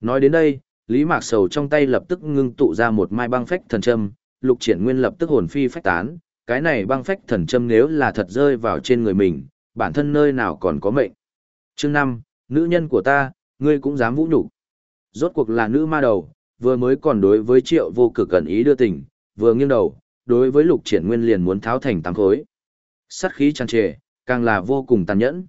Nói đến đây, Lý Mạc Sầu trong tay lập tức ngưng tụ ra một mai băng phách thần châm, Lục Triển Nguyên lập tức hồn phi phách tán, cái này băng phách thần châm nếu là thật rơi vào trên người mình, bản thân nơi nào còn có mệnh. Chương năm, nữ nhân của ta, ngươi cũng dám vũ nhục. Rốt cuộc là nữ ma đầu, vừa mới còn đối với Triệu Vô Cực cẩn ý đưa tình, vừa nghiêng đầu, đối với Lục Triển Nguyên liền muốn tháo thành tám khối. Sát khí tràn trề, càng là vô cùng tàn nhẫn.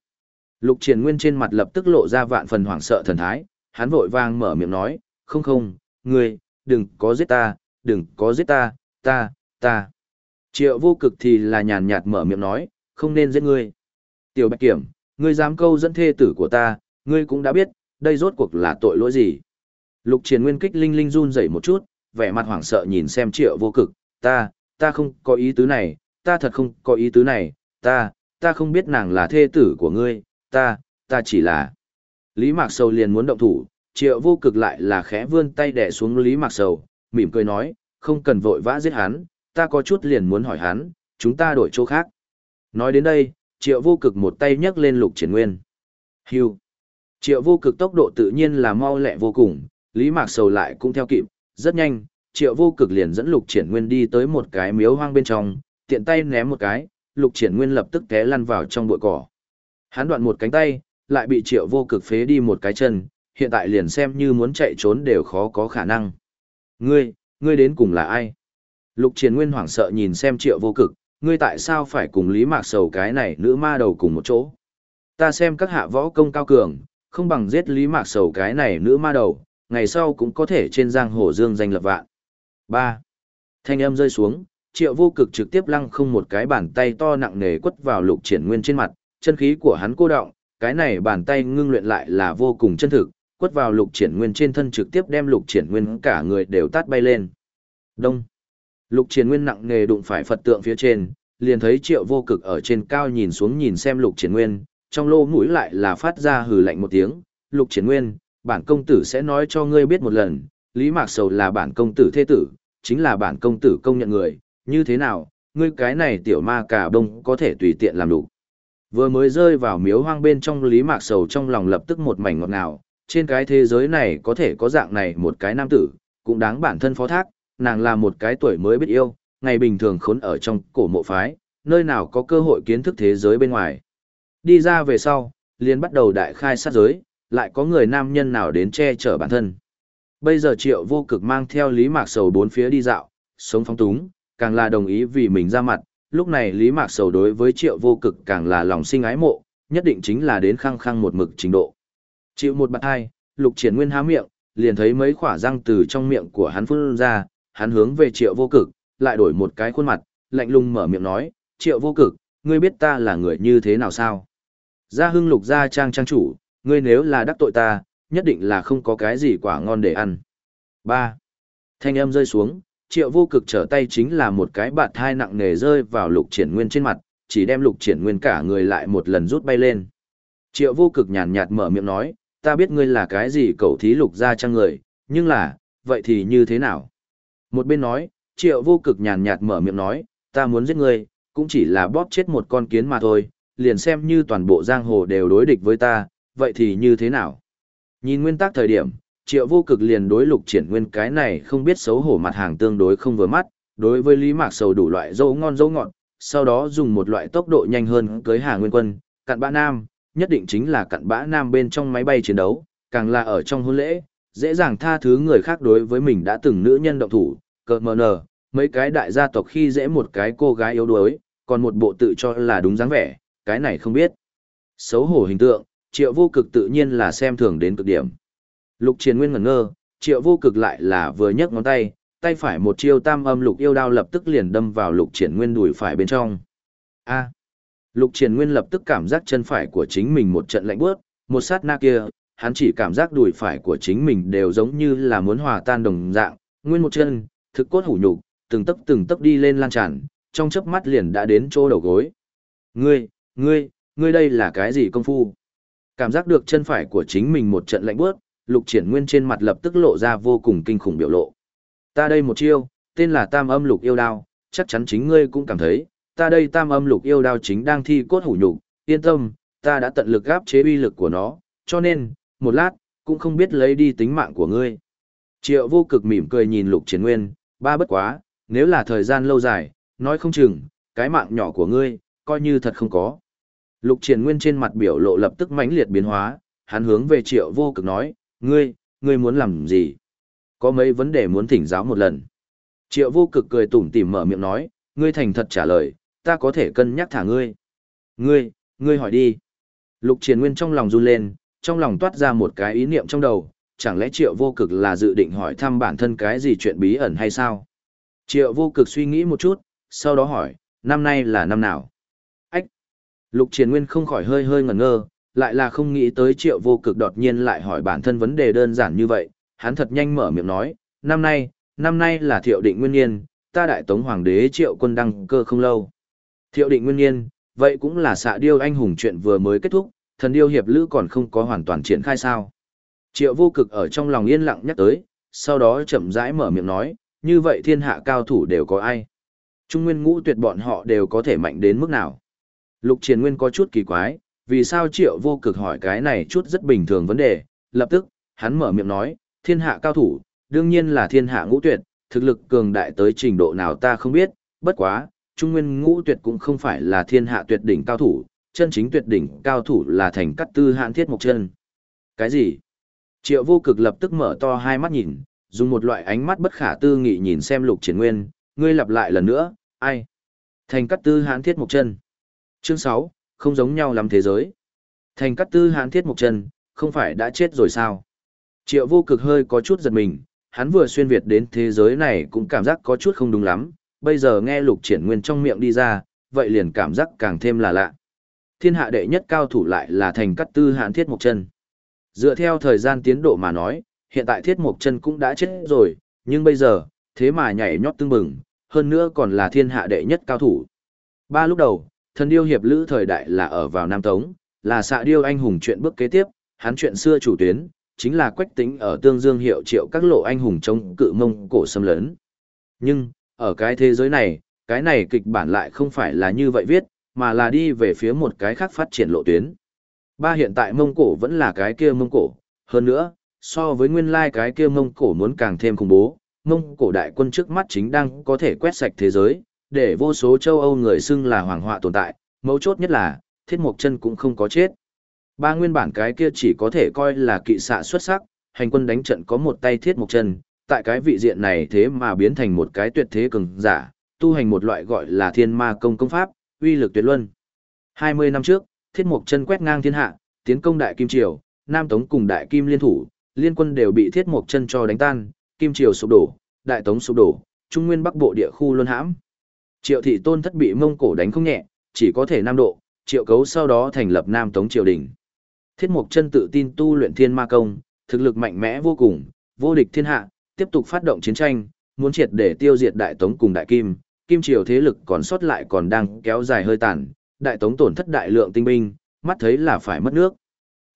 Lục Triển Nguyên trên mặt lập tức lộ ra vạn phần hoảng sợ thần thái, hắn vội vàng mở miệng nói, không không, ngươi, đừng có giết ta, đừng có giết ta, ta, ta. Triệu vô cực thì là nhàn nhạt mở miệng nói, không nên giết ngươi. Tiểu Bạch Kiểm, ngươi dám câu dẫn thê tử của ta, ngươi cũng đã biết, đây rốt cuộc là tội lỗi gì. Lục Triển Nguyên kích linh linh run rẩy một chút, vẻ mặt hoảng sợ nhìn xem Triệu vô cực, ta, ta không có ý tứ này, ta thật không có ý tứ này, ta, ta không biết nàng là thê tử của ngươi, ta, ta chỉ là... Lý Mạc Sầu liền muốn động thủ, triệu vô cực lại là khẽ vươn tay đè xuống Lý Mạc Sầu, mỉm cười nói, không cần vội vã giết hắn, ta có chút liền muốn hỏi hắn, chúng ta đổi chỗ khác. Nói đến đây, triệu vô cực một tay nhấc lên lục triển nguyên. Hưu. Triệu vô cực tốc độ tự nhiên là mau lẹ vô cùng, Lý Mạc Sầu lại cũng theo kịp, rất nhanh, triệu vô cực liền dẫn lục triển nguyên đi tới một cái miếu hoang bên trong, tiện tay ném một cái, lục triển nguyên lập tức té lăn vào trong bụi cỏ. Hắn đoạn một cánh tay, lại bị triệu vô cực phế đi một cái chân, hiện tại liền xem như muốn chạy trốn đều khó có khả năng. Ngươi, ngươi đến cùng là ai? Lục triển nguyên hoảng sợ nhìn xem triệu vô cực, ngươi tại sao phải cùng Lý Mạc Sầu cái này nữ ma đầu cùng một chỗ? Ta xem các hạ võ công cao cường, không bằng giết Lý Mạc Sầu cái này nữ ma đầu, ngày sau cũng có thể trên giang hồ dương danh lập vạn. 3. Thanh âm rơi xuống, triệu vô cực trực tiếp lăng không một cái bàn tay to nặng nề quất vào lục triển nguyên trên mặt, chân khí của hắn cô động, cái này bàn tay ngưng luyện lại là vô cùng chân thực, quất vào lục triển nguyên trên thân trực tiếp đem lục triển nguyên cả người đều tát bay lên. Đông. Lục triển nguyên nặng nề đụng phải Phật tượng phía trên, liền thấy triệu vô cực ở trên cao nhìn xuống nhìn xem lục triển nguyên, trong lô mũi lại là phát ra hừ lạnh một tiếng, lục triển nguyên, bản công tử sẽ nói cho ngươi biết một lần, Lý Mạc Sầu là bản công tử thế tử, chính là bản công tử công nhận người, như thế nào, ngươi cái này tiểu ma cả đông có thể tùy tiện làm đủ. Vừa mới rơi vào miếu hoang bên trong Lý Mạc Sầu trong lòng lập tức một mảnh ngọt ngào, trên cái thế giới này có thể có dạng này một cái nam tử, cũng đáng bản thân phó thác, nàng là một cái tuổi mới biết yêu, ngày bình thường khốn ở trong cổ mộ phái, nơi nào có cơ hội kiến thức thế giới bên ngoài. Đi ra về sau, liền bắt đầu đại khai sát giới, lại có người nam nhân nào đến che chở bản thân. Bây giờ triệu vô cực mang theo Lý Mạc Sầu bốn phía đi dạo, sống phong túng, càng là đồng ý vì mình ra mặt, lúc này Lý Mạc Sầu đối với triệu vô cực càng là lòng sinh ái mộ, nhất định chính là đến khăng khăng một mực trình độ. Chịu một bạn hai, lục triển nguyên há miệng, liền thấy mấy khỏa răng từ trong miệng của hắn phun ra, hắn hướng về triệu vô cực, lại đổi một cái khuôn mặt, lạnh lùng mở miệng nói, triệu vô cực, ngươi biết ta là người như thế nào sao? Gia hưng lục gia trang trang chủ, ngươi nếu là đắc tội ta, nhất định là không có cái gì quả ngon để ăn. 3. Thanh âm rơi xuống, triệu vô cực trở tay chính là một cái bạt thai nặng nề rơi vào lục triển nguyên trên mặt, chỉ đem lục triển nguyên cả người lại một lần rút bay lên. Triệu vô cực nhàn nhạt mở miệng nói, ta biết ngươi là cái gì cậu thí lục ra chăng người, nhưng là, vậy thì như thế nào? Một bên nói, triệu vô cực nhàn nhạt mở miệng nói, ta muốn giết ngươi, cũng chỉ là bóp chết một con kiến mà thôi, liền xem như toàn bộ giang hồ đều đối địch với ta, vậy thì như thế nào? Nhìn nguyên tắc thời điểm, triệu vô cực liền đối lục triển nguyên cái này không biết xấu hổ mặt hàng tương đối không vừa mắt, đối với Lý Mạc Sầu đủ loại dâu ngon dâu ngọt, sau đó dùng một loại tốc độ nhanh hơn cưới Hà Nguyên Quân, cặn bã nam, nhất định chính là cặn bã nam bên trong máy bay chiến đấu, càng là ở trong hôn lễ, dễ dàng tha thứ người khác đối với mình đã từng nữ nhân động thủ, cờ mờ nờ, mấy cái đại gia tộc khi dễ một cái cô gái yếu đuối, còn một bộ tự cho là đúng dáng vẻ, cái này không biết. Xấu hổ hình tượng, triệu vô cực tự nhiên là xem thường đến cực điểm. Lục triển nguyên ngẩn ngơ, triệu vô cực lại là vừa nhấc ngón tay, tay phải một chiêu tam âm lục yêu đao lập tức liền đâm vào lục triển nguyên đùi phải bên trong. A. Lục triển nguyên lập tức cảm giác chân phải của chính mình một trận lạnh buốt, một sát na kia, hắn chỉ cảm giác đùi phải của chính mình đều giống như là muốn hòa tan đồng dạng, nguyên một chân, thực cốt hủ nhục, từng tấc từng tấc đi lên lan tràn, trong chớp mắt liền đã đến chỗ đầu gối. Ngươi, ngươi, ngươi đây là cái gì công phu? Cảm giác được chân phải của chính mình một trận lạnh buốt lục triển nguyên trên mặt lập tức lộ ra vô cùng kinh khủng biểu lộ. Ta đây một chiêu, tên là tam âm lục yêu đao, chắc chắn chính ngươi cũng cảm thấy, ta đây tam âm lục yêu đao chính đang thi cốt hủ nhục, yên tâm, ta đã tận lực gáp chế uy lực của nó, cho nên, một lát, cũng không biết lấy đi tính mạng của ngươi. Triệu vô cực mỉm cười nhìn lục triển nguyên, ba bất quá, nếu là thời gian lâu dài, nói không chừng, cái mạng nhỏ của ngươi, coi như thật không có. Lục triển nguyên trên mặt biểu lộ lập tức mãnh liệt biến hóa, hắn hướng về triệu vô cực nói, ngươi, ngươi muốn làm gì? Có mấy vấn đề muốn thỉnh giáo một lần. Triệu vô cực cười tủm tỉm mở miệng nói, ngươi thành thật trả lời, ta có thể cân nhắc thả ngươi. Ngươi, ngươi hỏi đi. Lục triển nguyên trong lòng run lên, trong lòng toát ra một cái ý niệm trong đầu, chẳng lẽ triệu vô cực là dự định hỏi thăm bản thân cái gì chuyện bí ẩn hay sao? Triệu vô cực suy nghĩ một chút, sau đó hỏi, năm nay là năm nào? Ách! Lục triển nguyên không khỏi hơi hơi ngẩn ngơ, lại là không nghĩ tới triệu vô cực đột nhiên lại hỏi bản thân vấn đề đơn giản như vậy, hắn thật nhanh mở miệng nói, năm nay, năm nay là thiệu định nguyên niên, ta đại tống hoàng đế triệu quân đăng cơ không lâu. Thiệu định nguyên niên, vậy cũng là xạ điêu anh hùng chuyện vừa mới kết thúc, thần điêu hiệp lữ còn không có hoàn toàn triển khai sao. Triệu vô cực ở trong lòng yên lặng nhắc tới, sau đó chậm rãi mở miệng nói, như vậy thiên hạ cao thủ đều có ai? Trung nguyên ngũ tuyệt bọn họ đều có thể mạnh đến mức nào? Lục triền nguyên có chút kỳ quái, vì sao triệu vô cực hỏi cái này chút rất bình thường vấn đề, lập tức, hắn mở miệng nói, thiên hạ cao thủ, đương nhiên là thiên hạ ngũ tuyệt, thực lực cường đại tới trình độ nào ta không biết, bất quá, trung nguyên ngũ tuyệt cũng không phải là thiên hạ tuyệt đỉnh cao thủ, chân chính tuyệt đỉnh cao thủ là thành cắt tư hạn thiết mộc chân. Cái gì? Triệu vô cực lập tức mở to hai mắt nhìn, dùng một loại ánh mắt bất khả tư nghị nhìn xem lục triển nguyên, ngươi lặp lại lần nữa, ai? Thành cắt tư hãn thiết mộc chân. Chương 6, không giống nhau lắm thế giới. Thành cắt tư hãn thiết mộc chân, không phải đã chết rồi sao? Triệu vô cực hơi có chút giật mình, hắn vừa xuyên Việt đến thế giới này cũng cảm giác có chút không đúng lắm, bây giờ nghe lục triển nguyên trong miệng đi ra, vậy liền cảm giác càng thêm là lạ. Thiên hạ đệ nhất cao thủ lại là thành cắt tư hãn thiết mộc chân. Dựa theo thời gian tiến độ mà nói, hiện tại thiết mộc chân cũng đã chết rồi, nhưng bây giờ, thế mà nhảy nhót tương bừng, hơn nữa còn là thiên hạ đệ nhất cao thủ. Ba lúc đầu, thần điêu hiệp lữ thời đại là ở vào Nam Tống, là xạ điêu anh hùng chuyện bước kế tiếp, hắn chuyện xưa chủ tuyến, chính là quách tính ở tương dương hiệu triệu các lộ anh hùng chống cự mông cổ xâm lấn. Nhưng, ở cái thế giới này, cái này kịch bản lại không phải là như vậy viết, mà là đi về phía một cái khác phát triển lộ tuyến. Ba hiện tại Mông Cổ vẫn là cái kia Mông Cổ, hơn nữa, so với nguyên lai cái kia Mông Cổ muốn càng thêm khủng bố, Mông Cổ đại quân trước mắt chính đang có thể quét sạch thế giới, để vô số châu Âu người xưng là hoàng họa tồn tại, mấu chốt nhất là, thiết Mục chân cũng không có chết. Ba nguyên bản cái kia chỉ có thể coi là kỵ xạ xuất sắc, hành quân đánh trận có một tay thiết Mục chân, tại cái vị diện này thế mà biến thành một cái tuyệt thế cường giả, tu hành một loại gọi là thiên ma công công pháp, uy lực tuyệt luân. 20 năm trước, thiết mục chân quét ngang thiên hạ, tiến công đại kim triều, Nam Tống cùng đại kim liên thủ, liên quân đều bị thiết mục chân cho đánh tan, kim triều sụp đổ, đại tống sụp đổ, trung nguyên bắc bộ địa khu luân hãm. Triệu thị tôn thất bị mông cổ đánh không nhẹ, chỉ có thể nam độ, triệu cấu sau đó thành lập Nam Tống triều đình. Thiết mục chân tự tin tu luyện thiên ma công, thực lực mạnh mẽ vô cùng, vô địch thiên hạ, tiếp tục phát động chiến tranh, muốn triệt để tiêu diệt đại tống cùng đại kim, kim triều thế lực còn sót lại còn đang kéo dài hơi tàn, đại tống tổn thất đại lượng tinh binh, mắt thấy là phải mất nước.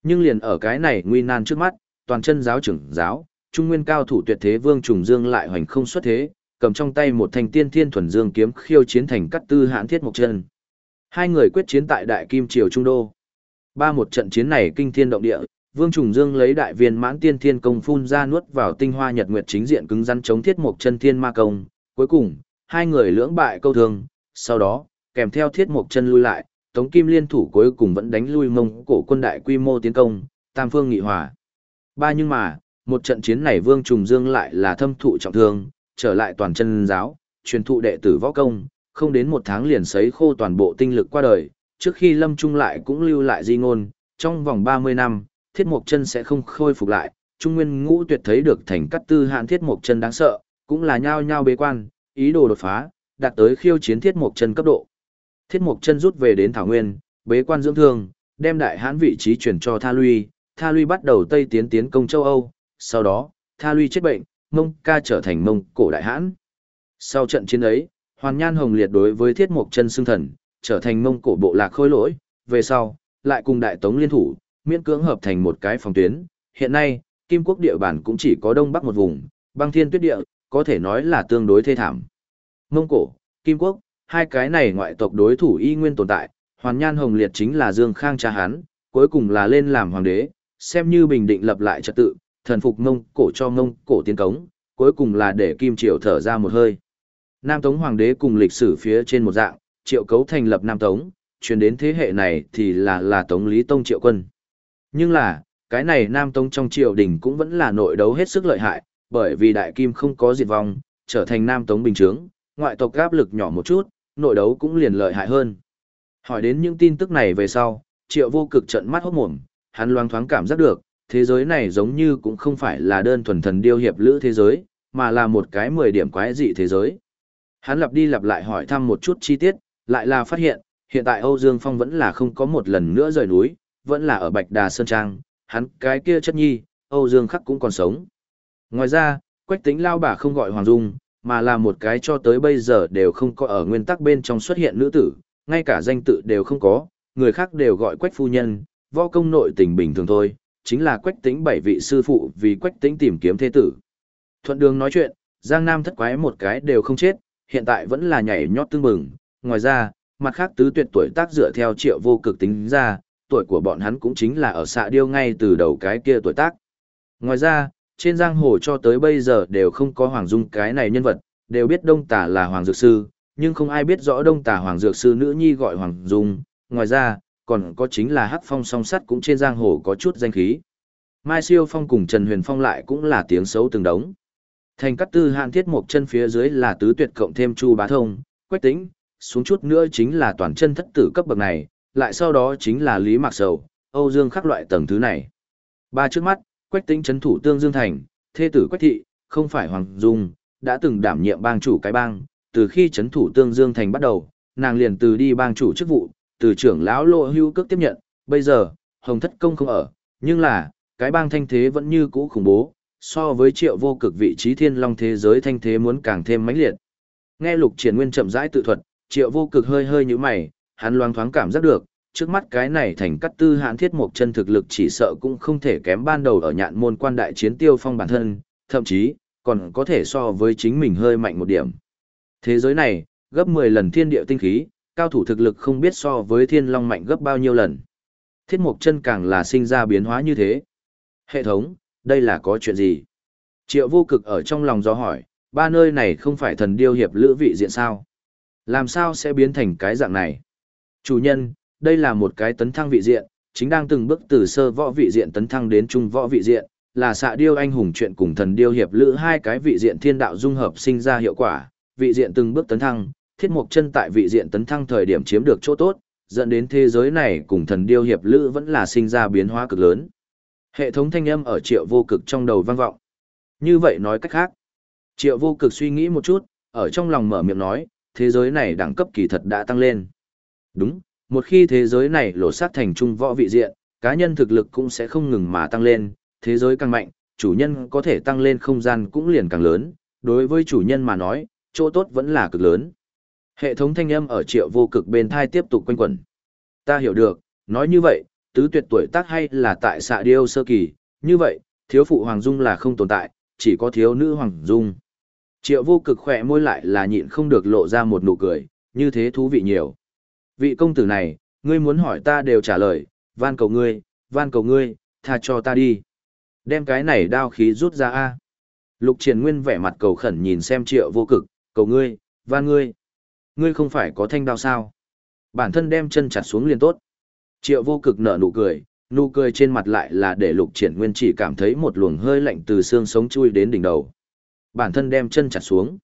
Nhưng liền ở cái này nguy nan trước mắt, toàn chân giáo trưởng giáo, trung nguyên cao thủ tuyệt thế vương trùng dương lại hoành không xuất thế, cầm trong tay một thanh tiên thiên thuần dương kiếm khiêu chiến thành cắt tư hãn thiết mộc chân. Hai người quyết chiến tại đại kim triều trung đô. Ba một trận chiến này kinh thiên động địa, Vương Trùng Dương lấy đại viên mãn tiên thiên công phun ra nuốt vào tinh hoa nhật nguyệt chính diện cứng rắn chống thiết mộc chân thiên ma công, cuối cùng, hai người lưỡng bại câu thương, sau đó, kèm theo thiết mộc chân lui lại, Tống Kim liên thủ cuối cùng vẫn đánh lui mông cổ quân đại quy mô tiến công, tam phương nghị hòa. Ba nhưng mà, một trận chiến này Vương Trùng Dương lại là thâm thụ trọng thương, trở lại toàn chân giáo, truyền thụ đệ tử võ công, không đến một tháng liền sấy khô toàn bộ tinh lực qua đời, trước khi lâm trung lại cũng lưu lại di ngôn, trong vòng 30 năm, thiết mộc chân sẽ không khôi phục lại, trung nguyên ngũ tuyệt thấy được thành cắt tư hạn thiết mộc chân đáng sợ, cũng là nhao nhao bế quan, ý đồ đột phá, đạt tới khiêu chiến thiết mộc chân cấp độ. Thiết Mộc chân rút về đến Thảo Nguyên, bế quan dưỡng thương, đem đại hãn vị trí chuyển cho Tha Luy, Tha Luy bắt đầu Tây tiến tiến công châu Âu, sau đó, Tha Luy chết bệnh, Mông ca trở thành Mông cổ đại hãn. Sau trận chiến ấy, Hoàn Nhan Hồng liệt đối với Thiết Mộc chân xương thần, trở thành Mông cổ bộ lạc khôi lỗi, về sau, lại cùng Đại Tống liên thủ, miễn cưỡng hợp thành một cái phòng tuyến. Hiện nay, Kim quốc địa bản cũng chỉ có đông bắc một vùng, băng thiên tuyết địa, có thể nói là tương đối thê thảm. Mông cổ, Kim quốc, hai cái này ngoại tộc đối thủ y nguyên tồn tại, Hoàn Nhan Hồng Liệt chính là Dương Khang cha hắn, cuối cùng là lên làm hoàng đế, xem như bình định lập lại trật tự, thần phục ngông cổ cho ngông cổ tiến cống, cuối cùng là để Kim Triều thở ra một hơi. Nam Tống Hoàng đế cùng lịch sử phía trên một dạng, triệu cấu thành lập Nam Tống, truyền đến thế hệ này thì là là Tống Lý Tông triệu quân. Nhưng là, cái này Nam Tông trong triều đình cũng vẫn là nội đấu hết sức lợi hại, bởi vì Đại Kim không có diệt vong, trở thành Nam Tống bình chướng, ngoại tộc áp lực nhỏ một chút, nội đấu cũng liền lợi hại hơn. Hỏi đến những tin tức này về sau, triệu vô cực trận mắt hốt mồm, hắn loang thoáng cảm giác được, thế giới này giống như cũng không phải là đơn thuần thần điêu hiệp lữ thế giới, mà là một cái mười điểm quái dị thế giới. Hắn lặp đi lặp lại hỏi thăm một chút chi tiết, lại là phát hiện, hiện tại Âu Dương Phong vẫn là không có một lần nữa rời núi, vẫn là ở Bạch Đà Sơn Trang, hắn cái kia chất nhi, Âu Dương Khắc cũng còn sống. Ngoài ra, Quách Tĩnh Lao bà không gọi Hoàng Dung, mà là một cái cho tới bây giờ đều không có ở nguyên tắc bên trong xuất hiện nữ tử, ngay cả danh tự đều không có, người khác đều gọi Quách Phu Nhân, võ công nội tình bình thường thôi, chính là Quách Tĩnh bảy vị sư phụ vì Quách Tĩnh tìm kiếm thế tử. Thuận đường nói chuyện, Giang Nam thất quái một cái đều không chết, hiện tại vẫn là nhảy nhót tương mừng. Ngoài ra, mặt khác tứ tuyệt tuổi tác dựa theo triệu vô cực tính ra, tuổi của bọn hắn cũng chính là ở xạ điêu ngay từ đầu cái kia tuổi tác. Ngoài ra, trên giang hồ cho tới bây giờ đều không có Hoàng Dung cái này nhân vật, đều biết Đông Tả là Hoàng Dược Sư, nhưng không ai biết rõ Đông Tả Hoàng Dược Sư nữ nhi gọi Hoàng Dung. Ngoài ra, còn có chính là Hắc Phong song sắt cũng trên giang hồ có chút danh khí. Mai Siêu Phong cùng Trần Huyền Phong lại cũng là tiếng xấu từng đống. Thành cắt tư hạn thiết một chân phía dưới là tứ tuyệt cộng thêm chu bá thông, quách tĩnh, xuống chút nữa chính là toàn chân thất tử cấp bậc này, lại sau đó chính là Lý Mạc Sầu, Âu Dương khắc loại tầng thứ này. Ba trước mắt, quách tĩnh Trấn thủ tương Dương Thành, thê tử quách thị, không phải Hoàng Dung, đã từng đảm nhiệm bang chủ cái bang, từ khi Trấn thủ tương Dương Thành bắt đầu, nàng liền từ đi bang chủ chức vụ, từ trưởng lão lộ hưu cước tiếp nhận, bây giờ, Hồng Thất Công không ở, nhưng là, cái bang thanh thế vẫn như cũ khủng bố, so với triệu vô cực vị trí thiên long thế giới thanh thế muốn càng thêm mãnh liệt. Nghe lục triển nguyên chậm rãi tự thuật, triệu vô cực hơi hơi như mày, hắn loang thoáng cảm giác được, trước mắt cái này thành cắt tư hãn thiết một chân thực lực chỉ sợ cũng không thể kém ban đầu ở nhạn môn quan đại chiến tiêu phong bản thân, thậm chí, còn có thể so với chính mình hơi mạnh một điểm. Thế giới này, gấp 10 lần thiên địa tinh khí, cao thủ thực lực không biết so với thiên long mạnh gấp bao nhiêu lần. Thiết mục chân càng là sinh ra biến hóa như thế. Hệ thống, đây là có chuyện gì? Triệu vô cực ở trong lòng do hỏi, ba nơi này không phải thần điêu hiệp lữ vị diện sao? Làm sao sẽ biến thành cái dạng này? Chủ nhân, đây là một cái tấn thăng vị diện, chính đang từng bước từ sơ võ vị diện tấn thăng đến trung võ vị diện, là xạ điêu anh hùng chuyện cùng thần điêu hiệp lữ hai cái vị diện thiên đạo dung hợp sinh ra hiệu quả, vị diện từng bước tấn thăng, thiết mục chân tại vị diện tấn thăng thời điểm chiếm được chỗ tốt, dẫn đến thế giới này cùng thần điêu hiệp lữ vẫn là sinh ra biến hóa cực lớn. Hệ thống thanh âm ở triệu vô cực trong đầu vang vọng. Như vậy nói cách khác. Triệu vô cực suy nghĩ một chút, ở trong lòng mở miệng nói, thế giới này đẳng cấp kỳ thật đã tăng lên. Đúng, một khi thế giới này lộ sát thành trung võ vị diện, cá nhân thực lực cũng sẽ không ngừng mà tăng lên, thế giới càng mạnh, chủ nhân có thể tăng lên không gian cũng liền càng lớn, đối với chủ nhân mà nói, chỗ tốt vẫn là cực lớn. Hệ thống thanh âm ở triệu vô cực bên thai tiếp tục quanh quẩn. Ta hiểu được, nói như vậy, tứ tuyệt tuổi tác hay là tại xạ điêu sơ kỳ, như vậy, thiếu phụ Hoàng Dung là không tồn tại, chỉ có thiếu nữ Hoàng Dung. Triệu vô cực khỏe môi lại là nhịn không được lộ ra một nụ cười, như thế thú vị nhiều. Vị công tử này, ngươi muốn hỏi ta đều trả lời, van cầu ngươi, van cầu ngươi, tha cho ta đi. Đem cái này đao khí rút ra a. Lục Triển Nguyên vẻ mặt cầu khẩn nhìn xem Triệu Vô Cực, cầu ngươi, van ngươi. Ngươi không phải có thanh đao sao? Bản thân đem chân chặt xuống liền tốt. Triệu vô cực nở nụ cười, nụ cười trên mặt lại là để lục triển nguyên chỉ cảm thấy một luồng hơi lạnh từ xương sống chui đến đỉnh đầu. Bản thân đem chân chặt xuống.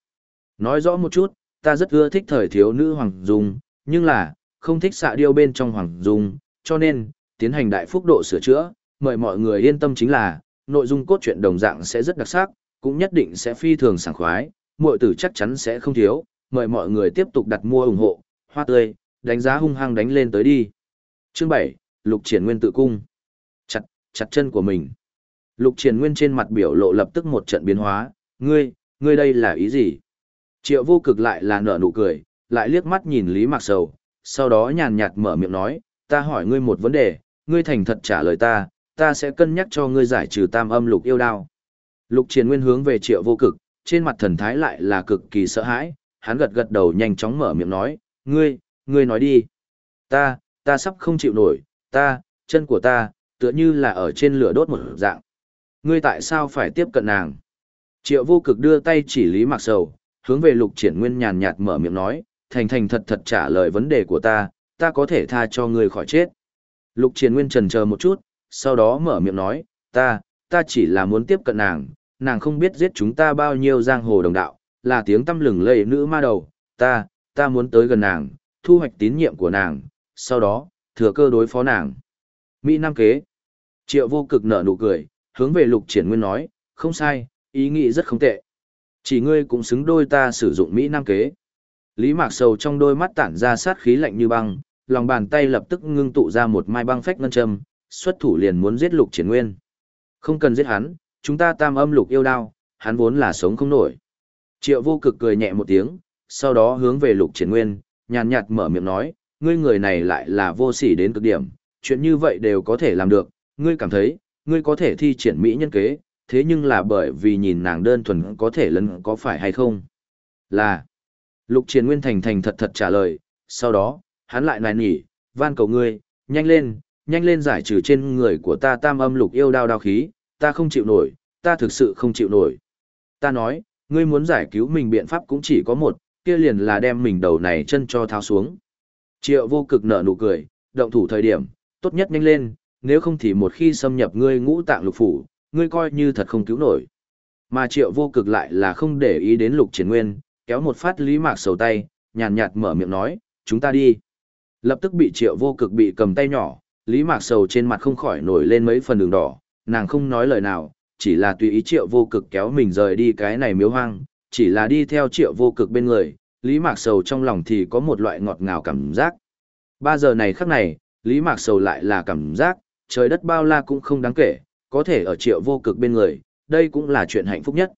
Nói rõ một chút, ta rất ưa thích thời thiếu nữ Hoàng Dung, nhưng là, không thích xạ điêu bên trong Hoàng Dung, cho nên, tiến hành đại phúc độ sửa chữa, mời mọi người yên tâm chính là, nội dung cốt truyện đồng dạng sẽ rất đặc sắc, cũng nhất định sẽ phi thường sảng khoái, mọi tử chắc chắn sẽ không thiếu, mời mọi người tiếp tục đặt mua ủng hộ, hoa tươi, đánh giá hung hăng đánh lên tới đi. Chương 7, Lục Triển Nguyên tự cung. Chặt, chặt chân của mình. Lục Triển Nguyên trên mặt biểu lộ lập tức một trận biến hóa, ngươi, ngươi đây là ý gì? Triệu vô cực lại là nở nụ cười, lại liếc mắt nhìn Lý Mạc Sầu, sau đó nhàn nhạt mở miệng nói, ta hỏi ngươi một vấn đề, ngươi thành thật trả lời ta, ta sẽ cân nhắc cho ngươi giải trừ tam âm lục yêu đao. Lục Triển Nguyên hướng về Triệu vô cực, trên mặt thần thái lại là cực kỳ sợ hãi, hắn gật gật đầu nhanh chóng mở miệng nói, ngươi, ngươi nói đi. Ta, ta sắp không chịu nổi, ta, chân của ta, Tựa như là ở trên lửa đốt một dạng. Ngươi tại sao phải tiếp cận nàng? Triệu vô cực đưa tay chỉ Lý Mạc Sầu, hướng về lục triển nguyên nhàn nhạt mở miệng nói, thành thành thật thật trả lời vấn đề của ta, ta có thể tha cho ngươi khỏi chết. Lục triển nguyên trần chờ một chút, sau đó mở miệng nói, ta, ta chỉ là muốn tiếp cận nàng, nàng không biết giết chúng ta bao nhiêu giang hồ đồng đạo, là tiếng tâm lừng lây nữ ma đầu, ta, ta muốn tới gần nàng, thu hoạch tín nhiệm của nàng, sau đó, thừa cơ đối phó nàng. Mỹ Nam kế. Triệu vô cực nở nụ cười, hướng về lục triển nguyên nói, không sai, ý nghĩ rất không tệ. Chỉ ngươi cũng xứng đôi ta sử dụng Mỹ Nam kế. Lý Mạc Sầu trong đôi mắt tản ra sát khí lạnh như băng, lòng bàn tay lập tức ngưng tụ ra một mai băng phách ngân châm, xuất thủ liền muốn giết lục triển nguyên. Không cần giết hắn, chúng ta tam âm lục yêu đao, hắn vốn là sống không nổi. Triệu vô cực cười nhẹ một tiếng, sau đó hướng về lục triển nguyên, nhàn nhạt mở miệng nói, ngươi người này lại là vô sỉ đến cực điểm, chuyện như vậy đều có thể làm được, ngươi cảm thấy, ngươi có thể thi triển mỹ nhân kế, thế nhưng là bởi vì nhìn nàng đơn thuần có thể lấn có phải hay không? Là. Lục triển nguyên thành thành thật thật trả lời, sau đó, hắn lại nài nỉ, van cầu ngươi, nhanh lên, nhanh lên giải trừ trên người của ta tam âm lục yêu đao đao khí, ta không chịu nổi, ta thực sự không chịu nổi. Ta nói, ngươi muốn giải cứu mình biện pháp cũng chỉ có một, kia liền là đem mình đầu này chân cho tháo xuống. Triệu vô cực nở nụ cười, động thủ thời điểm, tốt nhất nhanh lên, nếu không thì một khi xâm nhập ngươi ngũ tạng lục phủ, ngươi coi như thật không cứu nổi. Mà triệu vô cực lại là không để ý đến lục triển nguyên, kéo một phát lý mạc sầu tay, nhàn nhạt mở miệng nói, chúng ta đi. Lập tức bị triệu vô cực bị cầm tay nhỏ, lý mạc sầu trên mặt không khỏi nổi lên mấy phần đường đỏ, nàng không nói lời nào, chỉ là tùy ý triệu vô cực kéo mình rời đi cái này miếu hoang, chỉ là đi theo triệu vô cực bên người, Lý Mạc Sầu trong lòng thì có một loại ngọt ngào cảm giác. Ba giờ này khắc này, Lý Mạc Sầu lại là cảm giác, trời đất bao la cũng không đáng kể, có thể ở triệu vô cực bên người, đây cũng là chuyện hạnh phúc nhất.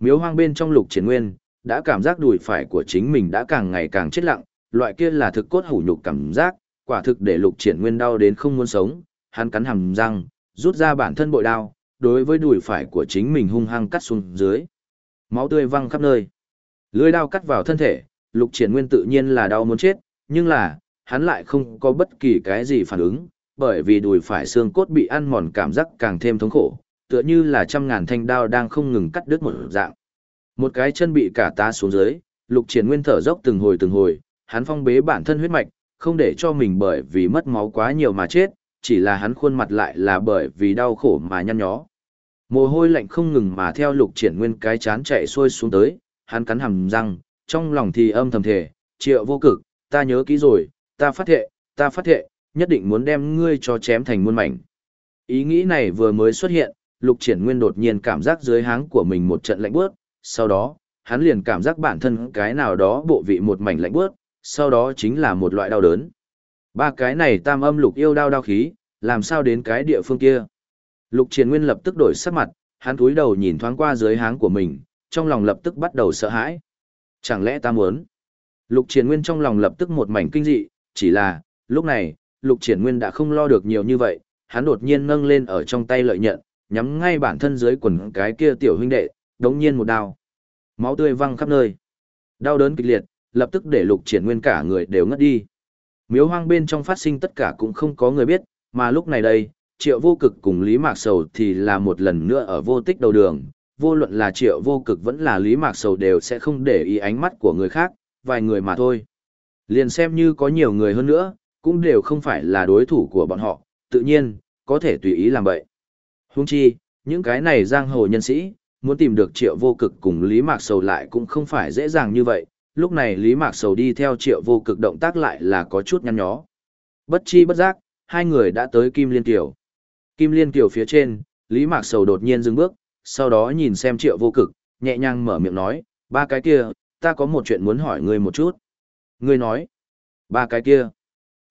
Miếu hoang bên trong lục triển nguyên, đã cảm giác đùi phải của chính mình đã càng ngày càng chết lặng, loại kia là thực cốt hủ nhục cảm giác, quả thực để lục triển nguyên đau đến không muốn sống, hắn cắn hàm răng, rút ra bản thân bội đao, đối với đùi phải của chính mình hung hăng cắt xuống dưới. Máu tươi văng khắp nơi. Lưỡi đao cắt vào thân thể, lục triển nguyên tự nhiên là đau muốn chết, nhưng là, hắn lại không có bất kỳ cái gì phản ứng, bởi vì đùi phải xương cốt bị ăn mòn cảm giác càng thêm thống khổ, tựa như là trăm ngàn thanh đao đang không ngừng cắt đứt một dạng. Một cái chân bị cả tá xuống dưới, lục triển nguyên thở dốc từng hồi từng hồi, hắn phong bế bản thân huyết mạch, không để cho mình bởi vì mất máu quá nhiều mà chết, chỉ là hắn khuôn mặt lại là bởi vì đau khổ mà nhăn nhó. Mồ hôi lạnh không ngừng mà theo lục triển nguyên cái chán chạy xuôi xuống tới, hắn cắn hàm răng, trong lòng thì âm thầm thề, triệu vô cực, ta nhớ kỹ rồi, ta phát thệ, ta phát thệ, nhất định muốn đem ngươi cho chém thành muôn mảnh. Ý nghĩ này vừa mới xuất hiện, lục triển nguyên đột nhiên cảm giác dưới háng của mình một trận lạnh bước, sau đó, hắn liền cảm giác bản thân cái nào đó bộ vị một mảnh lạnh bước, sau đó chính là một loại đau đớn. Ba cái này tam âm lục yêu đau đau khí, làm sao đến cái địa phương kia? Lục Triển Nguyên lập tức đổi sắc mặt, hắn cúi đầu nhìn thoáng qua dưới háng của mình, trong lòng lập tức bắt đầu sợ hãi. Chẳng lẽ ta muốn? Lục Triển Nguyên trong lòng lập tức một mảnh kinh dị, chỉ là, lúc này, Lục Triển Nguyên đã không lo được nhiều như vậy, hắn đột nhiên nâng lên ở trong tay lợi nhận, nhắm ngay bản thân dưới quần cái kia tiểu huynh đệ, đống nhiên một đao. Máu tươi văng khắp nơi. Đau đớn kịch liệt, lập tức để Lục Triển Nguyên cả người đều ngất đi. Miếu hoang bên trong phát sinh tất cả cũng không có người biết, mà lúc này đây, triệu vô cực cùng Lý Mạc Sầu thì là một lần nữa ở vô tích đầu đường, vô luận là triệu vô cực vẫn là Lý Mạc Sầu đều sẽ không để ý ánh mắt của người khác, vài người mà thôi. Liền xem như có nhiều người hơn nữa, cũng đều không phải là đối thủ của bọn họ, tự nhiên, có thể tùy ý làm vậy. Hung chi, những cái này giang hồ nhân sĩ, muốn tìm được triệu vô cực cùng Lý Mạc Sầu lại cũng không phải dễ dàng như vậy, lúc này Lý Mạc Sầu đi theo triệu vô cực động tác lại là có chút nhăn nhó. Bất chi bất giác, hai người đã tới Kim Liên Kiều. Kim Liên Kiều phía trên, Lý Mạc Sầu đột nhiên dừng bước, sau đó nhìn xem triệu vô cực, nhẹ nhàng mở miệng nói, ba cái kia, ta có một chuyện muốn hỏi ngươi một chút. Ngươi nói, ba cái kia.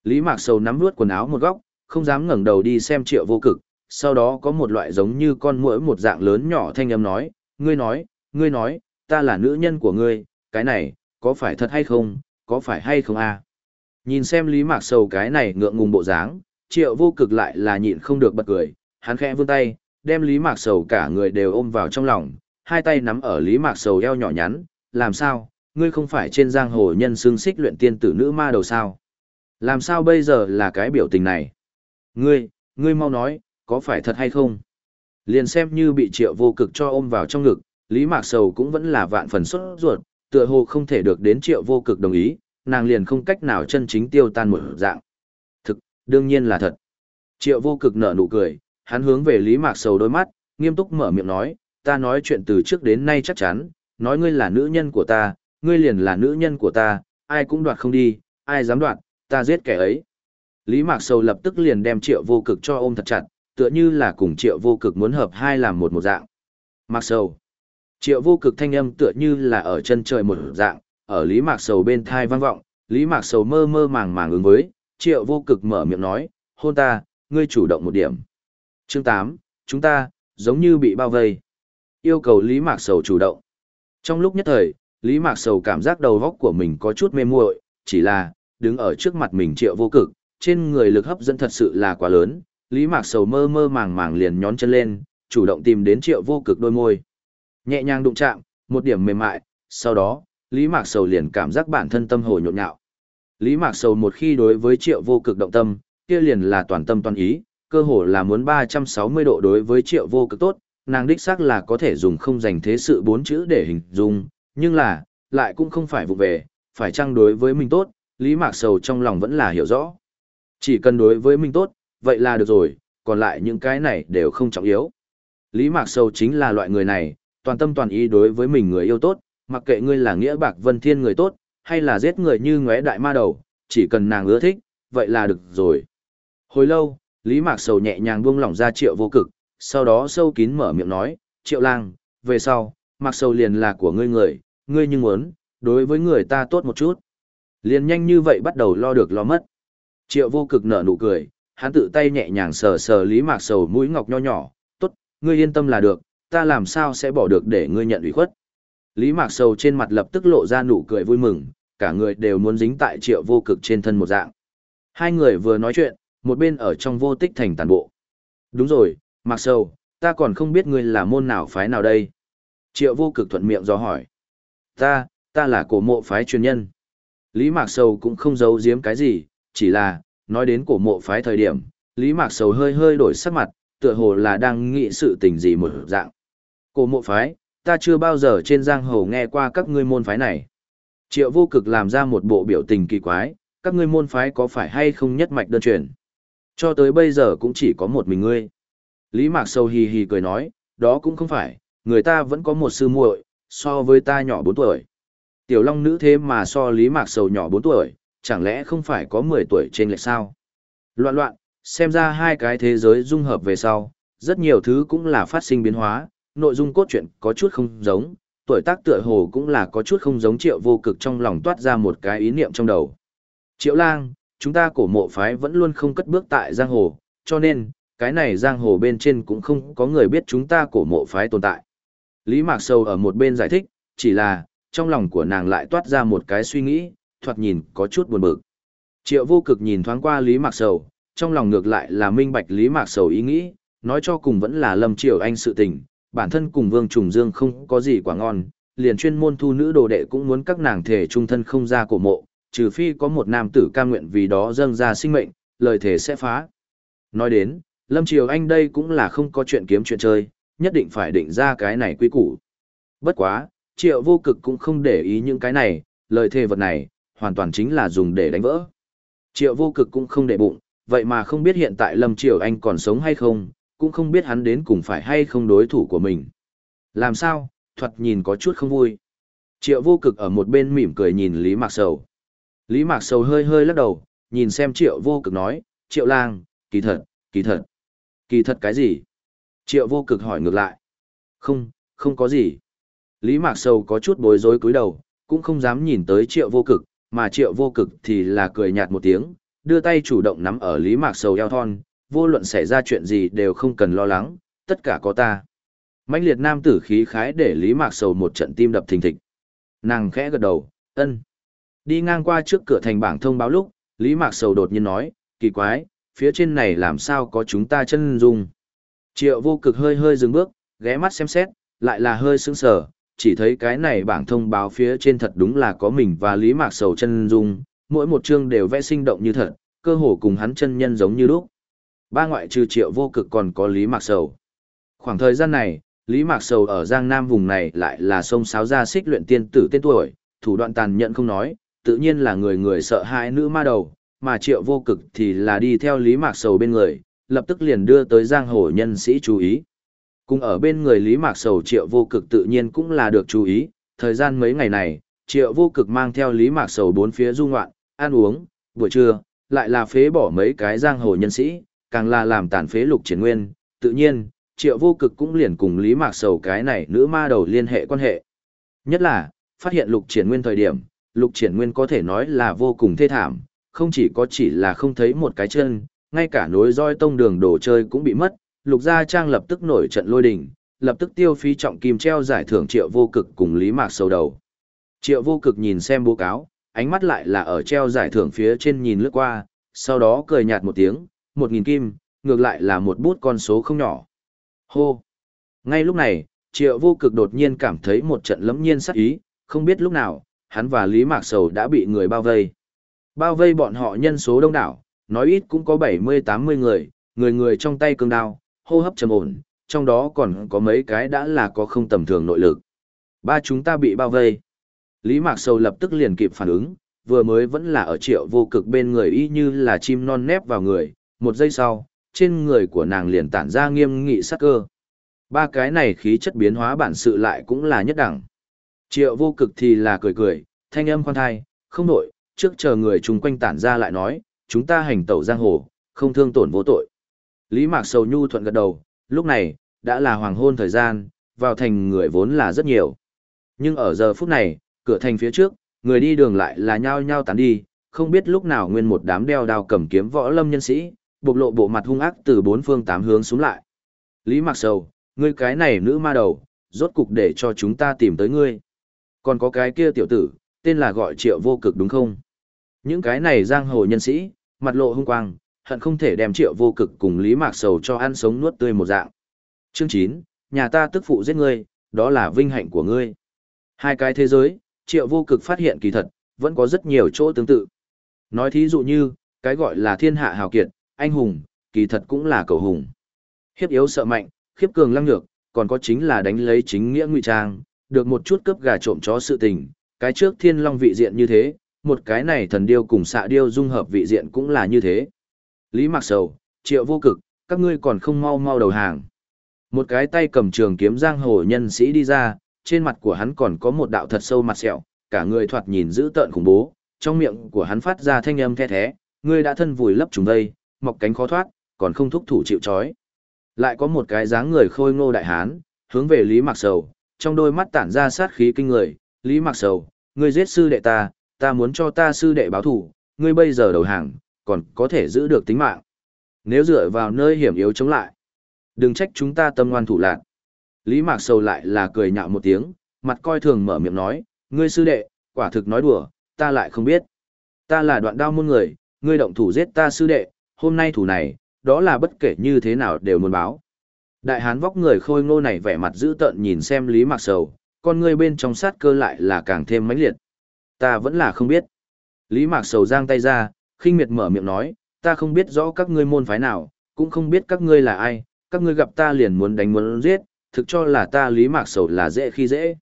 Lý Mạc Sầu nắm nuốt quần áo một góc, không dám ngẩng đầu đi xem triệu vô cực, sau đó có một loại giống như con muỗi một dạng lớn nhỏ thanh âm nói, ngươi nói, ngươi nói, ta là nữ nhân của ngươi, cái này, có phải thật hay không, có phải hay không a? Nhìn xem Lý Mạc Sầu cái này ngượng ngùng bộ dáng, triệu vô cực lại là nhịn không được bật cười, hắn khẽ vươn tay, đem Lý Mạc Sầu cả người đều ôm vào trong lòng, hai tay nắm ở Lý Mạc Sầu eo nhỏ nhắn, làm sao, ngươi không phải trên giang hồ nhân xương xích luyện tiên tử nữ ma đầu sao? Làm sao bây giờ là cái biểu tình này? Ngươi, ngươi mau nói, có phải thật hay không? Liền xem như bị triệu vô cực cho ôm vào trong ngực, Lý Mạc Sầu cũng vẫn là vạn phần xuất ruột, tựa hồ không thể được đến triệu vô cực đồng ý, nàng liền không cách nào chân chính tiêu tan một dạng. Đương nhiên là thật. Triệu vô cực nở nụ cười, hắn hướng về Lý Mạc Sầu đôi mắt, nghiêm túc mở miệng nói, ta nói chuyện từ trước đến nay chắc chắn, nói ngươi là nữ nhân của ta, ngươi liền là nữ nhân của ta, ai cũng đoạt không đi, ai dám đoạt, ta giết kẻ ấy. Lý Mạc Sầu lập tức liền đem triệu vô cực cho ôm thật chặt, tựa như là cùng triệu vô cực muốn hợp hai làm một một dạng. Mạc Sầu. Triệu vô cực thanh âm tựa như là ở chân trời một dạng, ở Lý Mạc Sầu bên thai vang vọng, Lý Mạc Sầu mơ mơ màng màng ứng với, triệu vô cực mở miệng nói, hôn ta, ngươi chủ động một điểm. Chương 8, chúng ta, giống như bị bao vây. Yêu cầu Lý Mạc Sầu chủ động. Trong lúc nhất thời, Lý Mạc Sầu cảm giác đầu góc của mình có chút mê muội, chỉ là, đứng ở trước mặt mình triệu vô cực, trên người lực hấp dẫn thật sự là quá lớn, Lý Mạc Sầu mơ mơ màng màng liền nhón chân lên, chủ động tìm đến triệu vô cực đôi môi. Nhẹ nhàng đụng chạm, một điểm mềm mại, sau đó, Lý Mạc Sầu liền cảm giác bản thân tâm hồ nhộn nhạo. Lý Mạc Sầu một khi đối với triệu vô cực động tâm, kia liền là toàn tâm toàn ý, cơ hồ là muốn 360 độ đối với triệu vô cực tốt, nàng đích xác là có thể dùng không dành thế sự bốn chữ để hình dung, nhưng là, lại cũng không phải vụ về, phải chăng đối với mình tốt, Lý Mạc Sầu trong lòng vẫn là hiểu rõ. Chỉ cần đối với mình tốt, vậy là được rồi, còn lại những cái này đều không trọng yếu. Lý Mạc Sầu chính là loại người này, toàn tâm toàn ý đối với mình người yêu tốt, mặc kệ ngươi là nghĩa bạc vân thiên người tốt, hay là giết người như ngóe đại ma đầu, chỉ cần nàng ưa thích, vậy là được rồi. Hồi lâu, Lý Mạc Sầu nhẹ nhàng buông lỏng ra triệu vô cực, sau đó sâu kín mở miệng nói, triệu lang, về sau, Mạc Sầu liền là của ngươi người, ngươi nhưng muốn, đối với người ta tốt một chút. Liền nhanh như vậy bắt đầu lo được lo mất. Triệu vô cực nở nụ cười, hắn tự tay nhẹ nhàng sờ sờ Lý Mạc Sầu mũi ngọc nho nhỏ, tốt, ngươi yên tâm là được, ta làm sao sẽ bỏ được để ngươi nhận ủy khuất. Lý Mạc Sầu trên mặt lập tức lộ ra nụ cười vui mừng, cả người đều muốn dính tại triệu vô cực trên thân một dạng. Hai người vừa nói chuyện, một bên ở trong vô tích thành tàn bộ. Đúng rồi, Mạc Sầu, ta còn không biết ngươi là môn nào phái nào đây. Triệu vô cực thuận miệng do hỏi. Ta, ta là cổ mộ phái truyền nhân. Lý Mạc Sầu cũng không giấu giếm cái gì, chỉ là, nói đến cổ mộ phái thời điểm, Lý Mạc Sầu hơi hơi đổi sắc mặt, tựa hồ là đang nghĩ sự tình gì một dạng. Cổ mộ phái, ta chưa bao giờ trên giang hồ nghe qua các ngươi môn phái này. Triệu vô cực làm ra một bộ biểu tình kỳ quái, các ngươi môn phái có phải hay không nhất mạch đơn truyền. Cho tới bây giờ cũng chỉ có một mình ngươi. Lý Mạc Sầu hì hì cười nói, đó cũng không phải, người ta vẫn có một sư muội, so với ta nhỏ 4 tuổi. Tiểu Long nữ thế mà so Lý Mạc Sầu nhỏ 4 tuổi, chẳng lẽ không phải có 10 tuổi trên lệch sao? Loạn loạn, xem ra hai cái thế giới dung hợp về sau, rất nhiều thứ cũng là phát sinh biến hóa, nội dung cốt truyện có chút không giống, tuổi tác tựa hồ cũng là có chút không giống triệu vô cực trong lòng toát ra một cái ý niệm trong đầu. Triệu lang, chúng ta cổ mộ phái vẫn luôn không cất bước tại giang hồ, cho nên, cái này giang hồ bên trên cũng không có người biết chúng ta cổ mộ phái tồn tại. Lý Mạc Sầu ở một bên giải thích, chỉ là, trong lòng của nàng lại toát ra một cái suy nghĩ, thoạt nhìn có chút buồn bực. Triệu vô cực nhìn thoáng qua Lý Mạc Sầu, trong lòng ngược lại là minh bạch Lý Mạc Sầu ý nghĩ, nói cho cùng vẫn là Lâm Triều Anh sự tình, bản thân cùng Vương Trùng Dương không có gì quả ngon, liền chuyên môn thu nữ đồ đệ cũng muốn các nàng thể trung thân không ra cổ mộ, trừ phi có một nam tử ca nguyện vì đó dâng ra sinh mệnh, lời thể sẽ phá. Nói đến, Lâm Triều Anh đây cũng là không có chuyện kiếm chuyện chơi, nhất định phải định ra cái này quy củ. Bất quá, triệu vô cực cũng không để ý những cái này, lời thề vật này, hoàn toàn chính là dùng để đánh vỡ. Triệu vô cực cũng không để bụng, vậy mà không biết hiện tại Lâm Triều Anh còn sống hay không, cũng không biết hắn đến cùng phải hay không đối thủ của mình. Làm sao, thuật nhìn có chút không vui. Triệu vô cực ở một bên mỉm cười nhìn Lý Mạc Sầu. Lý Mạc Sầu hơi hơi lắc đầu, nhìn xem triệu vô cực nói, triệu lang, kỳ thật, kỳ thật. Kỳ thật cái gì? Triệu vô cực hỏi ngược lại. Không, không có gì. Lý Mạc Sầu có chút bối rối cúi đầu, cũng không dám nhìn tới triệu vô cực, mà triệu vô cực thì là cười nhạt một tiếng, đưa tay chủ động nắm ở Lý Mạc Sầu eo thon, vô luận xảy ra chuyện gì đều không cần lo lắng, tất cả có ta. Mạnh liệt nam tử khí khái để Lý Mạc Sầu một trận tim đập thình thịch. Nàng khẽ gật đầu, ân. Đi ngang qua trước cửa thành bảng thông báo lúc, Lý Mạc Sầu đột nhiên nói, kỳ quái, phía trên này làm sao có chúng ta chân dung. Triệu vô cực hơi hơi dừng bước, ghé mắt xem xét, lại là hơi sững sờ, chỉ thấy cái này bảng thông báo phía trên thật đúng là có mình và Lý Mạc Sầu chân dung, mỗi một chương đều vẽ sinh động như thật, cơ hồ cùng hắn chân nhân giống như lúc. Ba ngoại trừ triệu vô cực còn có Lý Mạc Sầu. Khoảng thời gian này, Lý Mạc Sầu ở Giang Nam vùng này lại là sông sáo ra xích luyện tiên tử tên tuổi, thủ đoạn tàn nhẫn không nói, tự nhiên là người người sợ hãi nữ ma đầu, mà triệu vô cực thì là đi theo Lý Mạc Sầu bên người, lập tức liền đưa tới giang hồ nhân sĩ chú ý. Cùng ở bên người Lý Mạc Sầu triệu vô cực tự nhiên cũng là được chú ý, thời gian mấy ngày này, triệu vô cực mang theo Lý Mạc Sầu bốn phía du ngoạn, ăn uống, buổi trưa, lại là phế bỏ mấy cái giang hồ nhân sĩ, càng là làm tàn phế lục triển nguyên, tự nhiên, triệu vô cực cũng liền cùng Lý Mạc Sầu cái này nữ ma đầu liên hệ quan hệ. Nhất là, phát hiện lục triển nguyên thời điểm, lục triển nguyên có thể nói là vô cùng thê thảm, không chỉ có chỉ là không thấy một cái chân, ngay cả nối roi tông đường đồ chơi cũng bị mất, lục gia trang lập tức nổi trận lôi đình, lập tức tiêu phí trọng kim treo giải thưởng triệu vô cực cùng Lý Mạc Sầu đầu. Triệu vô cực nhìn xem bố cáo, ánh mắt lại là ở treo giải thưởng phía trên nhìn lướt qua, sau đó cười nhạt một tiếng, một nghìn kim, ngược lại là một bút con số không nhỏ. Hô! Ngay lúc này, triệu vô cực đột nhiên cảm thấy một trận lẫm nhiên sắc ý, không biết lúc nào, hắn và Lý Mạc Sầu đã bị người bao vây. Bao vây bọn họ nhân số đông đảo, nói ít cũng có 70-80 người, người người trong tay cương đao, hô hấp trầm ổn, trong đó còn có mấy cái đã là có không tầm thường nội lực. Ba chúng ta bị bao vây. Lý Mạc Sầu lập tức liền kịp phản ứng, vừa mới vẫn là ở triệu vô cực bên người y như là chim non nép vào người, một giây sau, trên người của nàng liền tản ra nghiêm nghị sắc cơ. Ba cái này khí chất biến hóa bản sự lại cũng là nhất đẳng. Triệu vô cực thì là cười cười, thanh âm khoan thai, không nổi, trước chờ người chung quanh tản ra lại nói, chúng ta hành tẩu giang hồ, không thương tổn vô tội. Lý Mạc Sầu Nhu thuận gật đầu, lúc này, đã là hoàng hôn thời gian, vào thành người vốn là rất nhiều. Nhưng ở giờ phút này, cửa thành phía trước, người đi đường lại là nhao nhao tán đi, không biết lúc nào nguyên một đám đeo đao cầm kiếm võ lâm nhân sĩ, bộc lộ bộ mặt hung ác từ bốn phương tám hướng xuống lại. Lý Mạc Sầu, ngươi cái này nữ ma đầu, rốt cục để cho chúng ta tìm tới ngươi. Còn có cái kia tiểu tử, tên là gọi triệu vô cực đúng không? Những cái này giang hồ nhân sĩ, mặt lộ hung quang, hận không thể đem triệu vô cực cùng Lý Mạc Sầu cho ăn sống nuốt tươi một dạng. Chương 9, nhà ta tức phụ giết ngươi, đó là vinh hạnh của ngươi. Hai cái thế giới, triệu vô cực phát hiện kỳ thật, vẫn có rất nhiều chỗ tương tự. Nói thí dụ như, cái gọi là thiên hạ hào kiệt, anh hùng, kỳ thật cũng là cầu hùng. Hiếp yếu sợ mạnh, khiếp cường lăng nhược, còn có chính là đánh lấy chính nghĩa ngụy trang, được một chút cướp gà trộm chó sự tình, cái trước thiên long vị diện như thế, một cái này thần điêu cùng xạ điêu dung hợp vị diện cũng là như thế. Lý Mạc Sầu, triệu vô cực, các ngươi còn không mau mau đầu hàng. Một cái tay cầm trường kiếm giang hồ nhân sĩ đi ra, trên mặt của hắn còn có một đạo thật sâu mặt sẹo, cả người thoạt nhìn dữ tợn khủng bố, trong miệng của hắn phát ra thanh âm the thế, ngươi đã thân vùi lấp chúng đây, mọc cánh khó thoát, còn không thúc thủ chịu trói. Lại có một cái dáng người khôi ngô đại hán, hướng về Lý Mạc Sầu, trong đôi mắt tản ra sát khí kinh người, Lý Mạc Sầu, ngươi giết sư đệ ta, ta muốn cho ta sư đệ báo thù, ngươi bây giờ đầu hàng, còn có thể giữ được tính mạng. Nếu dựa vào nơi hiểm yếu chống lại, đừng trách chúng ta tâm ngoan thủ lạn. Lý Mạc Sầu lại là cười nhạo một tiếng, mặt coi thường mở miệng nói, ngươi sư đệ, quả thực nói đùa, ta lại không biết. Ta là đoạn đao môn người, ngươi động thủ giết ta sư đệ, hôm nay thủ này, đó là bất kể như thế nào đều muốn báo. Đại hán vóc người khôi ngô này vẻ mặt dữ tợn nhìn xem Lý Mạc Sầu, con ngươi bên trong sát cơ lại là càng thêm mãnh liệt. Ta vẫn là không biết. Lý Mạc Sầu giang tay ra, khinh miệt mở miệng nói, ta không biết rõ các ngươi môn phái nào, cũng không biết các ngươi là ai, các ngươi gặp ta liền muốn đánh muốn giết, thực cho là ta Lý Mạc Sầu là dễ khi dễ.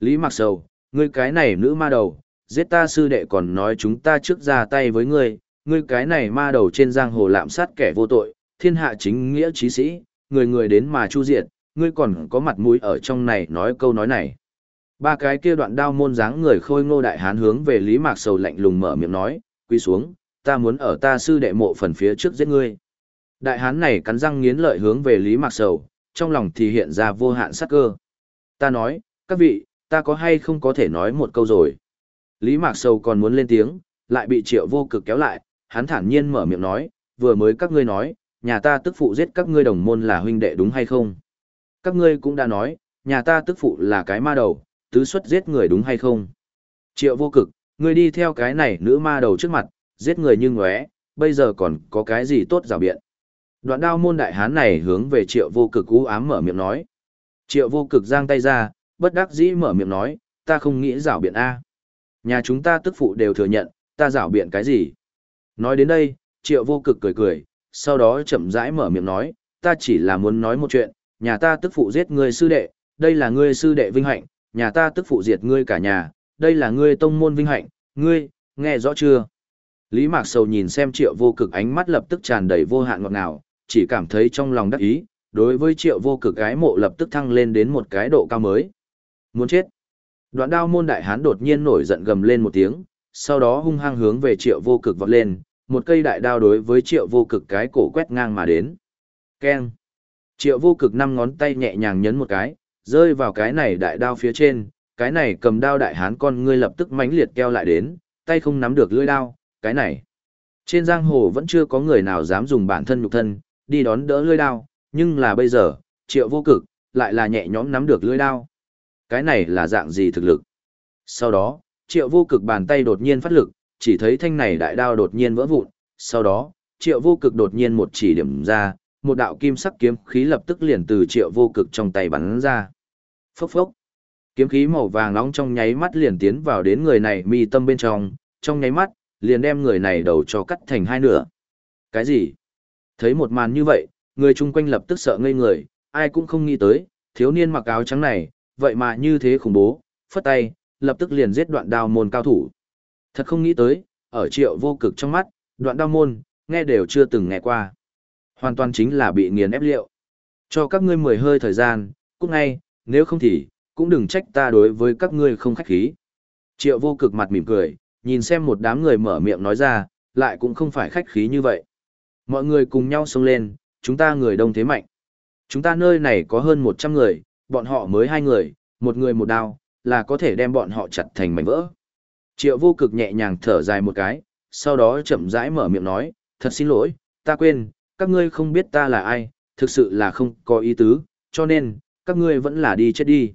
Lý Mạc Sầu, ngươi cái này nữ ma đầu, giết ta sư đệ còn nói chúng ta trước ra tay với ngươi, ngươi cái này ma đầu trên giang hồ lạm sát kẻ vô tội, thiên hạ chính nghĩa trí sĩ, người người đến mà chu diệt, ngươi còn có mặt mũi ở trong này nói câu nói này. Ba cái kia đoạn đao môn dáng người khôi ngô đại hán hướng về Lý Mạc Sầu lạnh lùng mở miệng nói, quy xuống, ta muốn ở ta sư đệ mộ phần phía trước giết ngươi. Đại hán này cắn răng nghiến lợi hướng về Lý Mạc Sầu, trong lòng thì hiện ra vô hạn sắc cơ. Ta nói, các vị, ta có hay không có thể nói một câu rồi. Lý Mạc Sầu còn muốn lên tiếng, lại bị triệu vô cực kéo lại, hắn thản nhiên mở miệng nói, vừa mới các ngươi nói, nhà ta tức phụ giết các ngươi đồng môn là huynh đệ đúng hay không? Các ngươi cũng đã nói, nhà ta tức phụ là cái ma đầu, tứ xuất giết người đúng hay không? Triệu vô cực, ngươi đi theo cái này nữ ma đầu trước mặt, giết người như ngóe, bây giờ còn có cái gì tốt rào biện? Đoạn đao môn đại hán này hướng về triệu vô cực u ám mở miệng nói. Triệu vô cực giang tay ra, bất đắc dĩ mở miệng nói, ta không nghĩ rảo biện A. Nhà chúng ta tức phụ đều thừa nhận, ta rảo biện cái gì? Nói đến đây, triệu vô cực cười cười, sau đó chậm rãi mở miệng nói, ta chỉ là muốn nói một chuyện, nhà ta tức phụ giết ngươi sư đệ, đây là ngươi sư đệ vinh hạnh, nhà ta tức phụ diệt ngươi cả nhà, đây là ngươi tông môn vinh hạnh, ngươi, nghe rõ chưa? Lý Mạc Sầu nhìn xem triệu vô cực ánh mắt lập tức tràn đầy vô hạn ngọt ngào, chỉ cảm thấy trong lòng đắc ý, đối với triệu vô cực gái mộ lập tức thăng lên đến một cái độ cao mới. Muốn chết. Đoạn đao môn đại hán đột nhiên nổi giận gầm lên một tiếng, sau đó hung hăng hướng về triệu vô cực vọt lên, một cây đại đao đối với triệu vô cực cái cổ quét ngang mà đến. Keng. Triệu vô cực năm ngón tay nhẹ nhàng nhấn một cái, rơi vào cái này đại đao phía trên, cái này cầm đao đại hán con ngươi lập tức mãnh liệt keo lại đến, tay không nắm được lưỡi đao, cái này. Trên giang hồ vẫn chưa có người nào dám dùng bản thân nhục thân, đi đón đỡ lưỡi đao, nhưng là bây giờ, triệu vô cực, lại là nhẹ nhõm nắm được lưỡi đao. Cái này là dạng gì thực lực? Sau đó, triệu vô cực bàn tay đột nhiên phát lực, chỉ thấy thanh này đại đao đột nhiên vỡ vụn, sau đó, triệu vô cực đột nhiên một chỉ điểm ra, một đạo kim sắc kiếm khí lập tức liền từ triệu vô cực trong tay bắn ra. Phốc phốc. Kiếm khí màu vàng nóng trong nháy mắt liền tiến vào đến người này mi tâm bên trong, trong nháy mắt, liền đem người này đầu cho cắt thành hai nửa. Cái gì? Thấy một màn như vậy, người chung quanh lập tức sợ ngây người, ai cũng không nghĩ tới, thiếu niên mặc áo trắng này, vậy mà như thế khủng bố, phất tay, lập tức liền giết đoạn đao môn cao thủ. Thật không nghĩ tới, ở triệu vô cực trong mắt, đoạn đao môn, nghe đều chưa từng nghe qua. Hoàn toàn chính là bị nghiền ép liệu. Cho các ngươi mười hơi thời gian, cút ngay, nếu không thì, cũng đừng trách ta đối với các ngươi không khách khí. Triệu vô cực mặt mỉm cười, nhìn xem một đám người mở miệng nói ra, lại cũng không phải khách khí như vậy. Mọi người cùng nhau xông lên, chúng ta người đông thế mạnh. Chúng ta nơi này có hơn 100 người, bọn họ mới hai người, một người một đao, là có thể đem bọn họ chặt thành mảnh vỡ. Triệu vô cực nhẹ nhàng thở dài một cái, sau đó chậm rãi mở miệng nói, thật xin lỗi, ta quên, các ngươi không biết ta là ai, thực sự là không có ý tứ, cho nên, các ngươi vẫn là đi chết đi.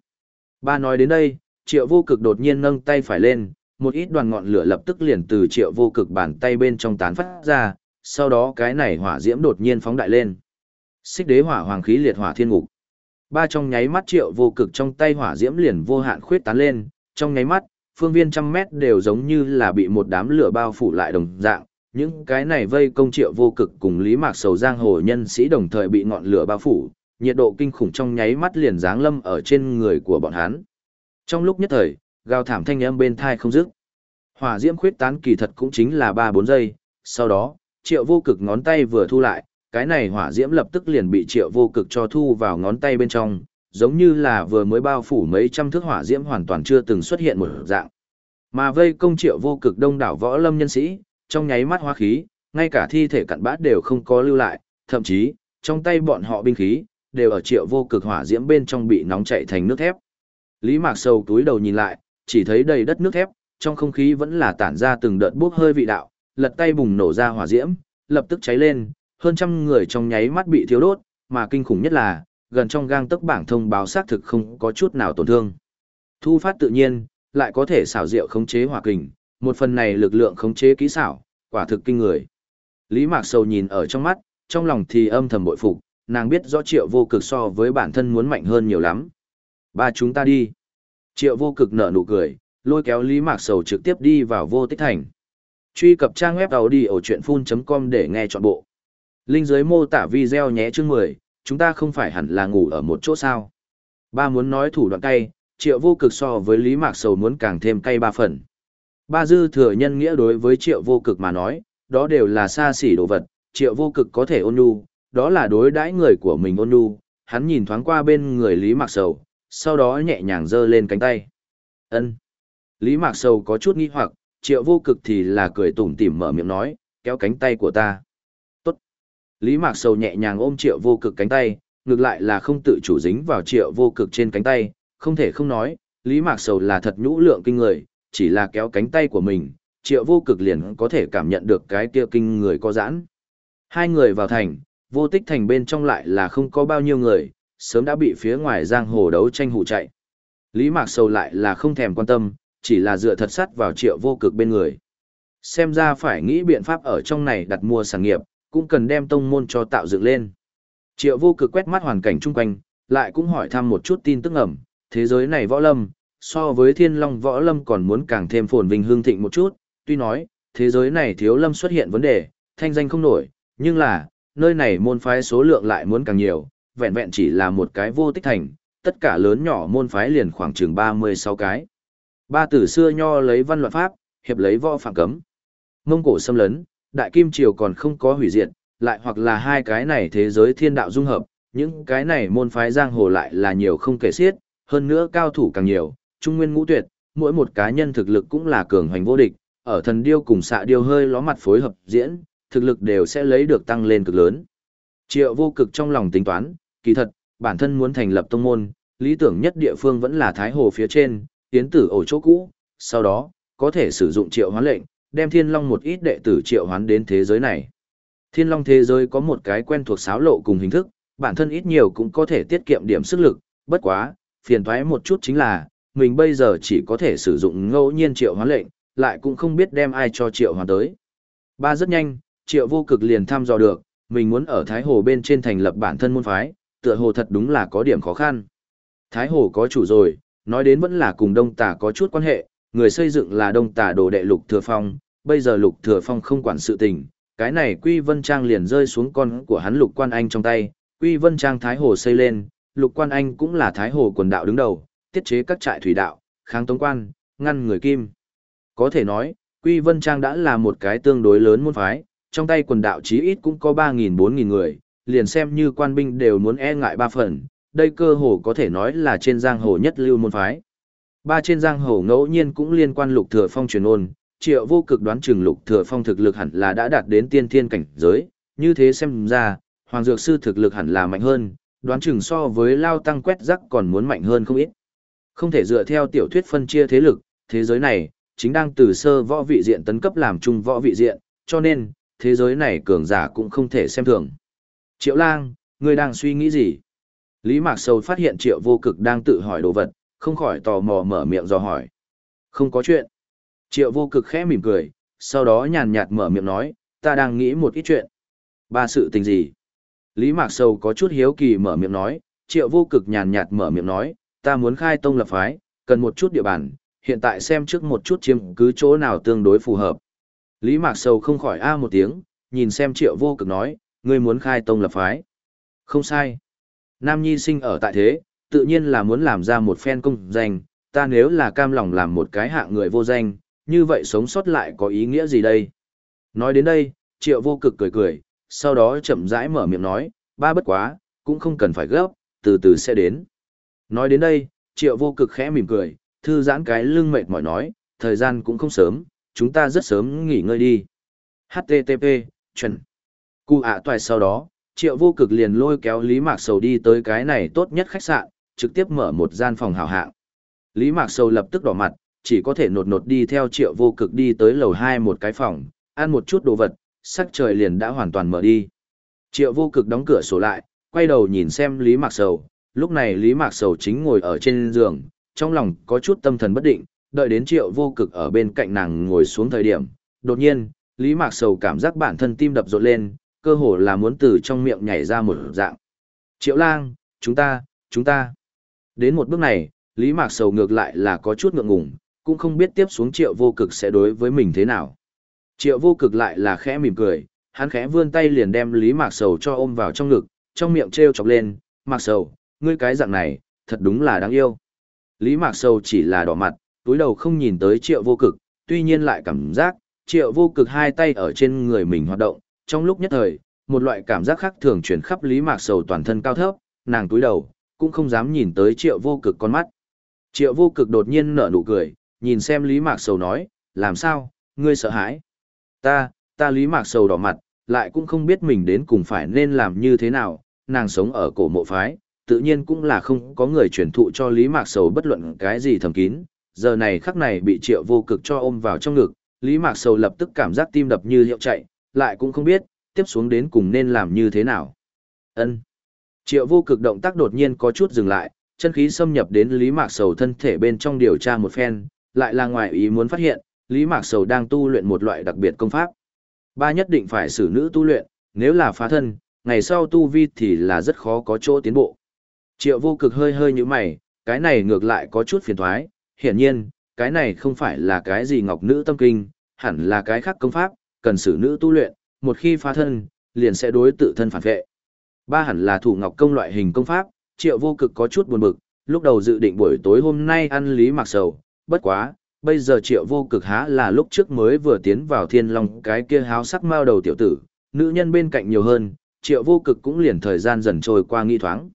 Ba nói đến đây, triệu vô cực đột nhiên nâng tay phải lên, một ít đoàn ngọn lửa lập tức liền từ triệu vô cực bàn tay bên trong tán phát ra, sau đó cái này hỏa diễm đột nhiên phóng đại lên. Xích đế hỏa hoàng khí liệt hỏa thiên ngục. Ba trong nháy mắt triệu vô cực trong tay hỏa diễm liền vô hạn khuyết tán lên, trong nháy mắt, phương viên trăm mét đều giống như là bị một đám lửa bao phủ lại đồng dạng. Những cái này vây công triệu vô cực cùng Lý Mạc Sầu Giang Hồ nhân sĩ đồng thời bị ngọn lửa bao phủ, nhiệt độ kinh khủng trong nháy mắt liền giáng lâm ở trên người của bọn hắn. Trong lúc nhất thời, gào thảm thanh âm bên thai không dứt. Hỏa diễm khuyết tán kỳ thật cũng chính là 3-4 giây, sau đó, triệu vô cực ngón tay vừa thu lại, cái này hỏa diễm lập tức liền bị triệu vô cực cho thu vào ngón tay bên trong, giống như là vừa mới bao phủ mấy trăm thước hỏa diễm hoàn toàn chưa từng xuất hiện một dạng. Mà vây công triệu vô cực đông đảo võ lâm nhân sĩ, trong nháy mắt hóa khí, ngay cả thi thể cặn bát đều không có lưu lại, thậm chí, trong tay bọn họ binh khí, đều ở triệu vô cực hỏa diễm bên trong bị nóng chạy thành nước thép. Lý Mạc Sầu túi đầu nhìn lại, chỉ thấy đầy đất nước thép, trong không khí vẫn là tản ra từng đợt bốc hơi vị đạo, lật tay bùng nổ ra hỏa diễm, lập tức cháy lên, hơn trăm người trong nháy mắt bị thiếu đốt, mà kinh khủng nhất là, gần trong gang tấc bảng thông báo xác thực không có chút nào tổn thương. Thu phát tự nhiên, lại có thể xảo diệu khống chế hỏa kình, một phần này lực lượng khống chế kỹ xảo, quả thực kinh người. Lý Mạc Sầu nhìn ở trong mắt, trong lòng thì âm thầm bội phục, nàng biết rõ triệu vô cực so với bản thân muốn mạnh hơn nhiều lắm. Ba chúng ta đi. Triệu vô cực nở nụ cười, lôi kéo Lý Mạc Sầu trực tiếp đi vào vô tích thành. Truy cập trang web đầu đi ở chuyện full.com để nghe trọn bộ. Linh dưới mô tả video nhé chương 10, chúng ta không phải hẳn là ngủ ở một chỗ sao. Ba muốn nói thủ đoạn cay, triệu vô cực so với Lý Mạc Sầu muốn càng thêm cay ba phần. Ba dư thừa nhân nghĩa đối với triệu vô cực mà nói, đó đều là xa xỉ đồ vật, triệu vô cực có thể ôn nhu, đó là đối đãi người của mình ôn nhu, hắn nhìn thoáng qua bên người Lý Mạc Sầu, sau đó nhẹ nhàng giơ lên cánh tay. ân Lý Mạc Sầu có chút nghi hoặc, triệu vô cực thì là cười tủm tỉm mở miệng nói, kéo cánh tay của ta. Lý Mạc Sầu nhẹ nhàng ôm triệu vô cực cánh tay, ngược lại là không tự chủ dính vào triệu vô cực trên cánh tay, không thể không nói, Lý Mạc Sầu là thật nhũ lượng kinh người, chỉ là kéo cánh tay của mình, triệu vô cực liền có thể cảm nhận được cái kia kinh người có giãn. Hai người vào thành, vô tích thành bên trong lại là không có bao nhiêu người, sớm đã bị phía ngoài giang hồ đấu tranh hụ chạy. Lý Mạc Sầu lại là không thèm quan tâm, chỉ là dựa thật sắt vào triệu vô cực bên người. Xem ra phải nghĩ biện pháp ở trong này đặt mua sản nghiệp, cũng cần đem tông môn cho tạo dựng lên. Triệu vô cực quét mắt hoàn cảnh chung quanh, lại cũng hỏi thăm một chút tin tức ẩm, thế giới này võ lâm, so với thiên long võ lâm còn muốn càng thêm phồn vinh hương thịnh một chút, tuy nói, thế giới này thiếu lâm xuất hiện vấn đề, thanh danh không nổi, nhưng là, nơi này môn phái số lượng lại muốn càng nhiều, vẹn vẹn chỉ là một cái vô tích thành, tất cả lớn nhỏ môn phái liền khoảng chừng 36 cái. Ba tử xưa nho lấy văn luật pháp, hiệp lấy võ phạm cấm. Mông cổ xâm lấn, đại kim triều còn không có hủy diệt, lại hoặc là hai cái này thế giới thiên đạo dung hợp, những cái này môn phái giang hồ lại là nhiều không kể xiết, hơn nữa cao thủ càng nhiều, trung nguyên ngũ tuyệt, mỗi một cá nhân thực lực cũng là cường hoành vô địch, ở thần điêu cùng xạ điêu hơi ló mặt phối hợp diễn, thực lực đều sẽ lấy được tăng lên cực lớn. Triệu vô cực trong lòng tính toán, kỳ thật, bản thân muốn thành lập tông môn, lý tưởng nhất địa phương vẫn là Thái Hồ phía trên, tiến tử ổ chỗ cũ, sau đó, có thể sử dụng triệu hóa lệnh, đem thiên long một ít đệ tử triệu hoán đến thế giới này. Thiên long thế giới có một cái quen thuộc xáo lộ cùng hình thức, bản thân ít nhiều cũng có thể tiết kiệm điểm sức lực, bất quá, phiền thoái một chút chính là, mình bây giờ chỉ có thể sử dụng ngẫu nhiên triệu hoán lệnh, lại cũng không biết đem ai cho triệu hoán tới. Ba rất nhanh, triệu vô cực liền thăm dò được, mình muốn ở Thái Hồ bên trên thành lập bản thân môn phái, tựa hồ thật đúng là có điểm khó khăn. Thái Hồ có chủ rồi, nói đến vẫn là cùng Đông Tà có chút quan hệ, người xây dựng là Đông Tà đồ đệ Lục Thừa Phong, bây giờ Lục Thừa Phong không quản sự tình, cái này Quy Vân Trang liền rơi xuống con của hắn Lục Quan Anh trong tay, Quy Vân Trang Thái Hồ xây lên, Lục Quan Anh cũng là Thái Hồ quần đạo đứng đầu, tiết chế các trại thủy đạo, kháng tống quan, ngăn người kim. Có thể nói, Quy Vân Trang đã là một cái tương đối lớn môn phái, trong tay quần đạo chí ít cũng có 3.000-4.000 người, liền xem như quan binh đều muốn e ngại ba phần, đây cơ hồ có thể nói là trên giang hồ nhất lưu môn phái. Ba trên giang hồ ngẫu nhiên cũng liên quan lục thừa phong truyền ôn, triệu vô cực đoán chừng lục thừa phong thực lực hẳn là đã đạt đến tiên thiên cảnh giới, như thế xem ra, hoàng dược sư thực lực hẳn là mạnh hơn, đoán chừng so với lao tăng quét rắc còn muốn mạnh hơn không ít. Không thể dựa theo tiểu thuyết phân chia thế lực, thế giới này, chính đang từ sơ võ vị diện tấn cấp làm trung võ vị diện, cho nên, thế giới này cường giả cũng không thể xem thường. Triệu lang, ngươi đang suy nghĩ gì? Lý Mạc Sầu phát hiện triệu vô cực đang tự hỏi đồ vật, không khỏi tò mò mở miệng do hỏi. Không có chuyện. Triệu vô cực khẽ mỉm cười, sau đó nhàn nhạt mở miệng nói, ta đang nghĩ một ít chuyện. Ba sự tình gì? Lý Mạc Sầu có chút hiếu kỳ mở miệng nói, triệu vô cực nhàn nhạt mở miệng nói, ta muốn khai tông lập phái, cần một chút địa bàn, hiện tại xem trước một chút chiếm cứ chỗ nào tương đối phù hợp. Lý Mạc Sầu không khỏi a một tiếng, nhìn xem triệu vô cực nói, ngươi muốn khai tông lập phái. Không sai. Nam Nhi sinh ở tại thế, tự nhiên là muốn làm ra một phen công danh, ta nếu là cam lòng làm một cái hạng người vô danh, như vậy sống sót lại có ý nghĩa gì đây? Nói đến đây, triệu vô cực cười cười, sau đó chậm rãi mở miệng nói, ba bất quá, cũng không cần phải gấp, từ từ sẽ đến. Nói đến đây, triệu vô cực khẽ mỉm cười, thư giãn cái lưng mệt mỏi nói, thời gian cũng không sớm, chúng ta rất sớm nghỉ ngơi đi. HTTP, chuẩn. Cụ ạ toài sau đó, triệu vô cực liền lôi kéo Lý Mạc Sầu đi tới cái này tốt nhất khách sạn, trực tiếp mở một gian phòng hào hạng. Lý Mạc Sầu lập tức đỏ mặt, chỉ có thể nột nột đi theo triệu vô cực đi tới lầu hai một cái phòng, ăn một chút đồ vật, sắc trời liền đã hoàn toàn mở đi. Triệu vô cực đóng cửa sổ lại, quay đầu nhìn xem Lý Mạc Sầu, lúc này Lý Mạc Sầu chính ngồi ở trên giường, trong lòng có chút tâm thần bất định, đợi đến triệu vô cực ở bên cạnh nàng ngồi xuống thời điểm, đột nhiên, Lý Mạc Sầu cảm giác bản thân tim đập rộn lên, cơ hồ là muốn từ trong miệng nhảy ra một dạng. Triệu lang, chúng ta, chúng ta. Đến một bước này, Lý Mạc Sầu ngược lại là có chút ngượng ngùng, cũng không biết tiếp xuống triệu vô cực sẽ đối với mình thế nào. Triệu vô cực lại là khẽ mỉm cười, hắn khẽ vươn tay liền đem Lý Mạc Sầu cho ôm vào trong ngực, trong miệng treo chọc lên, Mạc Sầu, ngươi cái dạng này, thật đúng là đáng yêu. Lý Mạc Sầu chỉ là đỏ mặt, túi đầu không nhìn tới triệu vô cực, tuy nhiên lại cảm giác, triệu vô cực hai tay ở trên người mình hoạt động, trong lúc nhất thời, một loại cảm giác khác thường chuyển khắp Lý Mạc Sầu toàn thân cao thấp, nàng túi đầu, cũng không dám nhìn tới triệu vô cực con mắt. Triệu vô cực đột nhiên nở nụ cười, nhìn xem Lý Mạc Sầu nói, làm sao, ngươi sợ hãi. Ta, ta Lý Mạc Sầu đỏ mặt, lại cũng không biết mình đến cùng phải nên làm như thế nào, nàng sống ở cổ mộ phái, tự nhiên cũng là không có người truyền thụ cho Lý Mạc Sầu bất luận cái gì thầm kín, giờ này khắc này bị triệu vô cực cho ôm vào trong ngực, Lý Mạc Sầu lập tức cảm giác tim đập như hiệu chạy, lại cũng không biết, tiếp xuống đến cùng nên làm như thế nào. Ân. Triệu vô cực động tác đột nhiên có chút dừng lại, chân khí xâm nhập đến Lý Mạc Sầu thân thể bên trong điều tra một phen, lại là ngoài ý muốn phát hiện, Lý Mạc Sầu đang tu luyện một loại đặc biệt công pháp. Ba nhất định phải xử nữ tu luyện, nếu là phá thân, ngày sau tu vi thì là rất khó có chỗ tiến bộ. Triệu vô cực hơi hơi như mày, cái này ngược lại có chút phiền thoái, hiển nhiên, cái này không phải là cái gì ngọc nữ tâm kinh, hẳn là cái khác công pháp, cần xử nữ tu luyện, một khi phá thân, liền sẽ đối tự thân phản vệ. Ba hẳn là thủ ngọc công loại hình công pháp, triệu vô cực có chút buồn bực, lúc đầu dự định buổi tối hôm nay ăn lý mạc sầu, bất quá, bây giờ triệu vô cực há là lúc trước mới vừa tiến vào thiên long cái kia háo sắc mao đầu tiểu tử, nữ nhân bên cạnh nhiều hơn, triệu vô cực cũng liền thời gian dần trôi qua nghi thoáng.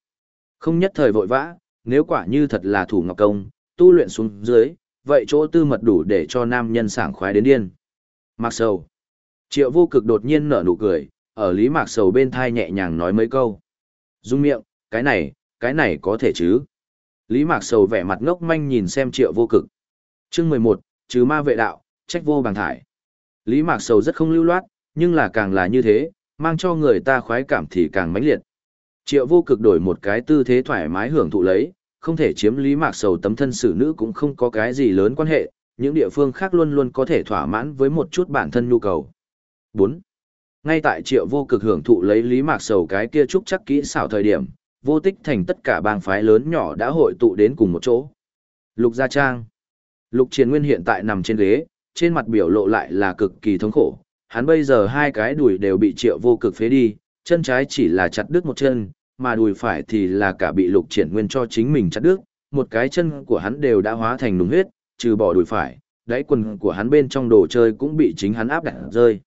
Không nhất thời vội vã, nếu quả như thật là thủ ngọc công, tu luyện xuống dưới, vậy chỗ tư mật đủ để cho nam nhân sảng khoái đến điên. Mạc sầu. Triệu vô cực đột nhiên nở nụ cười, ở Lý Mạc sầu bên thai nhẹ nhàng nói mấy câu. Dung miệng, cái này, cái này có thể chứ. Lý Mạc sầu vẻ mặt ngốc manh nhìn xem triệu vô cực. Chương mười một, trừ ma vệ đạo, trách vô bằng thải. Lý Mạc sầu rất không lưu loát, nhưng là càng là như thế, mang cho người ta khoái cảm thì càng mãnh liệt. Triệu vô cực đổi một cái tư thế thoải mái hưởng thụ lấy, không thể chiếm lý mạc sầu tấm thân xử nữ cũng không có cái gì lớn quan hệ, những địa phương khác luôn luôn có thể thỏa mãn với một chút bản thân nhu cầu. 4. Ngay tại triệu vô cực hưởng thụ lấy lý mạc sầu cái kia trúc chắc kỹ xảo thời điểm, vô tích thành tất cả bang phái lớn nhỏ đã hội tụ đến cùng một chỗ. Lục Gia Trang Lục Triển Nguyên hiện tại nằm trên ghế, trên mặt biểu lộ lại là cực kỳ thống khổ, hắn bây giờ hai cái đùi đều bị triệu vô cực phế đi, chân trái chỉ là chặt đứt một chân, mà đùi phải thì là cả bị lục triển nguyên cho chính mình chặt đứt, một cái chân của hắn đều đã hóa thành nùng huyết, trừ bỏ đùi phải, đáy quần của hắn bên trong đồ chơi cũng bị chính hắn áp đặt rơi.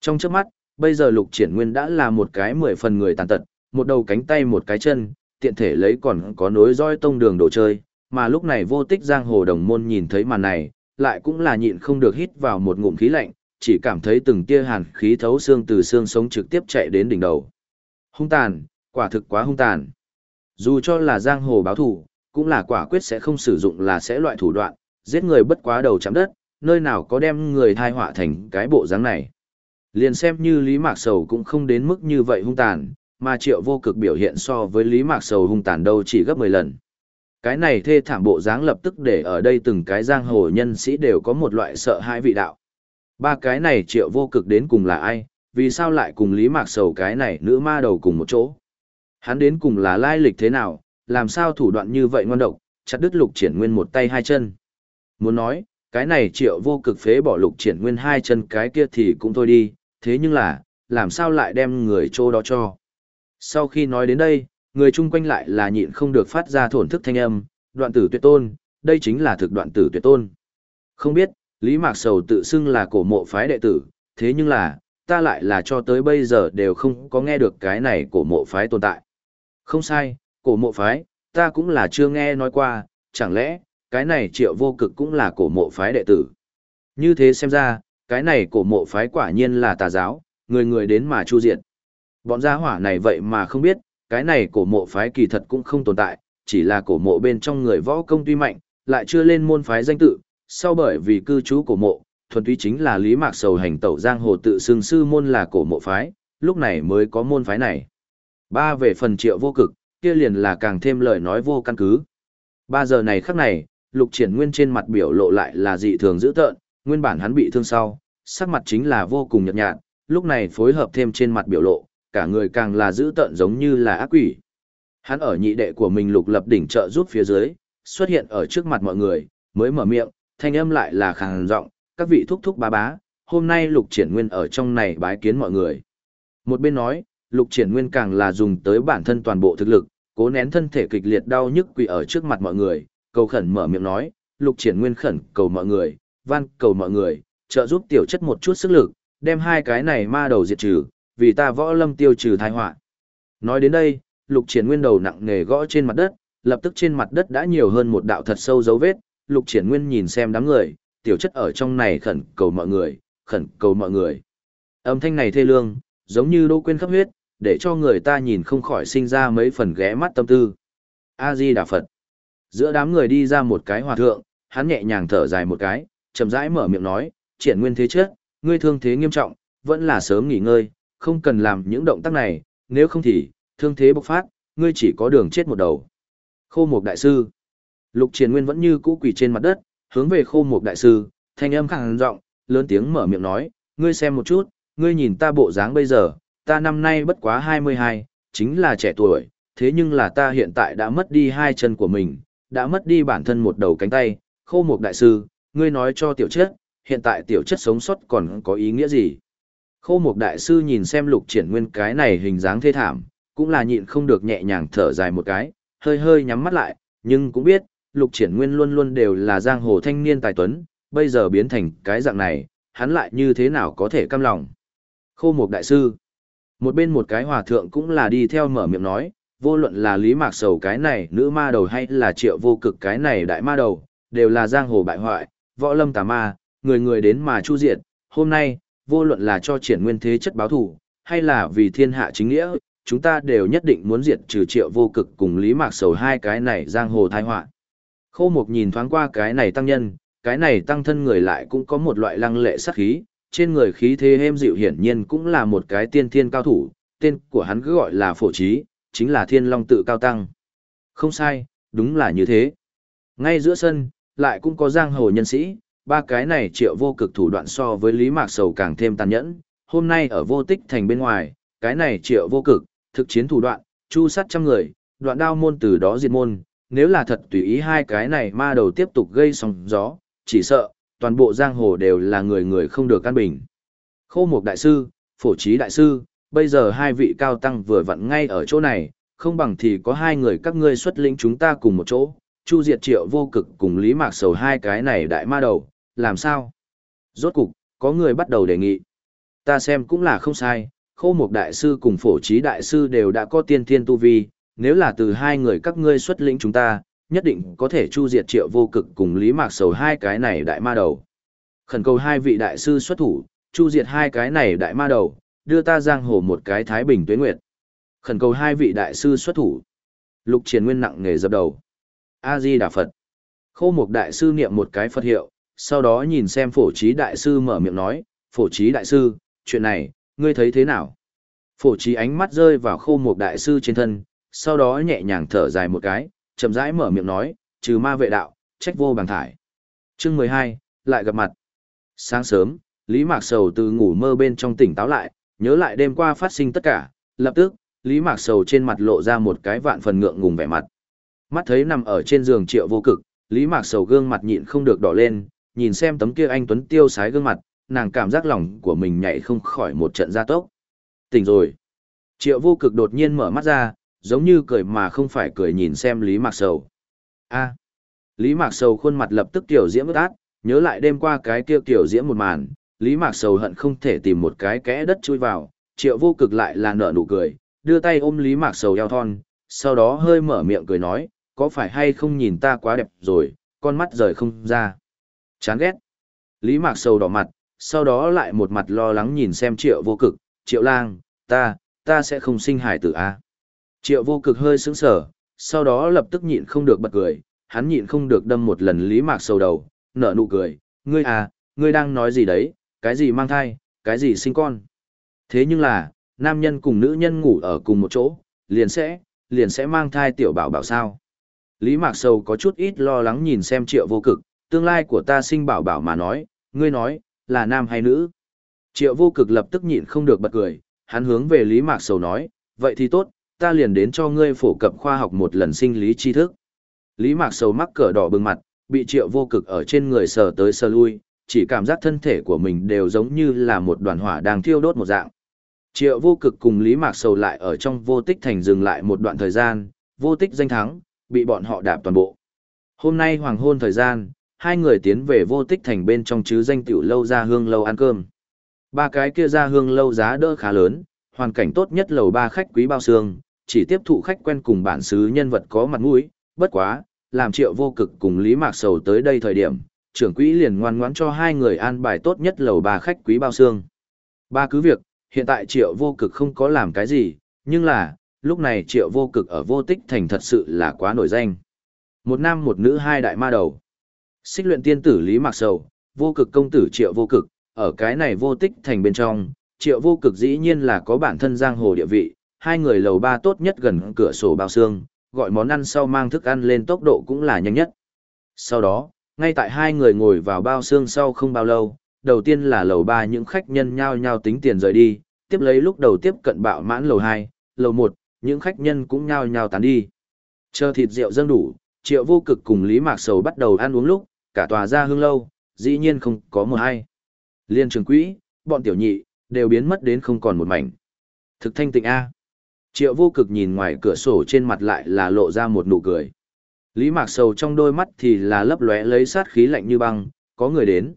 Trong trước mắt, bây giờ lục triển nguyên đã là một cái mười phần người tàn tật, một đầu cánh tay một cái chân, tiện thể lấy còn có nối roi tông đường đồ chơi, mà lúc này vô tích giang hồ đồng môn nhìn thấy màn này, lại cũng là nhịn không được hít vào một ngụm khí lạnh, chỉ cảm thấy từng tia hàn khí thấu xương từ xương sống trực tiếp chạy đến đỉnh đầu. Hung tàn, quả thực quá hung tàn. Dù cho là giang hồ báo thủ, cũng là quả quyết sẽ không sử dụng là sẽ loại thủ đoạn, giết người bất quá đầu chạm đất, nơi nào có đem người thai họa thành cái bộ dáng này. Liền xem như Lý Mạc Sầu cũng không đến mức như vậy hung tàn, mà triệu vô cực biểu hiện so với Lý Mạc Sầu hung tàn đâu chỉ gấp 10 lần. Cái này thê thảm bộ dáng lập tức để ở đây từng cái giang hồ nhân sĩ đều có một loại sợ hãi vị đạo. Ba cái này triệu vô cực đến cùng là ai, vì sao lại cùng Lý Mạc Sầu cái này nữ ma đầu cùng một chỗ. Hắn đến cùng là lai lịch thế nào, làm sao thủ đoạn như vậy ngon độc, chặt đứt lục triển nguyên một tay hai chân. Muốn nói, cái này triệu vô cực phế bỏ lục triển nguyên hai chân cái kia thì cũng thôi đi, thế nhưng là, làm sao lại đem người chỗ đó cho. Sau khi nói đến đây, người chung quanh lại là nhịn không được phát ra thổn thức thanh âm, đoạn tử tuyệt tôn, đây chính là thực đoạn tử tuyệt tôn. Không biết, Lý Mạc Sầu tự xưng là cổ mộ phái đệ tử, thế nhưng là, ta lại là cho tới bây giờ đều không có nghe được cái này cổ mộ phái tồn tại. Không sai, cổ mộ phái, ta cũng là chưa nghe nói qua, chẳng lẽ, cái này triệu vô cực cũng là cổ mộ phái đệ tử. Như thế xem ra, cái này cổ mộ phái quả nhiên là tà giáo, người người đến mà chu diệt. Bọn gia hỏa này vậy mà không biết, cái này cổ mộ phái kỳ thật cũng không tồn tại, chỉ là cổ mộ bên trong người võ công tuy mạnh, lại chưa lên môn phái danh tự, sau bởi vì cư trú cổ mộ, thuần túy chính là Lý Mạc Sầu hành tẩu giang hồ tự xưng sư môn là cổ mộ phái, lúc này mới có môn phái này. Ba về phần triệu vô cực, kia liền là càng thêm lời nói vô căn cứ. Ba giờ này khắc này, lục triển nguyên trên mặt biểu lộ lại là dị thường dữ tợn, nguyên bản hắn bị thương sau, sắc mặt chính là vô cùng nhợt nhạt, lúc này phối hợp thêm trên mặt biểu lộ, cả người càng là dữ tợn giống như là ác quỷ. Hắn ở nhị đệ của mình lục lập đỉnh trợ giúp phía dưới, xuất hiện ở trước mặt mọi người, mới mở miệng, thanh âm lại là khàn giọng, các vị thúc thúc bá bá, hôm nay lục triển nguyên ở trong này bái kiến mọi người. Một bên nói, lục triển nguyên càng là dùng tới bản thân toàn bộ thực lực, cố nén thân thể kịch liệt đau nhức quỳ ở trước mặt mọi người, cầu khẩn mở miệng nói, lục triển nguyên khẩn cầu mọi người, van cầu mọi người, trợ giúp tiểu chất một chút sức lực, đem hai cái này ma đầu diệt trừ, vì ta võ lâm tiêu trừ tai họa. Nói đến đây, lục triển nguyên đầu nặng nề gõ trên mặt đất, lập tức trên mặt đất đã nhiều hơn một đạo thật sâu dấu vết, lục triển nguyên nhìn xem đám người, tiểu chất ở trong này khẩn cầu mọi người, khẩn cầu mọi người. Âm thanh này thê lương, giống như đô quên khắp huyết, để cho người ta nhìn không khỏi sinh ra mấy phần ghé mắt tâm tư. A-di Đà Phật. Giữa đám người đi ra một cái hòa thượng, hắn nhẹ nhàng thở dài một cái, chậm rãi mở miệng nói, triển nguyên thế chết, ngươi thương thế nghiêm trọng, vẫn là sớm nghỉ ngơi, không cần làm những động tác này, nếu không thì, thương thế bộc phát, ngươi chỉ có đường chết một đầu. Khô Mục Đại Sư Lục Triển Nguyên vẫn như cũ quỳ trên mặt đất, hướng về Khô Mục Đại Sư, thanh âm khẳng giọng, lớn tiếng mở miệng nói, ngươi xem một chút, ngươi nhìn ta bộ dáng bây giờ, ta năm nay bất quá 22, chính là trẻ tuổi, thế nhưng là ta hiện tại đã mất đi hai chân của mình, đã mất đi bản thân một đầu cánh tay, khô Mục đại sư, ngươi nói cho tiểu chất, hiện tại tiểu chất sống sót còn có ý nghĩa gì? Khô Mộc Đại Sư nhìn xem lục triển nguyên cái này hình dáng thê thảm, cũng là nhịn không được nhẹ nhàng thở dài một cái, hơi hơi nhắm mắt lại, nhưng cũng biết, lục triển nguyên luôn luôn đều là giang hồ thanh niên tài tuấn, bây giờ biến thành cái dạng này, hắn lại như thế nào có thể cam lòng. Khô Mộc Đại Sư Một bên một cái hòa thượng cũng là đi theo mở miệng nói, vô luận là Lý Mạc Sầu cái này nữ ma đầu hay là triệu vô cực cái này đại ma đầu, đều là giang hồ bại hoại, võ lâm tà ma, người người đến mà chu diệt, hôm nay, vô luận là cho triển nguyên thế chất báo thủ, hay là vì thiên hạ chính nghĩa, chúng ta đều nhất định muốn diệt trừ triệu vô cực cùng Lý Mạc Sầu hai cái này giang hồ thai họa. Khô Mục nhìn thoáng qua cái này tăng nhân, cái này tăng thân người lại cũng có một loại lăng lệ sắc khí, trên người khí thế êm dịu hiển nhiên cũng là một cái tiên thiên cao thủ, tên của hắn cứ gọi là phổ trí, chính là thiên long tự cao tăng. Không sai, đúng là như thế. Ngay giữa sân, lại cũng có giang hồ nhân sĩ, ba cái này triệu vô cực thủ đoạn so với Lý Mạc Sầu càng thêm tàn nhẫn. Hôm nay ở vô tích thành bên ngoài, cái này triệu vô cực, thực chiến thủ đoạn, chu sát trăm người, đoạn đao môn từ đó diệt môn. Nếu là thật tùy ý hai cái này ma đầu tiếp tục gây sóng gió, chỉ sợ, toàn bộ giang hồ đều là người người không được căn bình. Khô Mục Đại Sư, Phổ Trí Đại Sư, bây giờ hai vị cao tăng vừa vặn ngay ở chỗ này, không bằng thì có hai người các ngươi xuất lĩnh chúng ta cùng một chỗ, Chu Diệt Triệu vô cực cùng Lý Mạc Sầu hai cái này đại ma đầu, làm sao? Rốt cục, có người bắt đầu đề nghị. Ta xem cũng là không sai, khô Mục đại sư cùng phổ trí đại sư đều đã có tiên thiên tu vi, nếu là từ hai người các ngươi xuất lĩnh chúng ta, nhất định có thể chu diệt triệu vô cực cùng Lý Mạc Sầu hai cái này đại ma đầu. Khẩn cầu hai vị đại sư xuất thủ, chu diệt hai cái này đại ma đầu, đưa ta giang hồ một cái thái bình tuyến nguyệt. Khẩn cầu hai vị đại sư xuất thủ. Lục Triển Nguyên nặng nghề dập đầu. A Di Đà Phật. Khô Mục đại sư niệm một cái Phật hiệu, sau đó nhìn xem Phổ Chí đại sư mở miệng nói, "Phổ Chí đại sư, chuyện này, ngươi thấy thế nào?" Phổ Chí ánh mắt rơi vào Khô Mục đại sư trên thân, sau đó nhẹ nhàng thở dài một cái, chậm rãi mở miệng nói, "Trừ ma vệ đạo, trách vô bằng thải." Chương mười hai lại gặp mặt. Sáng sớm, Lý Mạc Sầu từ ngủ mơ bên trong tỉnh táo lại, nhớ lại đêm qua phát sinh tất cả, lập tức, Lý Mạc Sầu trên mặt lộ ra một cái vạn phần ngượng ngùng vẻ mặt. Mắt thấy nằm ở trên giường triệu vô cực, Lý Mạc Sầu gương mặt nhịn không được đỏ lên, nhìn xem tấm kia anh Tuấn tiêu sái gương mặt, nàng cảm giác lòng của mình nhảy không khỏi một trận gia tốc. Tỉnh rồi. Triệu vô cực đột nhiên mở mắt ra, giống như cười mà không phải cười nhìn xem Lý Mạc Sầu. a Lý Mạc Sầu khuôn mặt lập tức tiểu diễm ướt át, nhớ lại đêm qua cái kia tiểu diễm một màn, Lý Mạc Sầu hận không thể tìm một cái kẽ đất chui vào, triệu vô cực lại là nở nụ cười, đưa tay ôm Lý Mạc Sầu eo thon, sau đó hơi mở miệng cười nói, có phải hay không nhìn ta quá đẹp rồi, con mắt rời không ra. Chán ghét. Lý Mạc Sầu đỏ mặt, sau đó lại một mặt lo lắng nhìn xem triệu vô cực, triệu lang, ta, ta sẽ không sinh hải tử a à? Triệu vô cực hơi sững sờ, sau đó lập tức nhịn không được bật cười, hắn nhịn không được đâm một lần Lý Mạc Sầu đầu, nở nụ cười, ngươi à, ngươi đang nói gì đấy, cái gì mang thai, cái gì sinh con. Thế nhưng là, nam nhân cùng nữ nhân ngủ ở cùng một chỗ, liền sẽ, liền sẽ mang thai tiểu bảo bảo sao. Lý Mạc Sầu có chút ít lo lắng nhìn xem triệu vô cực, tương lai của ta sinh bảo bảo mà nói, ngươi nói, là nam hay nữ. Triệu vô cực lập tức nhịn không được bật cười, hắn hướng về Lý Mạc Sầu nói, vậy thì tốt, ta liền đến cho ngươi phổ cập khoa học một lần sinh lý tri thức. Lý Mạc Sầu mắc cỡ đỏ bừng mặt, bị triệu vô cực ở trên người sờ tới sờ lui, chỉ cảm giác thân thể của mình đều giống như là một đoàn hỏa đang thiêu đốt một dạng. Triệu vô cực cùng Lý Mạc Sầu lại ở trong vô tích thành dừng lại một đoạn thời gian, vô tích danh thắng, bị bọn họ đạp toàn bộ. Hôm nay hoàng hôn thời gian, hai người tiến về vô tích thành bên trong chứ danh tiểu lâu ra hương lâu ăn cơm. Ba cái kia ra hương lâu giá đỡ khá lớn, hoàn cảnh tốt nhất lầu ba khách quý bao xương, chỉ tiếp thụ khách quen cùng bản xứ nhân vật có mặt mũi, bất quá, làm triệu vô cực cùng Lý Mạc Sầu tới đây thời điểm, trưởng quỹ liền ngoan ngoãn cho hai người an bài tốt nhất lầu ba khách quý bao xương. Ba cứ việc, hiện tại triệu vô cực không có làm cái gì, nhưng là, lúc này triệu vô cực ở vô tích thành thật sự là quá nổi danh. Một nam một nữ hai đại ma đầu. Xích luyện tiên tử Lý Mạc Sầu, vô cực công tử triệu vô cực, ở cái này vô tích thành bên trong, triệu vô cực dĩ nhiên là có bản thân giang hồ địa vị, hai người lầu ba tốt nhất gần cửa sổ bao xương, gọi món ăn sau mang thức ăn lên tốc độ cũng là nhanh nhất. Sau đó, ngay tại hai người ngồi vào bao xương sau không bao lâu, đầu tiên là lầu ba những khách nhân nhao nhao tính tiền rời đi, tiếp lấy lúc đầu tiếp cận bạo mãn lầu hai, lầu một, những khách nhân cũng nhao nhao tán đi. Chờ thịt rượu dâng đủ, triệu vô cực cùng Lý Mạc Sầu bắt đầu ăn uống lúc, cả tòa ra hương lâu, dĩ nhiên không có một ai. Liên trường quỹ, bọn tiểu nhị, đều biến mất đến không còn một mảnh. Thực thanh tịnh A. Triệu vô cực nhìn ngoài cửa sổ trên mặt lại là lộ ra một nụ cười. Lý Mạc Sầu trong đôi mắt thì là lấp lóe lấy sát khí lạnh như băng, có người đến.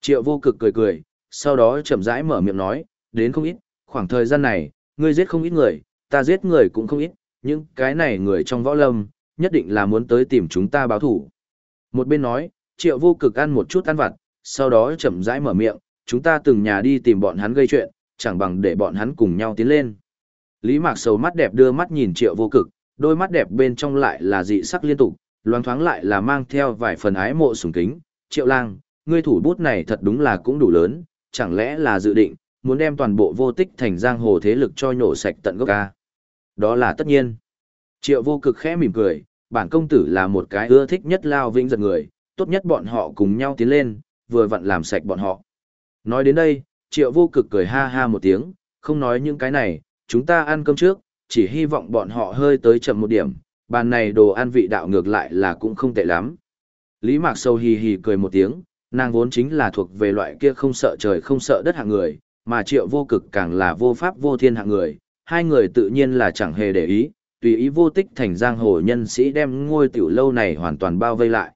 Triệu vô cực cười cười, sau đó chậm rãi mở miệng nói, đến không ít, khoảng thời gian này, ngươi giết không ít người, ta giết người cũng không ít, nhưng cái này người trong võ lâm, nhất định là muốn tới tìm chúng ta báo thủ. Một bên nói, triệu vô cực ăn một chút ăn vặt, sau đó chậm rãi mở miệng, chúng ta từng nhà đi tìm bọn hắn gây chuyện, chẳng bằng để bọn hắn cùng nhau tiến lên. Lý Mạc Sầu mắt đẹp đưa mắt nhìn triệu vô cực, đôi mắt đẹp bên trong lại là dị sắc liên tục, loáng thoáng lại là mang theo vài phần ái mộ sùng kính. Triệu lang, ngươi thủ bút này thật đúng là cũng đủ lớn, chẳng lẽ là dự định, muốn đem toàn bộ vô tích thành giang hồ thế lực cho nhổ sạch tận gốc ca. Đó là tất nhiên. Triệu vô cực khẽ mỉm cười, bản công tử là một cái ưa thích nhất lao vĩnh giật người, tốt nhất bọn họ cùng nhau tiến lên, vừa vặn làm sạch bọn họ. Nói đến đây, triệu vô cực cười ha ha một tiếng, không nói những cái này, chúng ta ăn cơm trước, chỉ hy vọng bọn họ hơi tới chậm một điểm, bàn này đồ ăn vị đạo ngược lại là cũng không tệ lắm. Lý Mạc Sâu hì hì cười một tiếng, nàng vốn chính là thuộc về loại kia không sợ trời không sợ đất hạng người, mà triệu vô cực càng là vô pháp vô thiên hạng người, hai người tự nhiên là chẳng hề để ý, tùy ý vô tích thành giang hồ nhân sĩ đem ngôi tiểu lâu này hoàn toàn bao vây lại.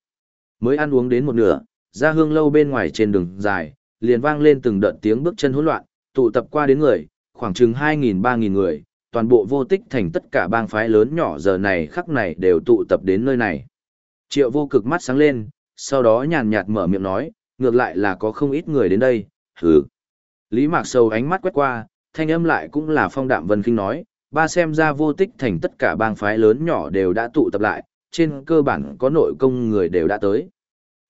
Mới ăn uống đến một nửa, ra hương lâu bên ngoài trên đường dài, liền vang lên từng đợt tiếng bước chân hỗn loạn, tụ tập qua đến người, khoảng chừng 2.000-3.000 người, toàn bộ vô tích thành tất cả bang phái lớn nhỏ giờ này khắc này đều tụ tập đến nơi này. Triệu vô cực mắt sáng lên, sau đó nhàn nhạt mở miệng nói, ngược lại là có không ít người đến đây, hừ. Lý Mạc Sầu ánh mắt quét qua, thanh âm lại cũng là phong đạm vân kinh nói, ba xem ra vô tích thành tất cả bang phái lớn nhỏ đều đã tụ tập lại, trên cơ bản có nội công người đều đã tới.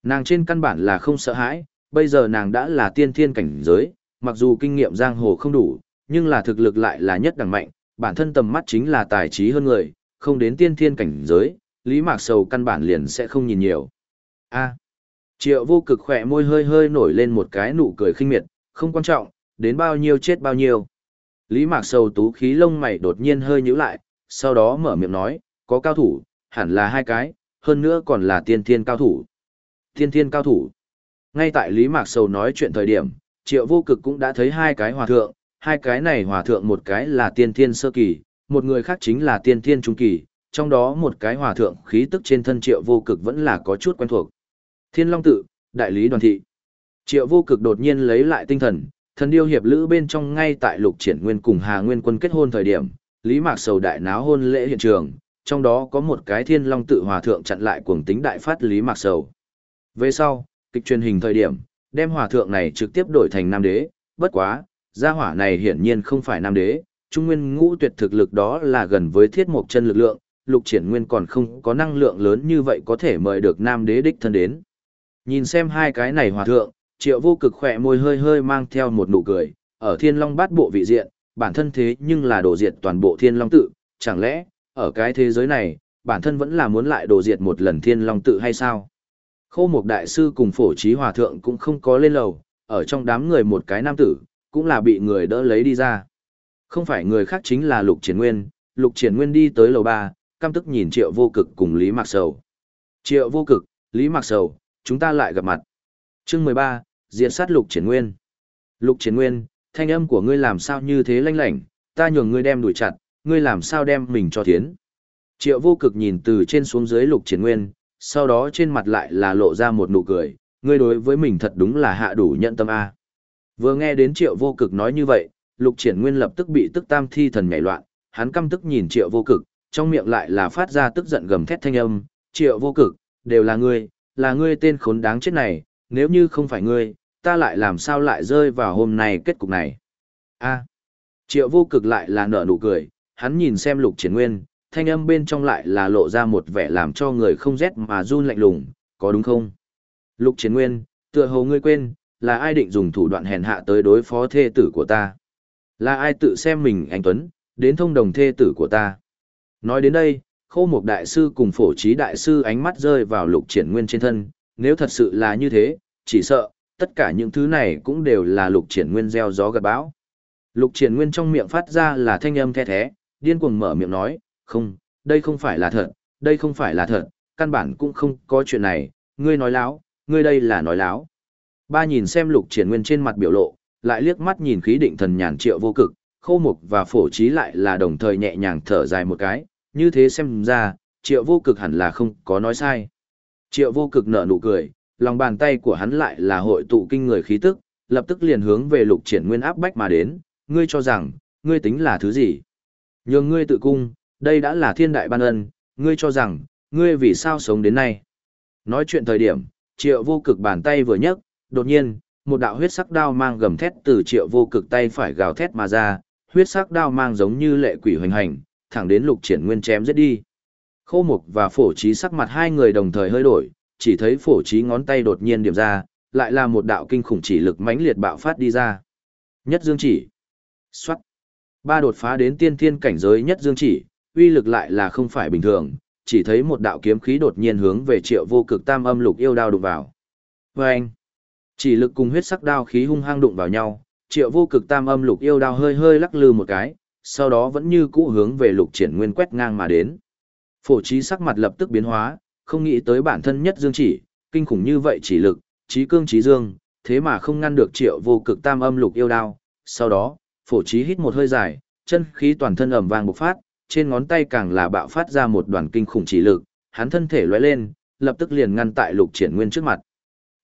Nàng trên căn bản là không sợ hãi, bây giờ nàng đã là tiên thiên cảnh giới, mặc dù kinh nghiệm giang hồ không đủ, nhưng là thực lực lại là nhất đẳng mạnh, bản thân tầm mắt chính là tài trí hơn người, không đến tiên thiên cảnh giới, Lý Mạc Sầu căn bản liền sẽ không nhìn nhiều. A. triệu vô cực khỏe môi hơi hơi nổi lên một cái nụ cười khinh miệt, không quan trọng, đến bao nhiêu chết bao nhiêu. Lý Mạc Sầu tú khí lông mày đột nhiên hơi nhíu lại, sau đó mở miệng nói, có cao thủ, hẳn là hai cái, hơn nữa còn là tiên thiên cao thủ. Tiên thiên cao thủ. Ngay tại Lý Mạc Sầu nói chuyện thời điểm, triệu vô cực cũng đã thấy hai cái hòa thượng, hai cái này hòa thượng một cái là tiên thiên sơ kỳ, một người khác chính là tiên thiên trung kỳ, trong đó một cái hòa thượng khí tức trên thân triệu vô cực vẫn là có chút quen thuộc. Thiên Long Tự, Đại lý đoàn thị. Triệu vô cực đột nhiên lấy lại tinh thần, thần điêu hiệp lữ bên trong ngay tại lục triển nguyên cùng Hà Nguyên quân kết hôn thời điểm, Lý Mạc Sầu đại náo hôn lễ hiện trường, trong đó có một cái Thiên Long Tự hòa thượng chặn lại cuồng tính đại phát Lý Mạc Sầu. Về sau, kịch truyền hình thời điểm, đem hòa thượng này trực tiếp đổi thành nam đế, bất quá, gia hỏa này hiển nhiên không phải nam đế, trung nguyên ngũ tuyệt thực lực đó là gần với thiết mộc chân lực lượng, lục triển nguyên còn không có năng lượng lớn như vậy có thể mời được nam đế đích thân đến. Nhìn xem hai cái này hòa thượng, triệu vô cực khỏe môi hơi hơi mang theo một nụ cười, ở thiên long bát bộ vị diện, bản thân thế nhưng là đổ diệt toàn bộ thiên long tự, chẳng lẽ, ở cái thế giới này, bản thân vẫn là muốn lại đổ diệt một lần thiên long tự hay sao? Khô một đại sư cùng phổ trí hòa thượng cũng không có lên lầu, ở trong đám người một cái nam tử, cũng là bị người đỡ lấy đi ra. Không phải người khác chính là Lục Triển Nguyên, Lục Triển Nguyên đi tới lầu 3, căm tức nhìn Triệu Vô Cực cùng Lý Mạc Sầu. Triệu Vô Cực, Lý Mạc Sầu, chúng ta lại gặp mặt. Chương 13, diện sát Lục Triển Nguyên. Lục Triển Nguyên, thanh âm của ngươi làm sao như thế lanh lảnh, ta nhường ngươi đem đuổi chặt, ngươi làm sao đem mình cho thiến. Triệu Vô Cực nhìn từ trên xuống dưới Lục Triển Nguyên, sau đó trên mặt lại là lộ ra một nụ cười, ngươi đối với mình thật đúng là hạ đủ nhận tâm a. Vừa nghe đến triệu vô cực nói như vậy, lục triển nguyên lập tức bị tức tam thi thần nhảy loạn, hắn căm tức nhìn triệu vô cực, trong miệng lại là phát ra tức giận gầm thét thanh âm, triệu vô cực, đều là ngươi, là ngươi tên khốn đáng chết này, nếu như không phải ngươi, ta lại làm sao lại rơi vào hôm nay kết cục này. a triệu vô cực lại là nở nụ cười, hắn nhìn xem lục triển nguyên, thanh âm bên trong lại là lộ ra một vẻ làm cho người không rét mà run lạnh lùng, có đúng không? Lục triển nguyên, tựa hồ ngươi quên, là ai định dùng thủ đoạn hèn hạ tới đối phó thê tử của ta? Là ai tự xem mình anh Tuấn, đến thông đồng thê tử của ta? Nói đến đây, khô một đại sư cùng phổ trí đại sư ánh mắt rơi vào lục triển nguyên trên thân, nếu thật sự là như thế, chỉ sợ, tất cả những thứ này cũng đều là lục triển nguyên gieo gió gặt bão. Lục triển nguyên trong miệng phát ra là thanh âm the thế, điên cuồng mở miệng nói, không, đây không phải là thật, đây không phải là thật, căn bản cũng không có chuyện này, ngươi nói láo, ngươi đây là nói láo. Ba nhìn xem lục triển nguyên trên mặt biểu lộ, lại liếc mắt nhìn khí định thần nhàn triệu vô cực, khâu mục và phổ trí lại là đồng thời nhẹ nhàng thở dài một cái, như thế xem ra, triệu vô cực hẳn là không có nói sai. Triệu vô cực nở nụ cười, lòng bàn tay của hắn lại là hội tụ kinh người khí tức, lập tức liền hướng về lục triển nguyên áp bách mà đến, ngươi cho rằng, ngươi tính là thứ gì? Nhường ngươi tự cung, đây đã là thiên đại ban ân, ngươi cho rằng, ngươi vì sao sống đến nay? Nói chuyện thời điểm, triệu vô cực bàn tay vừa nhấc, đột nhiên, một đạo huyết sắc đao mang gầm thét từ triệu vô cực tay phải gào thét mà ra, huyết sắc đao mang giống như lệ quỷ hoành hành, thẳng đến lục triển nguyên chém giết đi. Khô mục và phổ trí sắc mặt hai người đồng thời hơi đổi, chỉ thấy phổ trí ngón tay đột nhiên điểm ra, lại là một đạo kinh khủng chỉ lực mãnh liệt bạo phát đi ra. Nhất dương chỉ. Xoát. Ba đột phá đến tiên thiên cảnh giới nhất dương chỉ, uy lực lại là không phải bình thường, chỉ thấy một đạo kiếm khí đột nhiên hướng về triệu vô cực tam âm lục yêu đao đụng vào. Và anh. Chỉ lực cùng huyết sắc đao khí hung hăng đụng vào nhau, triệu vô cực tam âm lục yêu đao hơi hơi lắc lư một cái, sau đó vẫn như cũ hướng về lục triển nguyên quét ngang mà đến. Phổ trí sắc mặt lập tức biến hóa, không nghĩ tới bản thân nhất dương chỉ, kinh khủng như vậy chỉ lực, trí cương trí dương, thế mà không ngăn được triệu vô cực tam âm lục yêu đao. Sau đó, phổ trí hít một hơi dài, chân khí toàn thân ẩm vang bộc phát, trên ngón tay càng là bạo phát ra một đoàn kinh khủng chỉ lực, hắn thân thể lóe lên, lập tức liền ngăn tại lục triển nguyên trước mặt.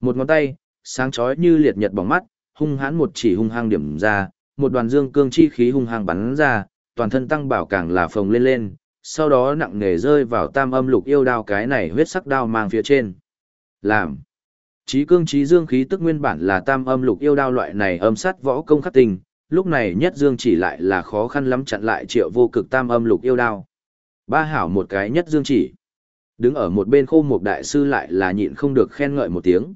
Một ngón tay, sáng chói như liệt nhật bóng mắt, hung hãn một chỉ hung hăng điểm ra, một đoàn dương cương chi khí hung hăng bắn ra, toàn thân tăng bảo càng là phồng lên lên, sau đó nặng nề rơi vào tam âm lục yêu đao cái này huyết sắc đao mang phía trên. Làm. Chí cương chí dương khí tức nguyên bản là tam âm lục yêu đao loại này âm sát võ công khắc tình, lúc này nhất dương chỉ lại là khó khăn lắm chặn lại triệu vô cực tam âm lục yêu đao. Ba hảo một cái nhất dương chỉ. Đứng ở một bên khô một đại sư lại là nhịn không được khen ngợi một tiếng.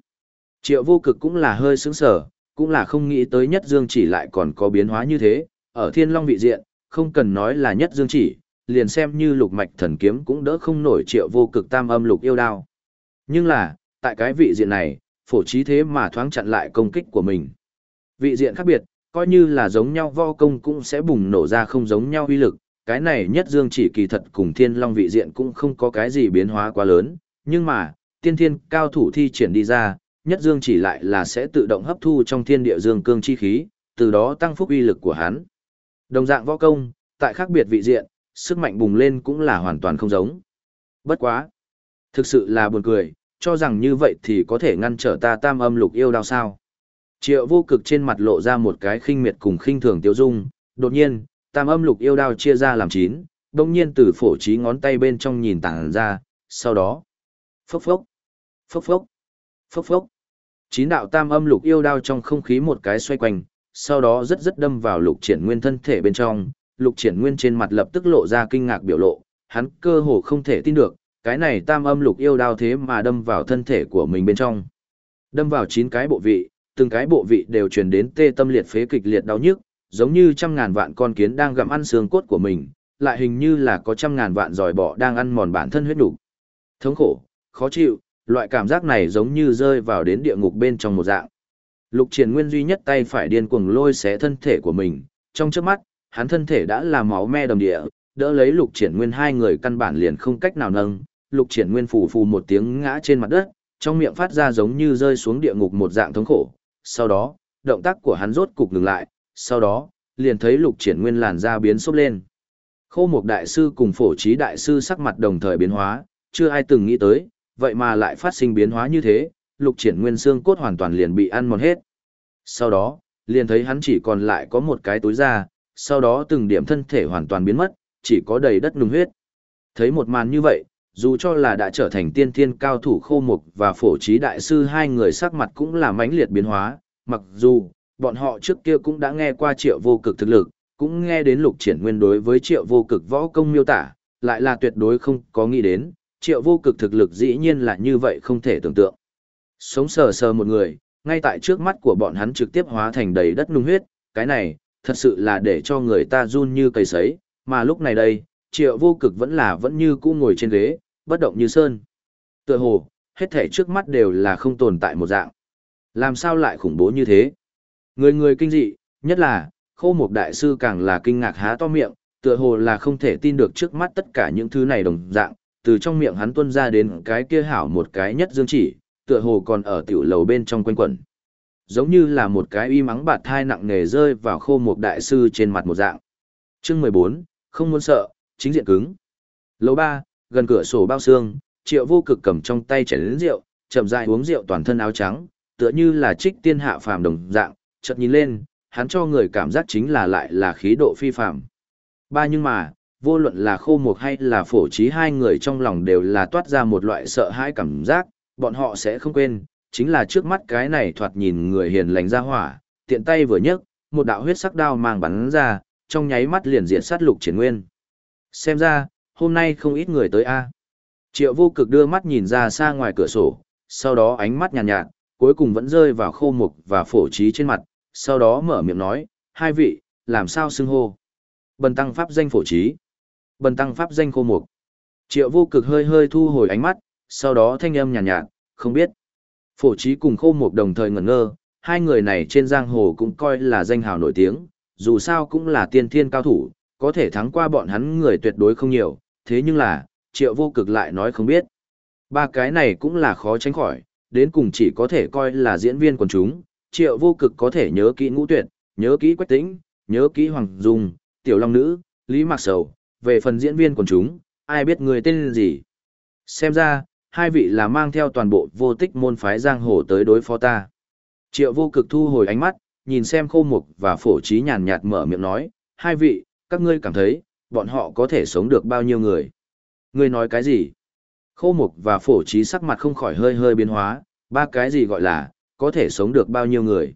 Triệu vô cực cũng là hơi sướng sở, cũng là không nghĩ tới nhất dương chỉ lại còn có biến hóa như thế, ở thiên long vị diện, không cần nói là nhất dương chỉ, liền xem như lục mạch thần kiếm cũng đỡ không nổi triệu vô cực tam âm lục yêu đao. Nhưng là, tại cái vị diện này, phổ trí thế mà thoáng chặn lại công kích của mình. Vị diện khác biệt, coi như là giống nhau vo công cũng sẽ bùng nổ ra không giống nhau uy lực, cái này nhất dương chỉ kỳ thật cùng thiên long vị diện cũng không có cái gì biến hóa quá lớn, nhưng mà, tiên thiên cao thủ thi triển đi ra, nhất dương chỉ lại là sẽ tự động hấp thu trong thiên địa dương cương chi khí, từ đó tăng phúc uy lực của hắn. Đồng dạng võ công, tại khác biệt vị diện, sức mạnh bùng lên cũng là hoàn toàn không giống. Bất quá. Thực sự là buồn cười, cho rằng như vậy thì có thể ngăn trở ta tam âm lục yêu đao sao. Triệu vô cực trên mặt lộ ra một cái khinh miệt cùng khinh thường tiêu dung, đột nhiên, tam âm lục yêu đao chia ra làm chín, đồng nhiên từ phổ trí ngón tay bên trong nhìn tảng ra, sau đó, phốc phốc, phốc phốc, phốc phốc. Chín đạo tam âm lục yêu đao trong không khí một cái xoay quanh, sau đó rất rất đâm vào lục triển nguyên thân thể bên trong, lục triển nguyên trên mặt lập tức lộ ra kinh ngạc biểu lộ, hắn cơ hồ không thể tin được, cái này tam âm lục yêu đao thế mà đâm vào thân thể của mình bên trong. Đâm vào chín cái bộ vị, từng cái bộ vị đều truyền đến tê tâm liệt phế kịch liệt đau nhức, giống như trăm ngàn vạn con kiến đang gặm ăn xương cốt của mình, lại hình như là có trăm ngàn vạn giòi bọ đang ăn mòn bản thân huyết đủ. Thống khổ, khó chịu, loại cảm giác này giống như rơi vào đến địa ngục bên trong một dạng. Lục triển nguyên duy nhất tay phải điên cuồng lôi xé thân thể của mình, trong chớp mắt, hắn thân thể đã là máu me đầm địa, đỡ lấy lục triển nguyên hai người căn bản liền không cách nào nâng, lục triển nguyên phù phù một tiếng ngã trên mặt đất, trong miệng phát ra giống như rơi xuống địa ngục một dạng thống khổ. Sau đó, động tác của hắn rốt cục ngừng lại, sau đó, liền thấy lục triển nguyên làn da biến sốc lên. Khô Mục đại sư cùng phổ trí đại sư sắc mặt đồng thời biến hóa, chưa ai từng nghĩ tới, vậy mà lại phát sinh biến hóa như thế, lục triển nguyên xương cốt hoàn toàn liền bị ăn mòn hết. Sau đó, liền thấy hắn chỉ còn lại có một cái túi da, sau đó từng điểm thân thể hoàn toàn biến mất, chỉ có đầy đất nung huyết. Thấy một màn như vậy, dù cho là đã trở thành tiên thiên cao thủ khô mục và phổ trí đại sư hai người sắc mặt cũng là mãnh liệt biến hóa, mặc dù, bọn họ trước kia cũng đã nghe qua triệu vô cực thực lực, cũng nghe đến lục triển nguyên đối với triệu vô cực võ công miêu tả, lại là tuyệt đối không có nghĩ đến, triệu vô cực thực lực dĩ nhiên là như vậy không thể tưởng tượng. Sống sờ sờ một người, ngay tại trước mắt của bọn hắn trực tiếp hóa thành đầy đất nung huyết, cái này, thật sự là để cho người ta run như cây sấy, mà lúc này đây, triệu vô cực vẫn là vẫn như cũ ngồi trên ghế, bất động như sơn. Tựa hồ, hết thể trước mắt đều là không tồn tại một dạng. Làm sao lại khủng bố như thế? Người người kinh dị, nhất là, khô một đại sư càng là kinh ngạc há to miệng, tựa hồ là không thể tin được trước mắt tất cả những thứ này đồng dạng, từ trong miệng hắn tuôn ra đến cái kia hảo một cái nhất dương chỉ, tựa hồ còn ở tiểu lầu bên trong quanh quẩn. giống như là một cái y mắng bạt thai nặng nề rơi vào khô một đại sư trên mặt một dạng. Chương mười bốn không muốn sợ, chính diện cứng. Lầu ba gần cửa sổ bao xương, triệu vô cực cầm trong tay chén lớn rượu, chậm rãi uống rượu toàn thân áo trắng, tựa như là trích tiên hạ phàm đồng dạng, chợt nhìn lên, hắn cho người cảm giác chính là lại là khí độ phi phàm. Ba nhưng mà, vô luận là khô mục hay là phổ chí hai người trong lòng đều là toát ra một loại sợ hãi cảm giác, bọn họ sẽ không quên, chính là trước mắt cái này thoạt nhìn người hiền lành ra hỏa, tiện tay vừa nhấc, một đạo huyết sắc đao mang bắn ra, trong nháy mắt liền diện sát lục triển nguyên. Xem ra, hôm nay không ít người tới a. Triệu vô cực đưa mắt nhìn ra xa ngoài cửa sổ, sau đó ánh mắt nhàn nhạt, nhạt, cuối cùng vẫn rơi vào khô mục và phổ trí trên mặt, sau đó mở miệng nói, hai vị, làm sao xưng hô? Bần tăng pháp danh phổ trí. Bần tăng pháp danh khô mục. Triệu vô cực hơi hơi thu hồi ánh mắt, sau đó thanh âm nhàn nhạt, nhạt, không biết. Phổ trí cùng khô mục đồng thời ngẩn ngơ, hai người này trên giang hồ cũng coi là danh hào nổi tiếng, dù sao cũng là tiên thiên cao thủ, có thể thắng qua bọn hắn người tuyệt đối không nhiều, thế nhưng là, triệu vô cực lại nói không biết. Ba cái này cũng là khó tránh khỏi, đến cùng chỉ có thể coi là diễn viên quần chúng, triệu vô cực có thể nhớ kỹ ngũ tuyệt, nhớ kỹ quách tĩnh, nhớ kỹ hoàng dung, tiểu long nữ, lý mạc sầu, về phần diễn viên quần chúng, ai biết người tên gì. Xem ra, hai vị là mang theo toàn bộ vô tích môn phái giang hồ tới đối phó ta. Triệu vô cực thu hồi ánh mắt, nhìn xem khô mục và phổ trí nhàn nhạt mở miệng nói, hai vị, các ngươi cảm thấy, bọn họ có thể sống được bao nhiêu người. Ngươi nói cái gì? Khô mục và phổ trí sắc mặt không khỏi hơi hơi biến hóa, ba cái gì gọi là, có thể sống được bao nhiêu người.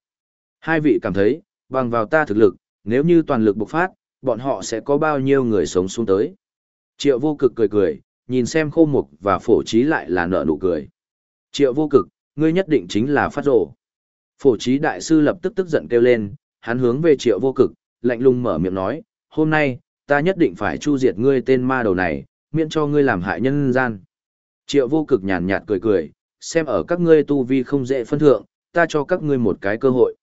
Hai vị cảm thấy, bằng vào ta thực lực, nếu như toàn lực bộc phát, bọn họ sẽ có bao nhiêu người sống xuống tới. Triệu vô cực cười cười, nhìn xem khô mục và phổ trí lại là nợ nụ cười. Triệu vô cực, ngươi nhất định chính là phát rổ. Phổ trí đại sư lập tức tức giận kêu lên, hắn hướng về triệu vô cực, lạnh lùng mở miệng nói, hôm nay, ta nhất định phải chu diệt ngươi tên ma đầu này, miễn cho ngươi làm hại nhân gian. Triệu vô cực nhàn nhạt cười cười, xem ở các ngươi tu vi không dễ phân thượng, ta cho các ngươi một cái cơ hội.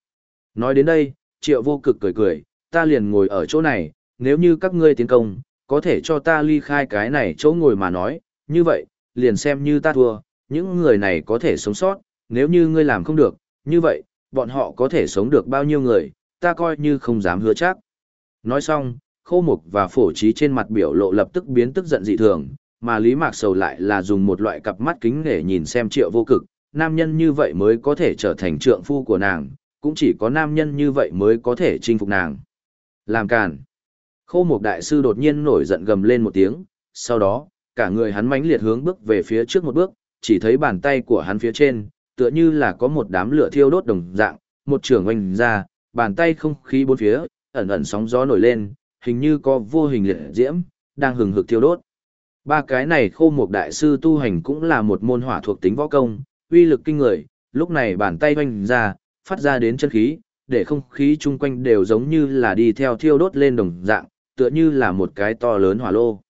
Nói đến đây, triệu vô cực cười cười, ta liền ngồi ở chỗ này, nếu như các ngươi tiến công, có thể cho ta ly khai cái này chỗ ngồi mà nói, như vậy, liền xem như ta thua, những người này có thể sống sót, nếu như ngươi làm không được, như vậy, bọn họ có thể sống được bao nhiêu người, ta coi như không dám hứa chắc. Nói xong, khô mục và phổ trí trên mặt biểu lộ lập tức biến tức giận dị thường, mà Lý Mạc Sầu lại là dùng một loại cặp mắt kính để nhìn xem triệu vô cực, nam nhân như vậy mới có thể trở thành trượng phu của nàng, cũng chỉ có nam nhân như vậy mới có thể chinh phục nàng. Làm càn. Khô mục đại sư đột nhiên nổi giận gầm lên một tiếng, sau đó, cả người hắn mãnh liệt hướng bước về phía trước một bước, chỉ thấy bàn tay của hắn phía trên, tựa như là có một đám lửa thiêu đốt đồng dạng, một trường oanh ra, bàn tay không khí bốn phía, ẩn ẩn sóng gió nổi lên, hình như có vô hình liệt diễm, đang hừng hực thiêu đốt. Ba cái này khô một đại sư tu hành cũng là một môn hỏa thuộc tính võ công, uy lực kinh người, lúc này bàn tay hoành ra, phát ra đến chân khí, để không khí chung quanh đều giống như là đi theo thiêu đốt lên đồng dạng, tựa như là một cái to lớn hỏa lô.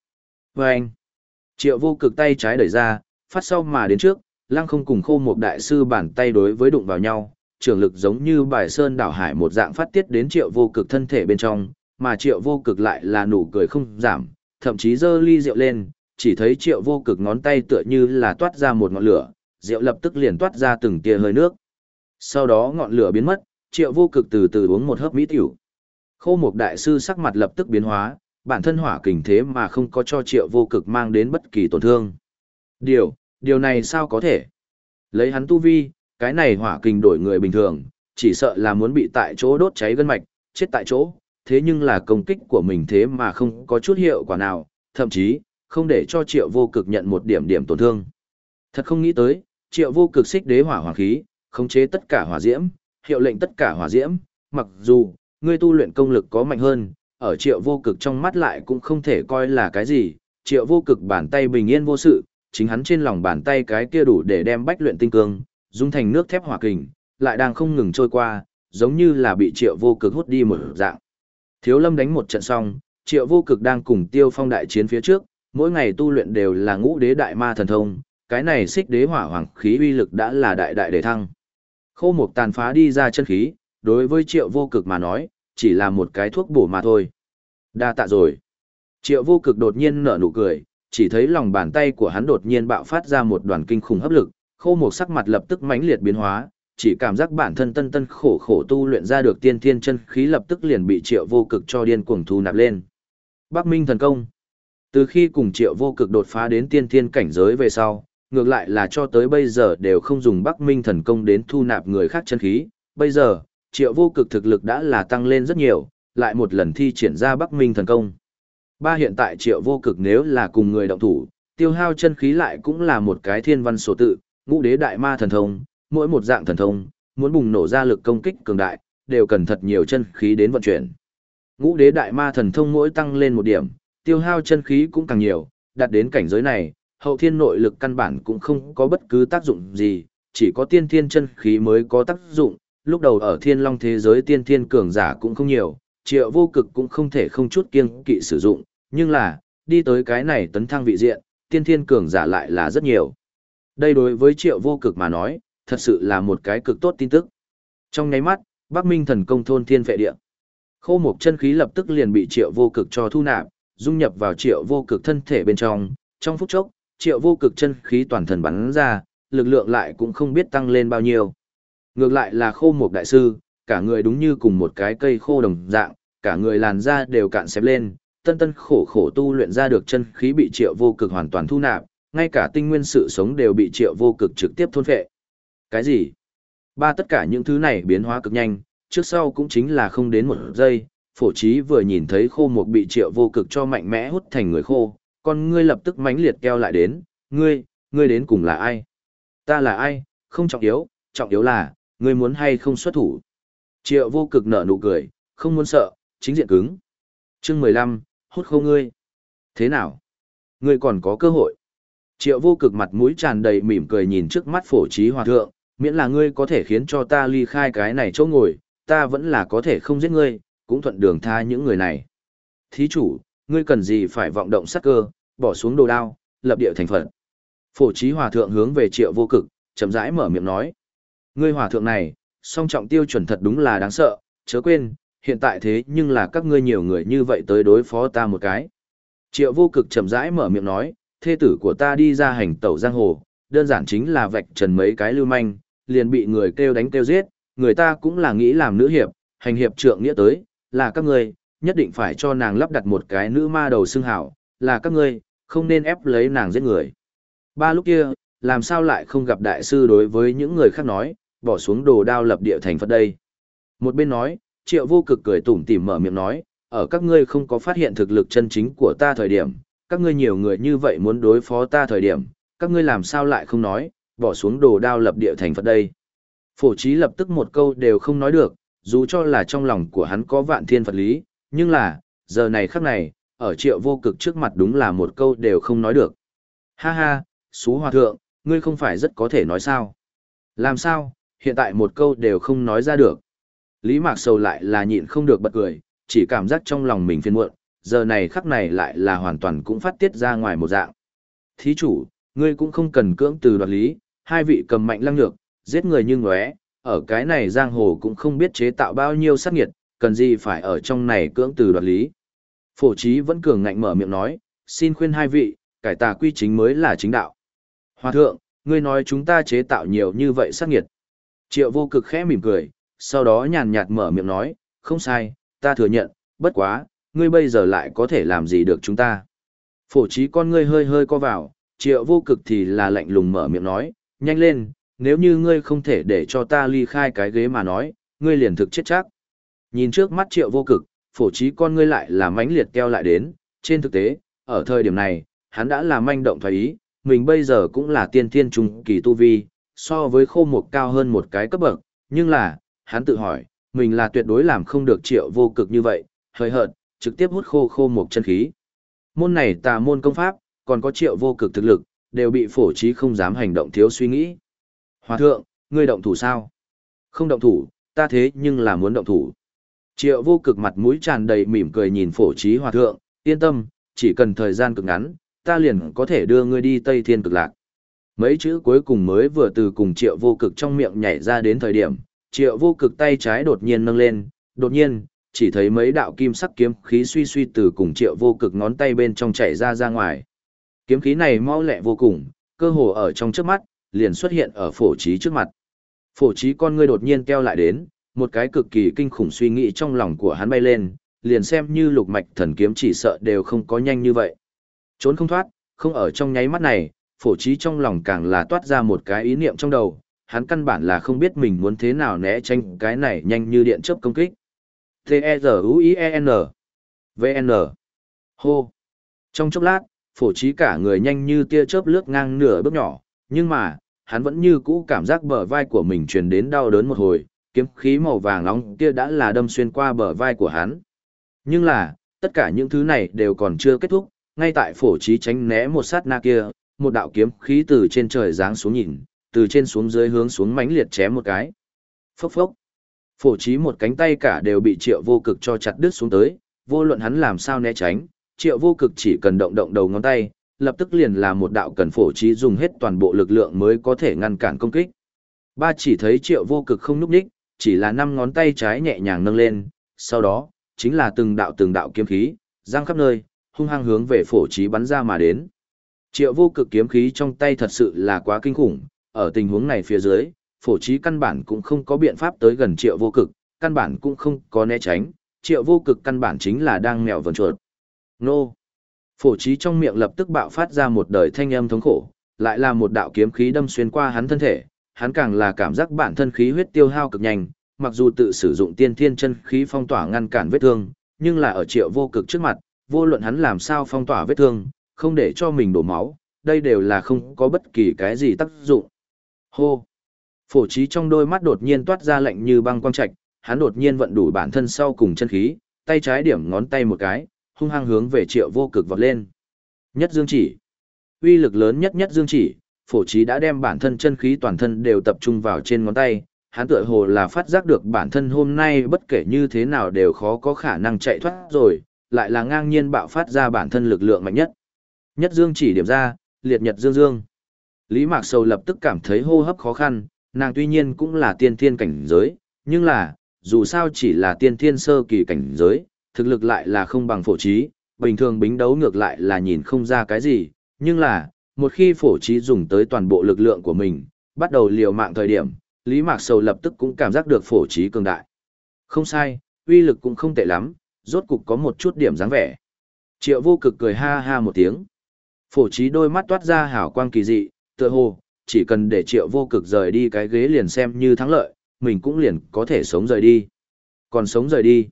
Và anh, triệu vô cực tay trái đẩy ra, phát sau mà đến trước, lăng không cùng khô một đại sư bàn tay đối với đụng vào nhau, trường lực giống như bài sơn đảo hải một dạng phát tiết đến triệu vô cực thân thể bên trong, mà triệu vô cực lại là nụ cười không giảm, thậm chí giơ ly rượu lên, chỉ thấy triệu vô cực ngón tay tựa như là toát ra một ngọn lửa, rượu lập tức liền toát ra từng tia hơi nước. Sau đó ngọn lửa biến mất, triệu vô cực từ từ uống một hớp mỹ tiểu. Khô một đại sư sắc mặt lập tức biến hóa, bản thân hỏa kình thế mà không có cho triệu vô cực mang đến bất kỳ tổn thương. Điều, điều này sao có thể? Lấy hắn tu vi, cái này hỏa kình đổi người bình thường, chỉ sợ là muốn bị tại chỗ đốt cháy gân mạch, chết tại chỗ, thế nhưng là công kích của mình thế mà không có chút hiệu quả nào, thậm chí, không để cho triệu vô cực nhận một điểm điểm tổn thương. Thật không nghĩ tới, triệu vô cực xích đế hỏa hỏa khí, khống chế tất cả hỏa diễm, hiệu lệnh tất cả hỏa diễm, mặc dù, ngươi tu luyện công lực có mạnh hơn, ở triệu vô cực trong mắt lại cũng không thể coi là cái gì, triệu vô cực bàn tay bình yên vô sự, chính hắn trên lòng bàn tay cái kia đủ để đem bách luyện tinh cương, dung thành nước thép hỏa kình, lại đang không ngừng trôi qua, giống như là bị triệu vô cực hút đi một dạng. Thiếu lâm đánh một trận xong, triệu vô cực đang cùng tiêu phong đại chiến phía trước, mỗi ngày tu luyện đều là ngũ đế đại ma thần thông, cái này xích đế hỏa hoàng khí uy lực đã là đại đại đề thăng. Khô mục tàn phá đi ra chân khí, đối với triệu vô cực mà nói, chỉ là một cái thuốc bổ mà thôi. Đa tạ rồi. Triệu vô cực đột nhiên nở nụ cười, chỉ thấy lòng bàn tay của hắn đột nhiên bạo phát ra một đoàn kinh khủng hấp lực, khô mục sắc mặt lập tức mãnh liệt biến hóa, chỉ cảm giác bản thân tân tân khổ khổ tu luyện ra được tiên thiên chân khí lập tức liền bị triệu vô cực cho điên cuồng thu nạp lên. Bắc Minh thần công. Từ khi cùng triệu vô cực đột phá đến tiên thiên cảnh giới về sau, ngược lại là cho tới bây giờ đều không dùng Bắc Minh thần công đến thu nạp người khác chân khí. Bây giờ, triệu vô cực thực lực đã là tăng lên rất nhiều, lại một lần thi triển ra Bắc Minh thần công. Ba hiện tại triệu vô cực nếu là cùng người động thủ, tiêu hao chân khí lại cũng là một cái thiên văn sổ tự, ngũ đế đại ma thần thông, mỗi một dạng thần thông, muốn bùng nổ ra lực công kích cường đại, đều cần thật nhiều chân khí đến vận chuyển. Ngũ đế đại ma thần thông mỗi tăng lên một điểm, tiêu hao chân khí cũng càng nhiều, đạt đến cảnh giới này, hậu thiên nội lực căn bản cũng không có bất cứ tác dụng gì, chỉ có tiên thiên chân khí mới có tác dụng, lúc đầu ở thiên long thế giới tiên thiên cường giả cũng không nhiều, triệu vô cực cũng không thể không chút kiêng kỵ sử dụng, nhưng là, đi tới cái này tấn thăng vị diện, tiên thiên cường giả lại là rất nhiều. Đây đối với triệu vô cực mà nói, thật sự là một cái cực tốt tin tức. Trong nháy mắt, Bắc Minh thần công thôn thiên vệ địa. Khô một chân khí lập tức liền bị triệu vô cực cho thu nạp, dung nhập vào triệu vô cực thân thể bên trong, trong phút chốc, triệu vô cực chân khí toàn thần bắn ra, lực lượng lại cũng không biết tăng lên bao nhiêu. Ngược lại là khô một đại sư, cả người đúng như cùng một cái cây khô đồng dạng, cả người làn da đều cạn xẹp lên, tân tân khổ khổ tu luyện ra được chân khí bị triệu vô cực hoàn toàn thu nạp, ngay cả tinh nguyên sự sống đều bị triệu vô cực trực tiếp thôn phệ. Cái gì? Ba tất cả những thứ này biến hóa cực nhanh, trước sau cũng chính là không đến một giây, phổ trí vừa nhìn thấy khô mục bị triệu vô cực cho mạnh mẽ hút thành người khô, con ngươi lập tức mãnh liệt keo lại đến, ngươi, ngươi đến cùng là ai? Ta là ai, không trọng yếu, trọng yếu là, ngươi muốn hay không xuất thủ. Triệu vô cực nở nụ cười, không muốn sợ, chính diện cứng. chương mười lăm hút khô ngươi. Thế nào? Ngươi còn có cơ hội. Triệu vô cực mặt mũi tràn đầy mỉm cười nhìn trước mắt phổ trí hòa thượng, miễn là ngươi có thể khiến cho ta ly khai cái này chỗ ngồi, ta vẫn là có thể không giết ngươi, cũng thuận đường tha những người này. Thí chủ, ngươi cần gì phải vọng động sát cơ, bỏ xuống đồ đao, lập địa thành phận. Phổ trí hòa thượng hướng về triệu vô cực, chậm rãi mở miệng nói. Ngươi hòa thượng này, song trọng tiêu chuẩn thật đúng là đáng sợ, chớ quên, hiện tại thế nhưng là các ngươi nhiều người như vậy tới đối phó ta một cái. Triệu vô cực chậm rãi mở miệng nói, thê tử của ta đi ra hành tẩu giang hồ, đơn giản chính là vạch trần mấy cái lưu manh, liền bị người kêu đánh kêu giết, người ta cũng là nghĩ làm nữ hiệp, hành hiệp trượng nghĩa tới, là các ngươi, nhất định phải cho nàng lắp đặt một cái nữ ma đầu xưng hảo, là các ngươi, không nên ép lấy nàng giết người. Ba lúc kia, làm sao lại không gặp đại sư đối với những người khác nói, bỏ xuống đồ đao lập địa thành Phật đây. Một bên nói, triệu vô cực cười tủm tỉm mở miệng nói, ở các ngươi không có phát hiện thực lực chân chính của ta thời điểm, các ngươi nhiều người như vậy muốn đối phó ta thời điểm, các ngươi làm sao lại không nói, bỏ xuống đồ đao lập địa thành Phật đây. Phổ trí lập tức một câu đều không nói được, dù cho là trong lòng của hắn có vạn thiên Phật lý, nhưng là, giờ này khắc này, ở triệu vô cực trước mặt đúng là một câu đều không nói được. Ha ha, xú hòa thượng, ngươi không phải rất có thể nói sao. Làm sao, hiện tại một câu đều không nói ra được. Lý Mạc Sầu lại là nhịn không được bật cười, chỉ cảm giác trong lòng mình phiền muộn, giờ này khắc này lại là hoàn toàn cũng phát tiết ra ngoài một dạng. Thí chủ, ngươi cũng không cần cưỡng từ đoạt lý, hai vị cầm mạnh lăng lược giết người như ngóe, ở cái này giang hồ cũng không biết chế tạo bao nhiêu sát nghiệt, cần gì phải ở trong này cưỡng từ đoạt lý. Phổ trí vẫn cường ngạnh mở miệng nói, xin khuyên hai vị, cải tà quy chính mới là chính đạo. Hòa thượng, ngươi nói chúng ta chế tạo nhiều như vậy sát nghiệt. Triệu vô cực khẽ mỉm cười, sau đó nhàn nhạt mở miệng nói, không sai, ta thừa nhận, bất quá, ngươi bây giờ lại có thể làm gì được chúng ta. Phổ trí con ngươi hơi hơi co vào, triệu vô cực thì là lạnh lùng mở miệng nói, nhanh lên, nếu như ngươi không thể để cho ta ly khai cái ghế mà nói, ngươi liền thực chết chắc. Nhìn trước mắt triệu vô cực, phổ trí con ngươi lại là mãnh liệt keo lại đến, trên thực tế, ở thời điểm này, hắn đã là manh động thoái ý, mình bây giờ cũng là tiên thiên trung kỳ tu vi, so với khô mục cao hơn một cái cấp bậc, nhưng là, hắn tự hỏi, mình là tuyệt đối làm không được triệu vô cực như vậy, hơi hợt, trực tiếp hút khô khô mục chân khí. Môn này tà môn công pháp, còn có triệu vô cực thực lực, đều bị phổ trí không dám hành động thiếu suy nghĩ. Hòa thượng, ngươi động thủ sao? Không động thủ, ta thế nhưng là muốn động thủ. Triệu vô cực mặt mũi tràn đầy mỉm cười nhìn phổ trí hòa thượng, yên tâm, chỉ cần thời gian cực ngắn, ta liền có thể đưa ngươi đi Tây Thiên cực lạc. Mấy chữ cuối cùng mới vừa từ cùng triệu vô cực trong miệng nhảy ra đến thời điểm, triệu vô cực tay trái đột nhiên nâng lên, đột nhiên, chỉ thấy mấy đạo kim sắc kiếm khí suy suy từ cùng triệu vô cực ngón tay bên trong chảy ra ra ngoài. Kiếm khí này mau lẹ vô cùng, cơ hồ ở trong trước mắt, liền xuất hiện ở phổ trí trước mặt. Phổ trí con ngươi đột nhiên keo lại đến, một cái cực kỳ kinh khủng suy nghĩ trong lòng của hắn bay lên, liền xem như lục mạch thần kiếm chỉ sợ đều không có nhanh như vậy. Trốn không thoát, không ở trong nháy mắt này, phổ trí trong lòng càng là toát ra một cái ý niệm trong đầu, hắn căn bản là không biết mình muốn thế nào né tránh cái này nhanh như điện chớp công kích. T-E-Z-U-I-E-N V-N Hô Trong chốc lát, phổ trí cả người nhanh như tia chớp lướt ngang nửa bước nhỏ, nhưng mà, hắn vẫn như cũ cảm giác bờ vai của mình truyền đến đau đớn một hồi, kiếm khí màu vàng nóng kia đã là đâm xuyên qua bờ vai của hắn. Nhưng là, tất cả những thứ này đều còn chưa kết thúc, ngay tại phổ trí tránh né một sát na kia, một đạo kiếm khí từ trên trời giáng xuống nhìn, từ trên xuống dưới hướng xuống mãnh liệt chém một cái. Phốc phốc. Phổ trí một cánh tay cả đều bị triệu vô cực cho chặt đứt xuống tới, vô luận hắn làm sao né tránh, triệu vô cực chỉ cần động động đầu ngón tay, lập tức liền là một đạo cần phổ trí dùng hết toàn bộ lực lượng mới có thể ngăn cản công kích. Ba chỉ thấy triệu vô cực không núp đích, chỉ là năm ngón tay trái nhẹ nhàng nâng lên, sau đó, chính là từng đạo từng đạo kiếm khí, giang khắp nơi, hung hăng hướng về phổ trí bắn ra mà đến. Triệu vô cực kiếm khí trong tay thật sự là quá kinh khủng, ở tình huống này phía dưới, phổ trí căn bản cũng không có biện pháp tới gần triệu vô cực, căn bản cũng không có né tránh, triệu vô cực căn bản chính là đang mèo vần chuột. Nô! Phổ trí trong miệng lập tức bạo phát ra một đời thanh âm thống khổ, lại là một đạo kiếm khí đâm xuyên qua hắn thân thể, hắn càng là cảm giác bản thân khí huyết tiêu hao cực nhanh, mặc dù tự sử dụng tiên thiên chân khí phong tỏa ngăn cản vết thương, nhưng là ở triệu vô cực trước mặt, vô luận hắn làm sao phong tỏa vết thương, không để cho mình đổ máu, đây đều là không có bất kỳ cái gì tác dụng. Hô! Phổ trí trong đôi mắt đột nhiên toát ra lạnh như băng quang trạch, hắn đột nhiên vận đủ bản thân sau cùng chân khí, tay trái điểm ngón tay một cái, hung hăng hướng về triệu vô cực vọt lên. Nhất dương chỉ. uy lực lớn nhất nhất dương chỉ, phổ trí đã đem bản thân chân khí toàn thân đều tập trung vào trên ngón tay, hắn tựa hồ là phát giác được bản thân hôm nay bất kể như thế nào đều khó có khả năng chạy thoát rồi, lại là ngang nhiên bạo phát ra bản thân lực lượng mạnh nhất. Nhất dương chỉ điểm ra, liệt nhật dương dương. Lý Mạc Sầu lập tức cảm thấy hô hấp khó khăn, nàng tuy nhiên cũng là tiên thiên cảnh giới, nhưng là, dù sao chỉ là tiên thiên sơ kỳ cảnh giới, thực lực lại là không bằng phổ trí, bình thường bính đấu ngược lại là nhìn không ra cái gì, nhưng là, một khi phổ trí dùng tới toàn bộ lực lượng của mình, bắt đầu liều mạng thời điểm, Lý Mạc Sầu lập tức cũng cảm giác được phổ trí cường đại. Không sai, uy lực cũng không tệ lắm, rốt cục có một chút điểm dáng vẻ. Triệu vô cực cười ha ha một tiếng. Phổ trí đôi mắt toát ra hào quang kỳ dị, tựa hồ, chỉ cần để triệu vô cực rời đi cái ghế liền xem như thắng lợi, mình cũng liền có thể sống rời đi. Còn sống rời đi.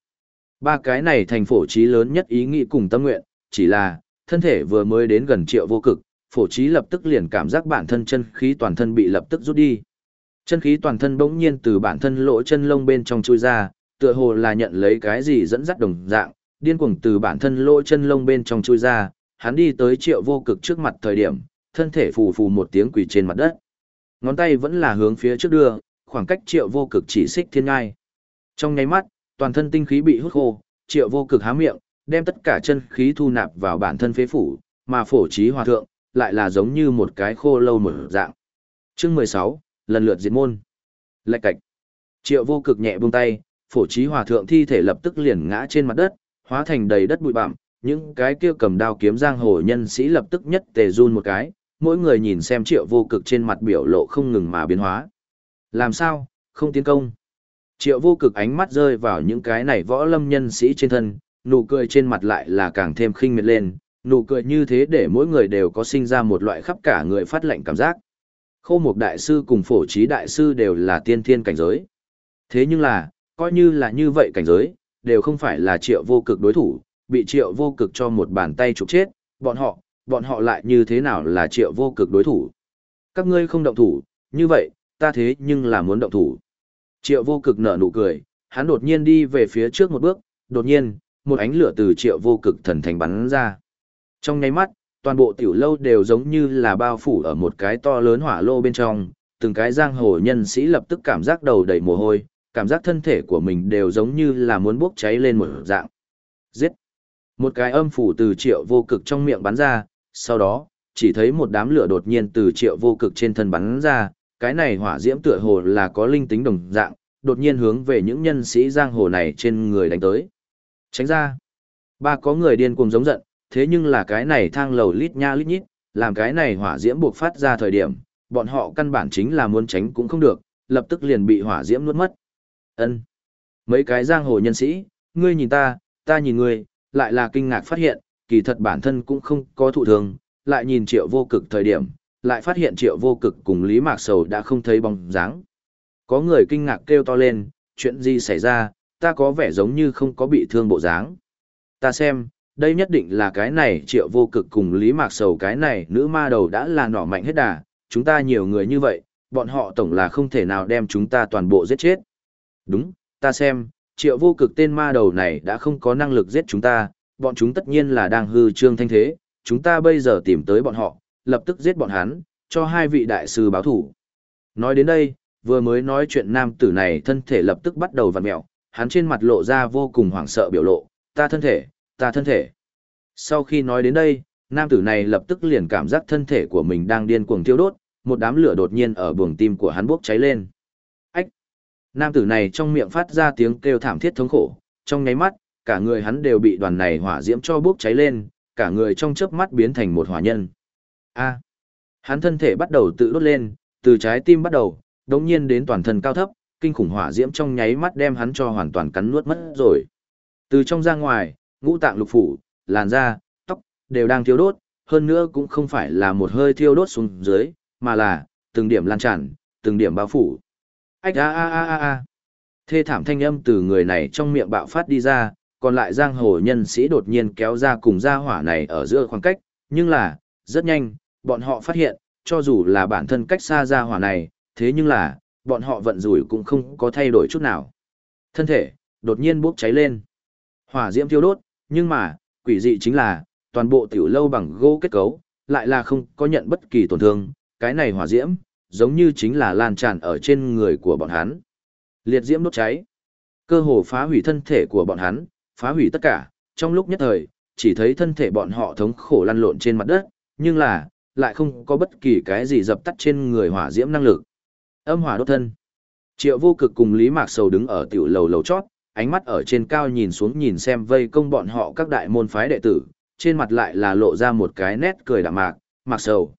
Ba cái này thành phổ trí lớn nhất ý nghĩ cùng tâm nguyện, chỉ là, thân thể vừa mới đến gần triệu vô cực, phổ trí lập tức liền cảm giác bản thân chân khí toàn thân bị lập tức rút đi. Chân khí toàn thân bỗng nhiên từ bản thân lỗ chân lông bên trong chui ra, tựa hồ là nhận lấy cái gì dẫn dắt đồng dạng, điên cuồng từ bản thân lỗ chân lông bên trong chui ra, hắn đi tới triệu vô cực trước mặt thời điểm, thân thể phù phù một tiếng quỳ trên mặt đất. Ngón tay vẫn là hướng phía trước đưa, khoảng cách triệu vô cực chỉ xích thiên ngai. Trong nháy mắt, toàn thân tinh khí bị hút khô, triệu vô cực há miệng, đem tất cả chân khí thu nạp vào bản thân phế phủ, mà phổ trí hòa thượng, lại là giống như một cái khô lâu mở dạng. Chương 16, lần lượt diệt môn. Lạch cạch. Triệu vô cực nhẹ buông tay, phổ trí hòa thượng thi thể lập tức liền ngã trên mặt đất, hóa thành đầy đất bụi bặm, những cái kia cầm đao kiếm giang hồ nhân sĩ lập tức nhất tề run một cái, mỗi người nhìn xem triệu vô cực trên mặt biểu lộ không ngừng mà biến hóa. Làm sao, không tiến công. Triệu vô cực ánh mắt rơi vào những cái này võ lâm nhân sĩ trên thân, nụ cười trên mặt lại là càng thêm khinh miệt lên, nụ cười như thế để mỗi người đều có sinh ra một loại khắp cả người phát lệnh cảm giác. Khâu Mục Đại Sư cùng Phổ Trí Đại Sư đều là tiên thiên cảnh giới. Thế nhưng là, coi như là như vậy cảnh giới, đều không phải là triệu vô cực đối thủ, bị triệu vô cực cho một bàn tay trục chết, bọn họ, bọn họ lại như thế nào là triệu vô cực đối thủ. Các ngươi không động thủ, như vậy, ta thế nhưng là muốn động thủ. Triệu vô cực nở nụ cười, hắn đột nhiên đi về phía trước một bước, đột nhiên, một ánh lửa từ triệu vô cực thần thành bắn ra. Trong nháy mắt, toàn bộ tiểu lâu đều giống như là bao phủ ở một cái to lớn hỏa lô bên trong, từng cái giang hồ nhân sĩ lập tức cảm giác đầu đầy mồ hôi, cảm giác thân thể của mình đều giống như là muốn bốc cháy lên một dạng. Giết! Một cái âm phủ từ triệu vô cực trong miệng bắn ra, sau đó, chỉ thấy một đám lửa đột nhiên từ triệu vô cực trên thân bắn ra, cái này hỏa diễm tựa hồ là có linh tính đồng dạng, đột nhiên hướng về những nhân sĩ giang hồ này trên người đánh tới. Tránh ra! Ba có người điên cuồng giống giận, thế nhưng là cái này thang lầu lít nha lít nhít, làm cái này hỏa diễm buộc phát ra thời điểm, bọn họ căn bản chính là muốn tránh cũng không được, lập tức liền bị hỏa diễm nuốt mất. Ân, Mấy cái giang hồ nhân sĩ, ngươi nhìn ta, ta nhìn ngươi, lại là kinh ngạc phát hiện, kỳ thật bản thân cũng không có thụ thường, lại nhìn triệu vô cực thời điểm, lại phát hiện triệu vô cực cùng Lý Mạc Sầu đã không thấy bóng dáng. Có người kinh ngạc kêu to lên, chuyện gì xảy ra, ta có vẻ giống như không có bị thương bộ dáng. Ta xem, đây nhất định là cái này triệu vô cực cùng Lý Mạc Sầu cái này nữ ma đầu đã là nỏ mạnh hết đà, chúng ta nhiều người như vậy, bọn họ tổng là không thể nào đem chúng ta toàn bộ giết chết. Đúng, ta xem, triệu vô cực tên ma đầu này đã không có năng lực giết chúng ta, bọn chúng tất nhiên là đang hư trương thanh thế, chúng ta bây giờ tìm tới bọn họ, lập tức giết bọn hắn, cho hai vị đại sư báo thủ. Nói đến đây, vừa mới nói chuyện nam tử này thân thể lập tức bắt đầu vặn mẹo, hắn trên mặt lộ ra vô cùng hoảng sợ biểu lộ, ta thân thể, ta thân thể. Sau khi nói đến đây, nam tử này lập tức liền cảm giác thân thể của mình đang điên cuồng thiêu đốt, một đám lửa đột nhiên ở buồng tim của hắn bốc cháy lên. Ách! Nam tử này trong miệng phát ra tiếng kêu thảm thiết thống khổ, trong nháy mắt, cả người hắn đều bị đoàn này hỏa diễm cho bốc cháy lên, cả người trong chớp mắt biến thành một hỏa nhân. A! Hắn thân thể bắt đầu tự đốt lên, từ trái tim bắt đầu, đống nhiên đến toàn thân cao thấp, kinh khủng hỏa diễm trong nháy mắt đem hắn cho hoàn toàn cắn nuốt mất rồi. Từ trong ra ngoài, ngũ tạng lục phủ, làn da, tóc, đều đang thiêu đốt, hơn nữa cũng không phải là một hơi thiêu đốt xuống dưới, mà là, từng điểm lan tràn, từng điểm bao phủ. Ách a a a a a. Thê thảm thanh âm từ người này trong miệng bạo phát đi ra, còn lại giang hồ nhân sĩ đột nhiên kéo ra cùng gia hỏa này ở giữa khoảng cách, nhưng là, rất nhanh, bọn họ phát hiện, cho dù là bản thân cách xa ra hỏa này, thế nhưng là, bọn họ vận rủi cũng không có thay đổi chút nào. Thân thể, đột nhiên bốc cháy lên. Hỏa diễm thiêu đốt, nhưng mà, quỷ dị chính là, toàn bộ tiểu lâu bằng gỗ kết cấu, lại là không có nhận bất kỳ tổn thương, cái này hỏa diễm, giống như chính là lan tràn ở trên người của bọn hắn. Liệt diễm đốt cháy, cơ hồ phá hủy thân thể của bọn hắn, phá hủy tất cả, trong lúc nhất thời, chỉ thấy thân thể bọn họ thống khổ lăn lộn trên mặt đất, nhưng là, lại không có bất kỳ cái gì dập tắt trên người hỏa diễm năng lực. Âm hỏa đốt thân. Triệu vô cực cùng Lý Mạc Sầu đứng ở tiểu lầu lầu chót, ánh mắt ở trên cao nhìn xuống nhìn xem vây công bọn họ các đại môn phái đệ tử, trên mặt lại là lộ ra một cái nét cười đạm mạc, Mạc Sầu.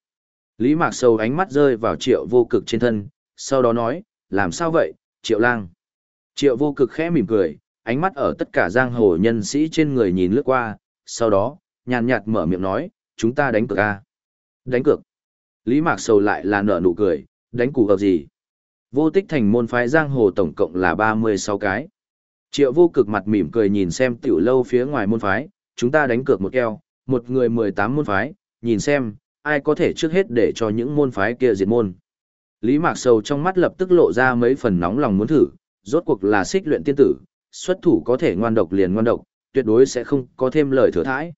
Lý Mạc Sầu ánh mắt rơi vào triệu vô cực trên thân, sau đó nói, làm sao vậy, triệu lang. Triệu vô cực khẽ mỉm cười, ánh mắt ở tất cả giang hồ nhân sĩ trên người nhìn lướt qua, sau đó, nhàn nhạt mở miệng nói, chúng ta đánh cược a. Đánh cược. Lý Mạc Sầu lại là nở nụ cười, đánh củ gặp gì? Vô tích thành môn phái giang hồ tổng cộng là 36 cái. Triệu vô cực mặt mỉm cười nhìn xem tiểu lâu phía ngoài môn phái, chúng ta đánh cược một keo, một người 18 môn phái, nhìn xem, ai có thể trước hết để cho những môn phái kia diệt môn. Lý Mạc Sầu trong mắt lập tức lộ ra mấy phần nóng lòng muốn thử, rốt cuộc là xích luyện tiên tử, xuất thủ có thể ngoan độc liền ngoan độc, tuyệt đối sẽ không có thêm lời thừa thãi.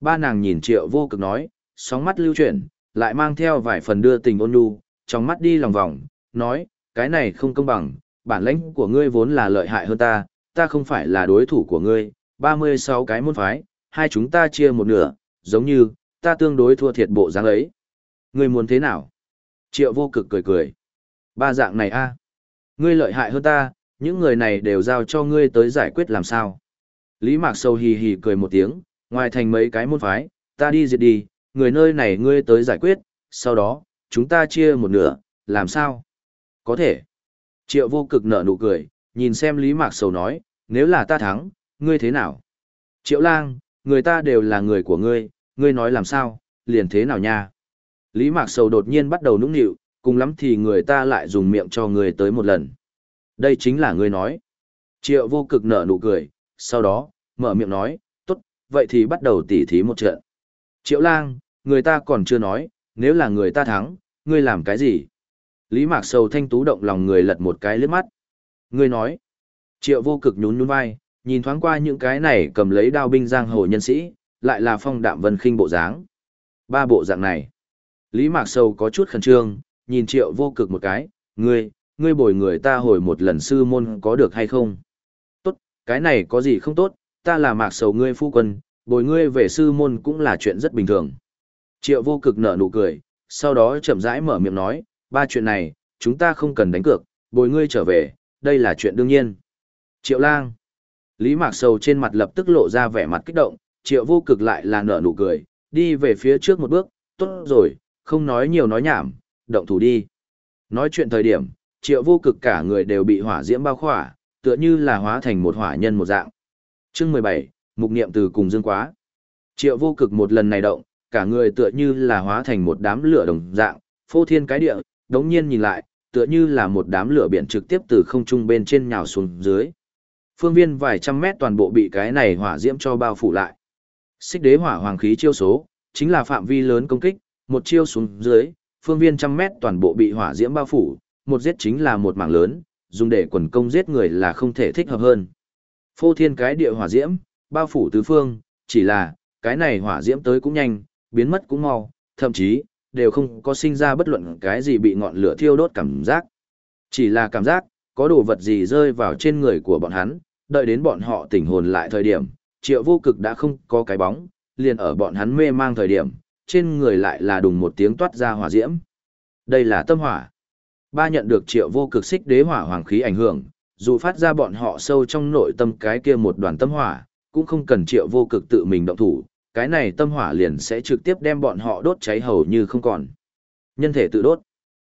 Ba nàng nhìn triệu vô cực nói, sóng mắt lưu chuyển, lại mang theo vài phần đưa tình ôn nhu, trong mắt đi lòng vòng, nói, cái này không công bằng, bản lãnh của ngươi vốn là lợi hại hơn ta, ta không phải là đối thủ của ngươi, 36 cái môn phái, hai chúng ta chia một nửa, giống như, ta tương đối thua thiệt bộ dáng ấy. Ngươi muốn thế nào? Triệu vô cực cười cười. Ba dạng này a Ngươi lợi hại hơn ta, những người này đều giao cho ngươi tới giải quyết làm sao. Lý Mạc Sâu hì hì cười một tiếng, ngoài thành mấy cái môn phái, ta đi diệt đi, người nơi này ngươi tới giải quyết, sau đó, chúng ta chia một nửa, làm sao? Có thể. Triệu vô cực nở nụ cười, nhìn xem Lý Mạc Sầu nói, nếu là ta thắng, ngươi thế nào? Triệu lang, người ta đều là người của ngươi, ngươi nói làm sao, liền thế nào nha? Lý Mạc Sầu đột nhiên bắt đầu nũng nịu, cùng lắm thì người ta lại dùng miệng cho ngươi tới một lần. Đây chính là ngươi nói. Triệu vô cực nở nụ cười, sau đó, mở miệng nói, tốt, vậy thì bắt đầu tỉ thí một trận. Triệu lang, người ta còn chưa nói, nếu là người ta thắng, ngươi làm cái gì? Lý Mạc Sầu thanh tú động lòng người lật một cái lướt mắt. Ngươi nói, triệu vô cực nhún nhún vai, nhìn thoáng qua những cái này cầm lấy đao binh giang hồ nhân sĩ, lại là phong đạm vân khinh bộ dáng. Ba bộ dạng này. Lý Mạc Sầu có chút khẩn trương, nhìn triệu vô cực một cái, ngươi, ngươi bồi người ta hồi một lần sư môn có được hay không? Tốt, cái này có gì không tốt, ta là Mạc Sầu ngươi phu quân, bồi ngươi về sư môn cũng là chuyện rất bình thường. Triệu vô cực nở nụ cười, sau đó chậm rãi mở miệng nói, ba chuyện này, chúng ta không cần đánh cược, bồi ngươi trở về, đây là chuyện đương nhiên. Triệu lang. Lý Mạc Sầu trên mặt lập tức lộ ra vẻ mặt kích động, triệu vô cực lại là nở nụ cười, đi về phía trước một bước, tốt rồi, không nói nhiều nói nhảm, động thủ đi. Nói chuyện thời điểm, triệu vô cực cả người đều bị hỏa diễm bao khỏa, tựa như là hóa thành một hỏa nhân một dạng. Chương 17, mục niệm từ cùng dương quá. Triệu vô cực một lần này động, cả người tựa như là hóa thành một đám lửa đồng dạng, phô thiên cái địa, đống nhiên nhìn lại, tựa như là một đám lửa biển trực tiếp từ không trung bên trên nhào xuống dưới. Phương viên vài trăm mét toàn bộ bị cái này hỏa diễm cho bao phủ lại. Xích đế hỏa hoàng khí chiêu số, chính là phạm vi lớn công kích, một chiêu xuống dưới, phương viên trăm mét toàn bộ bị hỏa diễm bao phủ, một giết chính là một mảng lớn, dùng để quần công giết người là không thể thích hợp hơn. Phô thiên cái địa hỏa diễm, bao phủ tứ phương, chỉ là, cái này hỏa diễm tới cũng nhanh, biến mất cũng mau, thậm chí, đều không có sinh ra bất luận cái gì bị ngọn lửa thiêu đốt cảm giác. Chỉ là cảm giác, có đồ vật gì rơi vào trên người của bọn hắn, đợi đến bọn họ tỉnh hồn lại thời điểm, triệu vô cực đã không có cái bóng, liền ở bọn hắn mê mang thời điểm, trên người lại là đùng một tiếng toát ra hỏa diễm. Đây là tâm hỏa. Ba nhận được triệu vô cực xích đế hỏa hoàng khí ảnh hưởng, dù phát ra bọn họ sâu trong nội tâm cái kia một đoàn tâm hỏa, cũng không cần triệu vô cực tự mình động thủ, cái này tâm hỏa liền sẽ trực tiếp đem bọn họ đốt cháy hầu như không còn. Nhân thể tự đốt.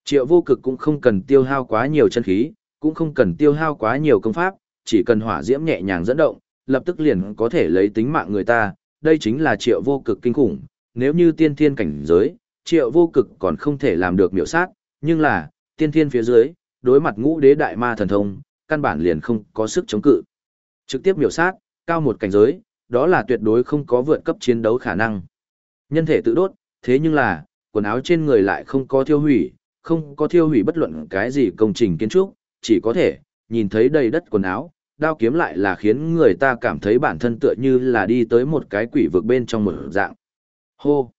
Triệu vô cực cũng không cần tiêu hao quá nhiều chân khí, cũng không cần tiêu hao quá nhiều công pháp, chỉ cần hỏa diễm nhẹ nhàng dẫn động, lập tức liền có thể lấy tính mạng người ta, đây chính là triệu vô cực kinh khủng, nếu như tiên thiên cảnh giới, triệu vô cực còn không thể làm được miểu sát, nhưng là, tiên thiên phía dưới, đối mặt ngũ đế đại ma thần thông, căn bản liền không có sức chống cự. Trực tiếp miểu sát, cao một cảnh giới, đó là tuyệt đối không có vượt cấp chiến đấu khả năng. Nhân thể tự đốt, thế nhưng là, quần áo trên người lại không có thiêu hủy, không có thiêu hủy bất luận cái gì công trình kiến trúc, chỉ có thể, nhìn thấy đầy đất quần áo, đao kiếm lại là khiến người ta cảm thấy bản thân tựa như là đi tới một cái quỷ vực bên trong một dạng. Hô!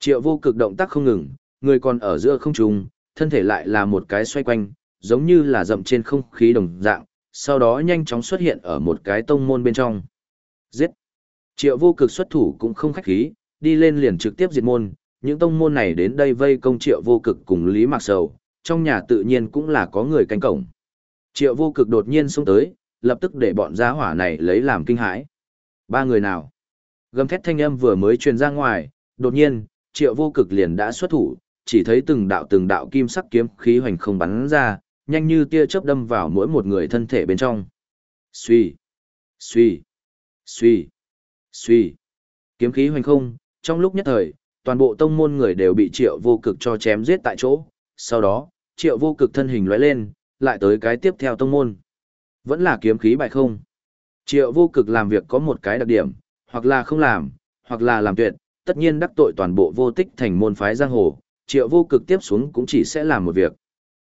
Triệu vô cực động tác không ngừng, người còn ở giữa không trung, thân thể lại là một cái xoay quanh, giống như là dậm trên không khí đồng dạng, sau đó nhanh chóng xuất hiện ở một cái tông môn bên trong. Giết! Triệu vô cực xuất thủ cũng không khách khí, đi lên liền trực tiếp diệt môn, những tông môn này đến đây vây công triệu vô cực cùng Lý Mạc Sầu, trong nhà tự nhiên cũng là có người canh cổng. Triệu vô cực đột nhiên xuống tới, lập tức để bọn gia hỏa này lấy làm kinh hãi. Ba người nào? Gầm thét thanh âm vừa mới truyền ra ngoài, đột nhiên, triệu vô cực liền đã xuất thủ, chỉ thấy từng đạo từng đạo kim sắc kiếm khí hoành không bắn ra, nhanh như tia chớp đâm vào mỗi một người thân thể bên trong. Xuy, xuy, xuy, suy Kiếm khí hoành không, trong lúc nhất thời, toàn bộ tông môn người đều bị triệu vô cực cho chém giết tại chỗ. Sau đó, triệu vô cực thân hình lóe lên, lại tới cái tiếp theo tông môn. Vẫn là kiếm khí bại không. Triệu vô cực làm việc có một cái đặc điểm, hoặc là không làm, hoặc là làm tuyệt, tất nhiên đắc tội toàn bộ vô tích thành môn phái giang hồ, triệu vô cực tiếp xuống cũng chỉ sẽ làm một việc.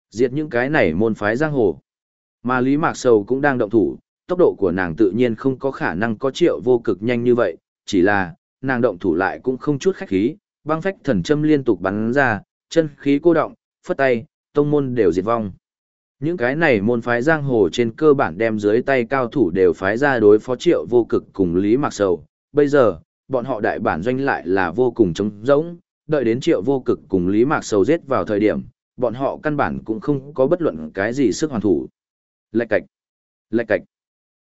Diệt những cái này môn phái giang hồ. Mà Lý Mạc Sầu cũng đang động thủ, tốc độ của nàng tự nhiên không có khả năng có triệu vô cực nhanh như vậy, chỉ là, nàng động thủ lại cũng không chút khách khí, băng phách thần châm liên tục bắn ra, chân khí cô động, phất tay, tông môn đều diệt vong. Những cái này môn phái giang hồ trên cơ bản đem dưới tay cao thủ đều phái ra đối phó triệu vô cực cùng Lý Mạc Sầu. Bây giờ, bọn họ đại bản doanh lại là vô cùng trống rỗng, đợi đến triệu vô cực cùng Lý Mạc Sầu giết vào thời điểm, bọn họ căn bản cũng không có bất luận cái gì sức hoàn thủ. Lạch cạch, lạch cạch.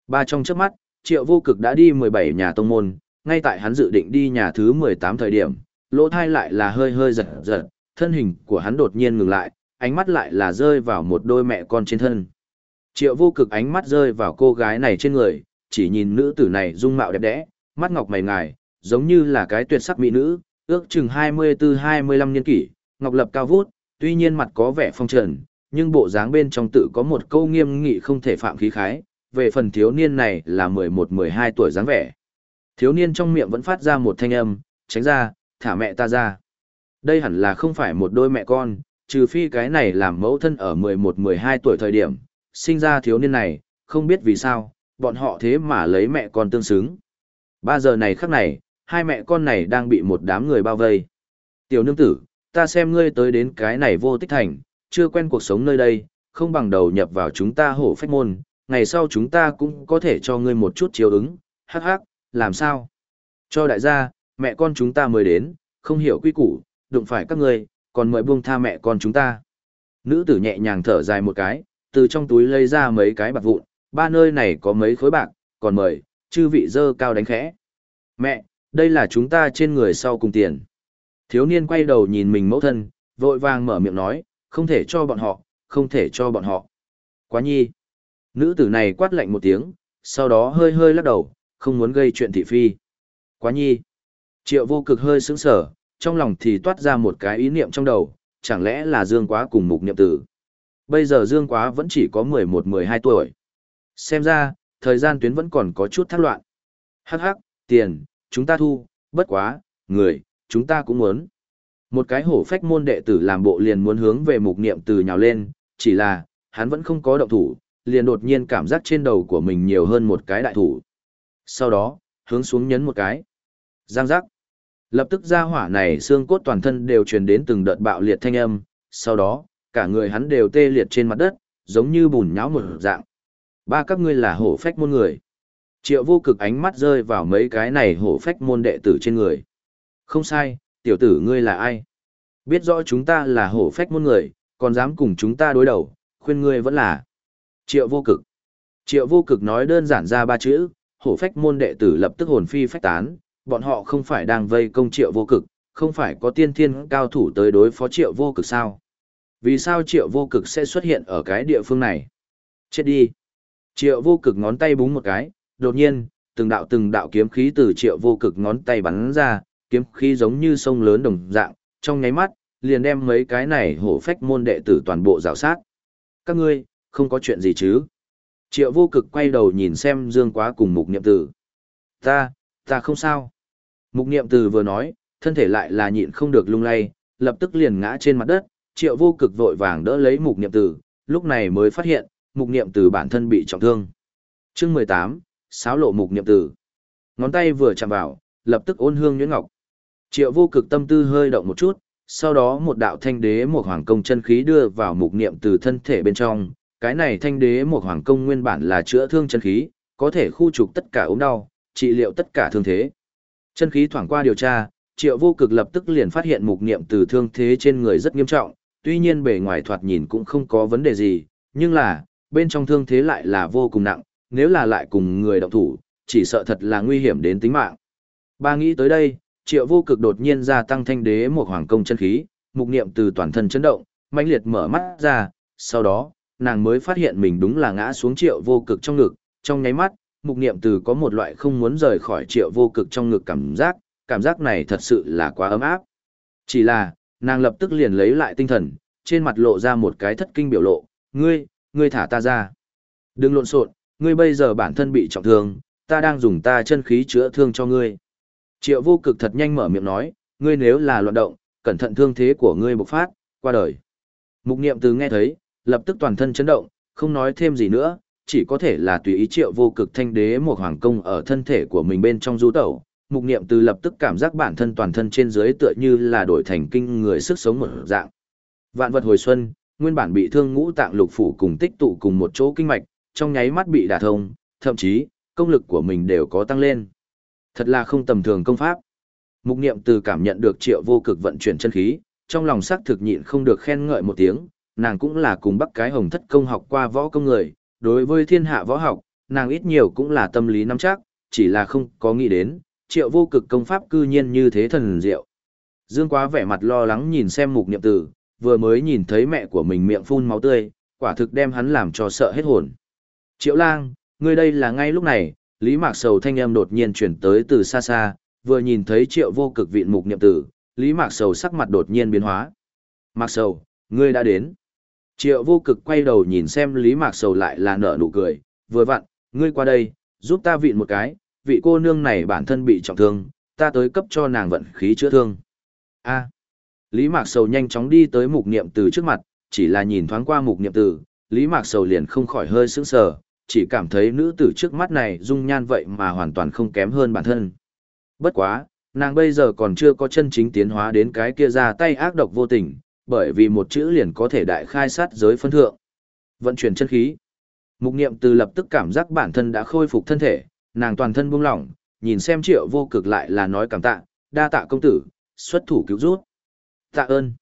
Ba trong trước mắt, triệu vô cực đã đi 17 nhà tông môn, ngay tại hắn dự định đi nhà thứ 18 thời điểm, lỗ thai lại là hơi hơi giật giật, thân hình của hắn đột nhiên ngừng lại, ánh mắt lại là rơi vào một đôi mẹ con trên thân. Triệu vô cực ánh mắt rơi vào cô gái này trên người, chỉ nhìn nữ tử này dung mạo đẹp đẽ, mắt ngọc mày ngài, giống như là cái tuyệt sắc mỹ nữ, ước chừng 24-25 niên kỷ, ngọc lập cao vút, tuy nhiên mặt có vẻ phong trần, nhưng bộ dáng bên trong tự có một câu nghiêm nghị không thể phạm khí khái, về phần thiếu niên này là 11-12 tuổi dáng vẻ. Thiếu niên trong miệng vẫn phát ra một thanh âm, tránh ra, thả mẹ ta ra. Đây hẳn là không phải một đôi mẹ con, trừ phi cái này làm mẫu thân ở 11-12 tuổi thời điểm, sinh ra thiếu niên này, không biết vì sao, bọn họ thế mà lấy mẹ con tương xứng. Ba giờ này khắc này, hai mẹ con này đang bị một đám người bao vây. Tiểu nương tử, ta xem ngươi tới đến cái này vô tích thành, chưa quen cuộc sống nơi đây, không bằng đầu nhập vào chúng ta hổ phách môn, ngày sau chúng ta cũng có thể cho ngươi một chút chiếu ứng, hắc hắc, làm sao? Cho đại gia, mẹ con chúng ta mới đến, không hiểu quy củ, đụng phải các ngươi, còn mời buông tha mẹ con chúng ta. Nữ tử nhẹ nhàng thở dài một cái, từ trong túi lấy ra mấy cái bạc vụn, ba nơi này có mấy khối bạc, còn mời, chư vị dơ cao đánh khẽ. Mẹ, đây là chúng ta trên người sau cùng tiền. Thiếu niên quay đầu nhìn mình mẫu thân, vội vàng mở miệng nói, không thể cho bọn họ, không thể cho bọn họ. Quá nhi. Nữ tử này quát lạnh một tiếng, sau đó hơi hơi lắc đầu, không muốn gây chuyện thị phi. Quá nhi. Triệu vô cực hơi sững sở, trong lòng thì toát ra một cái ý niệm trong đầu, chẳng lẽ là Dương Quá cùng mục niệm tử. Bây giờ Dương Quá vẫn chỉ có 11-12 tuổi. Xem ra, thời gian tuyến vẫn còn có chút thác loạn. Hắc hắc, tiền, chúng ta thu, bất quá, người, chúng ta cũng muốn. Một cái hổ phách môn đệ tử làm bộ liền muốn hướng về mục niệm từ nhào lên, chỉ là, hắn vẫn không có động thủ, liền đột nhiên cảm giác trên đầu của mình nhiều hơn một cái đại thủ. Sau đó, hướng xuống nhấn một cái. Giang giác. Lập tức ra hỏa này xương cốt toàn thân đều truyền đến từng đợt bạo liệt thanh âm, sau đó, cả người hắn đều tê liệt trên mặt đất, giống như bùn nhão một dạng. Ba các ngươi là hổ phách môn người. Triệu vô cực ánh mắt rơi vào mấy cái này hổ phách môn đệ tử trên người. Không sai, tiểu tử ngươi là ai? Biết rõ chúng ta là hổ phách môn người, còn dám cùng chúng ta đối đầu, khuyên ngươi vẫn là. Triệu vô cực. Triệu vô cực nói đơn giản ra ba chữ, hổ phách môn đệ tử lập tức hồn phi phách tán, bọn họ không phải đang vây công triệu vô cực, không phải có tiên thiên cao thủ tới đối phó triệu vô cực sao? Vì sao triệu vô cực sẽ xuất hiện ở cái địa phương này? Chết đi! Triệu vô cực ngón tay búng một cái, đột nhiên, từng đạo từng đạo kiếm khí từ triệu vô cực ngón tay bắn ra, kiếm khí giống như sông lớn đồng dạng, trong nháy mắt, liền đem mấy cái này hổ phách môn đệ tử toàn bộ rào sát. Các ngươi, không có chuyện gì chứ? Triệu vô cực quay đầu nhìn xem Dương Quá cùng mục niệm tử. Ta, ta không sao. Mục niệm tử vừa nói, thân thể lại là nhịn không được lung lay, lập tức liền ngã trên mặt đất, triệu vô cực vội vàng đỡ lấy mục niệm tử, lúc này mới phát hiện, mục niệm tử bản thân bị trọng thương. chương 18, sáo lộ mục niệm tử. Ngón tay vừa chạm vào, lập tức ôn hương nhuyễn ngọc. Triệu vô cực tâm tư hơi động một chút, sau đó một đạo thanh đế một hoàng công chân khí đưa vào mục niệm từ thân thể bên trong. Cái này thanh đế một hoàng công nguyên bản là chữa thương chân khí, có thể khu trục tất cả ốm đau, trị liệu tất cả thương thế. Chân khí thoảng qua điều tra, triệu vô cực lập tức liền phát hiện mục niệm từ thương thế trên người rất nghiêm trọng, tuy nhiên bề ngoài thoạt nhìn cũng không có vấn đề gì, nhưng là, bên trong thương thế lại là vô cùng nặng, nếu là lại cùng người động thủ, chỉ sợ thật là nguy hiểm đến tính mạng. Ba nghĩ tới đây, triệu vô cực đột nhiên gia tăng thanh đế một hoàng công chân khí, mục niệm từ toàn thân chấn động, mãnh liệt mở mắt ra, sau đó, nàng mới phát hiện mình đúng là ngã xuống triệu vô cực trong ngực, trong nháy mắt, mục niệm từ có một loại không muốn rời khỏi triệu vô cực trong ngực cảm giác, cảm giác này thật sự là quá ấm áp. Chỉ là, nàng lập tức liền lấy lại tinh thần, trên mặt lộ ra một cái thất kinh biểu lộ, ngươi, ngươi thả ta ra. Đừng lộn xộn, ngươi bây giờ bản thân bị trọng thương, ta đang dùng ta chân khí chữa thương cho ngươi. Triệu vô cực thật nhanh mở miệng nói, ngươi nếu là loạn động, cẩn thận thương thế của ngươi bộc phát, qua đời. Mục niệm từ nghe thấy, lập tức toàn thân chấn động, không nói thêm gì nữa, chỉ có thể là tùy ý triệu vô cực thanh đế một hoàng công ở thân thể của mình bên trong du tẩu. Mục niệm từ lập tức cảm giác bản thân toàn thân trên dưới tựa như là đổi thành kinh người sức sống một dạng. Vạn vật hồi xuân, nguyên bản bị thương ngũ tạng lục phủ cùng tích tụ cùng một chỗ kinh mạch, trong nháy mắt bị đả thông, thậm chí, công lực của mình đều có tăng lên. Thật là không tầm thường công pháp. Mục niệm từ cảm nhận được triệu vô cực vận chuyển chân khí, trong lòng sắc thực nhịn không được khen ngợi một tiếng, nàng cũng là cùng bắc cái hồng thất công học qua võ công người, đối với thiên hạ võ học, nàng ít nhiều cũng là tâm lý nắm chắc, chỉ là không có nghĩ đến, triệu vô cực công pháp cư nhiên như thế thần diệu. Dương quá vẻ mặt lo lắng nhìn xem mục niệm tử, vừa mới nhìn thấy mẹ của mình miệng phun máu tươi, quả thực đem hắn làm cho sợ hết hồn. Triệu lang, ngươi đây là ngay lúc này, Lý Mạc Sầu thanh âm đột nhiên chuyển tới từ xa xa, vừa nhìn thấy triệu vô cực vịn mục niệm tử, Lý Mạc Sầu sắc mặt đột nhiên biến hóa. Mạc Sầu, ngươi đã đến. Triệu vô cực quay đầu nhìn xem Lý Mạc Sầu lại là nở nụ cười, vừa vặn, ngươi qua đây, giúp ta vịn một cái, vị cô nương này bản thân bị trọng thương, ta tới cấp cho nàng vận khí chữa thương. A. Lý Mạc Sầu nhanh chóng đi tới mục niệm từ trước mặt, chỉ là nhìn thoáng qua mục niệm từ, Lý Mạc Sầu liền không khỏi hơi sững sờ, chỉ cảm thấy nữ tử trước mắt này dung nhan vậy mà hoàn toàn không kém hơn bản thân. Bất quá, nàng bây giờ còn chưa có chân chính tiến hóa đến cái kia ra tay ác độc vô tình, bởi vì một chữ liền có thể đại khai sát giới phân thượng. Vận chuyển chân khí. Mục niệm từ lập tức cảm giác bản thân đã khôi phục thân thể, nàng toàn thân buông lỏng, nhìn xem triệu vô cực lại là nói cảm tạ, đa tạ công tử, xuất thủ cứu rút. Tạ ơn.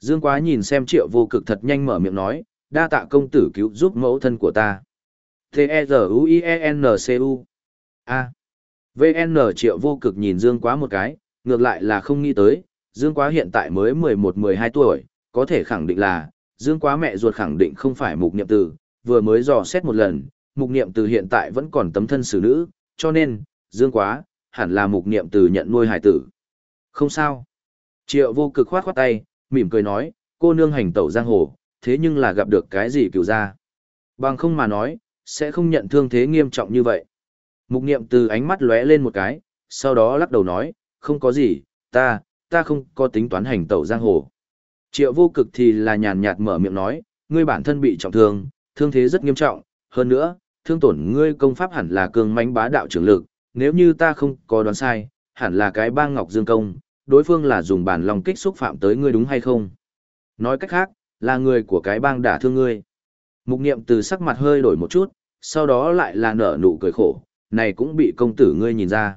Dương quá nhìn xem triệu vô cực thật nhanh mở miệng nói, đa tạ công tử cứu giúp mẫu thân của ta. T-E-Z-U-I-E-N-C-U. A. VN triệu vô cực nhìn Dương Quá một cái, ngược lại là không nghĩ tới, Dương Quá hiện tại mới 11-12 tuổi, có thể khẳng định là, Dương Quá mẹ ruột khẳng định không phải mục niệm từ, vừa mới dò xét một lần, mục niệm từ hiện tại vẫn còn tấm thân xử nữ, cho nên, Dương Quá, hẳn là mục niệm từ nhận nuôi hải tử. Không sao. Triệu vô cực khoát khoát tay, mỉm cười nói, cô nương hành tẩu giang hồ, thế nhưng là gặp được cái gì cựu ra. Bằng không mà nói, sẽ không nhận thương thế nghiêm trọng như vậy. Mục niệm từ ánh mắt lóe lên một cái, sau đó lắc đầu nói, không có gì, ta, ta không có tính toán hành tẩu giang hồ. Triệu vô cực thì là nhàn nhạt mở miệng nói, ngươi bản thân bị trọng thương, thương thế rất nghiêm trọng, hơn nữa, thương tổn ngươi công pháp hẳn là cường mãnh bá đạo trưởng lực, nếu như ta không có đoán sai, hẳn là cái bang Ngọc Dương công, đối phương là dùng bản lòng kích xúc phạm tới ngươi đúng hay không? Nói cách khác, là người của cái bang đả thương ngươi. Mục niệm từ sắc mặt hơi đổi một chút, sau đó lại là nở nụ cười khổ, này cũng bị công tử ngươi nhìn ra.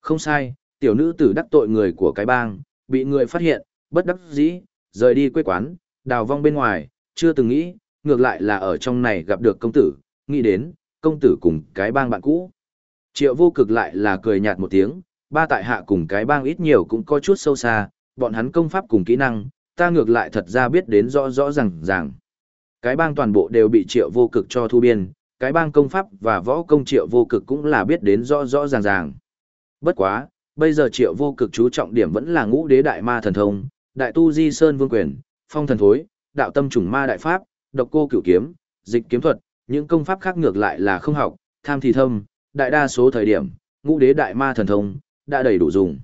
Không sai, tiểu nữ tử đắc tội người của cái bang, bị người phát hiện, bất đắc dĩ, rời đi quê quán, đào vong bên ngoài, chưa từng nghĩ, ngược lại là ở trong này gặp được công tử, nghĩ đến, công tử cùng cái bang bạn cũ. Triệu vô cực lại là cười nhạt một tiếng, ba tại hạ cùng cái bang ít nhiều cũng có chút sâu xa, bọn hắn công pháp cùng kỹ năng, ta ngược lại thật ra biết đến rõ rõ ràng ràng. Cái bang toàn bộ đều bị triệu vô cực cho thu biên, cái bang công pháp và võ công triệu vô cực cũng là biết đến rõ rõ ràng ràng. Bất quá, bây giờ triệu vô cực chú trọng điểm vẫn là ngũ đế đại ma thần thông, đại tu di sơn vương quyền, phong thần thối, đạo tâm trùng ma đại pháp, độc cô cửu kiếm, dịch kiếm thuật, những công pháp khác ngược lại là không học, tham thì thâm, đại đa số thời điểm, ngũ đế đại ma thần thông, đã đầy đủ dùng.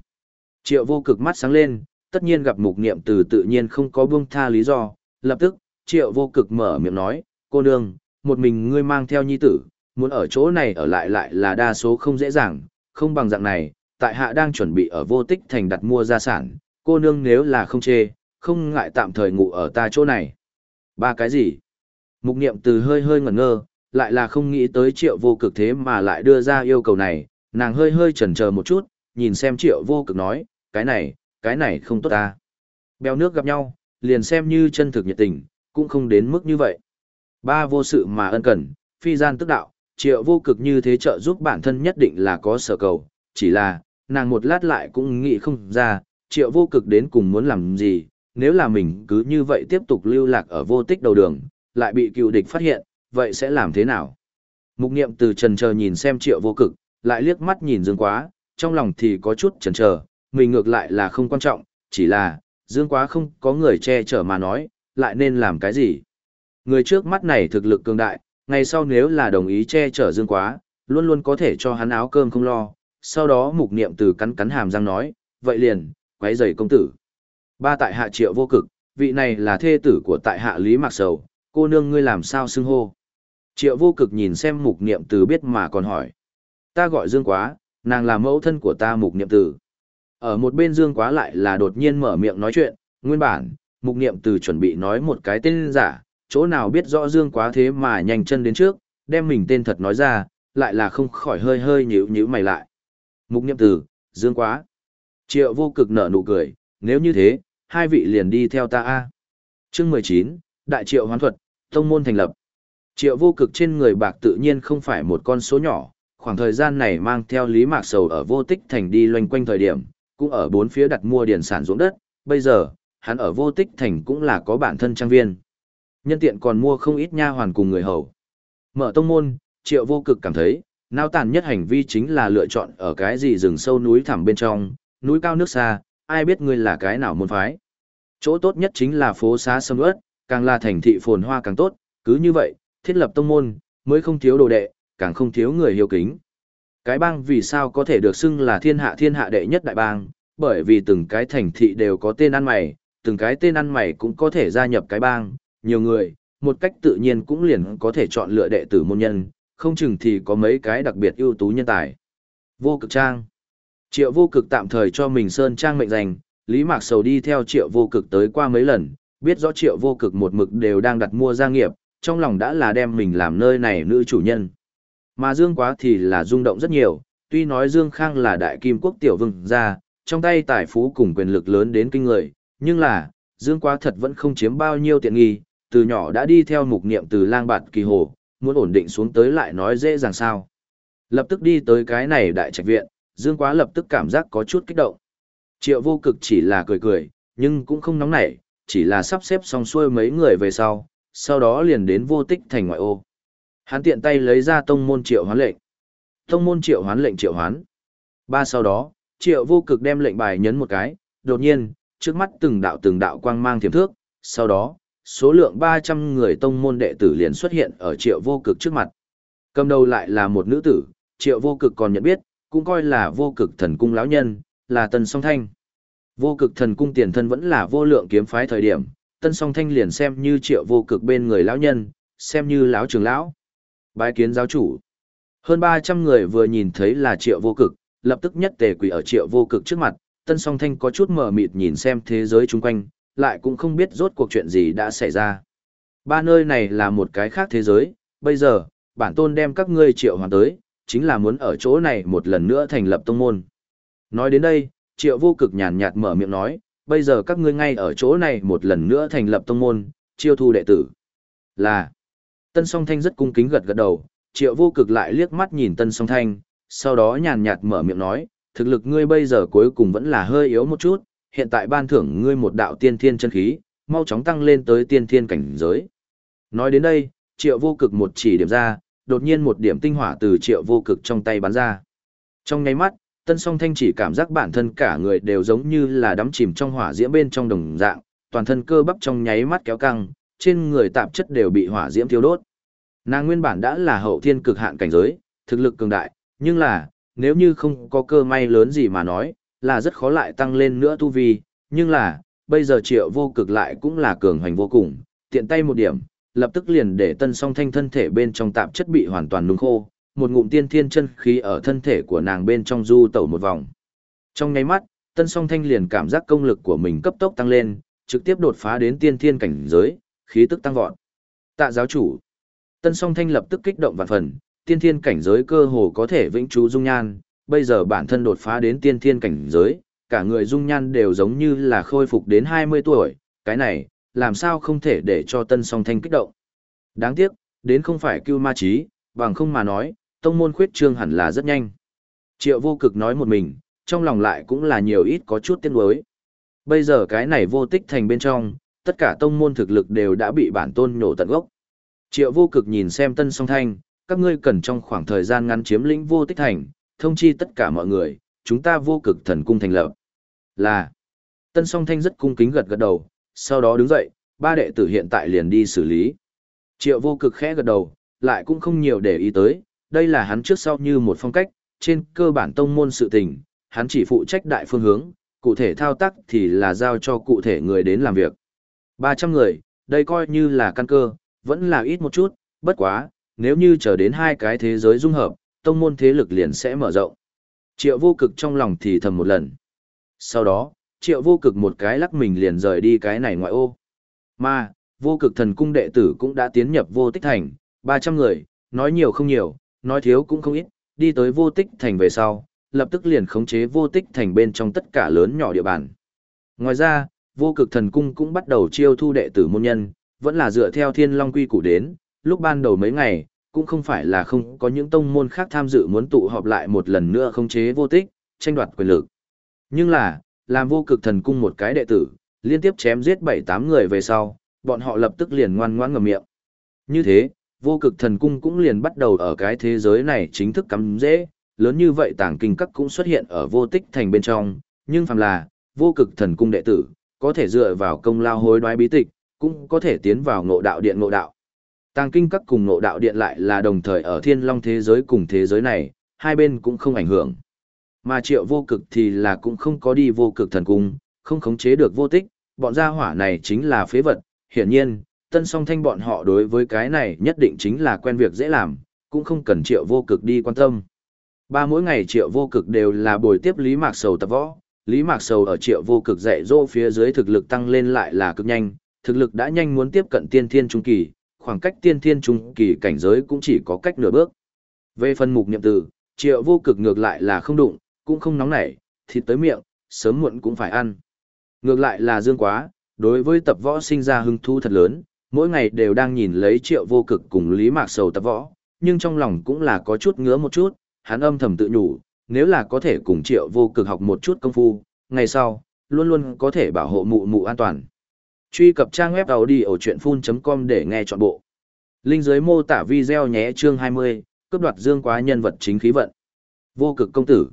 Triệu vô cực mắt sáng lên, tất nhiên gặp mục niệm từ tự nhiên không có buông tha lý do, lập tức, triệu vô cực mở miệng nói, cô nương, một mình ngươi mang theo nhi tử, muốn ở chỗ này ở lại lại là đa số không dễ dàng, không bằng dạng này, tại hạ đang chuẩn bị ở vô tích thành đặt mua gia sản, cô nương nếu là không chê, không ngại tạm thời ngủ ở ta chỗ này. Ba cái gì? Mục niệm từ hơi hơi ngẩn ngơ, lại là không nghĩ tới triệu vô cực thế mà lại đưa ra yêu cầu này, nàng hơi hơi chần chờ một chút, nhìn xem triệu vô cực nói, cái này, cái này không tốt ta. Bèo nước gặp nhau, liền xem như chân thực nhiệt tình, cũng không đến mức như vậy. Ba vô sự mà ân cần, phi gian tức đạo, triệu vô cực như thế trợ giúp bản thân nhất định là có sở cầu, chỉ là, nàng một lát lại cũng nghĩ không ra, triệu vô cực đến cùng muốn làm gì, nếu là mình cứ như vậy tiếp tục lưu lạc ở vô tích đầu đường, lại bị cựu địch phát hiện, vậy sẽ làm thế nào? Mục niệm từ trần chờ nhìn xem triệu vô cực, lại liếc mắt nhìn dương quá, trong lòng thì có chút chần chờ, mình ngược lại là không quan trọng, chỉ là, dương quá không có người che chở mà nói, lại nên làm cái gì? Người trước mắt này thực lực cường đại, ngày sau nếu là đồng ý che chở dương quá, luôn luôn có thể cho hắn áo cơm không lo, sau đó mục niệm từ cắn cắn hàm răng nói, vậy liền, quấy rầy công tử. Ba tại hạ triệu vô cực, vị này là thê tử của tại hạ Lý Mạc Sầu, cô nương ngươi làm sao xưng hô. Triệu vô cực nhìn xem mục niệm từ biết mà còn hỏi. Ta gọi Dương Quá, nàng là mẫu thân của ta mục niệm từ. Ở một bên Dương Quá lại là đột nhiên mở miệng nói chuyện, nguyên bản, mục niệm từ chuẩn bị nói một cái tên giả, chỗ nào biết rõ Dương Quá thế mà nhanh chân đến trước, đem mình tên thật nói ra, lại là không khỏi hơi hơi nhíu nhíu mày lại. Mục niệm từ, Dương Quá. Triệu vô cực nở nụ cười, nếu như thế, hai vị liền đi theo ta a. Chương mười chín, Đại Triệu Hoán Thuật, Tông môn thành lập. Triệu vô cực trên người bạc tự nhiên không phải một con số nhỏ, khoảng thời gian này mang theo Lý Mạc Sầu ở vô tích thành đi loanh quanh thời điểm, cũng ở bốn phía đặt mua điển sản ruộng đất, bây giờ, hắn ở vô tích thành cũng là có bản thân trang viên. Nhân tiện còn mua không ít nha hoàn cùng người hầu. Mở tông môn, triệu vô cực cảm thấy, nao tàn nhất hành vi chính là lựa chọn ở cái gì rừng sâu núi thẳm bên trong, núi cao nước xa, ai biết ngươi là cái nào môn phái. Chỗ tốt nhất chính là phố xá sầm ớt, càng là thành thị phồn hoa càng tốt, cứ như vậy, thiết lập tông môn, mới không thiếu đồ đệ, càng không thiếu người hiếu kính. Cái bang vì sao có thể được xưng là thiên hạ thiên hạ đệ nhất đại bang, bởi vì từng cái thành thị đều có tên ăn mày, từng cái tên ăn mày cũng có thể gia nhập cái bang, nhiều người, một cách tự nhiên cũng liền có thể chọn lựa đệ tử môn nhân, không chừng thì có mấy cái đặc biệt ưu tú nhân tài. Vô cực trang Triệu vô cực tạm thời cho mình Sơn Trang mệnh danh, Lý Mạc Sầu đi theo triệu vô cực tới qua mấy lần, biết rõ triệu vô cực một mực đều đang đặt mua gia nghiệp, trong lòng đã là đem mình làm nơi này nữ chủ nhân. Mà Dương Quá thì là rung động rất nhiều, tuy nói Dương Khang là đại kim quốc tiểu vương gia, trong tay tài phú cùng quyền lực lớn đến kinh người, nhưng là, Dương Quá thật vẫn không chiếm bao nhiêu tiện nghi, từ nhỏ đã đi theo mục niệm từ lang bạt kỳ hồ, muốn ổn định xuống tới lại nói dễ dàng sao. Lập tức đi tới cái này đại trạch viện, Dương Quá lập tức cảm giác có chút kích động. Triệu vô cực chỉ là cười cười, nhưng cũng không nóng nảy, chỉ là sắp xếp xong xuôi mấy người về sau, sau đó liền đến vô tích thành ngoại ô. Hắn tiện tay lấy ra tông môn triệu hoán lệnh. Tông môn triệu hoán lệnh triệu hoán. Ba sau đó, triệu vô cực đem lệnh bài nhấn một cái, đột nhiên, trước mắt từng đạo từng đạo quang mang thiểm thước, sau đó, số lượng 300 người tông môn đệ tử liền xuất hiện ở triệu vô cực trước mặt. Cầm đầu lại là một nữ tử, triệu vô cực còn nhận biết, cũng coi là vô cực thần cung lão nhân, là Tân Song Thanh. Vô cực thần cung tiền thân vẫn là vô lượng kiếm phái thời điểm, Tân Song Thanh liền xem như triệu vô cực bên người lão nhân, xem như lão trưởng lão. Bái kiến giáo chủ. Hơn 300 người vừa nhìn thấy là triệu vô cực, lập tức nhất tề quỷ ở triệu vô cực trước mặt, Tân Song Thanh có chút mờ mịt nhìn xem thế giới chung quanh, lại cũng không biết rốt cuộc chuyện gì đã xảy ra. Ba nơi này là một cái khác thế giới, bây giờ, bản tôn đem các ngươi triệu hoàn tới, chính là muốn ở chỗ này một lần nữa thành lập tông môn. Nói đến đây, triệu vô cực nhàn nhạt mở miệng nói, bây giờ các ngươi ngay ở chỗ này một lần nữa thành lập tông môn, chiêu thu đệ tử. Là, Tân Song Thanh rất cung kính gật gật đầu, triệu vô cực lại liếc mắt nhìn Tân Song Thanh, sau đó nhàn nhạt mở miệng nói, thực lực ngươi bây giờ cuối cùng vẫn là hơi yếu một chút, hiện tại ban thưởng ngươi một đạo tiên thiên chân khí, mau chóng tăng lên tới tiên thiên cảnh giới. Nói đến đây, triệu vô cực một chỉ điểm ra, đột nhiên một điểm tinh hỏa từ triệu vô cực trong tay bắn ra. Trong ngay mắt, tân song thanh chỉ cảm giác bản thân cả người đều giống như là đắm chìm trong hỏa diễm bên trong đồng dạng, toàn thân cơ bắp trong nháy mắt kéo căng, trên người tạp chất đều bị hỏa diễm thiêu đốt. Nàng nguyên bản đã là hậu thiên cực hạn cảnh giới, thực lực cường đại, nhưng là, nếu như không có cơ may lớn gì mà nói, là rất khó lại tăng lên nữa tu vi, nhưng là, bây giờ triệu vô cực lại cũng là cường hoành vô cùng, tiện tay một điểm, lập tức liền để tân song thanh thân thể bên trong tạp chất bị hoàn toàn nung khô, một ngụm tiên thiên chân khí ở thân thể của nàng bên trong du tẩu một vòng. Trong nháy mắt, tân song thanh liền cảm giác công lực của mình cấp tốc tăng lên, trực tiếp đột phá đến tiên thiên cảnh giới, khí tức tăng vọt. Tạ giáo chủ. Tân song thanh lập tức kích động vạn phần, tiên thiên cảnh giới cơ hồ có thể vĩnh trú dung nhan, bây giờ bản thân đột phá đến tiên thiên cảnh giới, cả người dung nhan đều giống như là khôi phục đến 20 tuổi, cái này, làm sao không thể để cho tân song thanh kích động. Đáng tiếc, đến không phải cưu ma trí, bằng không mà nói, tông môn khuyết trương hẳn là rất nhanh. Triệu vô cực nói một mình, trong lòng lại cũng là nhiều ít có chút tiếc nuối. Bây giờ cái này vô tích thành bên trong, tất cả tông môn thực lực đều đã bị bản tôn nhổ tận gốc. Triệu vô cực nhìn xem tân song thanh, các ngươi cần trong khoảng thời gian ngắn chiếm lĩnh vô tích thành, thông chi tất cả mọi người, chúng ta vô cực thần cung thành lập. Là, tân song thanh rất cung kính gật gật đầu, sau đó đứng dậy, ba đệ tử hiện tại liền đi xử lý. Triệu vô cực khẽ gật đầu, lại cũng không nhiều để ý tới, đây là hắn trước sau như một phong cách, trên cơ bản tông môn sự tình, hắn chỉ phụ trách đại phương hướng, cụ thể thao tác thì là giao cho cụ thể người đến làm việc. 300 người, đây coi như là căn cơ, vẫn là ít một chút, bất quá, nếu như chờ đến hai cái thế giới dung hợp, tông môn thế lực liền sẽ mở rộng. Triệu vô cực trong lòng thì thầm một lần. Sau đó, triệu vô cực một cái lắc mình liền rời đi cái này ngoại ô. Mà, vô cực thần cung đệ tử cũng đã tiến nhập vô tích thành, 300 người, nói nhiều không nhiều, nói thiếu cũng không ít, đi tới vô tích thành về sau, lập tức liền khống chế vô tích thành bên trong tất cả lớn nhỏ địa bàn. Ngoài ra, vô cực thần cung cũng bắt đầu chiêu thu đệ tử môn nhân, vẫn là dựa theo thiên long quy củ đến, lúc ban đầu mấy ngày, cũng không phải là không có những tông môn khác tham dự muốn tụ họp lại một lần nữa khống chế vô tích, tranh đoạt quyền lực. Nhưng là, làm vô cực thần cung một cái đệ tử, liên tiếp chém giết 7-8 người về sau, bọn họ lập tức liền ngoan ngoãn ngậm miệng. Như thế, vô cực thần cung cũng liền bắt đầu ở cái thế giới này chính thức cắm dễ, lớn như vậy tàng kinh các cũng xuất hiện ở vô tích thành bên trong, nhưng phàm là, vô cực thần cung đệ tử, có thể dựa vào công lao hối đoái bí tịch, cũng có thể tiến vào ngộ đạo điện ngộ đạo. Tàng kinh các cùng ngộ đạo điện lại là đồng thời ở thiên long thế giới cùng thế giới này, hai bên cũng không ảnh hưởng. Mà triệu vô cực thì là cũng không có đi vô cực thần cung, không khống chế được vô tích, bọn gia hỏa này chính là phế vật, hiển nhiên, tân song thanh bọn họ đối với cái này nhất định chính là quen việc dễ làm, cũng không cần triệu vô cực đi quan tâm. Ba mỗi ngày triệu vô cực đều là buổi tiếp Lý Mạc Sầu tập võ, Lý Mạc Sầu ở triệu vô cực dạy dỗ phía dưới thực lực tăng lên lại là cực nhanh, thực lực đã nhanh muốn tiếp cận tiên thiên trung kỳ, khoảng cách tiên thiên trung kỳ cảnh giới cũng chỉ có cách nửa bước. Về phần mục niệm từ, triệu vô cực ngược lại là không đụng, cũng không nóng nảy, thịt tới miệng, sớm muộn cũng phải ăn. Ngược lại là dương quá, đối với tập võ sinh ra hứng thú thật lớn, mỗi ngày đều đang nhìn lấy triệu vô cực cùng Lý Mạc Sầu tập võ, nhưng trong lòng cũng là có chút ngứa một chút, hắn âm thầm tự nhủ, nếu là có thể cùng triệu vô cực học một chút công phu, ngày sau, luôn luôn có thể bảo hộ mụ mụ an toàn. Truy cập trang web đầu đi ở truyện com để nghe chọn bộ. Linh dưới mô tả video nhé chương 20, cướp đoạt Dương Quá nhân vật chính khí vận. Vô cực công tử.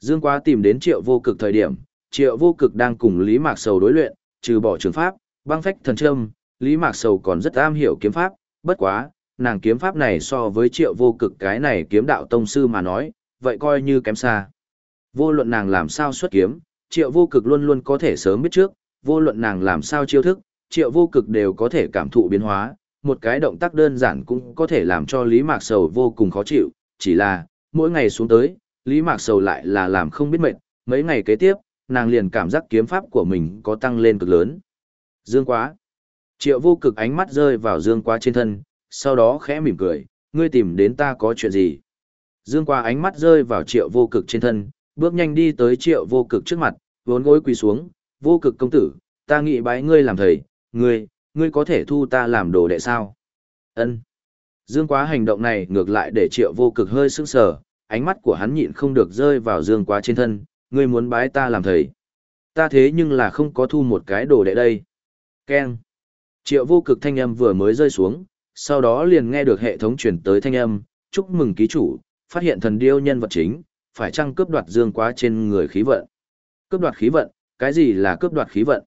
Dương Quá tìm đến triệu vô cực thời điểm, triệu vô cực đang cùng Lý Mạc Sầu đối luyện, trừ bỏ trường pháp, băng phách thần trâm, Lý Mạc Sầu còn rất am hiểu kiếm pháp, bất quá, nàng kiếm pháp này so với triệu vô cực cái này kiếm đạo tông sư mà nói, vậy coi như kém xa. Vô luận nàng làm sao xuất kiếm, triệu vô cực luôn luôn có thể sớm biết trước, vô luận nàng làm sao chiêu thức, triệu vô cực đều có thể cảm thụ biến hóa, một cái động tác đơn giản cũng có thể làm cho Lý Mạc Sầu vô cùng khó chịu, chỉ là, mỗi ngày xuống tới, Lý Mạc Sầu lại là làm không biết mệt, mấy ngày kế tiếp, nàng liền cảm giác kiếm pháp của mình có tăng lên cực lớn. Dương quá. Triệu vô cực ánh mắt rơi vào dương quá trên thân, sau đó khẽ mỉm cười, ngươi tìm đến ta có chuyện gì? Dương quá ánh mắt rơi vào triệu vô cực trên thân, bước nhanh đi tới triệu vô cực trước mặt, vốn gối quỳ xuống, vô cực công tử, ta nghĩ bái ngươi làm thầy, ngươi, ngươi có thể thu ta làm đồ đệ sao? Ân. Dương quá hành động này ngược lại để triệu vô cực hơi sững sờ, ánh mắt của hắn nhịn không được rơi vào dương quá trên thân, ngươi muốn bái ta làm thầy. Ta thế nhưng là không có thu một cái đồ đệ đây. Ken. Triệu vô cực thanh âm vừa mới rơi xuống, sau đó liền nghe được hệ thống chuyển tới thanh âm, chúc mừng ký chủ, phát hiện thần điêu nhân vật chính, phải chăng cướp đoạt dương quá trên người khí vận. Cướp đoạt khí vận, cái gì là cướp đoạt khí vận?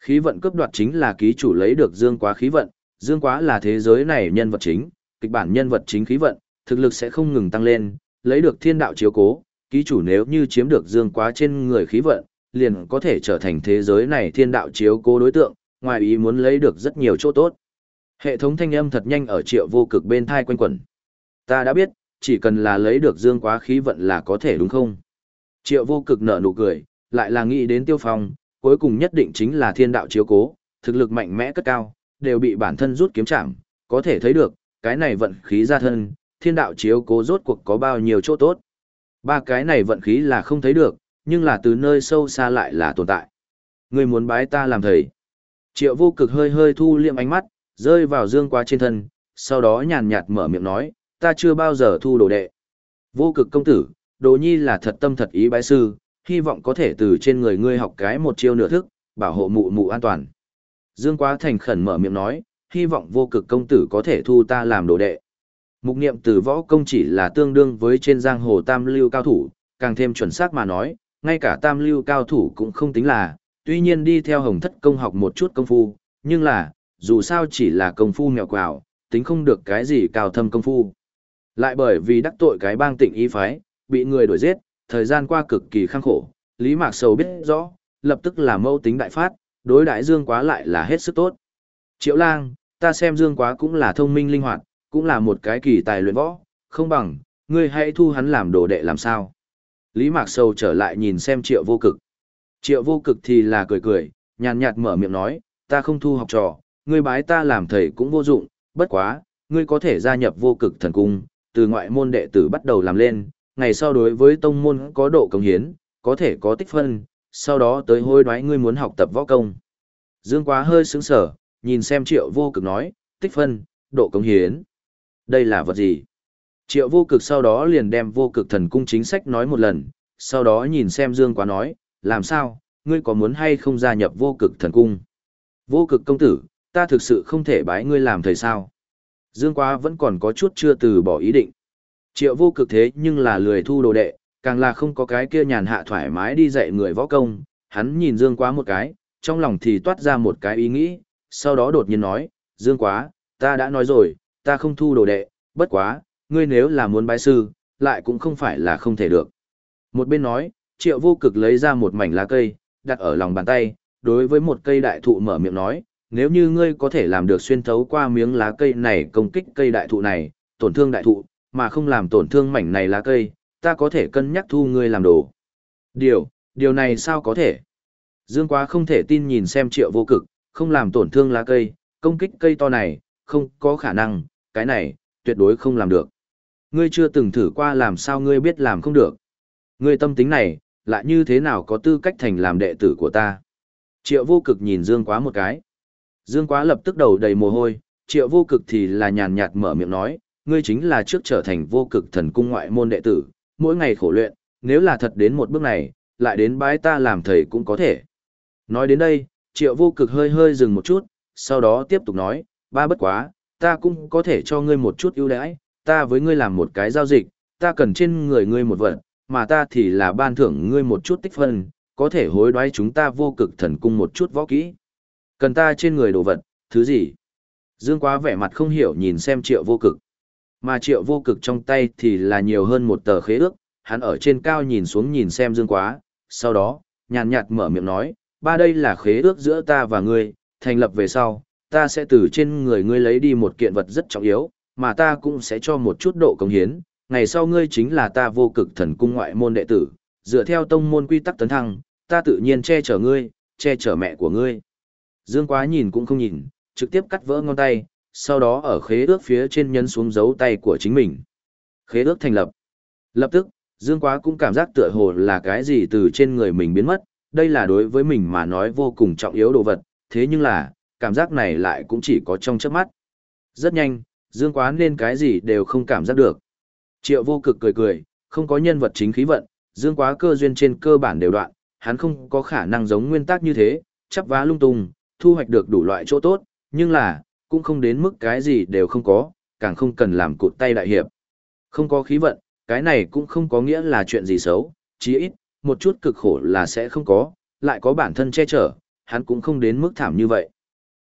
Khí vận cướp đoạt chính là ký chủ lấy được dương quá khí vận, dương quá là thế giới này nhân vật chính, kịch bản nhân vật chính khí vận, thực lực sẽ không ngừng tăng lên, lấy được thiên đạo chiếu cố, ký chủ nếu như chiếm được dương quá trên người khí vận, liền có thể trở thành thế giới này thiên đạo chiếu cố đối tượng, ngoài ý muốn lấy được rất nhiều chỗ tốt. Hệ thống thanh âm thật nhanh ở triệu vô cực bên thai quanh quẩn. Ta đã biết, chỉ cần là lấy được dương quá khí vận là có thể đúng không? Triệu vô cực nở nụ cười, lại là nghĩ đến tiêu phong, cuối cùng nhất định chính là thiên đạo chiếu cố, thực lực mạnh mẽ cất cao, đều bị bản thân rút kiếm chạm, có thể thấy được, cái này vận khí ra thân, thiên đạo chiếu cố rốt cuộc có bao nhiêu chỗ tốt. Ba cái này vận khí là không thấy được, nhưng là từ nơi sâu xa lại là tồn tại. người muốn bái ta làm thầy. Triệu vô cực hơi hơi thu liệm ánh mắt, rơi vào dương quá trên thân, sau đó nhàn nhạt mở miệng nói, ta chưa bao giờ thu đồ đệ. Vô cực công tử, đồ nhi là thật tâm thật ý bái sư, hy vọng có thể từ trên người ngươi học cái một chiêu nửa thức, bảo hộ mụ mụ an toàn. Dương quá thành khẩn mở miệng nói, hy vọng vô cực công tử có thể thu ta làm đồ đệ. Mục niệm từ võ công chỉ là tương đương với trên giang hồ tam lưu cao thủ, càng thêm chuẩn xác mà nói, ngay cả tam lưu cao thủ cũng không tính là, tuy nhiên đi theo hồng thất công học một chút công phu, nhưng là, dù sao chỉ là công phu nghèo quào, tính không được cái gì cao thâm công phu. Lại bởi vì đắc tội cái bang tịnh y phái, bị người đuổi giết, thời gian qua cực kỳ khăng khổ, Lý Mạc Sầu biết rõ, lập tức là mâu tính đại phát, đối đại Dương Quá lại là hết sức tốt. Triệu Lang, ta xem Dương Quá cũng là thông minh linh hoạt, cũng là một cái kỳ tài luyện võ, không bằng, ngươi hãy thu hắn làm đồ đệ làm sao. Lý Mạc Sầu trở lại nhìn xem triệu vô cực. Triệu vô cực thì là cười cười, nhàn nhạt mở miệng nói, ta không thu học trò, ngươi bái ta làm thầy cũng vô dụng, bất quá, ngươi có thể gia nhập vô cực thần cung, từ ngoại môn đệ tử bắt đầu làm lên, ngày sau đối với tông môn có độ công hiến, có thể có tích phân, sau đó tới hôi đoái ngươi muốn học tập võ công. Dương quá hơi sững sở, nhìn xem triệu vô cực nói, tích phân, độ công hiến. Đây là vật gì? Triệu vô cực sau đó liền đem vô cực thần cung chính sách nói một lần, sau đó nhìn xem Dương quá nói, làm sao, ngươi có muốn hay không gia nhập vô cực thần cung? Vô cực công tử, ta thực sự không thể bái ngươi làm thầy sao? Dương quá vẫn còn có chút chưa từ bỏ ý định. Triệu vô cực thế nhưng là lười thu đồ đệ, càng là không có cái kia nhàn hạ thoải mái đi dạy người võ công, hắn nhìn Dương quá một cái, trong lòng thì toát ra một cái ý nghĩ, sau đó đột nhiên nói, Dương quá, ta đã nói rồi, ta không thu đồ đệ, bất quá, ngươi nếu là muốn bái sư, lại cũng không phải là không thể được. Một bên nói, triệu vô cực lấy ra một mảnh lá cây, đặt ở lòng bàn tay, đối với một cây đại thụ mở miệng nói, nếu như ngươi có thể làm được xuyên thấu qua miếng lá cây này công kích cây đại thụ này, tổn thương đại thụ, mà không làm tổn thương mảnh này lá cây, ta có thể cân nhắc thu ngươi làm đồ. Điều, điều này sao có thể? Dương quá không thể tin nhìn xem triệu vô cực, không làm tổn thương lá cây, công kích cây to này, không có khả năng, cái này, tuyệt đối không làm được. Ngươi chưa từng thử qua làm sao ngươi biết làm không được. Ngươi tâm tính này, lại như thế nào có tư cách thành làm đệ tử của ta. Triệu vô cực nhìn Dương quá một cái. Dương quá lập tức đầu đầy mồ hôi, triệu vô cực thì là nhàn nhạt mở miệng nói, ngươi chính là trước trở thành vô cực thần cung ngoại môn đệ tử, mỗi ngày khổ luyện, nếu là thật đến một bước này, lại đến bái ta làm thầy cũng có thể. Nói đến đây, triệu vô cực hơi hơi dừng một chút, sau đó tiếp tục nói, ba bất quá, ta cũng có thể cho ngươi một chút ưu đãi, ta với ngươi làm một cái giao dịch, ta cần trên người ngươi một vật, mà ta thì là ban thưởng ngươi một chút tích phân, có thể hối đoái chúng ta vô cực thần cung một chút võ kỹ. Cần ta trên người đồ vật, thứ gì? Dương quá vẻ mặt không hiểu nhìn xem triệu vô cực. Mà triệu vô cực trong tay thì là nhiều hơn một tờ khế ước, hắn ở trên cao nhìn xuống nhìn xem dương quá, sau đó, nhàn nhạt mở miệng nói, ba đây là khế ước giữa ta và ngươi, thành lập về sau, ta sẽ từ trên người ngươi lấy đi một kiện vật rất trọng yếu, mà ta cũng sẽ cho một chút độ công hiến, ngày sau ngươi chính là ta vô cực thần cung ngoại môn đệ tử, dựa theo tông môn quy tắc tấn thăng, ta tự nhiên che chở ngươi, che chở mẹ của ngươi. Dương Quá nhìn cũng không nhìn, trực tiếp cắt vỡ ngón tay, sau đó ở khế ước phía trên nhấn xuống dấu tay của chính mình. Khế ước thành lập. Lập tức, Dương Quá cũng cảm giác tựa hồ là cái gì từ trên người mình biến mất, đây là đối với mình mà nói vô cùng trọng yếu đồ vật, thế nhưng là, cảm giác này lại cũng chỉ có trong chớp mắt. Rất nhanh, Dương Quá nên cái gì đều không cảm giác được. Triệu vô cực cười cười, không có nhân vật chính khí vận, Dương Quá cơ duyên trên cơ bản đều đoạn, hắn không có khả năng giống nguyên tắc như thế, chắp vá lung tung, thu hoạch được đủ loại chỗ tốt, nhưng là, cũng không đến mức cái gì đều không có, càng không cần làm cụt tay đại hiệp. Không có khí vận, cái này cũng không có nghĩa là chuyện gì xấu, chí ít, một chút cực khổ là sẽ không có, lại có bản thân che chở, hắn cũng không đến mức thảm như vậy.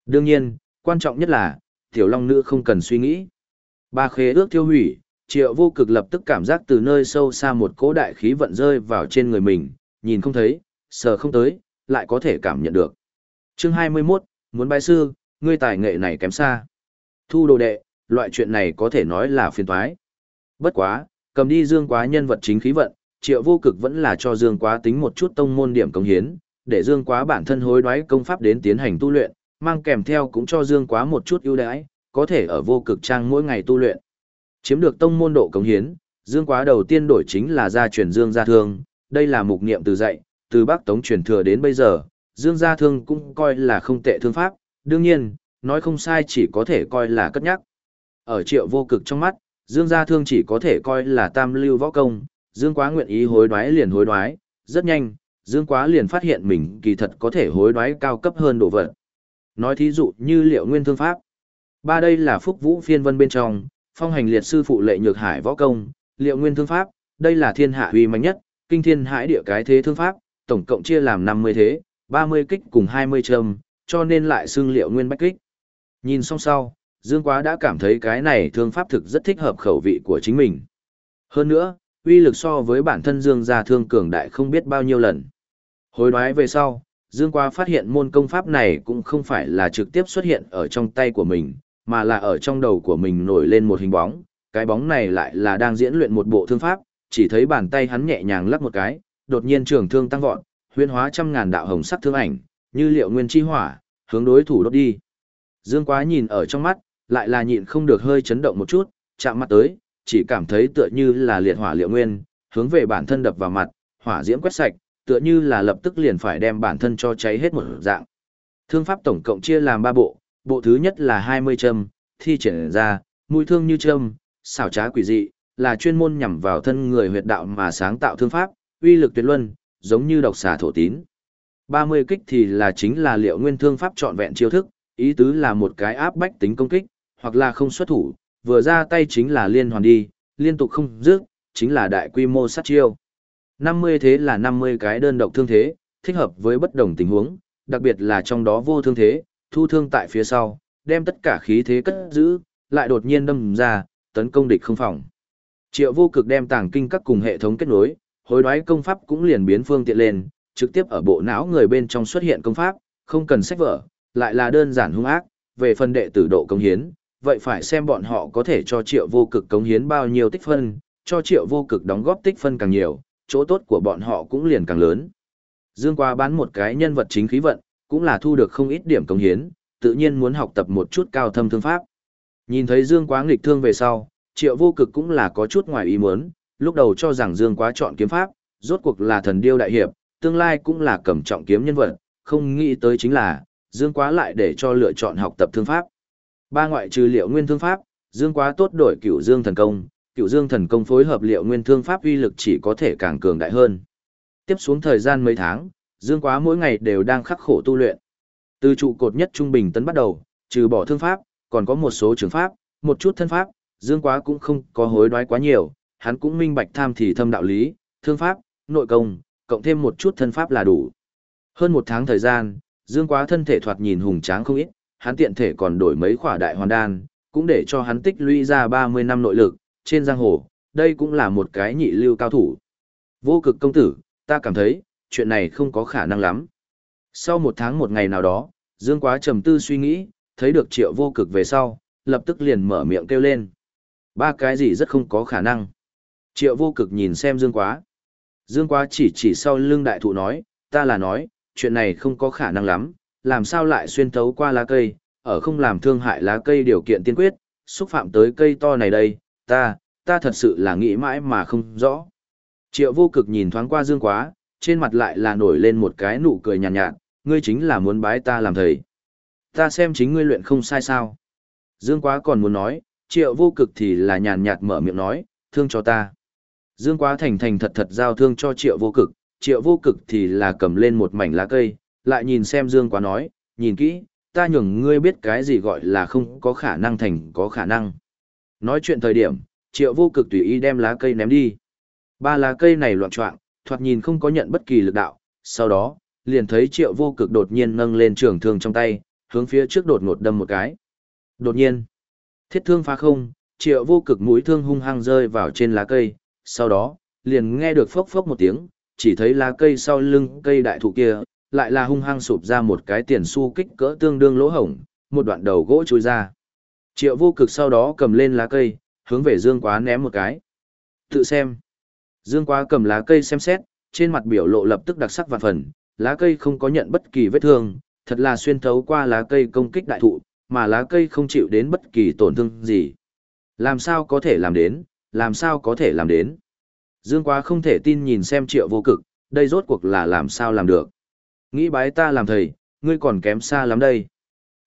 Đương nhiên, quan trọng nhất là, tiểu long nữ không cần suy nghĩ. Ba khế ước tiêu hủy, triệu vô cực lập tức cảm giác từ nơi sâu xa một cỗ đại khí vận rơi vào trên người mình, nhìn không thấy, sờ không tới, lại có thể cảm nhận được. Chương 21, muốn bài sư, ngươi tài nghệ này kém xa. Thu đồ đệ, loại chuyện này có thể nói là phiền toái. Bất quá, cầm đi dương quá nhân vật chính khí vận, triệu vô cực vẫn là cho dương quá tính một chút tông môn điểm công hiến, để dương quá bản thân hối đoái công pháp đến tiến hành tu luyện, mang kèm theo cũng cho dương quá một chút ưu đãi, có thể ở vô cực trang mỗi ngày tu luyện. Chiếm được tông môn độ công hiến, dương quá đầu tiên đổi chính là gia truyền dương gia thương, đây là mục niệm từ dạy, từ Bắc Tống truyền thừa đến bây giờ, Dương Gia Thương cũng coi là không tệ thương pháp, đương nhiên, nói không sai chỉ có thể coi là cất nhắc. Ở triệu vô cực trong mắt, Dương Gia Thương chỉ có thể coi là tam lưu võ công, Dương Quá nguyện ý hối đoái liền hối đoái, rất nhanh, Dương Quá liền phát hiện mình kỳ thật có thể hối đoái cao cấp hơn đồ vật. Nói thí dụ như liệu nguyên thương pháp. Ba đây là phúc vũ phiên vân bên trong, phong hành liệt sư phụ lệ nhược hải võ công, liệu nguyên thương pháp, đây là thiên hạ uy mạnh nhất, kinh thiên hải địa cái thế thương pháp, tổng cộng chia làm 50 thế, 30 kích cùng 20 châm, cho nên lại xương liệu nguyên bách kích. Nhìn xong sau, Dương Quá đã cảm thấy cái này thương pháp thực rất thích hợp khẩu vị của chính mình. Hơn nữa, uy lực so với bản thân Dương gia thương cường đại không biết bao nhiêu lần. Hối đoái về sau, Dương Quá phát hiện môn công pháp này cũng không phải là trực tiếp xuất hiện ở trong tay của mình, mà là ở trong đầu của mình nổi lên một hình bóng. Cái bóng này lại là đang diễn luyện một bộ thương pháp, chỉ thấy bàn tay hắn nhẹ nhàng lắc một cái, đột nhiên trường thương tăng vọt, huyễn hóa trăm ngàn đạo hồng sắc thương ảnh, như liệu nguyên chi hỏa, hướng đối thủ đốt đi. Dương Quá nhìn ở trong mắt, lại là nhịn không được hơi chấn động một chút, chạm mặt tới, chỉ cảm thấy tựa như là liệt hỏa liệu nguyên, hướng về bản thân đập vào mặt, hỏa diễm quét sạch, tựa như là lập tức liền phải đem bản thân cho cháy hết một dạng. Thương pháp tổng cộng chia làm 3 bộ, bộ thứ nhất là 20 châm, thi triển ra, mũi thương như châm, xảo trá quỷ dị, là chuyên môn nhằm vào thân người huyệt đạo mà sáng tạo thương pháp, uy lực tuyệt luân, giống như độc xà thổ tín. 30 kích thì là chính là liệu nguyên thương pháp trọn vẹn chiêu thức, ý tứ là một cái áp bách tính công kích, hoặc là không xuất thủ, vừa ra tay chính là liên hoàn đi, liên tục không dứt, chính là đại quy mô sát chiêu. 50 thế là 50 cái đơn độc thương thế, thích hợp với bất đồng tình huống, đặc biệt là trong đó vô thương thế, thu thương tại phía sau, đem tất cả khí thế cất giữ, lại đột nhiên đâm ra, tấn công địch không phòng. Triệu vô cực đem tàng kinh các cùng hệ thống kết nối, hối đoái công pháp cũng liền biến phương tiện lên, trực tiếp ở bộ não người bên trong xuất hiện công pháp, không cần sách vở, lại là đơn giản hung ác, về phần đệ tử độ công hiến, vậy phải xem bọn họ có thể cho triệu vô cực công hiến bao nhiêu tích phân, cho triệu vô cực đóng góp tích phân càng nhiều, chỗ tốt của bọn họ cũng liền càng lớn. Dương qua bán một cái nhân vật chính khí vận, cũng là thu được không ít điểm công hiến, tự nhiên muốn học tập một chút cao thâm thương pháp. Nhìn thấy Dương quá nghịch thương về sau, triệu vô cực cũng là có chút ngoài ý muốn, lúc đầu cho rằng Dương Quá chọn kiếm pháp, rốt cuộc là thần điêu đại hiệp, tương lai cũng là cầm trọng kiếm nhân vật, không nghĩ tới chính là, Dương Quá lại để cho lựa chọn học tập thương pháp. Ba ngoại trừ liệu nguyên thương pháp, Dương Quá tốt đổi cửu Dương thần công, cửu Dương thần công phối hợp liệu nguyên thương pháp uy lực chỉ có thể càng cường đại hơn. Tiếp xuống thời gian mấy tháng, Dương Quá mỗi ngày đều đang khắc khổ tu luyện. Từ trụ cột nhất trung bình tấn bắt đầu, trừ bỏ thương pháp, còn có một số trường pháp, một chút thân pháp, Dương Quá cũng không có hối đoái quá nhiều, hắn cũng minh bạch tham thì thâm đạo lý, thương pháp, nội công, cộng thêm một chút thân pháp là đủ. Hơn một tháng thời gian, Dương Quá thân thể thoạt nhìn hùng tráng không ít, hắn tiện thể còn đổi mấy khỏa đại hoàn đan, cũng để cho hắn tích lũy ra 30 năm nội lực, trên giang hồ, đây cũng là một cái nhị lưu cao thủ. Vô cực công tử, ta cảm thấy, chuyện này không có khả năng lắm. Sau một tháng một ngày nào đó, Dương Quá trầm tư suy nghĩ, thấy được triệu vô cực về sau, lập tức liền mở miệng kêu lên. Ba cái gì rất không có khả năng. Triệu vô cực nhìn xem Dương Quá. Dương Quá chỉ chỉ sau lưng đại thụ nói, ta là nói, chuyện này không có khả năng lắm, làm sao lại xuyên thấu qua lá cây, ở không làm thương hại lá cây điều kiện tiên quyết, xúc phạm tới cây to này đây, ta, ta thật sự là nghĩ mãi mà không rõ. Triệu vô cực nhìn thoáng qua Dương Quá, trên mặt lại là nổi lên một cái nụ cười nhàn nhạt, nhạt, ngươi chính là muốn bái ta làm thầy. Ta xem chính ngươi luyện không sai sao. Dương Quá còn muốn nói, triệu vô cực thì là nhàn nhạt mở miệng nói, thương cho ta. Dương Quá thành thành thật thật giao thương cho triệu vô cực, triệu vô cực thì là cầm lên một mảnh lá cây, lại nhìn xem Dương Quá nói, nhìn kỹ, ta nhường ngươi biết cái gì gọi là không có khả năng thành có khả năng. Nói chuyện thời điểm, triệu vô cực tùy ý đem lá cây ném đi. Ba lá cây này loạn trọng, thoạt nhìn không có nhận bất kỳ lực đạo, sau đó, liền thấy triệu vô cực đột nhiên nâng lên trường thương trong tay, hướng phía trước đột ngột đâm một cái. Đột nhiên, thiết thương phá không, triệu vô cực mũi thương hung hăng rơi vào trên lá cây, sau đó, liền nghe được phốc phốc một tiếng, chỉ thấy lá cây sau lưng cây đại thụ kia, lại là hung hăng sụp ra một cái tiền xu kích cỡ tương đương lỗ hổng, một đoạn đầu gỗ trôi ra. Triệu vô cực sau đó cầm lên lá cây, hướng về Dương Quá ném một cái. Tự xem. Dương Quá cầm lá cây xem xét, trên mặt biểu lộ lập tức đặc sắc vạn phần, lá cây không có nhận bất kỳ vết thương, thật là xuyên thấu qua lá cây công kích đại thụ, mà lá cây không chịu đến bất kỳ tổn thương gì. Làm sao có thể làm đến, làm sao có thể làm đến. Dương Quá không thể tin nhìn xem triệu vô cực, đây rốt cuộc là làm sao làm được. Nghĩ bái ta làm thầy, ngươi còn kém xa lắm đây.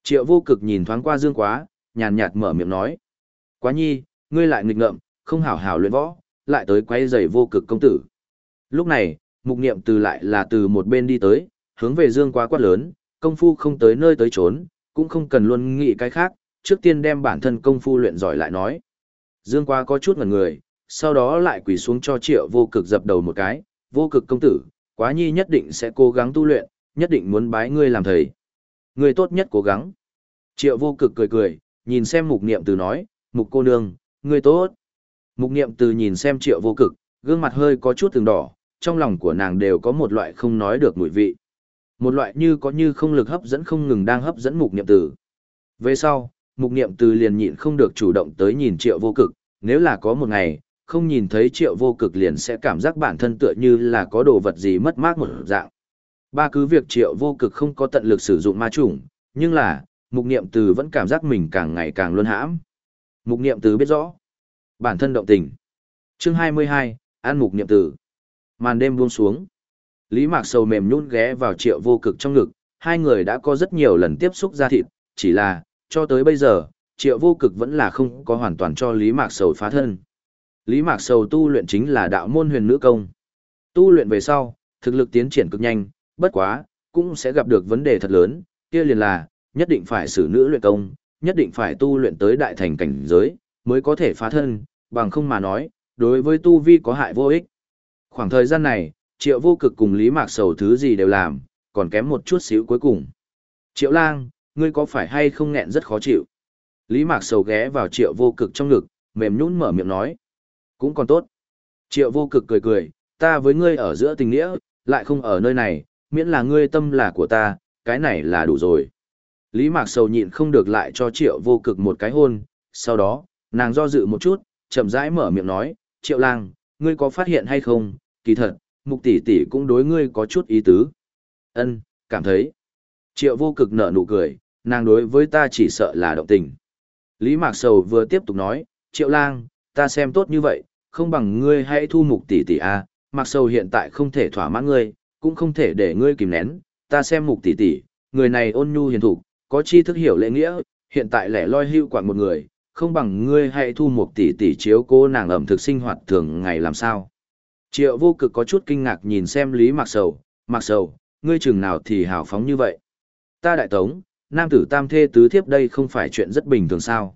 Triệu vô cực nhìn thoáng qua Dương Quá, nhàn nhạt mở miệng nói. Quá nhi, ngươi lại nghịch ngợm, không hảo hảo luyện võ, lại tới quay giày vô cực công tử. Lúc này, mục niệm từ lại là từ một bên đi tới, hướng về Dương Quá quát lớn, công phu không tới nơi tới trốn, cũng không cần luôn nghĩ cái khác, trước tiên đem bản thân công phu luyện giỏi lại nói. Dương Quá có chút ngẩn người, sau đó lại quỳ xuống cho triệu vô cực dập đầu một cái, vô cực công tử, quá nhi nhất định sẽ cố gắng tu luyện, nhất định muốn bái ngươi làm thầy. Ngươi tốt nhất cố gắng. Triệu vô cực cười cười, nhìn xem mục niệm từ nói, mục cô nương, ngươi tốt. Mục niệm từ nhìn xem triệu vô cực, gương mặt hơi có chút từng đỏ, trong lòng của nàng đều có một loại không nói được mùi vị. Một loại như có như không lực hấp dẫn không ngừng đang hấp dẫn mục niệm từ. Về sau, mục niệm từ liền nhịn không được chủ động tới nhìn triệu vô cực, nếu là có một ngày, không nhìn thấy triệu vô cực liền sẽ cảm giác bản thân tựa như là có đồ vật gì mất mát một dạng. Ba cứ việc triệu vô cực không có tận lực sử dụng ma chủng, nhưng là, mục niệm từ vẫn cảm giác mình càng ngày càng luân hãm. Mục niệm từ biết rõ. Bản thân động tình. Chương 22, An mục niệm từ. Màn đêm buông xuống. Lý Mạc Sầu mềm nhún ghé vào triệu vô cực trong ngực, hai người đã có rất nhiều lần tiếp xúc ra thịt, chỉ là, cho tới bây giờ, triệu vô cực vẫn là không có hoàn toàn cho Lý Mạc Sầu phá thân. Lý Mạc Sầu tu luyện chính là đạo môn huyền nữ công. Tu luyện về sau, thực lực tiến triển cực nhanh, bất quá, cũng sẽ gặp được vấn đề thật lớn, kia liền là, nhất định phải xử nữ luyện công, nhất định phải tu luyện tới đại thành cảnh giới, mới có thể phá thân, bằng không mà nói, đối với tu vi có hại vô ích. Khoảng thời gian này, Triệu Vô Cực cùng Lý Mạc Sầu thứ gì đều làm, còn kém một chút xíu cuối cùng. Triệu Lang, ngươi có phải hay không nghẹn rất khó chịu? Lý Mạc Sầu ghé vào Triệu Vô Cực trong ngực, mềm nhún mở miệng nói. Cũng còn tốt. Triệu Vô Cực cười cười, ta với ngươi ở giữa tình nghĩa, lại không ở nơi này, miễn là ngươi tâm là của ta, cái này là đủ rồi. Lý Mạc Sầu nhịn không được lại cho Triệu Vô Cực một cái hôn, sau đó, nàng do dự một chút, chậm rãi mở miệng nói, Triệu Lang, ngươi có phát hiện hay không, kỳ thật, mục tỷ tỷ cũng đối ngươi có chút ý tứ. Ân, cảm thấy. Triệu Vô Cực nở nụ cười, nàng đối với ta chỉ sợ là động tình. Lý Mạc Sầu vừa tiếp tục nói, Triệu Lang, ta xem tốt như vậy, không bằng ngươi hãy thu mục tỷ tỷ a, Mạc Sầu hiện tại không thể thỏa mãn ngươi, cũng không thể để ngươi kìm nén, ta xem mục tỷ tỷ, người này ôn nhu hiền thục, có chi thức hiểu lễ nghĩa, hiện tại lẻ loi hưu quản một người, không bằng ngươi hãy thu một tỷ tỷ chiếu cố nàng ẩm thực sinh hoạt thường ngày làm sao. Triệu vô cực có chút kinh ngạc nhìn xem Lý Mạc Sầu, Mạc Sầu, ngươi chừng nào thì hào phóng như vậy. Ta đại tống, nam tử tam thê tứ thiếp đây không phải chuyện rất bình thường sao.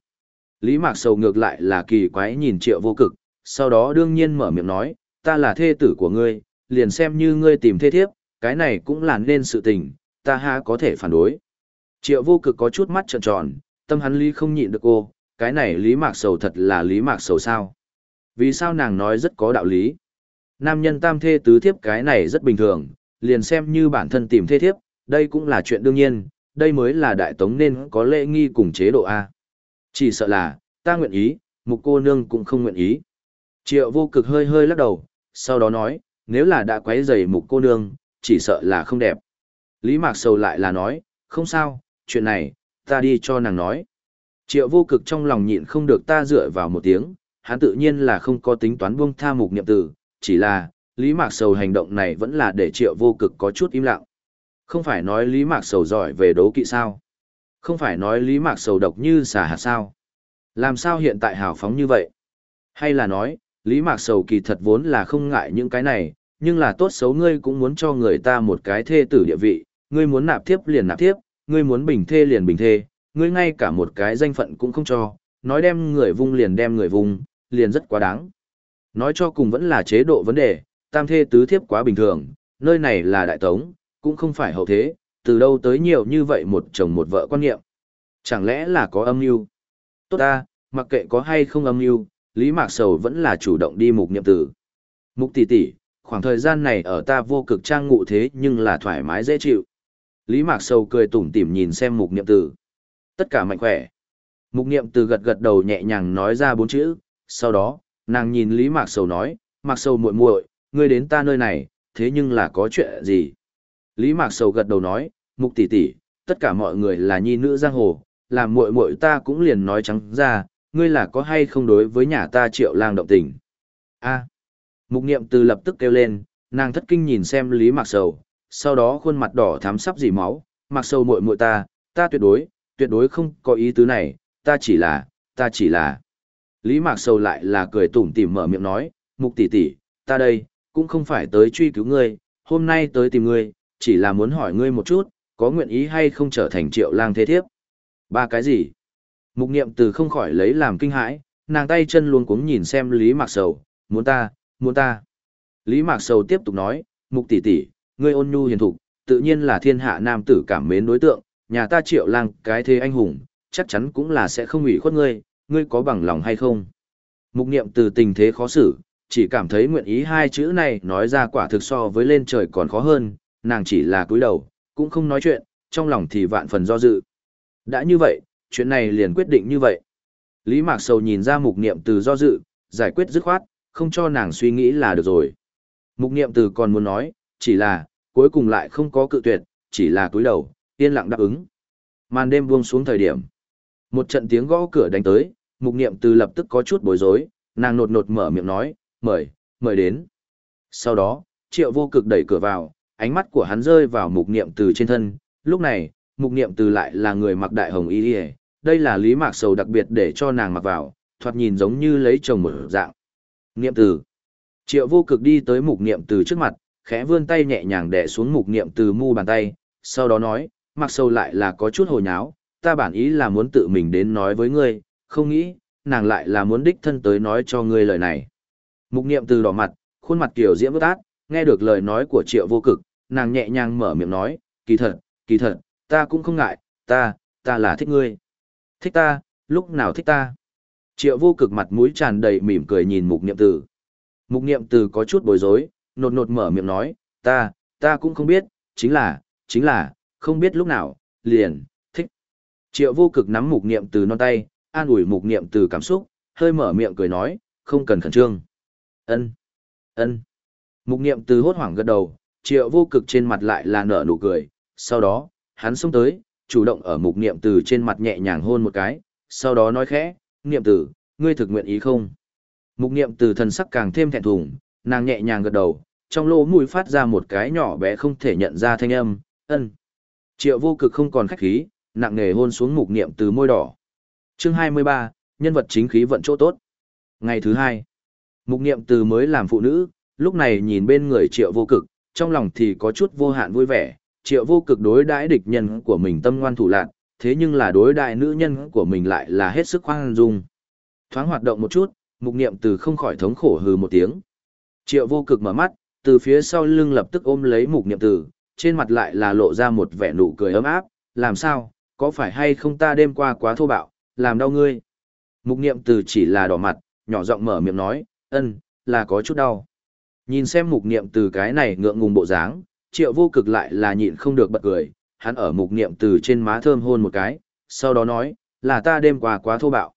Lý Mạc Sầu ngược lại là kỳ quái nhìn triệu vô cực, sau đó đương nhiên mở miệng nói, ta là thê tử của ngươi, liền xem như ngươi tìm thê thiếp, cái này cũng là nên sự tình, ta ha có thể phản đối. Triệu vô cực có chút mắt trợn tròn, tâm hắn lý không nhịn được cô, cái này Lý Mạc Sầu thật là Lý Mạc Sầu sao? Vì sao nàng nói rất có đạo lý? Nam nhân tam thê tứ thiếp cái này rất bình thường, liền xem như bản thân tìm thê thiếp, đây cũng là chuyện đương nhiên, đây mới là đại tống nên có lễ nghi cùng chế độ A. Chỉ sợ là, ta nguyện ý, mục cô nương cũng không nguyện ý. Triệu vô cực hơi hơi lắc đầu, sau đó nói, nếu là đã quấy rầy mục cô nương, chỉ sợ là không đẹp. Lý Mạc Sầu lại là nói, không sao, chuyện này, ta đi cho nàng nói. Triệu vô cực trong lòng nhịn không được ta dựa vào một tiếng, hắn tự nhiên là không có tính toán buông tha mục niệm tử, chỉ là, Lý Mạc Sầu hành động này vẫn là để triệu vô cực có chút im lặng. Không phải nói Lý Mạc Sầu giỏi về đấu kỵ sao? Không phải nói Lý Mạc Sầu độc như xà hạt sao? Làm sao hiện tại hào phóng như vậy? Hay là nói, Lý Mạc Sầu kỳ thật vốn là không ngại những cái này, nhưng là tốt xấu ngươi cũng muốn cho người ta một cái thê tử địa vị, ngươi muốn nạp thiếp liền nạp thiếp, ngươi muốn bình thê liền bình thê, ngươi ngay cả một cái danh phận cũng không cho, nói đem người vung liền đem người vung, liền rất quá đáng. Nói cho cùng vẫn là chế độ vấn đề, tam thê tứ thiếp quá bình thường, nơi này là đại tống, cũng không phải hậu thế, từ đâu tới nhiều như vậy một chồng một vợ quan niệm. Chẳng lẽ là có âm mưu? Tốt ta, mặc kệ có hay không âm mưu, Lý Mạc Sầu vẫn là chủ động đi mục niệm tử. Mục tỷ tỷ, khoảng thời gian này ở ta vô cực trang ngụ thế nhưng là thoải mái dễ chịu. Lý Mạc Sầu cười tủm tỉm nhìn xem mục niệm tử. Tất cả mạnh khỏe. Mục niệm tử gật gật đầu nhẹ nhàng nói ra bốn chữ, sau đó, nàng nhìn Lý Mạc Sầu nói, Mạc Sầu muội muội, ngươi đến ta nơi này, thế nhưng là có chuyện gì? Lý Mạc Sầu gật đầu nói, mục tỷ tỷ, tất cả mọi người là nhi nữ giang hồ, làm muội muội ta cũng liền nói trắng ra, ngươi là có hay không đối với nhà ta triệu lang động tình. a mục niệm từ lập tức kêu lên, nàng thất kinh nhìn xem Lý Mạc Sầu, sau đó khuôn mặt đỏ thắm sắp dì máu, Mạc Sầu muội muội ta, ta tuyệt đối, tuyệt đối không có ý tứ này, ta chỉ là, ta chỉ là. Lý Mạc Sầu lại là cười tủm tỉm mở miệng nói, mục tỷ tỷ, ta đây, cũng không phải tới truy cứu ngươi, hôm nay tới tìm ngươi, chỉ là muốn hỏi ngươi một chút, có nguyện ý hay không trở thành triệu lang thế thiếp. Ba cái gì? Mục niệm từ không khỏi lấy làm kinh hãi, nàng tay chân luôn cuống nhìn xem Lý Mạc Sầu, muốn ta, muốn ta. Lý Mạc Sầu tiếp tục nói, mục tỷ tỷ, ngươi ôn nhu hiền thục, tự nhiên là thiên hạ nam tử cảm mến đối tượng, nhà ta triệu lang cái thế anh hùng, chắc chắn cũng là sẽ không ủy khuất ngươi, ngươi có bằng lòng hay không? Mục niệm từ tình thế khó xử, chỉ cảm thấy nguyện ý hai chữ này nói ra quả thực so với lên trời còn khó hơn, nàng chỉ là cúi đầu, cũng không nói chuyện, trong lòng thì vạn phần do dự. Đã như vậy, chuyện này liền quyết định như vậy. Lý Mạc Sầu nhìn ra mục niệm từ do dự, giải quyết dứt khoát, không cho nàng suy nghĩ là được rồi. Mục niệm từ còn muốn nói, chỉ là, cuối cùng lại không có cự tuyệt, chỉ là cúi đầu, yên lặng đáp ứng. Màn đêm buông xuống thời điểm. Một trận tiếng gõ cửa đánh tới, mục niệm từ lập tức có chút bối rối, nàng nột nột mở miệng nói, mời, mời đến. Sau đó, triệu vô cực đẩy cửa vào, ánh mắt của hắn rơi vào mục niệm từ trên thân, lúc này, mục niệm từ lại là người mặc đại hồng y y đây là lý mạc sầu đặc biệt để cho nàng mặc vào, thoạt nhìn giống như lấy chồng một dạng. Niệm từ. Triệu vô cực đi tới mục niệm từ trước mặt, khẽ vươn tay nhẹ nhàng đè xuống mục niệm từ mu bàn tay, sau đó nói, mặc sầu lại là có chút hồi nháo, ta bản ý là muốn tự mình đến nói với ngươi, không nghĩ, nàng lại là muốn đích thân tới nói cho ngươi lời này. Mục niệm từ đỏ mặt, khuôn mặt kiểu diễm bất át, nghe được lời nói của triệu vô cực, nàng nhẹ nhàng mở miệng nói, kỳ thật, kỳ thật, ta cũng không ngại, ta, ta là thích ngươi. Thích ta, lúc nào thích ta. Triệu vô cực mặt mũi tràn đầy mỉm cười nhìn mục niệm từ. Mục niệm từ có chút bối rối, nột nột mở miệng nói, ta, ta cũng không biết, chính là, chính là, không biết lúc nào, liền, thích. Triệu vô cực nắm mục niệm từ non tay, an ủi mục niệm từ cảm xúc, hơi mở miệng cười nói, không cần khẩn trương. Ân, ân. Mục niệm từ hốt hoảng gật đầu, triệu vô cực trên mặt lại là nở nụ cười, sau đó, hắn xông tới, chủ động ở mục niệm từ trên mặt nhẹ nhàng hôn một cái, sau đó nói khẽ, niệm từ, ngươi thực nguyện ý không? Mục niệm từ thần sắc càng thêm thẹn thùng, nàng nhẹ nhàng gật đầu, trong lỗ mũi phát ra một cái nhỏ bé không thể nhận ra thanh âm, ân. Triệu vô cực không còn khách khí, nặng nề hôn xuống mục niệm từ môi đỏ. Chương 23, nhân vật chính khí vận chỗ tốt. Ngày thứ hai, mục niệm từ mới làm phụ nữ, lúc này nhìn bên người triệu vô cực, trong lòng thì có chút vô hạn vui vẻ, triệu vô cực đối đãi địch nhân của mình tâm ngoan thủ lạc, thế nhưng là đối đại nữ nhân của mình lại là hết sức khoan dung. Thoáng hoạt động một chút, mục niệm từ không khỏi thống khổ hừ một tiếng. Triệu vô cực mở mắt, từ phía sau lưng lập tức ôm lấy mục niệm từ, trên mặt lại là lộ ra một vẻ nụ cười ấm áp, làm sao, có phải hay không ta đêm qua quá thô bạo, làm đau ngươi. Mục niệm từ chỉ là đỏ mặt, nhỏ giọng mở miệng nói, ân, là có chút đau. Nhìn xem mục niệm từ cái này ngượng ngùng bộ dáng, triệu vô cực lại là nhịn không được bật cười, hắn ở mục niệm từ trên má thơm hôn một cái, sau đó nói, là ta đêm qua quá thô bạo.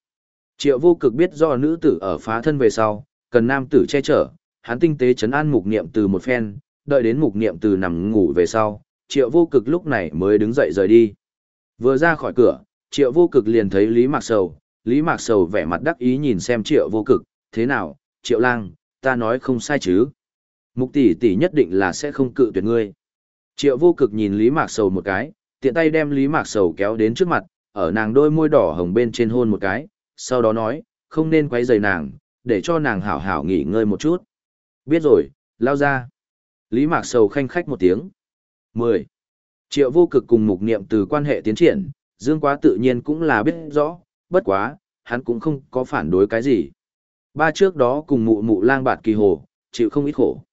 Triệu vô cực biết do nữ tử ở phá thân về sau, cần nam tử che chở, hắn tinh tế chấn an mục niệm từ một phen, đợi đến mục niệm từ nằm ngủ về sau, triệu vô cực lúc này mới đứng dậy rời đi. Vừa ra khỏi cửa, triệu vô cực liền thấy Lý Mạc Sầu, Lý Mạc Sầu vẻ mặt đắc ý nhìn xem triệu vô cực, thế nào, triệu lang, ta nói không sai chứ. Mục tỷ tỷ nhất định là sẽ không cự tuyệt ngươi. Triệu vô cực nhìn Lý Mạc Sầu một cái, tiện tay đem Lý Mạc Sầu kéo đến trước mặt, ở nàng đôi môi đỏ hồng bên trên hôn một cái, sau đó nói, không nên quấy rầy nàng, để cho nàng hảo hảo nghỉ ngơi một chút. Biết rồi, lao ra. Lý Mạc Sầu khanh khách một tiếng. 10. Triệu vô cực cùng mục niệm từ quan hệ tiến triển, Dương Quá tự nhiên cũng là biết rõ, bất quá, hắn cũng không có phản đối cái gì. Ba trước đó cùng mụ mụ lang bạt kỳ hồ, chịu không ít khổ.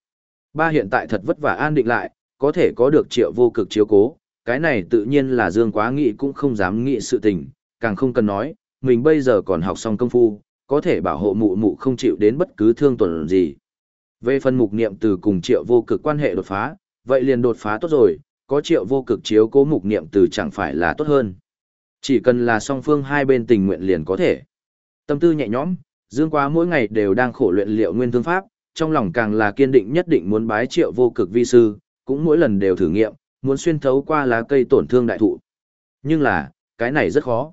Ba hiện tại thật vất vả an định lại, có thể có được triệu vô cực chiếu cố, cái này tự nhiên là Dương Quá nghĩ cũng không dám nghĩ sự tình, càng không cần nói, mình bây giờ còn học xong công phu, có thể bảo hộ mụ mụ không chịu đến bất cứ thương tuần gì. Về phần mục niệm từ cùng triệu vô cực quan hệ đột phá, vậy liền đột phá tốt rồi, có triệu vô cực chiếu cố mục niệm từ chẳng phải là tốt hơn. Chỉ cần là song phương hai bên tình nguyện liền có thể. Tâm tư nhẹ nhõm, Dương Quá mỗi ngày đều đang khổ luyện liệu nguyên thương pháp, trong lòng càng là kiên định nhất định muốn bái triệu vô cực vi sư, cũng mỗi lần đều thử nghiệm, muốn xuyên thấu qua lá cây tổn thương đại thụ. Nhưng là, cái này rất khó.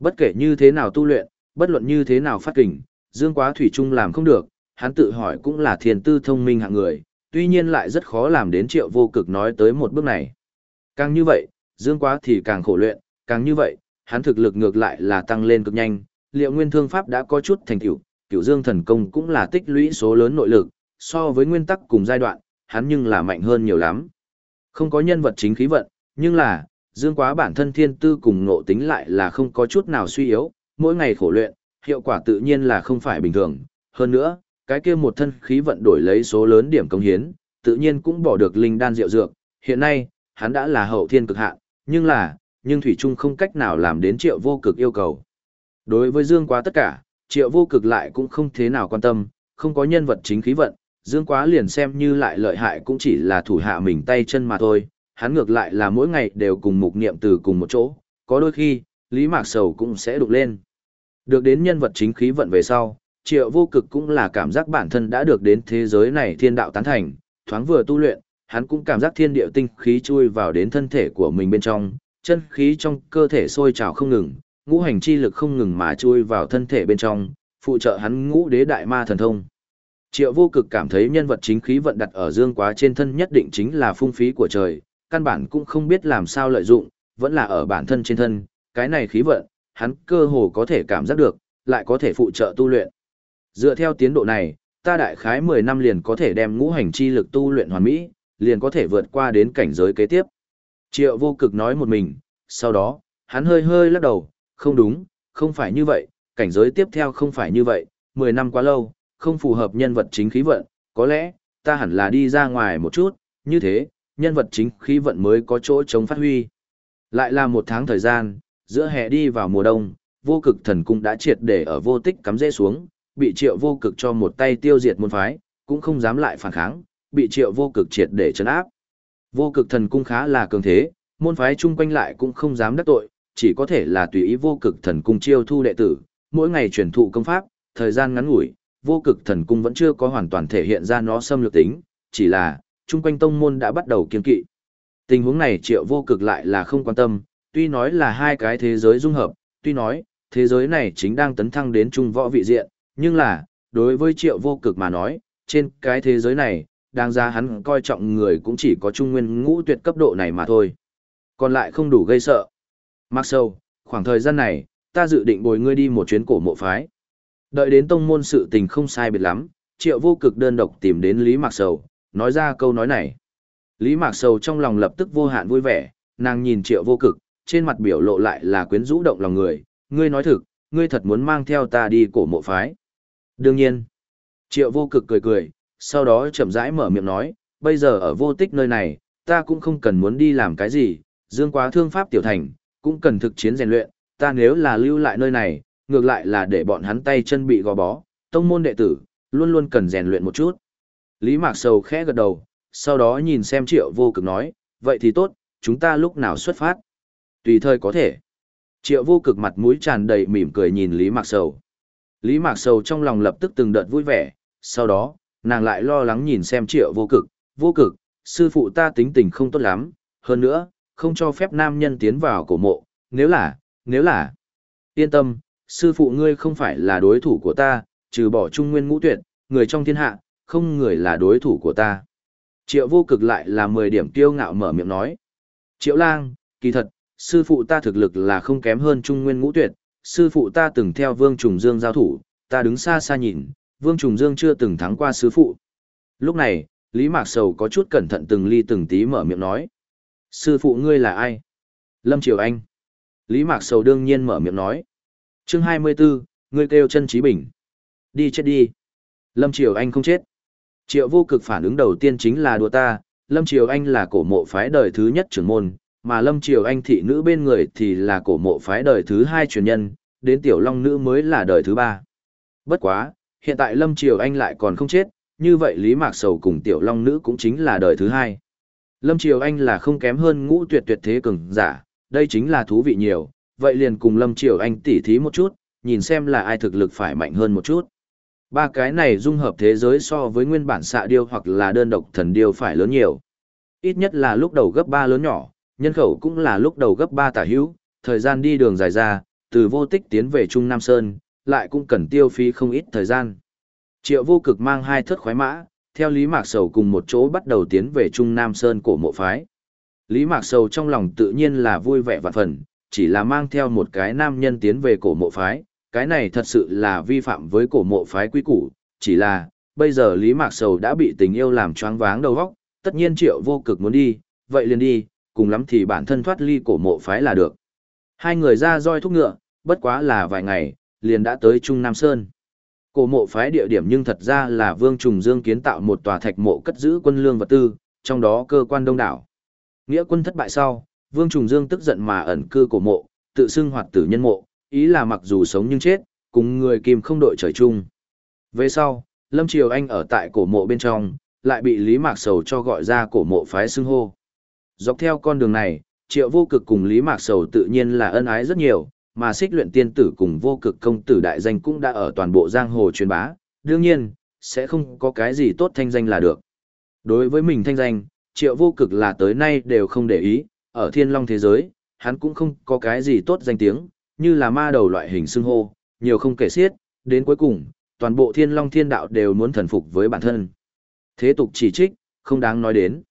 Bất kể như thế nào tu luyện, bất luận như thế nào phát kình, Dương Quá Thủy Trung làm không được, hắn tự hỏi cũng là thiền tư thông minh hạng người, tuy nhiên lại rất khó làm đến triệu vô cực nói tới một bước này. Càng như vậy, Dương Quá thì càng khổ luyện, càng như vậy, hắn thực lực ngược lại là tăng lên cực nhanh, liệu nguyên thương pháp đã có chút thành tựu, Cựu dương thần công cũng là tích lũy số lớn nội lực, so với nguyên tắc cùng giai đoạn, hắn nhưng là mạnh hơn nhiều lắm. Không có nhân vật chính khí vận, nhưng là, dương quá bản thân thiên tư cùng ngộ tính lại là không có chút nào suy yếu, mỗi ngày khổ luyện, hiệu quả tự nhiên là không phải bình thường. Hơn nữa, cái kia một thân khí vận đổi lấy số lớn điểm công hiến, tự nhiên cũng bỏ được linh đan rượu dược. Hiện nay, hắn đã là hậu thiên cực hạn, nhưng là, nhưng Thủy Trung không cách nào làm đến triệu vô cực yêu cầu. Đối với Dương Quá tất cả, triệu vô cực lại cũng không thế nào quan tâm, không có nhân vật chính khí vận, Dương Quá liền xem như lại lợi hại cũng chỉ là thủ hạ mình tay chân mà thôi, hắn ngược lại là mỗi ngày đều cùng mục niệm từ cùng một chỗ, có đôi khi, Lý Mạc Sầu cũng sẽ đục lên. Được đến nhân vật chính khí vận về sau, triệu vô cực cũng là cảm giác bản thân đã được đến thế giới này thiên đạo tán thành, thoáng vừa tu luyện, hắn cũng cảm giác thiên địa tinh khí chui vào đến thân thể của mình bên trong, chân khí trong cơ thể sôi trào không ngừng, ngũ hành chi lực không ngừng mà chui vào thân thể bên trong, phụ trợ hắn ngũ đế đại ma thần thông. Triệu vô cực cảm thấy nhân vật chính khí vận đặt ở dương quá trên thân nhất định chính là phung phí của trời, căn bản cũng không biết làm sao lợi dụng, vẫn là ở bản thân trên thân, cái này khí vận, hắn cơ hồ có thể cảm giác được, lại có thể phụ trợ tu luyện. Dựa theo tiến độ này, ta đại khái 10 năm liền có thể đem ngũ hành chi lực tu luyện hoàn mỹ, liền có thể vượt qua đến cảnh giới kế tiếp. Triệu vô cực nói một mình, sau đó, hắn hơi hơi lắc đầu, không đúng, không phải như vậy, cảnh giới tiếp theo không phải như vậy, 10 năm quá lâu, không phù hợp nhân vật chính khí vận, có lẽ, ta hẳn là đi ra ngoài một chút, như thế, nhân vật chính khí vận mới có chỗ chống phát huy. Lại là một tháng thời gian, giữa hè đi vào mùa đông, vô cực thần cung đã triệt để ở vô tích cắm rễ xuống, bị triệu vô cực cho một tay tiêu diệt môn phái, cũng không dám lại phản kháng, bị triệu vô cực triệt để chấn áp. Vô cực thần cung khá là cường thế, môn phái chung quanh lại cũng không dám đắc tội, chỉ có thể là tùy ý vô cực thần cung chiêu thu đệ tử, mỗi ngày truyền thụ công pháp, thời gian ngắn ngủi, vô cực thần cung vẫn chưa có hoàn toàn thể hiện ra nó xâm lược tính, chỉ là, chung quanh tông môn đã bắt đầu kiên kỵ. Tình huống này triệu vô cực lại là không quan tâm, tuy nói là hai cái thế giới dung hợp, tuy nói, thế giới này chính đang tấn thăng đến trung võ vị diện, nhưng là, đối với triệu vô cực mà nói, trên cái thế giới này, đang ra hắn coi trọng người cũng chỉ có trung nguyên ngũ tuyệt cấp độ này mà thôi. Còn lại không đủ gây sợ. Mặc sâu, khoảng thời gian này, ta dự định bồi ngươi đi một chuyến cổ mộ phái. Đợi đến tông môn sự tình không sai biệt lắm, triệu vô cực đơn độc tìm đến Lý Mạc Sầu, nói ra câu nói này. Lý Mạc Sầu trong lòng lập tức vô hạn vui vẻ, nàng nhìn triệu vô cực, trên mặt biểu lộ lại là quyến rũ động lòng người, ngươi nói thực, ngươi thật muốn mang theo ta đi cổ mộ phái. Đương nhiên, triệu vô cực cười cười, sau đó chậm rãi mở miệng nói, bây giờ ở vô tích nơi này, ta cũng không cần muốn đi làm cái gì, dương quá thương pháp tiểu thành, cũng cần thực chiến rèn luyện, ta nếu là lưu lại nơi này, ngược lại là để bọn hắn tay chân bị gò bó, tông môn đệ tử, luôn luôn cần rèn luyện một chút. Lý Mạc Sầu khẽ gật đầu, sau đó nhìn xem triệu vô cực nói, vậy thì tốt, chúng ta lúc nào xuất phát? Tùy thời có thể. Triệu vô cực mặt mũi tràn đầy mỉm cười nhìn Lý Mạc Sầu. Lý Mạc Sầu trong lòng lập tức từng đợt vui vẻ, sau đó, nàng lại lo lắng nhìn xem triệu vô cực, vô cực, sư phụ ta tính tình không tốt lắm, hơn nữa, không cho phép nam nhân tiến vào cổ mộ, nếu là, nếu là, yên tâm, sư phụ ngươi không phải là đối thủ của ta, trừ bỏ trung nguyên ngũ tuyệt, người trong thiên hạ, không người là đối thủ của ta. Triệu vô cực lại là 10 điểm kiêu ngạo mở miệng nói. Triệu lang, kỳ thật, sư phụ ta thực lực là không kém hơn trung nguyên ngũ tuyệt, sư phụ ta từng theo vương trùng dương giao thủ, ta đứng xa xa nhìn, vương trùng dương chưa từng thắng qua sư phụ. Lúc này, Lý Mạc Sầu có chút cẩn thận từng ly từng tí mở miệng nói. Sư phụ ngươi là ai? Lâm Triều Anh. Lý Mạc Sầu đương nhiên mở miệng nói. chương 24, ngươi kêu chân trí bình. Đi chết đi. Lâm Triều Anh không chết. Triệu vô cực phản ứng đầu tiên chính là đùa ta, Lâm Triều Anh là cổ mộ phái đời thứ nhất trưởng môn, mà Lâm Triều Anh thị nữ bên người thì là cổ mộ phái đời thứ hai truyền nhân, đến tiểu long nữ mới là đời thứ ba. Bất quá, hiện tại Lâm Triều Anh lại còn không chết, như vậy Lý Mạc Sầu cùng tiểu long nữ cũng chính là đời thứ hai. Lâm Triều Anh là không kém hơn ngũ tuyệt tuyệt thế cường giả, đây chính là thú vị nhiều, vậy liền cùng Lâm Triều Anh tỉ thí một chút, nhìn xem là ai thực lực phải mạnh hơn một chút. Ba cái này dung hợp thế giới so với nguyên bản xạ điêu hoặc là đơn độc thần điêu phải lớn nhiều. Ít nhất là lúc đầu gấp 3 lớn nhỏ, nhân khẩu cũng là lúc đầu gấp 3 tả hữu, thời gian đi đường dài ra, từ vô tích tiến về Trung Nam Sơn, lại cũng cần tiêu phí không ít thời gian. Triệu vô cực mang hai thất khoái mã, theo Lý Mạc Sầu cùng một chỗ bắt đầu tiến về Trung Nam Sơn cổ mộ phái. Lý Mạc Sầu trong lòng tự nhiên là vui vẻ và phần, chỉ là mang theo một cái nam nhân tiến về cổ mộ phái, cái này thật sự là vi phạm với cổ mộ phái quy củ, chỉ là, bây giờ Lý Mạc Sầu đã bị tình yêu làm choáng váng đầu óc, tất nhiên triệu vô cực muốn đi, vậy liền đi, cùng lắm thì bản thân thoát ly cổ mộ phái là được. Hai người ra roi thúc ngựa, bất quá là vài ngày, liền đã tới Trung Nam Sơn. Cổ mộ phái địa điểm nhưng thật ra là Vương Trùng Dương kiến tạo một tòa thạch mộ cất giữ quân lương vật tư, trong đó cơ quan đông đảo. Nghĩa quân thất bại sau, Vương Trùng Dương tức giận mà ẩn cư cổ mộ, tự xưng hoạt tử nhân mộ, ý là mặc dù sống nhưng chết, cùng người kim không đội trời chung. Về sau, Lâm Triều Anh ở tại cổ mộ bên trong, lại bị Lý Mạc Sầu cho gọi ra cổ mộ phái xưng hô. Dọc theo con đường này, Triệu Vô Cực cùng Lý Mạc Sầu tự nhiên là ân ái rất nhiều, mà xích luyện tiên tử cùng Vô Cực công tử đại danh cũng đã ở toàn bộ giang hồ truyền bá, đương nhiên, sẽ không có cái gì tốt thanh danh là được. Đối với mình thanh danh, Triệu Vô Cực là tới nay đều không để ý, ở thiên long thế giới, hắn cũng không có cái gì tốt danh tiếng, như là ma đầu loại hình xưng hô, nhiều không kể xiết, đến cuối cùng, toàn bộ thiên long thiên đạo đều muốn thần phục với bản thân. Thế tục chỉ trích, không đáng nói đến.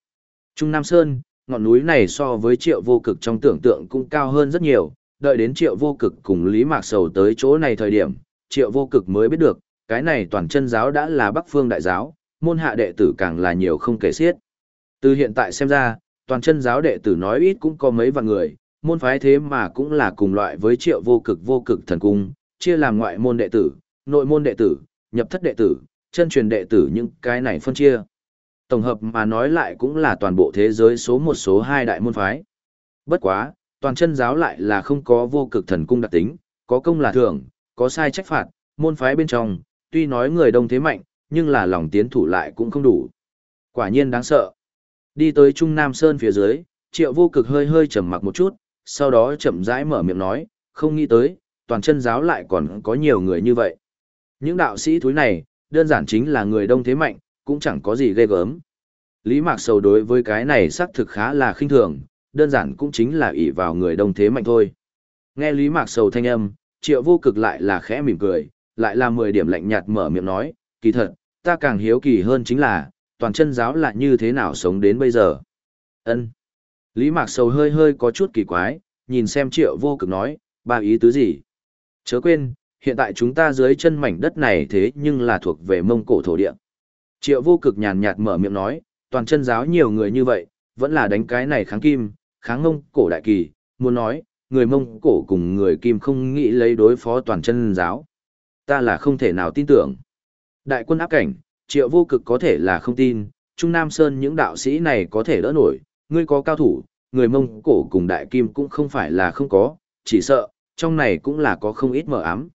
Trung Nam Sơn, ngọn núi này so với triệu vô cực trong tưởng tượng cũng cao hơn rất nhiều, đợi đến triệu vô cực cùng Lý Mạc Sầu tới chỗ này thời điểm, triệu vô cực mới biết được, cái này toàn chân giáo đã là Bắc Phương Đại Giáo, môn hạ đệ tử càng là nhiều không kể xiết. Từ hiện tại xem ra, toàn chân giáo đệ tử nói ít cũng có mấy vạn người, môn phái thế mà cũng là cùng loại với triệu vô cực vô cực thần cung, chia làm ngoại môn đệ tử, nội môn đệ tử, nhập thất đệ tử, chân truyền đệ tử những cái này phân chia. Tổng hợp mà nói lại cũng là toàn bộ thế giới số một số hai đại môn phái. Bất quá, toàn chân giáo lại là không có vô cực thần cung đặc tính, có công là thưởng, có sai trách phạt, môn phái bên trong, tuy nói người đông thế mạnh, nhưng là lòng tiến thủ lại cũng không đủ. Quả nhiên đáng sợ. Đi tới Trung Nam Sơn phía dưới, triệu vô cực hơi hơi trầm mặc một chút, sau đó chậm rãi mở miệng nói, không nghĩ tới, toàn chân giáo lại còn có nhiều người như vậy. Những đạo sĩ thúi này, đơn giản chính là người đông thế mạnh, cũng chẳng có gì ghê gớm. Lý Mạc Sầu đối với cái này xác thực khá là khinh thường, đơn giản cũng chính là ỷ vào người đông thế mạnh thôi. Nghe Lý Mạc Sầu thanh âm, triệu vô cực lại là khẽ mỉm cười, lại là 10 điểm lạnh nhạt mở miệng nói, kỳ thật, ta càng hiếu kỳ hơn chính là, toàn chân giáo là như thế nào sống đến bây giờ. ân Lý Mạc Sầu hơi hơi có chút kỳ quái, nhìn xem triệu vô cực nói, ba ý tứ gì. Chớ quên, hiện tại chúng ta dưới chân mảnh đất này thế nhưng là thuộc về mông cổ thổ địa. Triệu vô cực nhàn nhạt mở miệng nói, toàn chân giáo nhiều người như vậy, vẫn là đánh cái này kháng kim, kháng Mông cổ đại kỳ, muốn nói, người mông cổ cùng người kim không nghĩ lấy đối phó toàn chân giáo. Ta là không thể nào tin tưởng. Đại quân áp cảnh, triệu vô cực có thể là không tin, Trung Nam Sơn những đạo sĩ này có thể đỡ nổi, ngươi có cao thủ, người mông cổ cùng đại kim cũng không phải là không có, chỉ sợ, trong này cũng là có không ít mờ ám.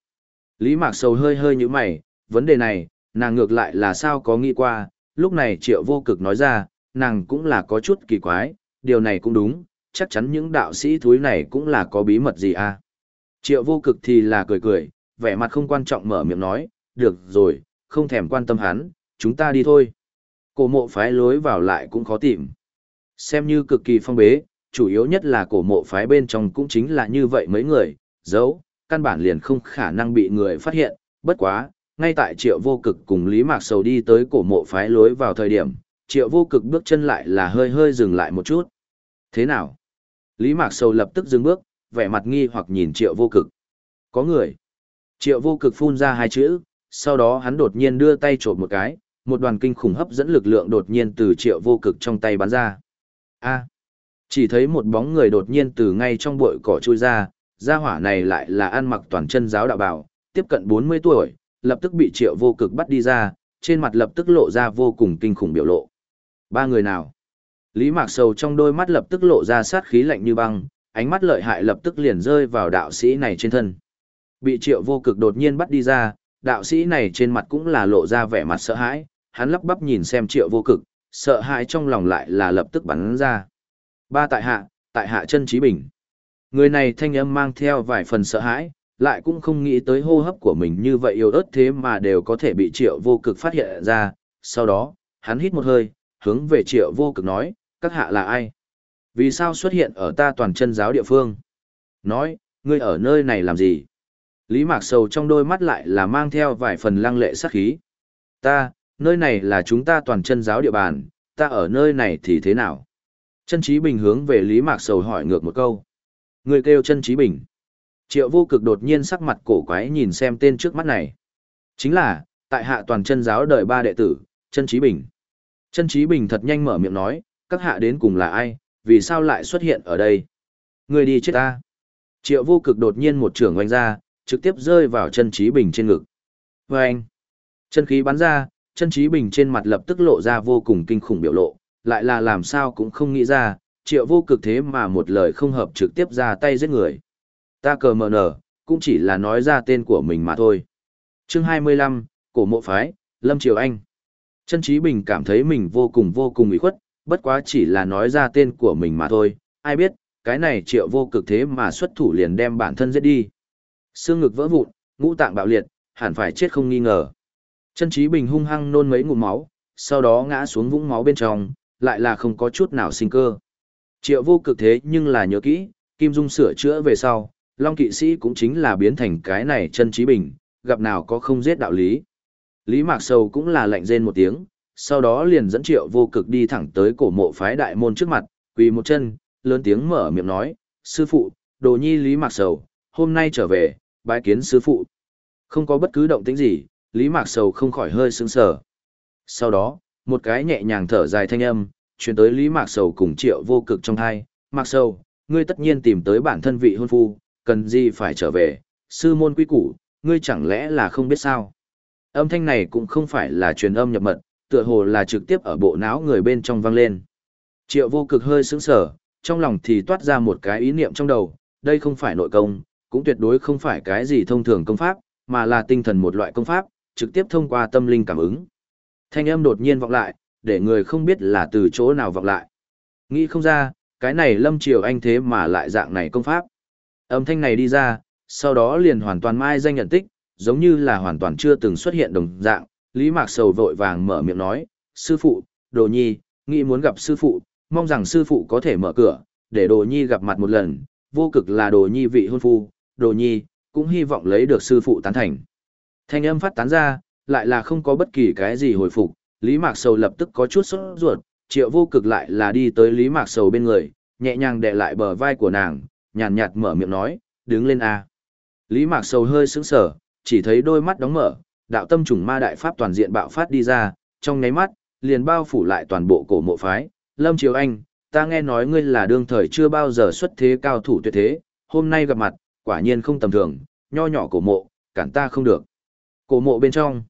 Lý Mạc Sầu hơi hơi như mày, vấn đề này, nàng ngược lại là sao có nghĩ qua, lúc này triệu vô cực nói ra, nàng cũng là có chút kỳ quái, điều này cũng đúng, chắc chắn những đạo sĩ thúi này cũng là có bí mật gì à. Triệu vô cực thì là cười cười, vẻ mặt không quan trọng mở miệng nói, được rồi, không thèm quan tâm hắn, chúng ta đi thôi. Cổ mộ phái lối vào lại cũng khó tìm. Xem như cực kỳ phong bế, chủ yếu nhất là cổ mộ phái bên trong cũng chính là như vậy mấy người, giấu, căn bản liền không khả năng bị người phát hiện, bất quá, ngay tại triệu vô cực cùng Lý Mạc Sầu đi tới cổ mộ phái lối vào thời điểm, triệu vô cực bước chân lại là hơi hơi dừng lại một chút. Thế nào? Lý Mạc Sầu lập tức dừng bước, vẻ mặt nghi hoặc nhìn triệu vô cực. Có người. Triệu vô cực phun ra hai chữ, sau đó hắn đột nhiên đưa tay trộm một cái, một đoàn kinh khủng hấp dẫn lực lượng đột nhiên từ triệu vô cực trong tay bắn ra. A. À, chỉ thấy một bóng người đột nhiên từ ngay trong bụi cỏ chui ra, gia hỏa này lại là ăn mặc toàn chân giáo đạo bảo, tiếp cận 40 tuổi, lập tức bị triệu vô cực bắt đi ra, trên mặt lập tức lộ ra vô cùng kinh khủng biểu lộ. Ba người nào? Lý Mạc Sầu trong đôi mắt lập tức lộ ra sát khí lạnh như băng, ánh mắt lợi hại lập tức liền rơi vào đạo sĩ này trên thân. Bị triệu vô cực đột nhiên bắt đi ra, đạo sĩ này trên mặt cũng là lộ ra vẻ mặt sợ hãi, hắn lắp bắp nhìn xem triệu vô cực, sợ hãi trong lòng lại là lập tức bắn ra. Ba tại hạ, tại hạ chân trí bình. Người này thanh âm mang theo vài phần sợ hãi, lại cũng không nghĩ tới hô hấp của mình như vậy yếu ớt thế mà đều có thể bị triệu vô cực phát hiện ra. Sau đó, hắn hít một hơi, hướng về triệu vô cực nói, các hạ là ai? Vì sao xuất hiện ở ta toàn chân giáo địa phương? Nói, ngươi ở nơi này làm gì? Lý Mạc Sầu trong đôi mắt lại là mang theo vài phần lăng lệ sát khí. Ta, nơi này là chúng ta toàn chân giáo địa bàn, ta ở nơi này thì thế nào? Chân Chí Bình hướng về Lý Mạc Sầu hỏi ngược một câu. Người kêu chân Chí Bình. Triệu vô cực đột nhiên sắc mặt cổ quái nhìn xem tên trước mắt này. Chính là, tại hạ toàn chân giáo đời ba đệ tử, chân Chí Bình. Chân Chí Bình thật nhanh mở miệng nói, các hạ đến cùng là ai, vì sao lại xuất hiện ở đây? Người đi chết ta. Triệu vô cực đột nhiên một trường oanh ra, trực tiếp rơi vào chân trí Bình trên ngực. Và anh, chân khí bắn ra, chân trí Bình trên mặt lập tức lộ ra vô cùng kinh khủng biểu lộ, lại là làm sao cũng không nghĩ ra, triệu vô cực thế mà một lời không hợp trực tiếp ra tay giết người. Ta cờ mờ nở, cũng chỉ là nói ra tên của mình mà thôi. chương 25, Cổ Mộ Phái, Lâm Triều Anh. Chân trí Bình cảm thấy mình vô cùng vô cùng ủy khuất, bất quá chỉ là nói ra tên của mình mà thôi, ai biết, cái này triệu vô cực thế mà xuất thủ liền đem bản thân giết đi. Xương ngực vỡ vụn, ngũ tạng bạo liệt, hẳn phải chết không nghi ngờ. Chân trí Bình hung hăng nôn mấy ngụm máu, sau đó ngã xuống vũng máu bên trong, lại là không có chút nào sinh cơ. Triệu vô cực thế nhưng là nhớ kỹ, Kim Dung sửa chữa về sau, Long kỵ sĩ cũng chính là biến thành cái này chân trí Bình, gặp nào có không giết đạo lý. Lý Mạc Sầu cũng là lạnh rên một tiếng, sau đó liền dẫn triệu vô cực đi thẳng tới cổ mộ phái đại môn trước mặt, quỳ một chân, lớn tiếng mở miệng nói, sư phụ, đồ nhi Lý Mạc Sầu, hôm nay trở về, bái kiến sư phụ. Không có bất cứ động tĩnh gì, Lý Mạc Sầu không khỏi hơi sững sờ. Sau đó, một cái nhẹ nhàng thở dài thanh âm, truyền tới Lý Mạc Sầu cùng Triệu Vô Cực trong hai, "Mạc Sầu, ngươi tất nhiên tìm tới bản thân vị hôn phu, cần gì phải trở về, sư môn quy củ, ngươi chẳng lẽ là không biết sao?" Âm thanh này cũng không phải là truyền âm nhập mật, tựa hồ là trực tiếp ở bộ não người bên trong vang lên. Triệu Vô Cực hơi sững sờ, trong lòng thì toát ra một cái ý niệm trong đầu, đây không phải nội công, cũng tuyệt đối không phải cái gì thông thường công pháp, mà là tinh thần một loại công pháp, trực tiếp thông qua tâm linh cảm ứng. Thanh âm đột nhiên vọng lại, để người không biết là từ chỗ nào vọng lại. Nghĩ không ra, cái này lâm triều anh thế mà lại dạng này công pháp. Âm thanh này đi ra, sau đó liền hoàn toàn mai danh nhận tích, giống như là hoàn toàn chưa từng xuất hiện đồng dạng. Lý Mạc Sầu vội vàng mở miệng nói, sư phụ, đồ nhi, nghĩ muốn gặp sư phụ, mong rằng sư phụ có thể mở cửa, để đồ nhi gặp mặt một lần, vô cực là đồ nhi vị hôn phu, đồ nhi, cũng hy vọng lấy được sư phụ tán thành. Thanh âm phát tán ra, lại là không có bất kỳ cái gì hồi phục, Lý Mạc Sầu lập tức có chút sốt ruột, triệu vô cực lại là đi tới Lý Mạc Sầu bên người, nhẹ nhàng đè lại bờ vai của nàng, nhàn nhạt mở miệng nói, đứng lên A. Lý Mạc Sầu hơi sững sờ, chỉ thấy đôi mắt đóng mở, đạo tâm trùng ma đại pháp toàn diện bạo phát đi ra, trong nháy mắt, liền bao phủ lại toàn bộ cổ mộ phái, Lâm Triều Anh, ta nghe nói ngươi là đương thời chưa bao giờ xuất thế cao thủ tuyệt thế, hôm nay gặp mặt, quả nhiên không tầm thường, nho nhỏ cổ mộ, cản ta không được. Cổ mộ bên trong,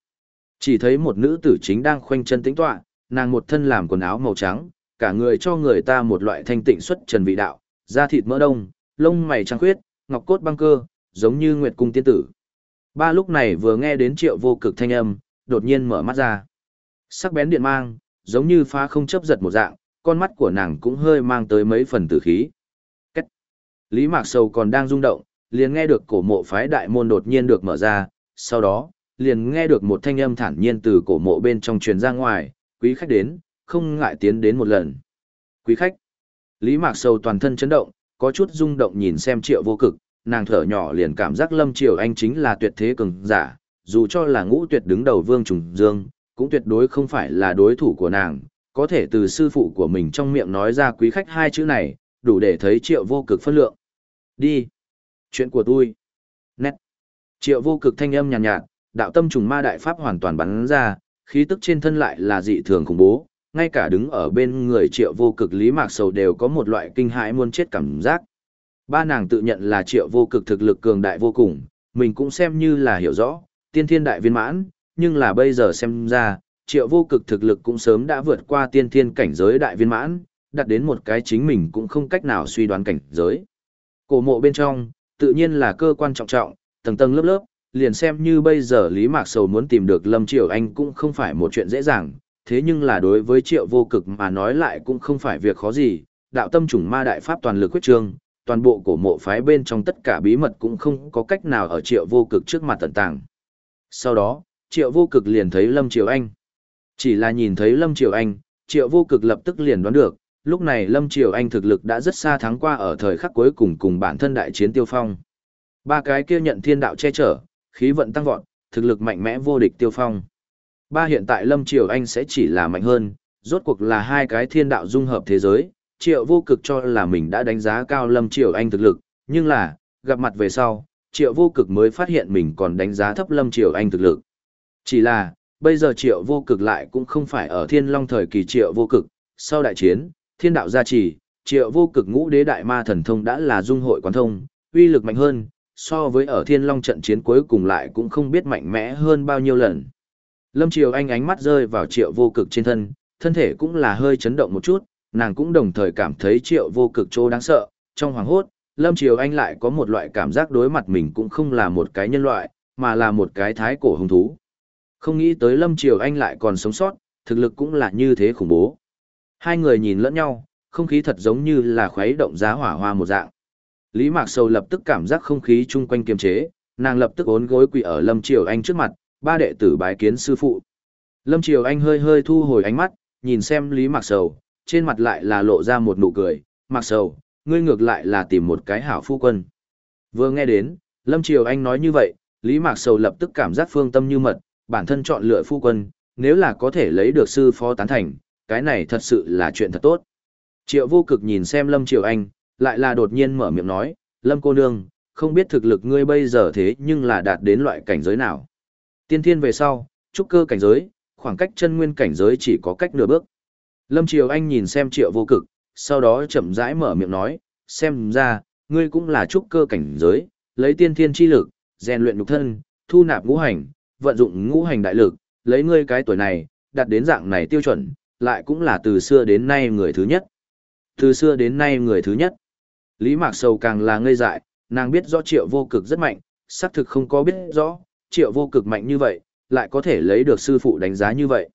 chỉ thấy một nữ tử chính đang khoanh chân tĩnh tọa, nàng một thân làm quần áo màu trắng, cả người cho người ta một loại thanh tịnh xuất trần vị đạo, da thịt mỡ đông, lông mày trắng khuyết, ngọc cốt băng cơ, giống như nguyệt cung tiên tử. Ba lúc này vừa nghe đến triệu vô cực thanh âm, đột nhiên mở mắt ra. Sắc bén điện mang, giống như phá không chấp giật một dạng, con mắt của nàng cũng hơi mang tới mấy phần tử khí. Cách. Lý Mạc Sầu còn đang rung động, liền nghe được cổ mộ phái đại môn đột nhiên được mở ra, sau đó, liền nghe được một thanh âm thản nhiên từ cổ mộ bên trong truyền ra ngoài, quý khách đến, không ngại tiến đến một lần. Quý khách. Lý Mạc Sầu toàn thân chấn động, có chút rung động nhìn xem triệu vô cực, nàng thở nhỏ liền cảm giác Lâm Triều Anh chính là tuyệt thế cường giả, dù cho là ngũ tuyệt đứng đầu vương trùng dương, cũng tuyệt đối không phải là đối thủ của nàng, có thể từ sư phụ của mình trong miệng nói ra quý khách hai chữ này, đủ để thấy triệu vô cực phân lượng. Đi. Chuyện của tôi. Nét. Triệu vô cực thanh âm nhàn nhạt, nhạt, đạo tâm trùng ma đại pháp hoàn toàn bắn ra, khí tức trên thân lại là dị thường khủng bố, ngay cả đứng ở bên người triệu vô cực lý mạc sầu đều có một loại kinh hãi muốn chết cảm giác. Ba nàng tự nhận là triệu vô cực thực lực cường đại vô cùng, mình cũng xem như là hiểu rõ, tiên thiên đại viên mãn, nhưng là bây giờ xem ra, triệu vô cực thực lực cũng sớm đã vượt qua tiên thiên cảnh giới đại viên mãn, đặt đến một cái chính mình cũng không cách nào suy đoán cảnh giới. Cổ mộ bên trong, tự nhiên là cơ quan trọng trọng, tầng tầng lớp lớp, liền xem như bây giờ Lý Mạc Sầu muốn tìm được Lâm Triều Anh cũng không phải một chuyện dễ dàng, thế nhưng là đối với triệu vô cực mà nói lại cũng không phải việc khó gì, đạo tâm chủng ma đại pháp toàn lực quyết trương, toàn bộ cổ mộ phái bên trong tất cả bí mật cũng không có cách nào ở triệu vô cực trước mặt tận tàng. Sau đó, triệu vô cực liền thấy Lâm Triều Anh. Chỉ là nhìn thấy Lâm Triều Anh, triệu vô cực lập tức liền đoán được, lúc này Lâm Triều Anh thực lực đã rất xa thắng qua ở thời khắc cuối cùng cùng bản thân đại chiến tiêu phong. Ba cái kia nhận thiên đạo che chở, khí vận tăng vọt, thực lực mạnh mẽ vô địch tiêu phong. Ba hiện tại Lâm Triều Anh sẽ chỉ là mạnh hơn, rốt cuộc là hai cái thiên đạo dung hợp thế giới, triệu vô cực cho là mình đã đánh giá cao Lâm Triều Anh thực lực, nhưng là, gặp mặt về sau, triệu vô cực mới phát hiện mình còn đánh giá thấp Lâm Triều Anh thực lực. Chỉ là, bây giờ triệu vô cực lại cũng không phải ở thiên long thời kỳ triệu vô cực, sau đại chiến, thiên đạo gia trì, triệu vô cực ngũ đế đại ma thần thông đã là dung hội quán thông, uy lực mạnh hơn, so với ở thiên long trận chiến cuối cùng lại cũng không biết mạnh mẽ hơn bao nhiêu lần. Lâm Triều Anh ánh mắt rơi vào triệu vô cực trên thân, thân thể cũng là hơi chấn động một chút, nàng cũng đồng thời cảm thấy triệu vô cực chỗ đáng sợ, trong hoàng hốt, Lâm Triều Anh lại có một loại cảm giác đối mặt mình cũng không là một cái nhân loại, mà là một cái thái cổ hung thú. Không nghĩ tới Lâm Triều Anh lại còn sống sót, thực lực cũng là như thế khủng bố. Hai người nhìn lẫn nhau, không khí thật giống như là khuấy động giá hỏa hoa một dạng. Lý Mạc Sầu lập tức cảm giác không khí chung quanh kiềm chế, nàng lập tức ốn gối quỳ ở Lâm Triều Anh trước mặt, ba đệ tử bái kiến sư phụ. Lâm Triều Anh hơi hơi thu hồi ánh mắt, nhìn xem Lý Mạc Sầu, trên mặt lại là lộ ra một nụ cười, Mặc Sầu, ngươi ngược lại là tìm một cái hảo phu quân. Vừa nghe đến, Lâm Triều Anh nói như vậy, Lý Mạc Sầu lập tức cảm giác phương tâm như mật, bản thân chọn lựa phu quân, nếu là có thể lấy được sư phó tán thành, cái này thật sự là chuyện thật tốt. Triệu vô cực nhìn xem Lâm Triều Anh, lại là đột nhiên mở miệng nói, Lâm cô nương, không biết thực lực ngươi bây giờ thế nhưng là đạt đến loại cảnh giới nào. Tiên thiên về sau, trúc cơ cảnh giới, khoảng cách chân nguyên cảnh giới chỉ có cách nửa bước. Lâm Triều Anh nhìn xem triệu vô cực, sau đó chậm rãi mở miệng nói, xem ra, ngươi cũng là trúc cơ cảnh giới, lấy tiên thiên chi lực, rèn luyện nhục thân, thu nạp ngũ hành, vận dụng ngũ hành đại lực, lấy ngươi cái tuổi này, đạt đến dạng này tiêu chuẩn, lại cũng là từ xưa đến nay người thứ nhất. Từ xưa đến nay người thứ nhất. Lý Mạc Sầu càng là ngây dại, nàng biết rõ triệu vô cực rất mạnh, xác thực không có biết rõ, triệu vô cực mạnh như vậy, lại có thể lấy được sư phụ đánh giá như vậy.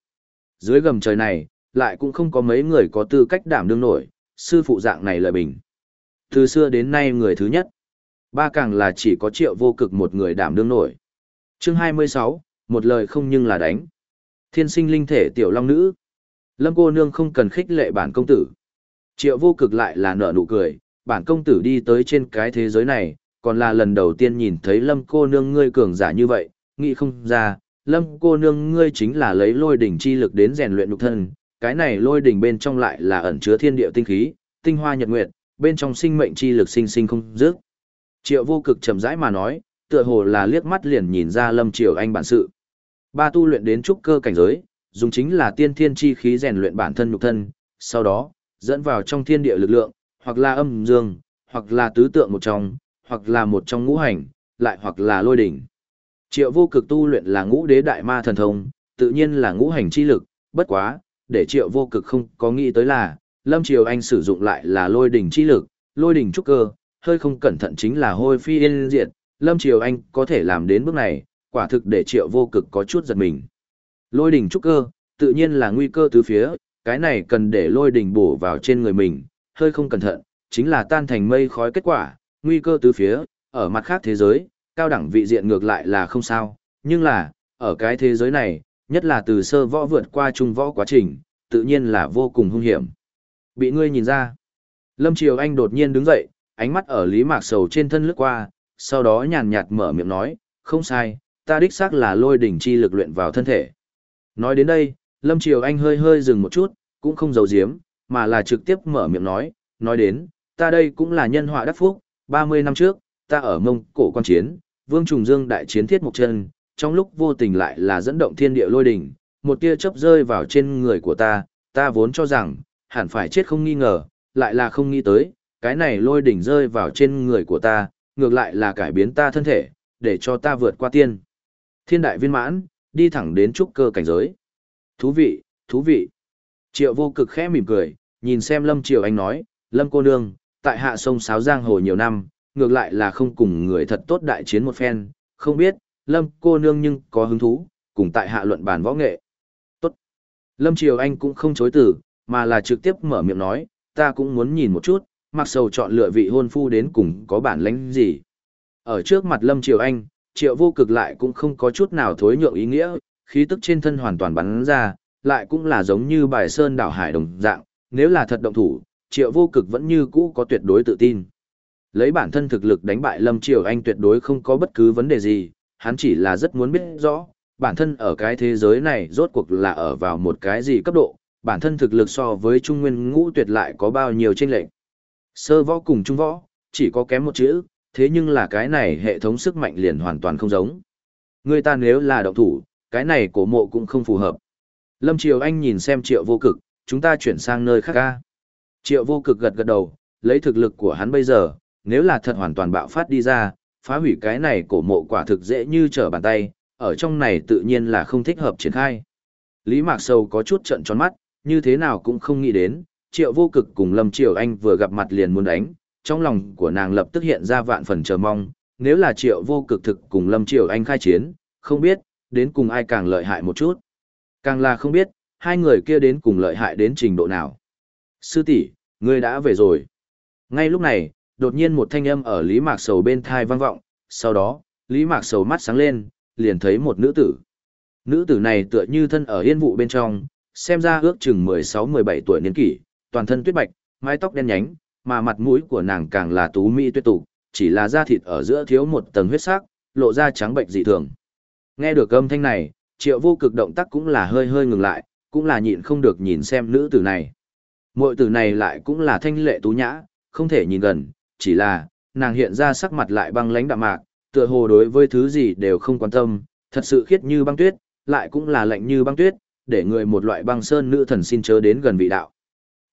Dưới gầm trời này, lại cũng không có mấy người có tư cách đảm đương nổi, sư phụ dạng này lợi bình. Từ xưa đến nay người thứ nhất, ba càng là chỉ có triệu vô cực một người đảm đương nổi. Chương 26, một lời không nhưng là đánh. Thiên sinh linh thể tiểu long nữ. Lâm cô nương không cần khích lệ bản công tử. Triệu vô cực lại là nở nụ cười, bản công tử đi tới trên cái thế giới này, còn là lần đầu tiên nhìn thấy lâm cô nương ngươi cường giả như vậy, nghĩ không ra, lâm cô nương ngươi chính là lấy lôi đỉnh chi lực đến rèn luyện nhục thân, cái này lôi đỉnh bên trong lại là ẩn chứa thiên địa tinh khí, tinh hoa nhật nguyệt, bên trong sinh mệnh chi lực sinh sinh không dứt. Triệu vô cực chậm rãi mà nói, tựa hồ là liếc mắt liền nhìn ra lâm triều anh bản sự. Ba tu luyện đến trúc cơ cảnh giới, dùng chính là tiên thiên chi khí rèn luyện bản thân nhục thân, sau đó, dẫn vào trong thiên địa lực lượng, hoặc là âm dương, hoặc là tứ tượng một trong, hoặc là một trong ngũ hành, lại hoặc là lôi đỉnh. Triệu vô cực tu luyện là ngũ đế đại ma thần thông, tự nhiên là ngũ hành chi lực, bất quá, để triệu vô cực không có nghĩ tới là, Lâm Triều Anh sử dụng lại là lôi đỉnh chi lực, lôi đỉnh trúc cơ, hơi không cẩn thận chính là hôi phi yên diệt, Lâm Triều Anh có thể làm đến bước này, quả thực để triệu vô cực có chút giật mình. Lôi đỉnh trúc cơ, tự nhiên là nguy cơ từ phía, cái này cần để lôi đỉnh bổ vào trên người mình, hơi không cẩn thận, chính là tan thành mây khói kết quả, nguy cơ từ phía, ở mặt khác thế giới, cao đẳng vị diện ngược lại là không sao, nhưng là, ở cái thế giới này, nhất là từ sơ võ vượt qua trung võ quá trình, tự nhiên là vô cùng hung hiểm. Bị ngươi nhìn ra. Lâm Triều Anh đột nhiên đứng dậy, ánh mắt ở Lý Mạc Sầu trên thân lướt qua, sau đó nhàn nhạt mở miệng nói, không sai, ta đích xác là lôi đỉnh chi lực luyện vào thân thể. Nói đến đây, Lâm Triều Anh hơi hơi dừng một chút, cũng không giấu giếm, mà là trực tiếp mở miệng nói, nói đến, ta đây cũng là nhân họa đắc phúc, 30 năm trước, ta ở mông cổ quan chiến, Vương Trùng Dương đại chiến thiết một chân, trong lúc vô tình lại là dẫn động thiên địa lôi đỉnh, một tia chớp rơi vào trên người của ta, ta vốn cho rằng, hẳn phải chết không nghi ngờ, lại là không nghĩ tới, cái này lôi đỉnh rơi vào trên người của ta, ngược lại là cải biến ta thân thể, để cho ta vượt qua tiên. Thiên đại viên mãn, đi thẳng đến trúc cơ cảnh giới. Thú vị, thú vị. Triệu vô cực khẽ mỉm cười, nhìn xem Lâm Triều Anh nói, Lâm cô nương, tại hạ sông Sáo Giang Hồ nhiều năm, ngược lại là không cùng người thật tốt đại chiến một phen, không biết, Lâm cô nương nhưng có hứng thú, cùng tại hạ luận bàn võ nghệ. Tốt. Lâm Triều Anh cũng không chối từ, mà là trực tiếp mở miệng nói, ta cũng muốn nhìn một chút, mặc sầu chọn lựa vị hôn phu đến cùng có bản lãnh gì. Ở trước mặt Lâm Triều Anh, Triệu vô cực lại cũng không có chút nào thối nhượng ý nghĩa, khí tức trên thân hoàn toàn bắn ra, lại cũng là giống như bài sơn đảo hải đồng dạng, nếu là thật động thủ, Triệu vô cực vẫn như cũ có tuyệt đối tự tin. Lấy bản thân thực lực đánh bại Lâm Triều Anh tuyệt đối không có bất cứ vấn đề gì, hắn chỉ là rất muốn biết rõ, bản thân ở cái thế giới này rốt cuộc là ở vào một cái gì cấp độ, bản thân thực lực so với trung nguyên ngũ tuyệt lại có bao nhiêu chênh lệch. Sơ võ cùng trung võ, chỉ có kém một chữ, thế nhưng là cái này hệ thống sức mạnh liền hoàn toàn không giống. Người ta nếu là động thủ, cái này cổ mộ cũng không phù hợp. Lâm Triều Anh nhìn xem triệu vô cực, chúng ta chuyển sang nơi khác ca. Triệu vô cực gật gật đầu, lấy thực lực của hắn bây giờ, nếu là thật hoàn toàn bạo phát đi ra, phá hủy cái này cổ mộ quả thực dễ như trở bàn tay, ở trong này tự nhiên là không thích hợp triển khai. Lý Mạc Sầu có chút trận tròn mắt, như thế nào cũng không nghĩ đến, triệu vô cực cùng Lâm Triều Anh vừa gặp mặt liền muốn đánh, trong lòng của nàng lập tức hiện ra vạn phần chờ mong, nếu là triệu vô cực thực cùng Lâm Triều Anh khai chiến, không biết, đến cùng ai càng lợi hại một chút. Càng là không biết, hai người kia đến cùng lợi hại đến trình độ nào. Sư tỷ, ngươi đã về rồi. Ngay lúc này, đột nhiên một thanh âm ở Lý Mạc Sầu bên thai vang vọng, sau đó, Lý Mạc Sầu mắt sáng lên, liền thấy một nữ tử. Nữ tử này tựa như thân ở yên vụ bên trong, xem ra ước chừng 16-17 tuổi niên kỷ, toàn thân tuyết bạch, mái tóc đen nhánh, mà mặt mũi của nàng càng là tú mỹ tuyệt tục, chỉ là da thịt ở giữa thiếu một tầng huyết sắc, lộ ra trắng bệnh dị thường. Nghe được âm thanh này, Triệu Vô Cực động tác cũng là hơi hơi ngừng lại, cũng là nhịn không được nhìn xem nữ tử này. Muội tử này lại cũng là thanh lệ tú nhã, không thể nhìn gần, chỉ là nàng hiện ra sắc mặt lại băng lãnh đạm mạc, tựa hồ đối với thứ gì đều không quan tâm, thật sự khiết như băng tuyết, lại cũng là lạnh như băng tuyết, để người một loại băng sơn nữ thần xin chớ đến gần vị đạo.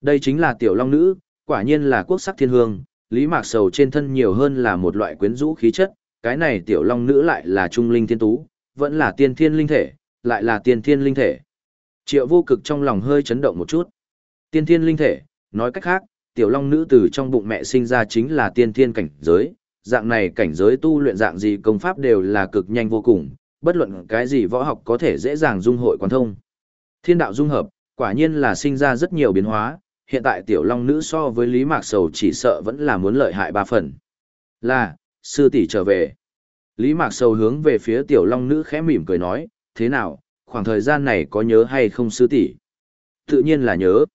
Đây chính là tiểu long nữ, quả nhiên là quốc sắc thiên hương, Lý Mạc Sầu trên thân nhiều hơn là một loại quyến rũ khí chất, cái này tiểu long nữ lại là trung linh thiên tú, vẫn là tiên thiên linh thể, lại là tiên thiên linh thể. Triệu vô cực trong lòng hơi chấn động một chút. Tiên thiên linh thể, nói cách khác, tiểu long nữ từ trong bụng mẹ sinh ra chính là tiên thiên cảnh giới, dạng này cảnh giới tu luyện dạng gì công pháp đều là cực nhanh vô cùng, bất luận cái gì võ học có thể dễ dàng dung hội quan thông. Thiên đạo dung hợp, quả nhiên là sinh ra rất nhiều biến hóa, hiện tại tiểu long nữ so với Lý Mạc Sầu chỉ sợ vẫn là muốn lợi hại ba phần. Là, sư tỷ trở về. Lý Mạc Sầu hướng về phía tiểu long nữ khẽ mỉm cười nói, thế nào, khoảng thời gian này có nhớ hay không sư tỷ? Tự nhiên là nhớ.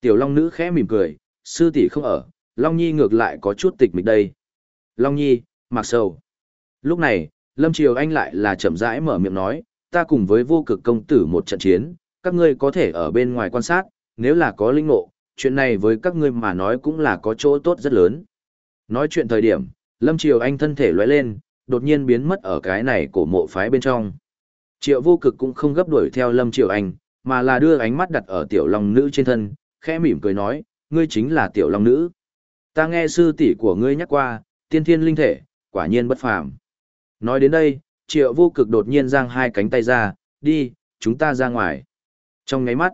Tiểu long nữ khẽ mỉm cười, sư tỷ không ở, Long Nhi ngược lại có chút tịch mịch đây. Long Nhi, mặc Sầu. Lúc này, Lâm Triều Anh lại là chậm rãi mở miệng nói, ta cùng với vô cực công tử một trận chiến, các ngươi có thể ở bên ngoài quan sát, nếu là có linh ngộ, chuyện này với các ngươi mà nói cũng là có chỗ tốt rất lớn. Nói chuyện thời điểm, Lâm Triều Anh thân thể lóe lên, đột nhiên biến mất ở cái này của mộ phái bên trong. Triệu vô cực cũng không gấp đuổi theo Lâm Triều Anh, mà là đưa ánh mắt đặt ở tiểu long nữ trên thân, khẽ mỉm cười nói, ngươi chính là tiểu long nữ. Ta nghe sư tỷ của ngươi nhắc qua, tiên thiên linh thể, quả nhiên bất phàm. Nói đến đây, triệu vô cực đột nhiên giang hai cánh tay ra, đi, chúng ta ra ngoài. Trong ngáy mắt,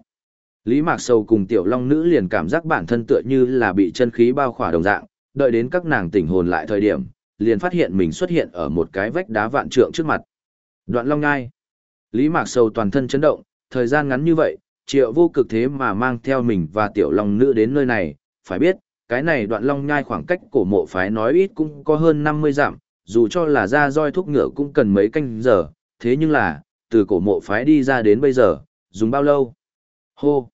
Lý Mạc Sầu cùng tiểu long nữ liền cảm giác bản thân tựa như là bị chân khí bao khỏa đồng dạng, đợi đến các nàng tỉnh hồn lại thời điểm, liền phát hiện mình xuất hiện ở một cái vách đá vạn trượng trước mặt. Đoạn long ngai. Lý Mạc Sầu toàn thân chấn động, thời gian ngắn như vậy, triệu vô cực thế mà mang theo mình và tiểu long nữ đến nơi này, phải biết, cái này đoạn long nhai khoảng cách cổ mộ phái nói ít cũng có hơn 50 dặm, dù cho là ra roi thuốc ngựa cũng cần mấy canh giờ, thế nhưng là, từ cổ mộ phái đi ra đến bây giờ, dùng bao lâu? Hô!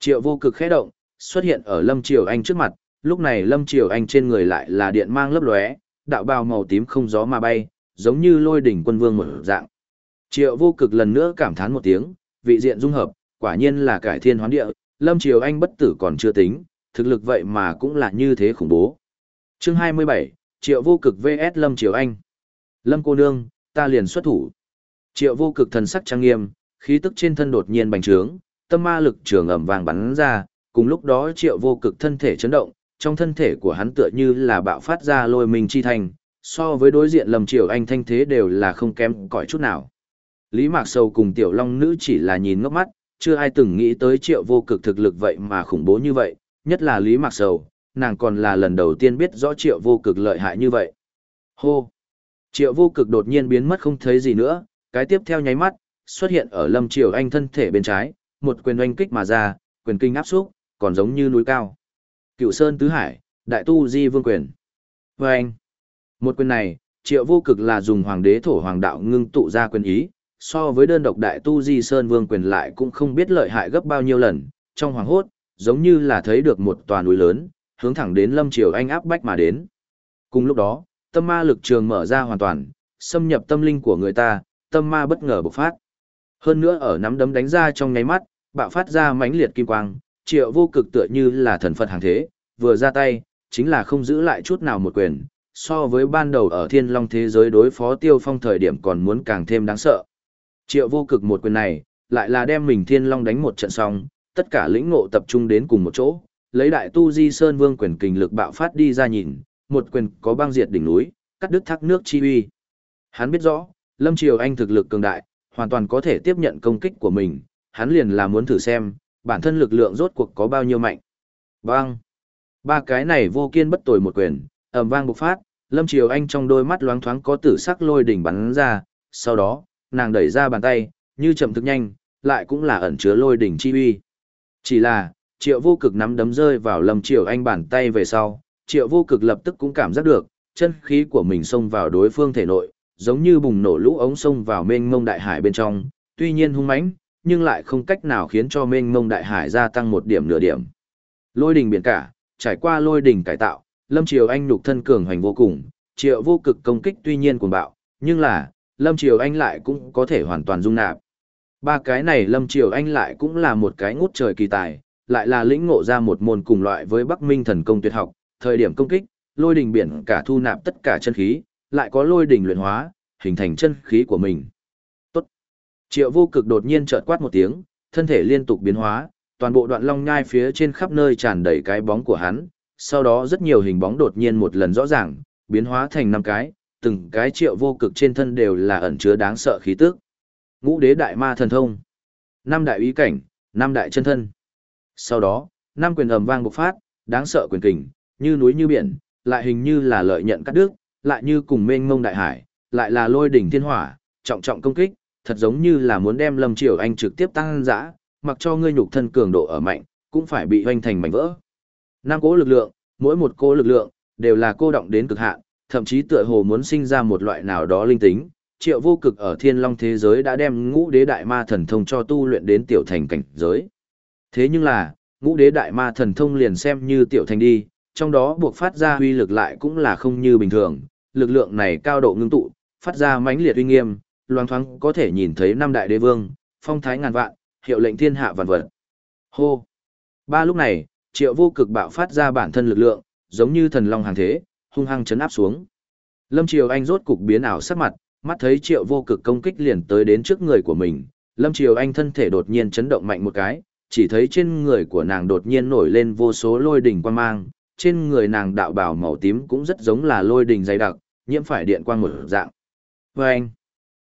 Triệu vô cực khẽ động, xuất hiện ở Lâm Triều Anh trước mặt, lúc này Lâm Triều Anh trên người lại là điện mang lấp lóe, đạo bào màu tím không gió mà bay, giống như lôi đỉnh quân vương một dạng. Triệu vô cực lần nữa cảm thán một tiếng, vị diện dung hợp, quả nhiên là cải thiên hoán địa, Lâm Triều Anh bất tử còn chưa tính, thực lực vậy mà cũng là như thế khủng bố. Chương 27, Triệu vô cực VS Lâm Triều Anh. Lâm cô nương, ta liền xuất thủ. Triệu vô cực thần sắc trang nghiêm, khí tức trên thân đột nhiên bành trướng, tâm ma lực trường ẩm vàng bắn ra, cùng lúc đó triệu vô cực thân thể chấn động, trong thân thể của hắn tựa như là bạo phát ra lôi mình chi thành, so với đối diện Lâm Triều Anh thanh thế đều là không kém cỏi chút nào. Lý Mạc Sầu cùng Tiểu Long Nữ chỉ là nhìn ngốc mắt, chưa ai từng nghĩ tới triệu vô cực thực lực vậy mà khủng bố như vậy, nhất là Lý Mạc Sầu, nàng còn là lần đầu tiên biết rõ triệu vô cực lợi hại như vậy. Hô! Triệu vô cực đột nhiên biến mất không thấy gì nữa, cái tiếp theo nháy mắt, xuất hiện ở Lâm Triều Anh thân thể bên trái, một quyền oanh kích mà ra, quyền kinh áp xúc, còn giống như núi cao. Cựu Sơn Tứ Hải, Đại Tu Di Vương Quyền. Và anh, một quyền này, triệu vô cực là dùng hoàng đế thổ hoàng đạo ngưng tụ ra quyền ý, so với đơn độc Đại Tu Di Sơn Vương Quyền lại cũng không biết lợi hại gấp bao nhiêu lần, trong hoàng hốt, giống như là thấy được một tòa núi lớn, hướng thẳng đến Lâm Triều Anh áp bách mà đến. Cùng lúc đó, tâm ma lực trường mở ra hoàn toàn, xâm nhập tâm linh của người ta, tâm ma bất ngờ bộc phát. Hơn nữa ở nắm đấm đánh ra trong nháy mắt, bạo phát ra mãnh liệt kim quang, triệu vô cực tựa như là thần Phật hàng thế, vừa ra tay, chính là không giữ lại chút nào một quyền, so với ban đầu ở thiên long thế giới đối phó tiêu phong thời điểm còn muốn càng thêm đáng sợ. Triệu vô cực một quyền này, lại là đem mình thiên long đánh một trận xong, tất cả lĩnh ngộ tập trung đến cùng một chỗ, lấy đại tu di sơn vương quyền kình lực bạo phát đi ra nhìn, một quyền có băng diệt đỉnh núi, cắt đứt thác nước chi uy. Hắn biết rõ, Lâm Triều Anh thực lực cường đại, hoàn toàn có thể tiếp nhận công kích của mình, hắn liền là muốn thử xem, bản thân lực lượng rốt cuộc có bao nhiêu mạnh. Bang! Ba cái này vô kiên bất tồi một quyền, ầm vang bộc phát, Lâm Triều Anh trong đôi mắt loáng thoáng có tử sắc lôi đỉnh bắn ra, sau đó, nàng đẩy ra bàn tay, như chậm thực nhanh, lại cũng là ẩn chứa lôi đỉnh chi uy. Chỉ là, triệu vô cực nắm đấm rơi vào Lâm Triều Anh bàn tay về sau, triệu vô cực lập tức cũng cảm giác được, chân khí của mình xông vào đối phương thể nội, giống như bùng nổ lũ ống xông vào mênh mông đại hải bên trong, tuy nhiên hung mãnh, nhưng lại không cách nào khiến cho mênh mông đại hải gia tăng một điểm nửa điểm. Lôi đỉnh biển cả, trải qua lôi đỉnh cải tạo, Lâm Triều Anh nhục thân cường hoành vô cùng, triệu vô cực công kích tuy nhiên cuồng bạo, nhưng là, Lâm Triều Anh lại cũng có thể hoàn toàn dung nạp. Ba cái này Lâm Triều Anh lại cũng là một cái ngút trời kỳ tài, lại là lĩnh ngộ ra một môn cùng loại với Bắc Minh thần công tuyệt học, thời điểm công kích, lôi đỉnh biển cả thu nạp tất cả chân khí, lại có lôi đỉnh luyện hóa, hình thành chân khí của mình. Tốt. Triệu vô cực đột nhiên chợt quát một tiếng, thân thể liên tục biến hóa, toàn bộ đoạn long nhai phía trên khắp nơi tràn đầy cái bóng của hắn, sau đó rất nhiều hình bóng đột nhiên một lần rõ ràng, biến hóa thành năm cái, từng cái triệu vô cực trên thân đều là ẩn chứa đáng sợ khí tức. Ngũ đế đại ma thần thông, năm đại ý cảnh, năm đại chân thân. Sau đó, năm quyền ầm vang bộc phát, đáng sợ quyền kình, như núi như biển, lại hình như là lợi nhận cắt đứt, lại như cùng mênh mông đại hải, lại là lôi đỉnh thiên hỏa, trọng trọng công kích, thật giống như là muốn đem Lâm Triều Anh trực tiếp tăng dã, mặc cho ngươi nhục thân cường độ ở mạnh, cũng phải bị hoành thành mảnh vỡ. Năm cố lực lượng, mỗi một cố lực lượng, đều là cô động đến cực hạn, thậm chí tựa hồ muốn sinh ra một loại nào đó linh tính. Triệu vô cực ở thiên long thế giới đã đem ngũ đế đại ma thần thông cho tu luyện đến tiểu thành cảnh giới. Thế nhưng là, ngũ đế đại ma thần thông liền xem như tiểu thành đi, trong đó buộc phát ra uy lực lại cũng là không như bình thường, lực lượng này cao độ ngưng tụ, phát ra mãnh liệt uy nghiêm, loang thoáng có thể nhìn thấy năm đại đế vương, phong thái ngàn vạn, hiệu lệnh thiên hạ vạn vật. Hô! Ba lúc này, triệu vô cực bạo phát ra bản thân lực lượng, giống như thần long hàng thế, hung hăng chấn áp xuống. Lâm Triều Anh rốt cục biến ảo sắc mặt, mắt thấy triệu vô cực công kích liền tới đến trước người của mình. Lâm Triều Anh thân thể đột nhiên chấn động mạnh một cái, chỉ thấy trên người của nàng đột nhiên nổi lên vô số lôi đỉnh quang mang, trên người nàng đạo bào màu tím cũng rất giống là lôi đỉnh dày đặc, nhiễm phải điện quang một dạng. Và anh,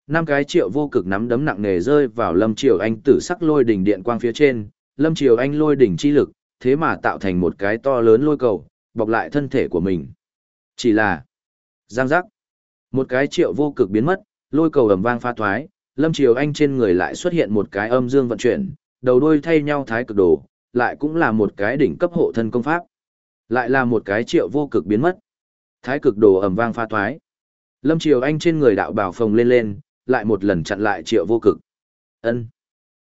năm cái triệu vô cực nắm đấm nặng nề rơi vào lâm triều anh tử sắc lôi đỉnh điện quang phía trên, lâm triều anh lôi đỉnh chi lực, thế mà tạo thành một cái to lớn lôi cầu, bọc lại thân thể của mình. Chỉ là, giang giác, một cái triệu vô cực biến mất, lôi cầu ầm vang pha thoái, lâm triều anh trên người lại xuất hiện một cái âm dương vận chuyển, đầu đuôi thay nhau thái cực đồ, lại cũng là một cái đỉnh cấp hộ thân công pháp. Lại là một cái triệu vô cực biến mất. Thái cực đồ ầm vang pha thoái. Lâm Triều Anh trên người đạo bào phồng lên lên, lại một lần chặn lại triệu vô cực. Ân.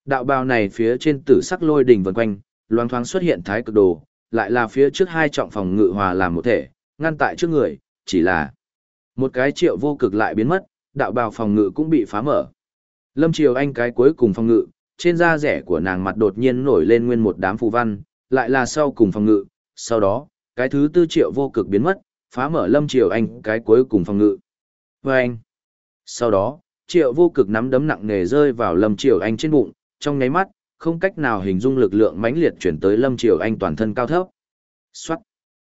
Đạo bào này phía trên tử sắc lôi đỉnh vần quanh, loang thoáng xuất hiện thái cực đồ, lại là phía trước hai trọng phòng ngự hòa làm một thể, ngăn tại trước người, chỉ là một cái triệu vô cực lại biến mất, đạo bào phòng ngự cũng bị phá mở. Lâm Triều Anh cái cuối cùng phòng ngự, trên da rẻ của nàng mặt đột nhiên nổi lên nguyên một đám phù văn, lại là sau cùng phòng ngự, sau đó, cái thứ tư triệu vô cực biến mất, phá mở Lâm Triều Anh cái cuối cùng phòng ngự. Và anh, sau đó, triệu vô cực nắm đấm nặng nề rơi vào Lâm Triều Anh trên bụng, trong nháy mắt, không cách nào hình dung lực lượng mãnh liệt chuyển tới Lâm Triều Anh toàn thân cao thấp. Xoát.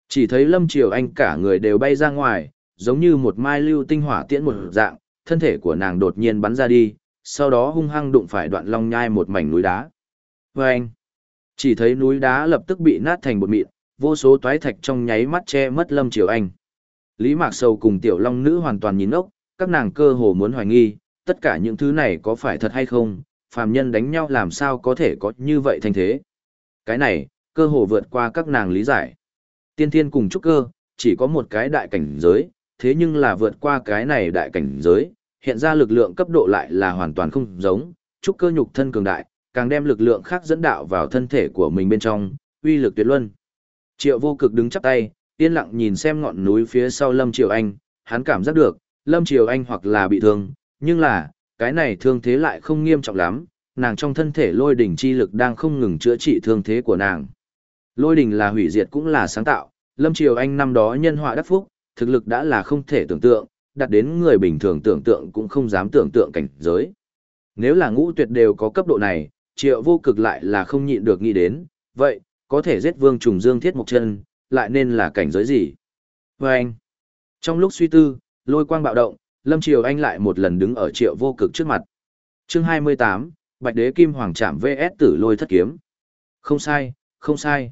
Chỉ thấy Lâm Triều Anh cả người đều bay ra ngoài, giống như một mai lưu tinh hỏa tiễn một dạng, thân thể của nàng đột nhiên bắn ra đi, sau đó hung hăng đụng phải đoạn long nhai một mảnh núi đá. Và anh, chỉ thấy núi đá lập tức bị nát thành bột mịn, vô số toái thạch trong nháy mắt che mất Lâm Triều Anh. Lý Mạc Sầu cùng tiểu long nữ hoàn toàn nhìn ốc, các nàng cơ hồ muốn hoài nghi, tất cả những thứ này có phải thật hay không, phàm nhân đánh nhau làm sao có thể có như vậy thành thế. Cái này, cơ hồ vượt qua các nàng lý giải. Tiên thiên cùng trúc cơ, chỉ có một cái đại cảnh giới, thế nhưng là vượt qua cái này đại cảnh giới, hiện ra lực lượng cấp độ lại là hoàn toàn không giống, trúc cơ nhục thân cường đại, càng đem lực lượng khác dẫn đạo vào thân thể của mình bên trong, uy lực tuyệt luân. Triệu vô cực đứng chắp tay, yên lặng nhìn xem ngọn núi phía sau Lâm Triều Anh, hắn cảm giác được, Lâm Triều Anh hoặc là bị thương, nhưng là, cái này thương thế lại không nghiêm trọng lắm, nàng trong thân thể lôi đỉnh chi lực đang không ngừng chữa trị thương thế của nàng. Lôi đình là hủy diệt cũng là sáng tạo, Lâm Triều Anh năm đó nhân họa đắc phúc, thực lực đã là không thể tưởng tượng, đặt đến người bình thường tưởng tượng cũng không dám tưởng tượng cảnh giới. Nếu là ngũ tuyệt đều có cấp độ này, triệu vô cực lại là không nhịn được nghĩ đến, vậy, có thể giết vương trùng dương thiết một chân, lại nên là cảnh giới gì? Và anh, trong lúc suy tư, lôi quang bạo động, Lâm Triều Anh lại một lần đứng ở triệu vô cực trước mặt. chương 28, Bạch Đế Kim Hoàng Trạm VS Tử Lôi Thất Kiếm. Không sai, không sai.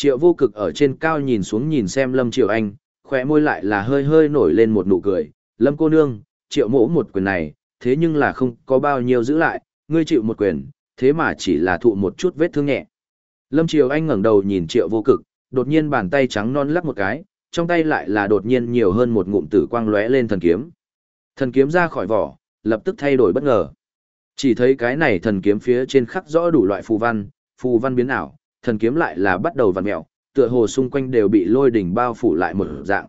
Triệu vô cực ở trên cao nhìn xuống nhìn xem Lâm Triều Anh, khỏe môi lại là hơi hơi nổi lên một nụ cười. Lâm cô nương, triệu mỗ một quyền này, thế nhưng là không có bao nhiêu giữ lại, ngươi chịu một quyền, thế mà chỉ là thụ một chút vết thương nhẹ. Lâm Triều Anh ngẩng đầu nhìn triệu vô cực, đột nhiên bàn tay trắng non lắc một cái, trong tay lại là đột nhiên nhiều hơn một ngụm tử quang lóe lên thần kiếm. Thần kiếm ra khỏi vỏ, lập tức thay đổi bất ngờ. Chỉ thấy cái này thần kiếm phía trên khắc rõ đủ loại phù văn, phù văn biến ảo, thần kiếm lại là bắt đầu vặn mèo, tựa hồ xung quanh đều bị lôi đỉnh bao phủ lại một dạng.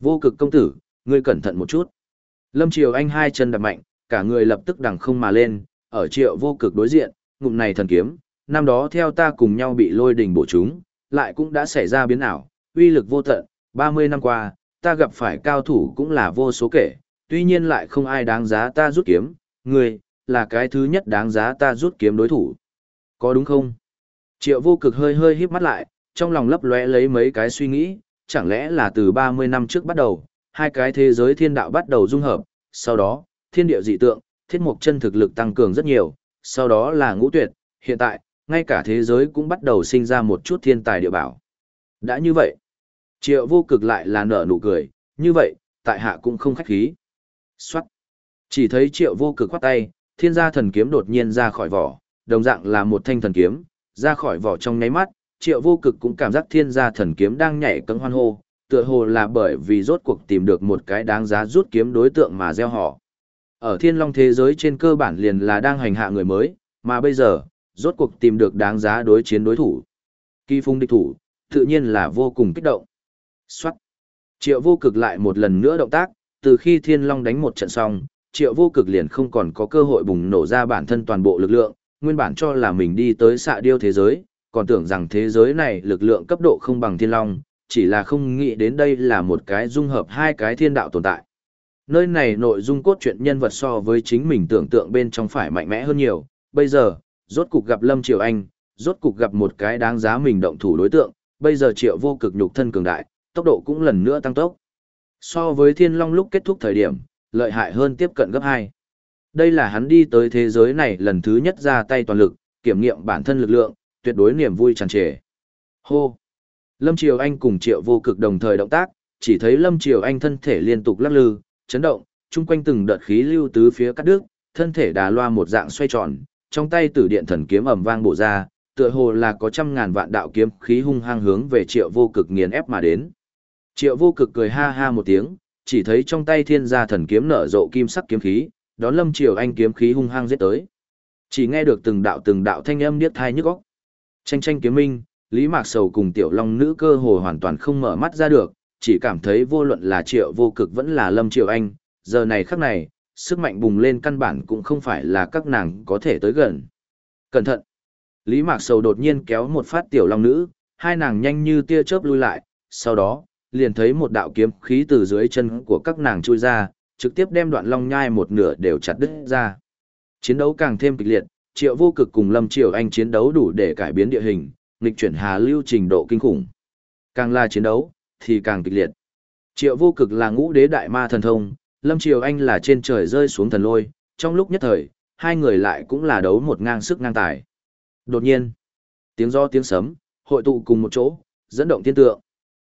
Vô cực công tử, ngươi cẩn thận một chút. Lâm Triều Anh hai chân đập mạnh, cả người lập tức đằng không mà lên, ở triệu vô cực đối diện, ngụm này thần kiếm, năm đó theo ta cùng nhau bị lôi đỉnh bổ chúng, lại cũng đã xảy ra biến ảo, uy lực vô tận, 30 năm qua, ta gặp phải cao thủ cũng là vô số kể, tuy nhiên lại không ai đáng giá ta rút kiếm, ngươi, là cái thứ nhất đáng giá ta rút kiếm đối thủ. Có đúng không? Triệu vô cực hơi hơi híp mắt lại, trong lòng lấp lóe lấy mấy cái suy nghĩ, chẳng lẽ là từ 30 năm trước bắt đầu, hai cái thế giới thiên đạo bắt đầu dung hợp, sau đó, thiên địa dị tượng, thiết mục chân thực lực tăng cường rất nhiều, sau đó là ngũ tuyệt, hiện tại, ngay cả thế giới cũng bắt đầu sinh ra một chút thiên tài địa bảo. Đã như vậy, triệu vô cực lại là nở nụ cười, như vậy, tại hạ cũng không khách khí. Xoát. Chỉ thấy triệu vô cực khoát tay, thiên gia thần kiếm đột nhiên ra khỏi vỏ, đồng dạng là một thanh thần kiếm, ra khỏi vỏ trong nháy mắt, triệu vô cực cũng cảm giác thiên gia thần kiếm đang nhảy cẫng hoan hô, tựa hồ là bởi vì rốt cuộc tìm được một cái đáng giá rút kiếm đối tượng mà gieo họ. Ở thiên long thế giới trên cơ bản liền là đang hành hạ người mới, mà bây giờ, rốt cuộc tìm được đáng giá đối chiến đối thủ. Kỳ phung địch thủ, tự nhiên là vô cùng kích động. Xoát. Triệu vô cực lại một lần nữa động tác, từ khi thiên long đánh một trận xong, triệu vô cực liền không còn có cơ hội bùng nổ ra bản thân toàn bộ lực lượng, nguyên bản cho là mình đi tới xạ điêu thế giới, còn tưởng rằng thế giới này lực lượng cấp độ không bằng thiên long, chỉ là không nghĩ đến đây là một cái dung hợp hai cái thiên đạo tồn tại. Nơi này nội dung cốt truyện nhân vật so với chính mình tưởng tượng bên trong phải mạnh mẽ hơn nhiều, bây giờ, rốt cục gặp Lâm Triều Anh, rốt cục gặp một cái đáng giá mình động thủ đối tượng, bây giờ triệu vô cực nhục thân cường đại, tốc độ cũng lần nữa tăng tốc. So với thiên long lúc kết thúc thời điểm, lợi hại hơn tiếp cận gấp 2. Đây là hắn đi tới thế giới này lần thứ nhất ra tay toàn lực, kiểm nghiệm bản thân lực lượng, tuyệt đối niềm vui tràn trề. Hô! Lâm Triều Anh cùng triệu vô cực đồng thời động tác, chỉ thấy Lâm Triều Anh thân thể liên tục lắc lư, chấn động, chung quanh từng đợt khí lưu tứ phía cắt đứt, thân thể đà loa một dạng xoay tròn, trong tay tử điện thần kiếm ầm vang bổ ra, tựa hồ là có trăm ngàn vạn đạo kiếm khí hung hăng hướng về triệu vô cực nghiền ép mà đến. Triệu vô cực cười ha ha một tiếng, chỉ thấy trong tay thiên gia thần kiếm nở rộ kim sắc kiếm khí, đón lâm triều anh kiếm khí hung hăng giết tới. Chỉ nghe được từng đạo từng đạo thanh âm điếc thai nhức óc. Tranh tranh kiếm minh, Lý Mạc Sầu cùng Tiểu Long nữ cơ hồ hoàn toàn không mở mắt ra được, chỉ cảm thấy vô luận là Triệu Vô Cực vẫn là Lâm Triều Anh, giờ này khắc này, sức mạnh bùng lên căn bản cũng không phải là các nàng có thể tới gần. Cẩn thận! Lý Mạc Sầu đột nhiên kéo một phát Tiểu Long nữ, hai nàng nhanh như tia chớp lui lại, sau đó, liền thấy một đạo kiếm khí từ dưới chân của các nàng chui ra, trực tiếp đem đoạn long nhai một nửa đều chặt đứt ra. Chiến đấu càng thêm kịch liệt, Triệu Vô Cực cùng Lâm Triều Anh chiến đấu đủ để cải biến địa hình, nghịch chuyển hà lưu trình độ kinh khủng. Càng là chiến đấu, thì càng kịch liệt. Triệu Vô Cực là ngũ đế đại ma thần thông, Lâm Triều Anh là trên trời rơi xuống thần lôi, trong lúc nhất thời, hai người lại cũng là đấu một ngang sức ngang tài. Đột nhiên, tiếng do tiếng sấm, hội tụ cùng một chỗ, dẫn động thiên tượng.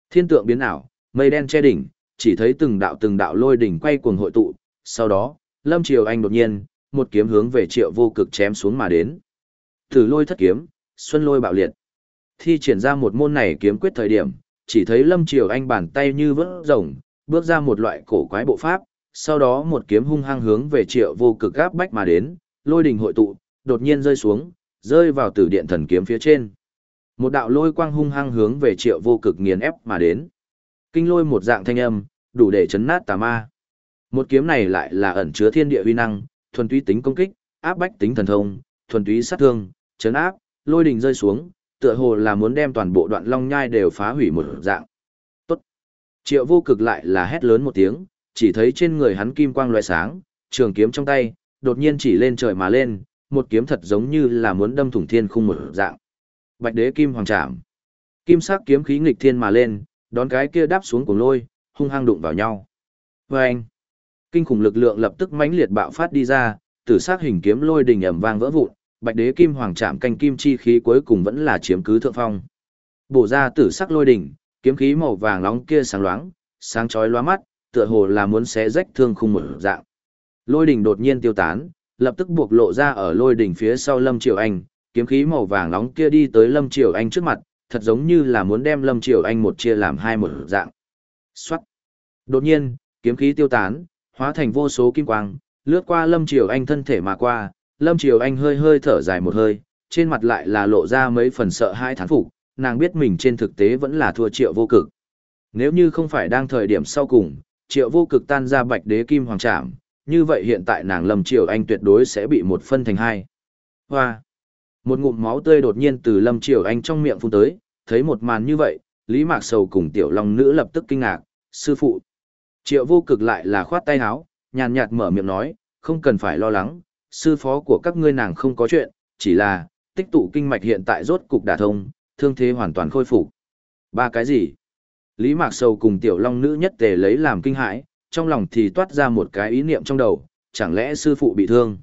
Thiên tượng biến ảo, mây đen che đỉnh, chỉ thấy từng đạo từng đạo lôi đỉnh quay cuồng hội tụ, sau đó, Lâm Triều Anh đột nhiên, một kiếm hướng về Triệu Vô Cực chém xuống mà đến. Tử lôi thất kiếm, xuân lôi bạo liệt. Thi triển ra một môn này kiếm quyết thời điểm, chỉ thấy Lâm Triều Anh bàn tay như vỡ rồng, bước ra một loại cổ quái bộ pháp, sau đó một kiếm hung hăng hướng về Triệu Vô Cực gáp bách mà đến, lôi đỉnh hội tụ, đột nhiên rơi xuống, rơi vào tử điện thần kiếm phía trên. Một đạo lôi quang hung hăng hướng về triệu vô cực nghiền ép mà đến. Kinh lôi một dạng thanh âm, đủ để chấn nát tà ma. Một kiếm này lại là ẩn chứa thiên địa uy năng, thuần túy tính công kích, áp bách tính thần thông, thuần túy sát thương, chấn áp, lôi đình rơi xuống, tựa hồ là muốn đem toàn bộ đoạn long nhai đều phá hủy một dạng. Tốt. Triệu vô cực lại là hét lớn một tiếng, chỉ thấy trên người hắn kim quang loại sáng, trường kiếm trong tay, đột nhiên chỉ lên trời mà lên, một kiếm thật giống như là muốn đâm thủng thiên khung một dạng. Bạch đế kim hoàng trảm. Kim sắc kiếm khí nghịch thiên mà lên, đón cái kia đáp xuống cùng lôi, hung hăng đụng vào nhau. Và anh, kinh khủng lực lượng lập tức mãnh liệt bạo phát đi ra, tử sắc hình kiếm lôi đình ầm vang vỡ vụn, bạch đế kim hoàng chạm canh kim chi khí cuối cùng vẫn là chiếm cứ thượng phong. Bổ ra tử sắc lôi đình, kiếm khí màu vàng nóng kia sáng loáng, sáng chói lóa mắt, tựa hồ là muốn xé rách thương khung một dạng. Lôi đình đột nhiên tiêu tán, lập tức buộc lộ ra ở lôi đỉnh phía sau Lâm Triều Anh, kiếm khí màu vàng nóng kia đi tới Lâm Triều Anh trước mặt, thật giống như là muốn đem Lâm Triều Anh một chia làm hai một dạng. Xoát. Đột nhiên, kiếm khí tiêu tán, hóa thành vô số kim quang, lướt qua Lâm Triều Anh thân thể mà qua, Lâm Triều Anh hơi hơi thở dài một hơi, trên mặt lại là lộ ra mấy phần sợ hai thán phục, nàng biết mình trên thực tế vẫn là thua triệu vô cực. Nếu như không phải đang thời điểm sau cùng, triệu vô cực tan ra bạch đế kim hoàng trảm, như vậy hiện tại nàng Lâm Triều Anh tuyệt đối sẽ bị một phân thành hai. Hoa! Một ngụm máu tươi đột nhiên từ Lâm Triều Anh trong miệng phun tới, thấy một màn như vậy, Lý Mạc Sầu cùng Tiểu Long Nữ lập tức kinh ngạc, sư phụ. Triệu vô cực lại là khoát tay háo, nhàn nhạt mở miệng nói, không cần phải lo lắng, sư phó của các ngươi nàng không có chuyện, chỉ là, tích tụ kinh mạch hiện tại rốt cục đả thông, thương thế hoàn toàn khôi phục. Ba cái gì? Lý Mạc Sầu cùng Tiểu Long Nữ nhất tề lấy làm kinh hãi, trong lòng thì toát ra một cái ý niệm trong đầu, chẳng lẽ sư phụ bị thương?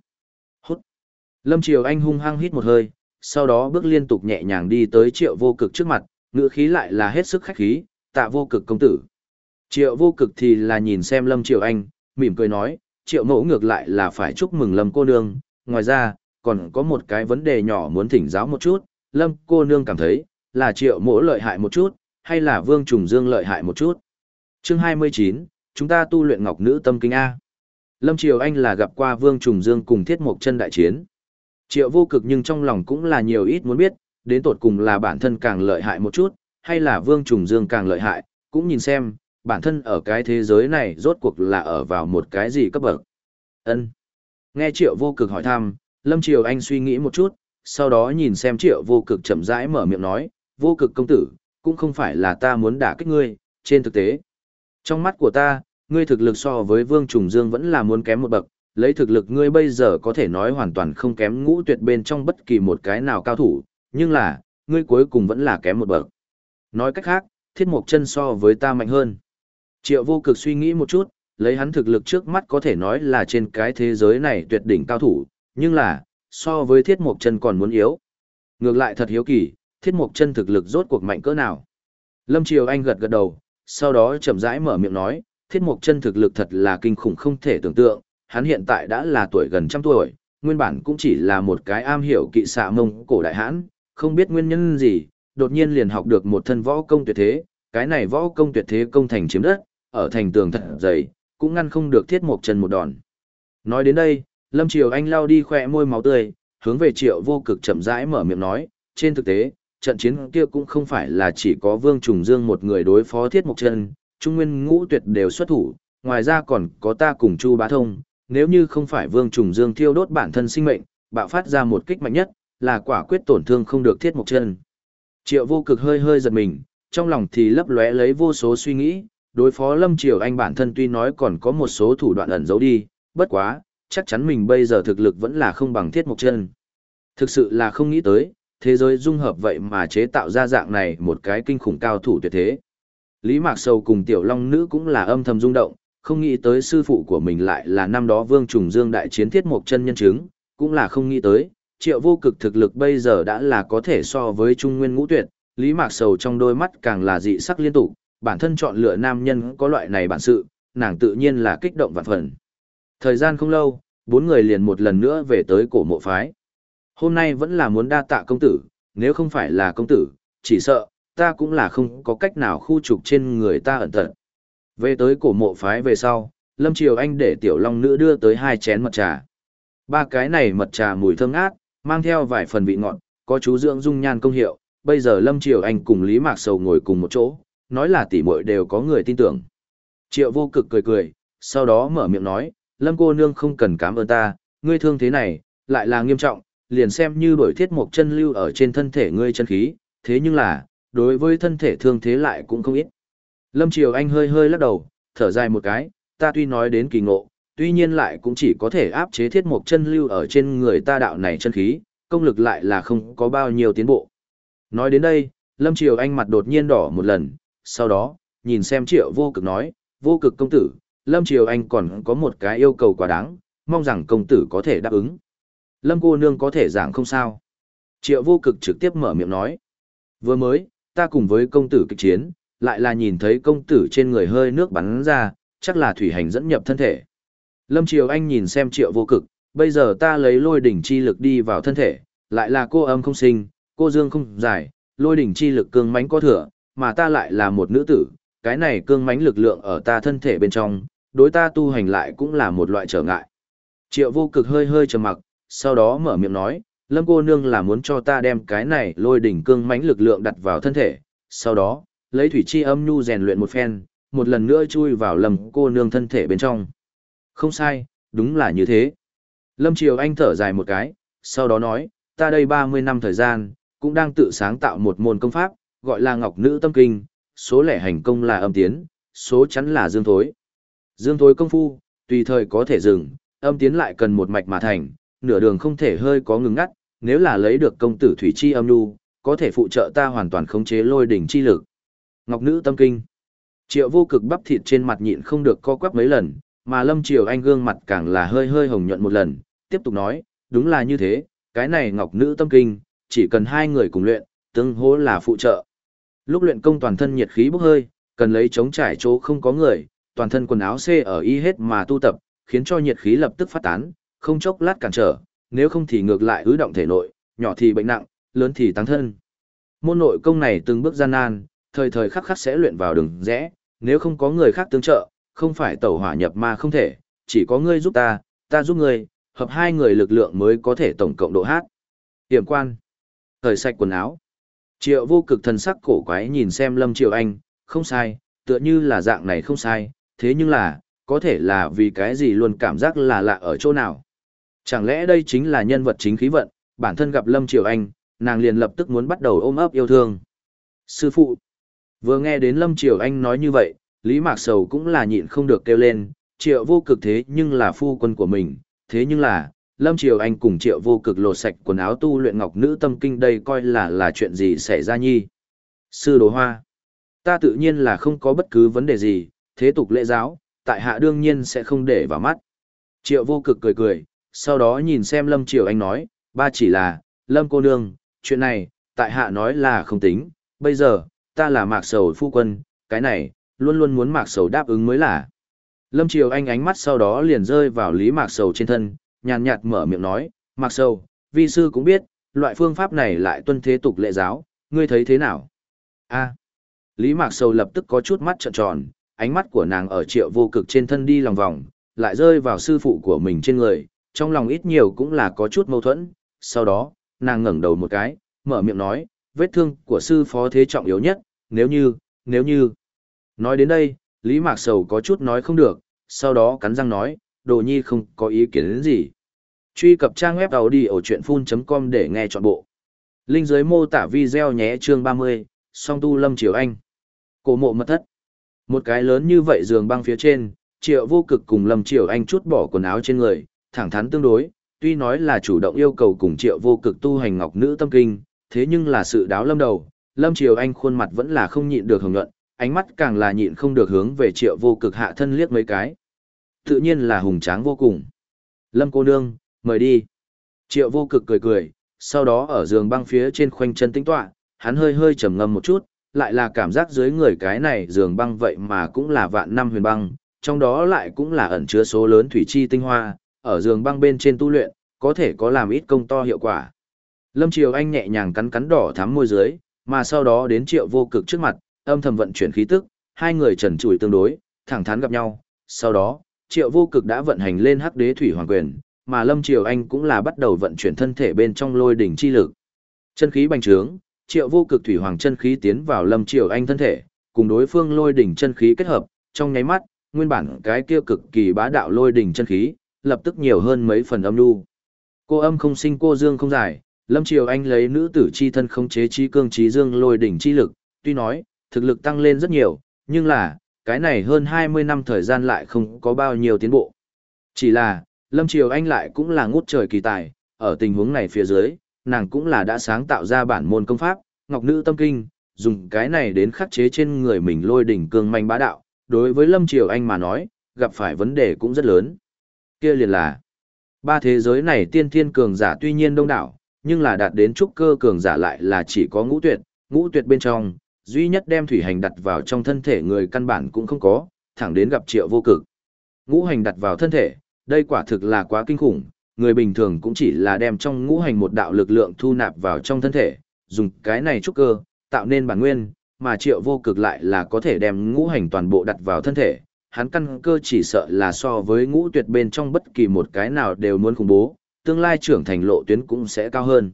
Lâm Triều Anh hung hăng hít một hơi, sau đó bước liên tục nhẹ nhàng đi tới triệu vô cực trước mặt, ngựa khí lại là hết sức khách khí, tạ vô cực công tử. Triệu vô cực thì là nhìn xem Lâm Triều Anh, mỉm cười nói, triệu mẫu ngược lại là phải chúc mừng Lâm cô nương, ngoài ra, còn có một cái vấn đề nhỏ muốn thỉnh giáo một chút, Lâm cô nương cảm thấy, là triệu mẫu lợi hại một chút, hay là Vương Trùng Dương lợi hại một chút. Chương 29, chúng ta tu luyện ngọc nữ tâm kinh A. Lâm Triều Anh là gặp qua Vương Trùng Dương cùng Thiết Mộc chân đại chiến. Triệu vô cực nhưng trong lòng cũng là nhiều ít muốn biết, đến tột cùng là bản thân càng lợi hại một chút, hay là Vương Trùng Dương càng lợi hại, cũng nhìn xem, bản thân ở cái thế giới này rốt cuộc là ở vào một cái gì cấp bậc. Ân. Nghe Triệu vô cực hỏi thăm, Lâm Triều Anh suy nghĩ một chút, sau đó nhìn xem Triệu vô cực chậm rãi mở miệng nói, vô cực công tử, cũng không phải là ta muốn đả kích ngươi, trên thực tế. Trong mắt của ta, ngươi thực lực so với Vương Trùng Dương vẫn là muốn kém một bậc, lấy thực lực ngươi bây giờ có thể nói hoàn toàn không kém ngũ tuyệt bên trong bất kỳ một cái nào cao thủ, nhưng là, ngươi cuối cùng vẫn là kém một bậc. Nói cách khác, thiết mộc chân so với ta mạnh hơn. Triệu vô cực suy nghĩ một chút, lấy hắn thực lực trước mắt có thể nói là trên cái thế giới này tuyệt đỉnh cao thủ, nhưng là, so với thiết mộc chân còn muốn yếu. Ngược lại thật hiếu kỳ, thiết mộc chân thực lực rốt cuộc mạnh cỡ nào. Lâm Triều Anh gật gật đầu, sau đó chậm rãi mở miệng nói, thiết mộc chân thực lực thật là kinh khủng không thể tưởng tượng, hắn hiện tại đã là tuổi gần trăm tuổi, nguyên bản cũng chỉ là một cái am hiểu kỵ xạ mông cổ đại hãn, không biết nguyên nhân gì, đột nhiên liền học được một thân võ công tuyệt thế, cái này võ công tuyệt thế công thành chiếm đất, ở thành tường thật dày, cũng ngăn không được thiết một chân một đòn. Nói đến đây, Lâm Triều Anh lao đi khỏe môi máu tươi, hướng về triệu vô cực chậm rãi mở miệng nói, trên thực tế, trận chiến kia cũng không phải là chỉ có Vương Trùng Dương một người đối phó thiết một chân, Trung Nguyên ngũ tuyệt đều xuất thủ, ngoài ra còn có ta cùng Chu Bá Thông, nếu như không phải Vương Trùng Dương thiêu đốt bản thân sinh mệnh, bạo phát ra một kích mạnh nhất, là quả quyết tổn thương không được thiết mộc chân. Triệu vô cực hơi hơi giật mình, trong lòng thì lấp lóe lấy vô số suy nghĩ, đối phó Lâm Triều Anh bản thân tuy nói còn có một số thủ đoạn ẩn giấu đi, bất quá, chắc chắn mình bây giờ thực lực vẫn là không bằng thiết mộc chân. Thực sự là không nghĩ tới, thế giới dung hợp vậy mà chế tạo ra dạng này một cái kinh khủng cao thủ tuyệt thế. Lý Mạc Sầu cùng Tiểu Long Nữ cũng là âm thầm rung động, không nghĩ tới sư phụ của mình lại là năm đó Vương Trùng Dương đại chiến thiết mộc chân nhân chứng, cũng là không nghĩ tới, triệu vô cực thực lực bây giờ đã là có thể so với Trung Nguyên ngũ tuyệt, Lý Mạc Sầu trong đôi mắt càng là dị sắc liên tục, bản thân chọn lựa nam nhân có loại này bản sự, nàng tự nhiên là kích động vạn phần. Thời gian không lâu, bốn người liền một lần nữa về tới cổ mộ phái. Hôm nay vẫn là muốn đa tạ công tử, nếu không phải là công tử, chỉ sợ, ta cũng là không có cách nào khu trục trên người ta ẩn tận. Về tới cổ mộ phái về sau, Lâm Triều Anh để tiểu long nữ đưa tới hai chén mật trà. Ba cái này mật trà mùi thơm ngát, mang theo vài phần vị ngọt, có chú dưỡng dung nhan công hiệu. Bây giờ Lâm Triều Anh cùng Lý Mạc Sầu ngồi cùng một chỗ, nói là tỷ muội đều có người tin tưởng. Triệu vô cực cười cười, sau đó mở miệng nói, Lâm cô nương không cần cảm ơn ta, ngươi thương thế này, lại là nghiêm trọng, liền xem như đổi thiết một chân lưu ở trên thân thể ngươi chân khí, thế nhưng là, đối với thân thể thương thế lại cũng không ít. Lâm Triều Anh hơi hơi lắc đầu, thở dài một cái, ta tuy nói đến kỳ ngộ, tuy nhiên lại cũng chỉ có thể áp chế thiết một chân lưu ở trên người ta đạo này chân khí, công lực lại là không có bao nhiêu tiến bộ. Nói đến đây, Lâm Triều Anh mặt đột nhiên đỏ một lần, sau đó, nhìn xem triệu vô cực nói, vô cực công tử, Lâm Triều Anh còn có một cái yêu cầu quá đáng, mong rằng công tử có thể đáp ứng. Lâm cô nương có thể giảng không sao. Triệu vô cực trực tiếp mở miệng nói. Vừa mới, ta cùng với công tử kịch chiến, lại là nhìn thấy công tử trên người hơi nước bắn ra, chắc là thủy hành dẫn nhập thân thể. Lâm Triều Anh nhìn xem triệu vô cực, bây giờ ta lấy lôi đỉnh chi lực đi vào thân thể, lại là cô âm không sinh, cô dương không giải, lôi đỉnh chi lực cương mãnh có thừa, mà ta lại là một nữ tử, cái này cương mãnh lực lượng ở ta thân thể bên trong, đối ta tu hành lại cũng là một loại trở ngại. Triệu vô cực hơi hơi trầm mặc, sau đó mở miệng nói, Lâm cô nương là muốn cho ta đem cái này lôi đỉnh cương mãnh lực lượng đặt vào thân thể, sau đó, lấy thủy chi âm nhu rèn luyện một phen, một lần nữa chui vào Lâm cô nương thân thể bên trong. Không sai, đúng là như thế. Lâm Triều Anh thở dài một cái, sau đó nói, ta đây 30 năm thời gian, cũng đang tự sáng tạo một môn công pháp, gọi là Ngọc Nữ Tâm Kinh, số lẻ hành công là âm tiến, số chắn là dương thối. Dương thối công phu, tùy thời có thể dừng, âm tiến lại cần một mạch mà thành, nửa đường không thể hơi có ngừng ngắt, nếu là lấy được công tử thủy chi âm nu, có thể phụ trợ ta hoàn toàn khống chế lôi đỉnh chi lực. Ngọc nữ tâm kinh. Triệu vô cực bắp thịt trên mặt nhịn không được co quắp mấy lần, mà Lâm Triều Anh gương mặt càng là hơi hơi hồng nhuận một lần, tiếp tục nói, đúng là như thế, cái này Ngọc nữ tâm kinh, chỉ cần hai người cùng luyện, tương hỗ là phụ trợ. Lúc luyện công toàn thân nhiệt khí bốc hơi, cần lấy chống trải chỗ không có người, toàn thân quần áo xê ở y hết mà tu tập, khiến cho nhiệt khí lập tức phát tán, không chốc lát cản trở, nếu không thì ngược lại ứ động thể nội, nhỏ thì bệnh nặng, lớn thì tăng thân. Môn nội công này từng bước gian nan, thời thời khắc khắc sẽ luyện vào đường rẽ, nếu không có người khác tương trợ, không phải tẩu hỏa nhập ma không thể, chỉ có ngươi giúp ta, ta giúp ngươi, hợp hai người lực lượng mới có thể tổng cộng độ hát. Tiệm quan. Thời sạch quần áo. Triệu vô cực thần sắc cổ quái nhìn xem Lâm Triệu Anh, không sai, tựa như là dạng này không sai, thế nhưng là, có thể là vì cái gì luôn cảm giác là lạ ở chỗ nào. Chẳng lẽ đây chính là nhân vật chính khí vận, bản thân gặp Lâm Triều Anh, nàng liền lập tức muốn bắt đầu ôm ấp yêu thương. Sư phụ, vừa nghe đến Lâm Triều Anh nói như vậy, Lý Mạc Sầu cũng là nhịn không được kêu lên, triệu vô cực thế nhưng là phu quân của mình, thế nhưng là, Lâm Triều Anh cùng Triệu Vô Cực lột sạch quần áo tu luyện ngọc nữ tâm kinh đây coi là là chuyện gì xảy ra nhi. Sư Đồ Hoa, ta tự nhiên là không có bất cứ vấn đề gì, thế tục lễ giáo, tại hạ đương nhiên sẽ không để vào mắt. Triệu Vô Cực cười cười, sau đó nhìn xem Lâm Triều Anh nói, ba chỉ là, Lâm cô nương, chuyện này, tại hạ nói là không tính, bây giờ, ta là mạc sầu phu quân, cái này, luôn luôn muốn mạc sầu đáp ứng mới là. Lâm Triều Anh ánh mắt sau đó liền rơi vào Lý Mạc Sầu trên thân, nhàn nhạt mở miệng nói, Mạc Sầu, vi sư cũng biết, loại phương pháp này lại tuân thế tục lệ giáo, ngươi thấy thế nào? a Lý Mạc Sầu lập tức có chút mắt trợn tròn, ánh mắt của nàng ở triệu vô cực trên thân đi lòng vòng, lại rơi vào sư phụ của mình trên người, trong lòng ít nhiều cũng là có chút mâu thuẫn, sau đó, nàng ngẩng đầu một cái, mở miệng nói, vết thương của sư phó thế trọng yếu nhất, nếu như, nếu như. Nói đến đây, Lý Mạc Sầu có chút nói không được, sau đó cắn răng nói, đồ nhi không có ý kiến đến gì. Truy cập trang web đầu đi ở chuyện full.com để nghe trọn bộ. Linh dưới mô tả video nhé chương 30, song tu lâm triều anh. Cổ mộ mật thất. Một cái lớn như vậy giường băng phía trên, triệu vô cực cùng lâm triều anh chút bỏ quần áo trên người, thẳng thắn tương đối, tuy nói là chủ động yêu cầu cùng triệu vô cực tu hành ngọc nữ tâm kinh, thế nhưng là sự đáo lâm đầu, lâm triều anh khuôn mặt vẫn là không nhịn được hồng nhuận, ánh mắt càng là nhịn không được hướng về triệu vô cực hạ thân liếc mấy cái. Tự nhiên là hùng tráng vô cùng. Lâm cô nương, mời đi. Triệu vô cực cười cười, sau đó ở giường băng phía trên khoanh chân tĩnh tọa, hắn hơi hơi trầm ngâm một chút, lại là cảm giác dưới người cái này giường băng vậy mà cũng là vạn năm huyền băng, trong đó lại cũng là ẩn chứa số lớn thủy chi tinh hoa, ở giường băng bên trên tu luyện, có thể có làm ít công to hiệu quả. Lâm Triều Anh nhẹ nhàng cắn cắn đỏ thắm môi dưới, mà sau đó đến triệu vô cực trước mặt, âm thầm vận chuyển khí tức, hai người trần trụi tương đối, thẳng thắn gặp nhau. Sau đó, Triệu Vô Cực đã vận hành lên Hắc Đế Thủy Hoàng Quyền, mà Lâm Triều Anh cũng là bắt đầu vận chuyển thân thể bên trong lôi đỉnh chi lực. Chân khí bành trướng, Triệu Vô Cực Thủy Hoàng chân khí tiến vào Lâm Triều Anh thân thể, cùng đối phương lôi đỉnh chân khí kết hợp, trong nháy mắt, nguyên bản cái kia cực kỳ bá đạo lôi đỉnh chân khí, lập tức nhiều hơn mấy phần âm nhu. Cô âm không sinh cô dương không giải, Lâm Triều Anh lấy nữ tử chi thân không chế chi cương trí dương lôi đỉnh chi lực, tuy nói, thực lực tăng lên rất nhiều, nhưng là, cái này hơn 20 năm thời gian lại không có bao nhiêu tiến bộ. Chỉ là, Lâm Triều Anh lại cũng là ngút trời kỳ tài, ở tình huống này phía dưới, nàng cũng là đã sáng tạo ra bản môn công pháp, Ngọc Nữ Tâm Kinh, dùng cái này đến khắc chế trên người mình lôi đỉnh cương manh bá đạo, đối với Lâm Triều Anh mà nói, gặp phải vấn đề cũng rất lớn. Kia liền là, ba thế giới này tiên thiên cường giả tuy nhiên đông đảo, nhưng là đạt đến trúc cơ cường giả lại là chỉ có ngũ tuyệt, ngũ tuyệt bên trong, duy nhất đem thủy hành đặt vào trong thân thể người căn bản cũng không có, thẳng đến gặp triệu vô cực. Ngũ hành đặt vào thân thể, đây quả thực là quá kinh khủng, người bình thường cũng chỉ là đem trong ngũ hành một đạo lực lượng thu nạp vào trong thân thể, dùng cái này trúc cơ, tạo nên bản nguyên, mà triệu vô cực lại là có thể đem ngũ hành toàn bộ đặt vào thân thể. Hắn căn cơ chỉ sợ là so với ngũ tuyệt bên trong bất kỳ một cái nào đều muốn khủng bố, tương lai trưởng thành lộ tuyến cũng sẽ cao hơn.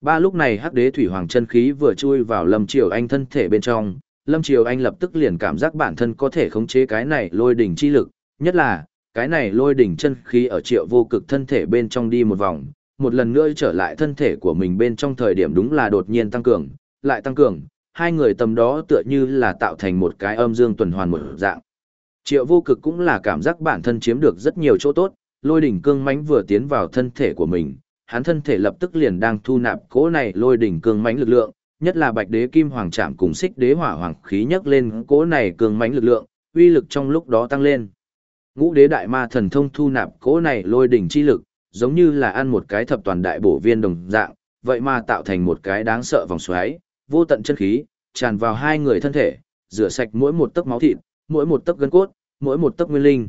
Ba lúc này hắc đế thủy hoàng chân khí vừa chui vào Lâm Triều Anh thân thể bên trong, Lâm Triều Anh lập tức liền cảm giác bản thân có thể khống chế cái này lôi đỉnh chi lực, nhất là, cái này lôi đỉnh chân khí ở triệu vô cực thân thể bên trong đi một vòng, một lần nữa trở lại thân thể của mình bên trong thời điểm đúng là đột nhiên tăng cường, lại tăng cường, hai người tầm đó tựa như là tạo thành một cái âm dương tuần hoàn một dạng. Triệu vô cực cũng là cảm giác bản thân chiếm được rất nhiều chỗ tốt, lôi đỉnh cương mãnh vừa tiến vào thân thể của mình, hắn thân thể lập tức liền đang thu nạp cỗ này lôi đỉnh cương mãnh lực lượng, nhất là Bạch Đế Kim Hoàng Trảm cùng Xích Đế Hỏa Hoàng khí nhấc lên cỗ này cương mãnh lực lượng, uy lực trong lúc đó tăng lên. Ngũ Đế Đại Ma Thần Thông thu nạp cỗ này lôi đỉnh chi lực, giống như là ăn một cái thập toàn đại bổ viên đồng dạng, vậy mà tạo thành một cái đáng sợ vòng xoáy, vô tận chân khí tràn vào hai người thân thể, rửa sạch mỗi một tấc máu thịt, mỗi một tấc gân cốt, mỗi một tấc nguyên linh.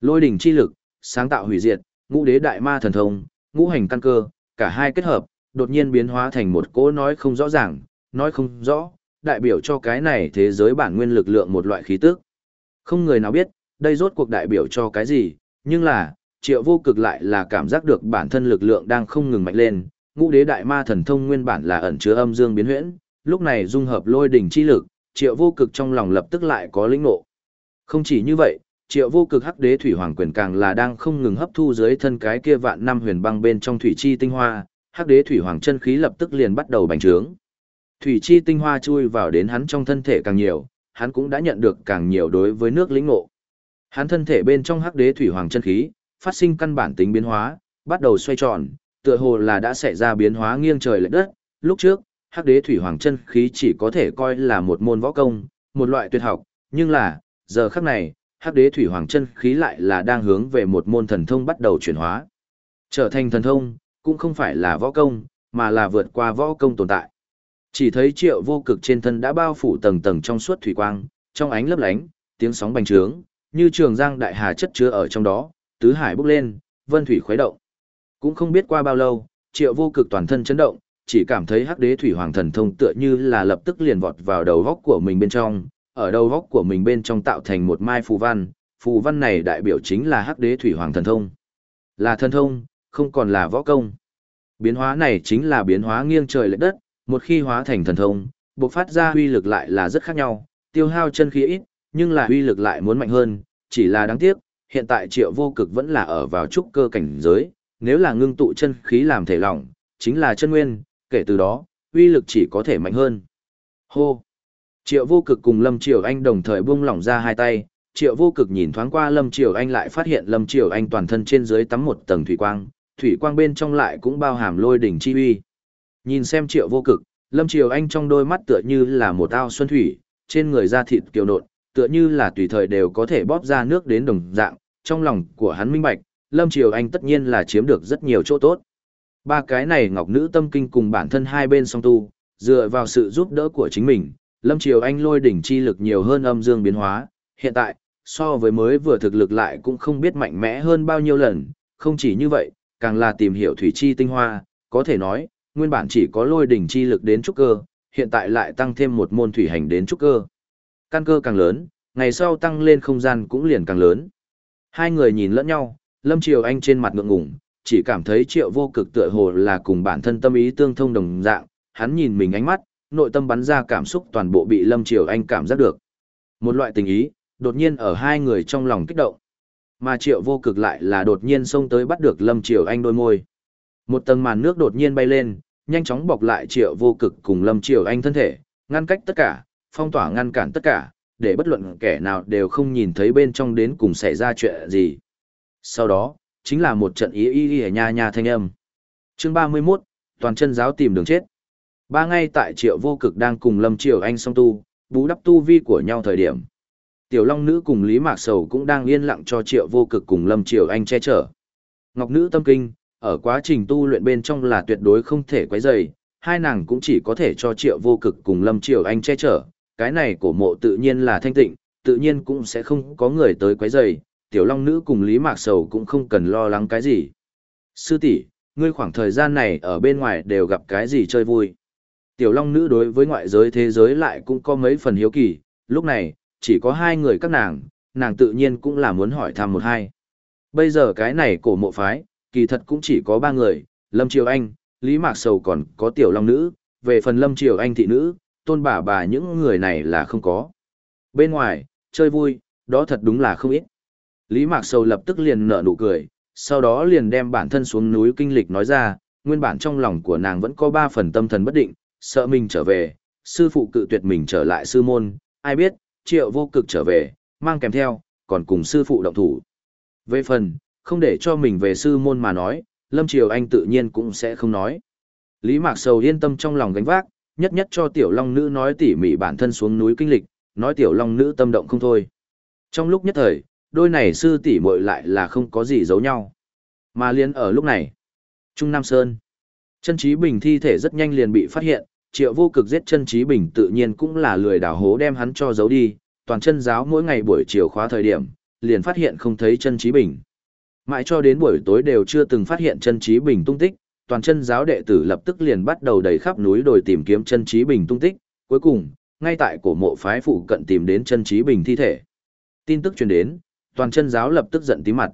Lôi đỉnh chi lực, sáng tạo hủy diệt, Ngũ Đế Đại Ma Thần Thông, ngũ hành căn cơ, cả hai kết hợp, đột nhiên biến hóa thành một cỗ nói không rõ ràng, nói không rõ, đại biểu cho cái này thế giới bản nguyên lực lượng một loại khí tức. Không người nào biết, đây rốt cuộc đại biểu cho cái gì, nhưng là, triệu vô cực lại là cảm giác được bản thân lực lượng đang không ngừng mạnh lên, ngũ đế đại ma thần thông nguyên bản là ẩn chứa âm dương biến huyễn, lúc này dung hợp lôi đỉnh chi lực, triệu vô cực trong lòng lập tức lại có lĩnh ngộ. Không chỉ như vậy, triệu vô cực hắc đế thủy hoàng quyền càng là đang không ngừng hấp thu dưới thân cái kia vạn năm huyền băng bên trong thủy chi tinh hoa, hắc đế thủy hoàng chân khí lập tức liền bắt đầu bành trướng. Thủy chi tinh hoa chui vào đến hắn trong thân thể càng nhiều, hắn cũng đã nhận được càng nhiều đối với nước lĩnh ngộ. Hắn thân thể bên trong hắc đế thủy hoàng chân khí, phát sinh căn bản tính biến hóa, bắt đầu xoay tròn, tựa hồ là đã xảy ra biến hóa nghiêng trời lệch đất. Lúc trước, Hắc Đế Thủy Hoàng chân khí chỉ có thể coi là một môn võ công, một loại tuyệt học, nhưng là, giờ khắc này, Hắc Đế Thủy Hoàng chân khí lại là đang hướng về một môn thần thông bắt đầu chuyển hóa. Trở thành thần thông, cũng không phải là võ công, mà là vượt qua võ công tồn tại. Chỉ thấy triệu vô cực trên thân đã bao phủ tầng tầng trong suốt thủy quang, trong ánh lấp lánh, tiếng sóng bành trướng, như trường giang đại hà chất chứa ở trong đó, tứ hải bốc lên, vân thủy khuấy động. Cũng không biết qua bao lâu, triệu vô cực toàn thân chấn động, chỉ cảm thấy hắc đế thủy hoàng thần thông tựa như là lập tức liền vọt vào đầu góc của mình bên trong, ở đầu góc của mình bên trong tạo thành một mai phù văn, phù văn này đại biểu chính là hắc đế thủy hoàng thần thông. Là thần thông, không còn là võ công. Biến hóa này chính là biến hóa nghiêng trời lệch đất, một khi hóa thành thần thông, bộc phát ra uy lực lại là rất khác nhau, tiêu hao chân khí ít, nhưng là uy lực lại muốn mạnh hơn, chỉ là đáng tiếc, hiện tại triệu vô cực vẫn là ở vào trúc cơ cảnh giới, nếu là ngưng tụ chân khí làm thể lỏng, chính là chân nguyên, kể từ đó, uy lực chỉ có thể mạnh hơn. Hô! Triệu vô cực cùng Lâm Triều Anh đồng thời buông lỏng ra hai tay, Triệu vô cực nhìn thoáng qua Lâm Triều Anh lại phát hiện Lâm Triều Anh toàn thân trên dưới tắm một tầng thủy quang, thủy quang bên trong lại cũng bao hàm lôi đỉnh chi uy. Nhìn xem Triệu vô cực, Lâm Triều Anh trong đôi mắt tựa như là một ao xuân thủy, trên người da thịt kiều nộn, tựa như là tùy thời đều có thể bóp ra nước đến đồng dạng, trong lòng của hắn minh bạch, Lâm Triều Anh tất nhiên là chiếm được rất nhiều chỗ tốt. Ba cái này ngọc nữ tâm kinh cùng bản thân hai bên song tu, dựa vào sự giúp đỡ của chính mình, Lâm Triều Anh lôi đỉnh chi lực nhiều hơn âm dương biến hóa, hiện tại, so với mới vừa thực lực lại cũng không biết mạnh mẽ hơn bao nhiêu lần, không chỉ như vậy, càng là tìm hiểu thủy chi tinh hoa, có thể nói, nguyên bản chỉ có lôi đỉnh chi lực đến trúc cơ, hiện tại lại tăng thêm một môn thủy hành đến trúc cơ. Căn cơ càng lớn, ngày sau tăng lên không gian cũng liền càng lớn. Hai người nhìn lẫn nhau, Lâm Triều Anh trên mặt ngượng ngùng, chỉ cảm thấy triệu vô cực tựa hồ là cùng bản thân tâm ý tương thông đồng dạng, hắn nhìn mình ánh mắt, nội tâm bắn ra cảm xúc toàn bộ bị Lâm Triều Anh cảm giác được. Một loại tình ý, đột nhiên ở hai người trong lòng kích động. Mà triệu vô cực lại là đột nhiên xông tới bắt được Lâm Triều Anh đôi môi. Một tầng màn nước đột nhiên bay lên, nhanh chóng bọc lại triệu vô cực cùng Lâm Triều Anh thân thể, ngăn cách tất cả, phong tỏa ngăn cản tất cả, để bất luận kẻ nào đều không nhìn thấy bên trong đến cùng xảy ra chuyện gì. Sau đó, chính là một trận ý ý ý nha nha thanh âm. Chương 31, toàn chân giáo tìm đường chết. Ba ngay tại triệu vô cực đang cùng Lâm Triều Anh song tu, bú đắp tu vi của nhau thời điểm. Tiểu Long Nữ cùng Lý Mạc Sầu cũng đang yên lặng cho triệu vô cực cùng Lâm Triều Anh che chở. Ngọc Nữ tâm kinh, ở quá trình tu luyện bên trong là tuyệt đối không thể quấy rầy, hai nàng cũng chỉ có thể cho triệu vô cực cùng Lâm Triều Anh che chở. Cái này của mộ tự nhiên là thanh tịnh, tự nhiên cũng sẽ không có người tới quấy rầy, tiểu long nữ cùng Lý Mạc Sầu cũng không cần lo lắng cái gì. Sư tỷ, ngươi khoảng thời gian này ở bên ngoài đều gặp cái gì chơi vui. Tiểu long nữ đối với ngoại giới thế giới lại cũng có mấy phần hiếu kỳ, lúc này, chỉ có hai người các nàng, nàng tự nhiên cũng là muốn hỏi thăm một hai. Bây giờ cái này cổ mộ phái, kỳ thật cũng chỉ có ba người, Lâm Triều Anh, Lý Mạc Sầu còn có tiểu long nữ, về phần Lâm Triều Anh thị nữ, tôn bà bà những người này là không có. Bên ngoài, chơi vui, đó thật đúng là không ít. Lý Mạc Sầu lập tức liền nở nụ cười, sau đó liền đem bản thân xuống núi kinh lịch nói ra, nguyên bản trong lòng của nàng vẫn có ba phần tâm thần bất định, sợ mình trở về, sư phụ cự tuyệt mình trở lại sư môn, ai biết, triệu vô cực trở về, mang kèm theo, còn cùng sư phụ động thủ. Về phần, không để cho mình về sư môn mà nói, Lâm Triều Anh tự nhiên cũng sẽ không nói. Lý Mạc Sầu yên tâm trong lòng gánh vác, nhất nhất cho Tiểu Long Nữ nói tỉ mỉ bản thân xuống núi kinh lịch, nói Tiểu Long Nữ tâm động không thôi. Trong lúc nhất thời, đôi này sư tỷ muội lại là không có gì giấu nhau. Mà liên ở lúc này, Trung Nam Sơn, chân trí bình thi thể rất nhanh liền bị phát hiện, triệu vô cực giết chân trí bình tự nhiên cũng là lười đảo hố đem hắn cho giấu đi, toàn chân giáo mỗi ngày buổi chiều khóa thời điểm, liền phát hiện không thấy chân trí bình. Mãi cho đến buổi tối đều chưa từng phát hiện chân trí bình tung tích, toàn chân giáo đệ tử lập tức liền bắt đầu đầy khắp núi đồi tìm kiếm chân trí bình tung tích, cuối cùng, ngay tại cổ mộ phái phụ cận tìm đến chân trí bình thi thể. Tin tức truyền đến, toàn chân giáo lập tức giận tí mặt.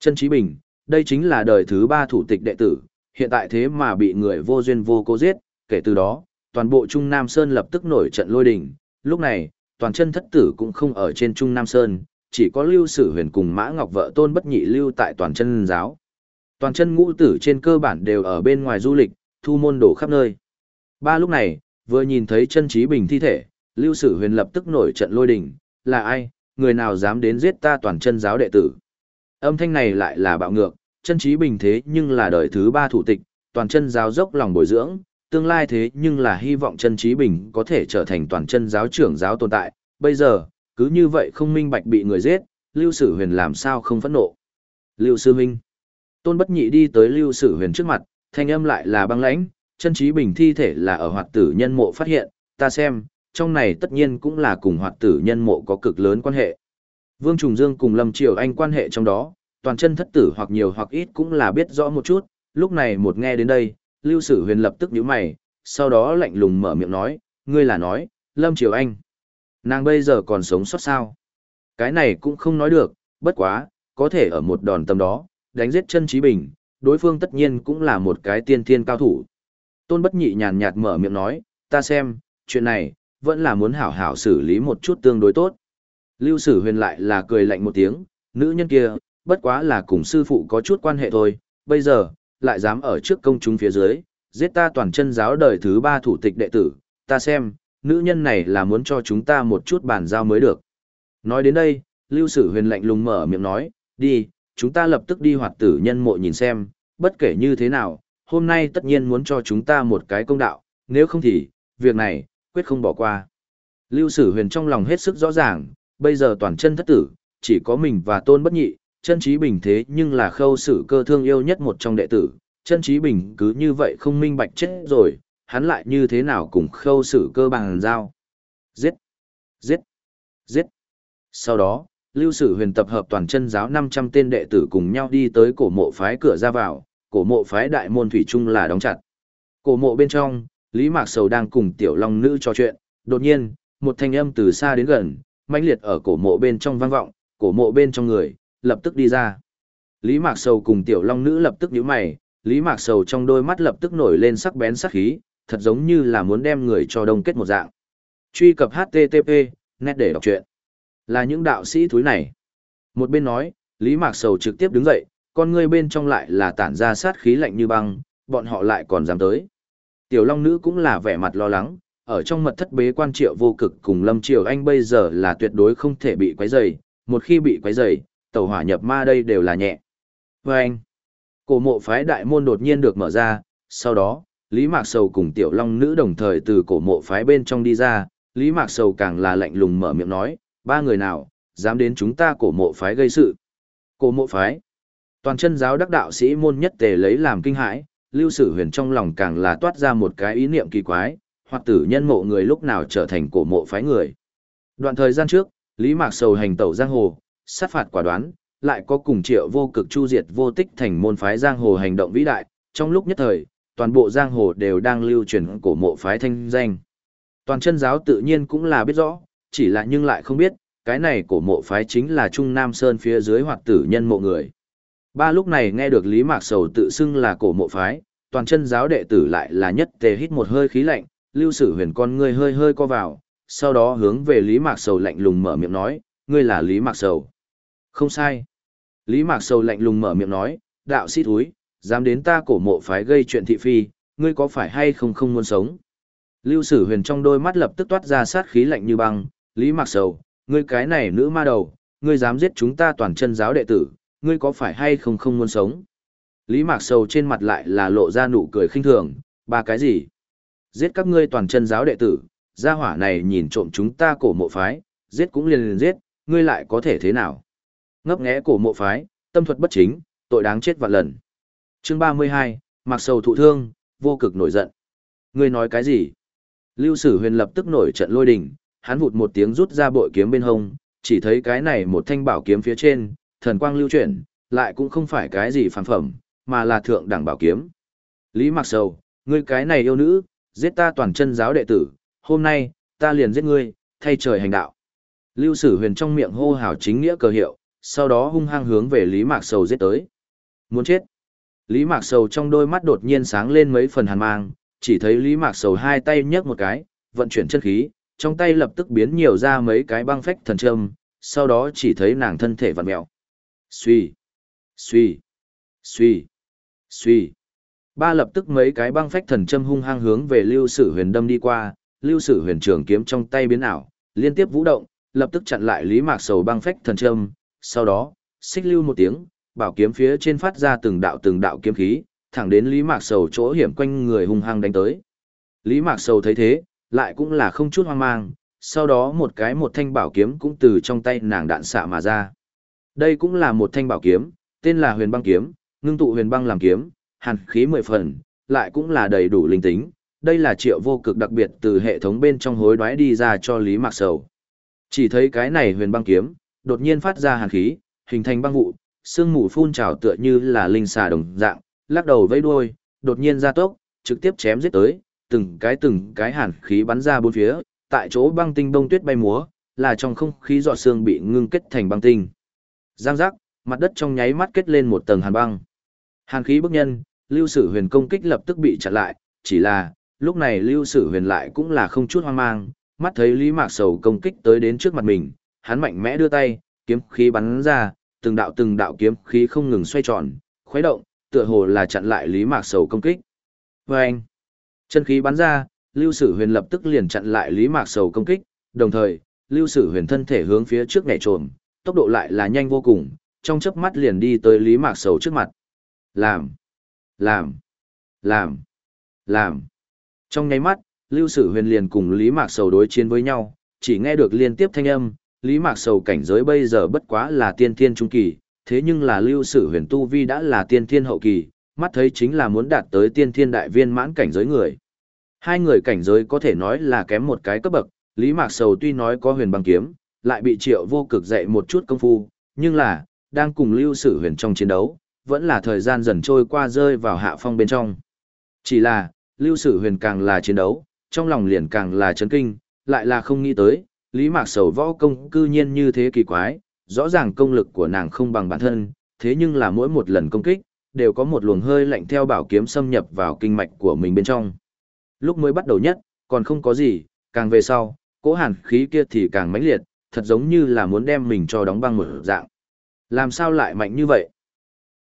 Chân Chí Bình, đây chính là đời thứ ba thủ tịch đệ tử, hiện tại thế mà bị người vô duyên vô cố giết, kể từ đó, toàn bộ Trung Nam Sơn lập tức nổi trận lôi đình. Lúc này, toàn chân thất tử cũng không ở trên Trung Nam Sơn, chỉ có Lưu Sử Huyền cùng Mã Ngọc vợ Tôn Bất Nhị lưu tại toàn chân giáo. Toàn chân ngũ tử trên cơ bản đều ở bên ngoài du lịch, thu môn đổ khắp nơi. Ba lúc này, vừa nhìn thấy chân trí Bình thi thể, Lưu Sử Huyền lập tức nổi trận lôi đình, là ai, người nào dám đến giết ta toàn chân giáo đệ tử. Âm thanh này lại là bạo ngược, chân trí bình thế nhưng là đời thứ ba thủ tịch, toàn chân giáo dốc lòng bồi dưỡng, tương lai thế nhưng là hy vọng chân trí bình có thể trở thành toàn chân giáo trưởng giáo tồn tại. Bây giờ, cứ như vậy không minh bạch bị người giết, Lưu Sử Huyền làm sao không phẫn nộ. Lưu Sư Minh. Tôn Bất Nhị đi tới Lưu Sử Huyền trước mặt, thanh âm lại là băng lãnh, chân trí bình thi thể là ở hoạt tử nhân mộ phát hiện, ta xem, trong này tất nhiên cũng là cùng hoạt tử nhân mộ có cực lớn quan hệ. Vương Trùng Dương cùng Lâm Triều Anh quan hệ trong đó, toàn chân thất tử hoặc nhiều hoặc ít cũng là biết rõ một chút, lúc này một nghe đến đây, Lưu Sử Huyền lập tức nhíu mày, sau đó lạnh lùng mở miệng nói, ngươi là nói, Lâm Triều Anh. Nàng bây giờ còn sống sót sao? Cái này cũng không nói được, bất quá, có thể ở một đòn tâm đó, đánh giết chân trí bình, đối phương tất nhiên cũng là một cái tiên thiên cao thủ. Tôn bất nhị nhàn nhạt mở miệng nói, ta xem, chuyện này, vẫn là muốn hảo hảo xử lý một chút tương đối tốt. Lưu Sử Huyền lại là cười lạnh một tiếng, nữ nhân kia, bất quá là cùng sư phụ có chút quan hệ thôi, bây giờ, lại dám ở trước công chúng phía dưới, giết ta toàn chân giáo đời thứ ba thủ tịch đệ tử, ta xem, nữ nhân này là muốn cho chúng ta một chút bàn giao mới được. Nói đến đây, Lưu Sử Huyền lạnh lùng mở miệng nói, đi, chúng ta lập tức đi hoạt tử nhân mộ nhìn xem, bất kể như thế nào, hôm nay tất nhiên muốn cho chúng ta một cái công đạo, nếu không thì, việc này, quyết không bỏ qua. Lưu Sử Huyền trong lòng hết sức rõ ràng, bây giờ toàn chân thất tử, chỉ có mình và tôn bất nhị, chân trí bình thế nhưng là khâu sử cơ thương yêu nhất một trong đệ tử, chân trí bình cứ như vậy không minh bạch chết rồi, hắn lại như thế nào cùng khâu sử cơ bằng giao. Giết! Giết! Giết! Sau đó, Lưu Sử Huyền tập hợp toàn chân giáo 500 tên đệ tử cùng nhau đi tới cổ mộ phái cửa ra vào, cổ mộ phái đại môn thủy chung là đóng chặt. Cổ mộ bên trong, Lý Mạc Sầu đang cùng Tiểu Long Nữ trò chuyện, đột nhiên, một thanh âm từ xa đến gần, mãnh liệt ở cổ mộ bên trong vang vọng, cổ mộ bên trong người, lập tức đi ra. Lý Mạc Sầu cùng Tiểu Long Nữ lập tức nhíu mày, Lý Mạc Sầu trong đôi mắt lập tức nổi lên sắc bén sắc khí, thật giống như là muốn đem người cho đông kết một dạng. Truy cập HTTP, nét để đọc truyện. Là những đạo sĩ thúi này. Một bên nói, Lý Mạc Sầu trực tiếp đứng dậy, con ngươi bên trong lại là tản ra sát khí lạnh như băng, bọn họ lại còn dám tới. Tiểu Long Nữ cũng là vẻ mặt lo lắng, ở trong mật thất bế quan triệu vô cực cùng Lâm Triều Anh bây giờ là tuyệt đối không thể bị quấy rầy, một khi bị quấy rầy, tẩu hỏa nhập ma đây đều là nhẹ. Và anh, cổ mộ phái đại môn đột nhiên được mở ra, sau đó, Lý Mạc Sầu cùng Tiểu Long Nữ đồng thời từ cổ mộ phái bên trong đi ra, Lý Mạc Sầu càng là lạnh lùng mở miệng nói, ba người nào, dám đến chúng ta cổ mộ phái gây sự. Cổ mộ phái, toàn chân giáo đắc đạo sĩ môn nhất tề lấy làm kinh hãi, lưu sử huyền trong lòng càng là toát ra một cái ý niệm kỳ quái, hoặc tử nhân mộ người lúc nào trở thành cổ mộ phái người. Đoạn thời gian trước, Lý Mạc Sầu hành tẩu giang hồ, sát phạt quả đoán, lại có cùng triệu vô cực chu diệt vô tích thành môn phái giang hồ hành động vĩ đại, trong lúc nhất thời, toàn bộ giang hồ đều đang lưu truyền cổ mộ phái thanh danh. Toàn chân giáo tự nhiên cũng là biết rõ, chỉ là nhưng lại không biết, cái này cổ mộ phái chính là Trung Nam Sơn phía dưới hoặc tử nhân mộ người. Ba lúc này nghe được Lý Mạc Sầu tự xưng là cổ mộ phái, toàn chân giáo đệ tử lại là nhất tề hít một hơi khí lạnh, lưu sử huyền con ngươi hơi hơi co vào, sau đó hướng về Lý Mạc Sầu lạnh lùng mở miệng nói, ngươi là Lý Mạc Sầu. Không sai. Lý Mạc Sầu lạnh lùng mở miệng nói, đạo sĩ thúi, dám đến ta cổ mộ phái gây chuyện thị phi, ngươi có phải hay không không muốn sống? Lưu Sử Huyền trong đôi mắt lập tức toát ra sát khí lạnh như băng, Lý Mạc Sầu, ngươi cái này nữ ma đầu, ngươi dám giết chúng ta toàn chân giáo đệ tử, ngươi có phải hay không không muốn sống? Lý Mạc Sầu trên mặt lại là lộ ra nụ cười khinh thường, ba cái gì? Giết các ngươi toàn chân giáo đệ tử, gia hỏa này nhìn trộm chúng ta cổ mộ phái, giết cũng liền liền giết, ngươi lại có thể thế nào? Ngấp nghé cổ mộ phái, tâm thuật bất chính, tội đáng chết vạn lần. Chương 32, Mạc Sầu thụ thương, vô cực nổi giận. Ngươi nói cái gì? Lưu Sử Huyền lập tức nổi trận lôi đình, hắn vụt một tiếng rút ra bội kiếm bên hông, chỉ thấy cái này một thanh bảo kiếm phía trên, thần quang lưu chuyển, lại cũng không phải cái gì phản phẩm, mà là thượng đẳng bảo kiếm. Lý Mạc Sầu, ngươi cái này yêu nữ, giết ta toàn chân giáo đệ tử, hôm nay, ta liền giết ngươi, thay trời hành đạo. Lưu Sử Huyền trong miệng hô hào chính nghĩa cờ hiệu, sau đó hung hăng hướng về Lý Mạc Sầu giết tới. Muốn chết. Lý Mạc Sầu trong đôi mắt đột nhiên sáng lên mấy phần hàn mang, chỉ thấy Lý Mạc Sầu hai tay nhấc một cái, vận chuyển chân khí, trong tay lập tức biến nhiều ra mấy cái băng phách thần châm, sau đó chỉ thấy nàng thân thể vặn mèo. Xuy, xuy, xuy, xuy. Ba lập tức mấy cái băng phách thần châm hung hăng hướng về Lưu Sử Huyền đâm đi qua, Lưu Sử Huyền trường kiếm trong tay biến ảo, liên tiếp vũ động, lập tức chặn lại Lý Mạc Sầu băng phách thần châm, sau đó, xích lưu một tiếng, bảo kiếm phía trên phát ra từng đạo từng đạo kiếm khí, thẳng đến Lý Mạc Sầu chỗ hiểm quanh người hung hăng đánh tới. Lý Mạc Sầu thấy thế, lại cũng là không chút hoang mang, sau đó một cái một thanh bảo kiếm cũng từ trong tay nàng đạn xạ mà ra. Đây cũng là một thanh bảo kiếm, tên là huyền băng kiếm, ngưng tụ huyền băng làm kiếm, hàn khí mười phần, lại cũng là đầy đủ linh tính. Đây là triệu vô cực đặc biệt từ hệ thống bên trong hối đoái đi ra cho Lý Mạc Sầu. Chỉ thấy cái này huyền băng kiếm, đột nhiên phát ra hàn khí, hình thành băng vụ, sương mù phun trào tựa như là linh xà đồng dạng, lắc đầu vẫy đuôi, đột nhiên ra tốc, trực tiếp chém giết tới, từng cái từng cái hàn khí bắn ra bốn phía, tại chỗ băng tinh bông tuyết bay múa, là trong không khí giọt sương bị ngưng kết thành băng tinh. Giang giác, mặt đất trong nháy mắt kết lên một tầng hàn băng. Hàn khí bức nhân, Lưu Sử Huyền công kích lập tức bị chặn lại, chỉ là, lúc này Lưu Sử Huyền lại cũng là không chút hoang mang, mắt thấy Lý Mạc Sầu công kích tới đến trước mặt mình, hắn mạnh mẽ đưa tay, kiếm khí bắn ra, từng đạo từng đạo kiếm khí không ngừng xoay tròn, khuấy động, tựa hồ là chặn lại Lý Mạc Sầu công kích. Và anh, chân khí bắn ra, Lưu Sử Huyền lập tức liền chặn lại Lý Mạc Sầu công kích, đồng thời, Lưu Sử Huyền thân thể hướng phía trước nhảy trồm, tốc độ lại là nhanh vô cùng, trong chớp mắt liền đi tới Lý Mạc Sầu trước mặt. Làm, làm, làm, làm. Trong nháy mắt, Lưu Sử Huyền liền cùng Lý Mạc Sầu đối chiến với nhau, chỉ nghe được liên tiếp thanh âm, Lý Mạc Sầu cảnh giới bây giờ bất quá là tiên thiên trung kỳ, thế nhưng là Lưu Sử Huyền tu vi đã là tiên thiên hậu kỳ, mắt thấy chính là muốn đạt tới tiên thiên đại viên mãn cảnh giới người. Hai người cảnh giới có thể nói là kém một cái cấp bậc, Lý Mạc Sầu tuy nói có huyền băng kiếm, lại bị Triệu Vô Cực dạy một chút công phu, nhưng là đang cùng Lưu Sử Huyền trong chiến đấu, vẫn là thời gian dần trôi qua rơi vào hạ phong bên trong. Chỉ là, Lưu Sử Huyền càng là chiến đấu, trong lòng liền càng là chấn kinh, lại là không nghĩ tới, Lý Mạc Sầu võ công cư nhiên như thế kỳ quái, rõ ràng công lực của nàng không bằng bản thân, thế nhưng là mỗi một lần công kích, đều có một luồng hơi lạnh theo bảo kiếm xâm nhập vào kinh mạch của mình bên trong. Lúc mới bắt đầu nhất, còn không có gì, càng về sau, cỗ hàn khí kia thì càng mãnh liệt, thật giống như là muốn đem mình cho đóng băng một dạng. Làm sao lại mạnh như vậy?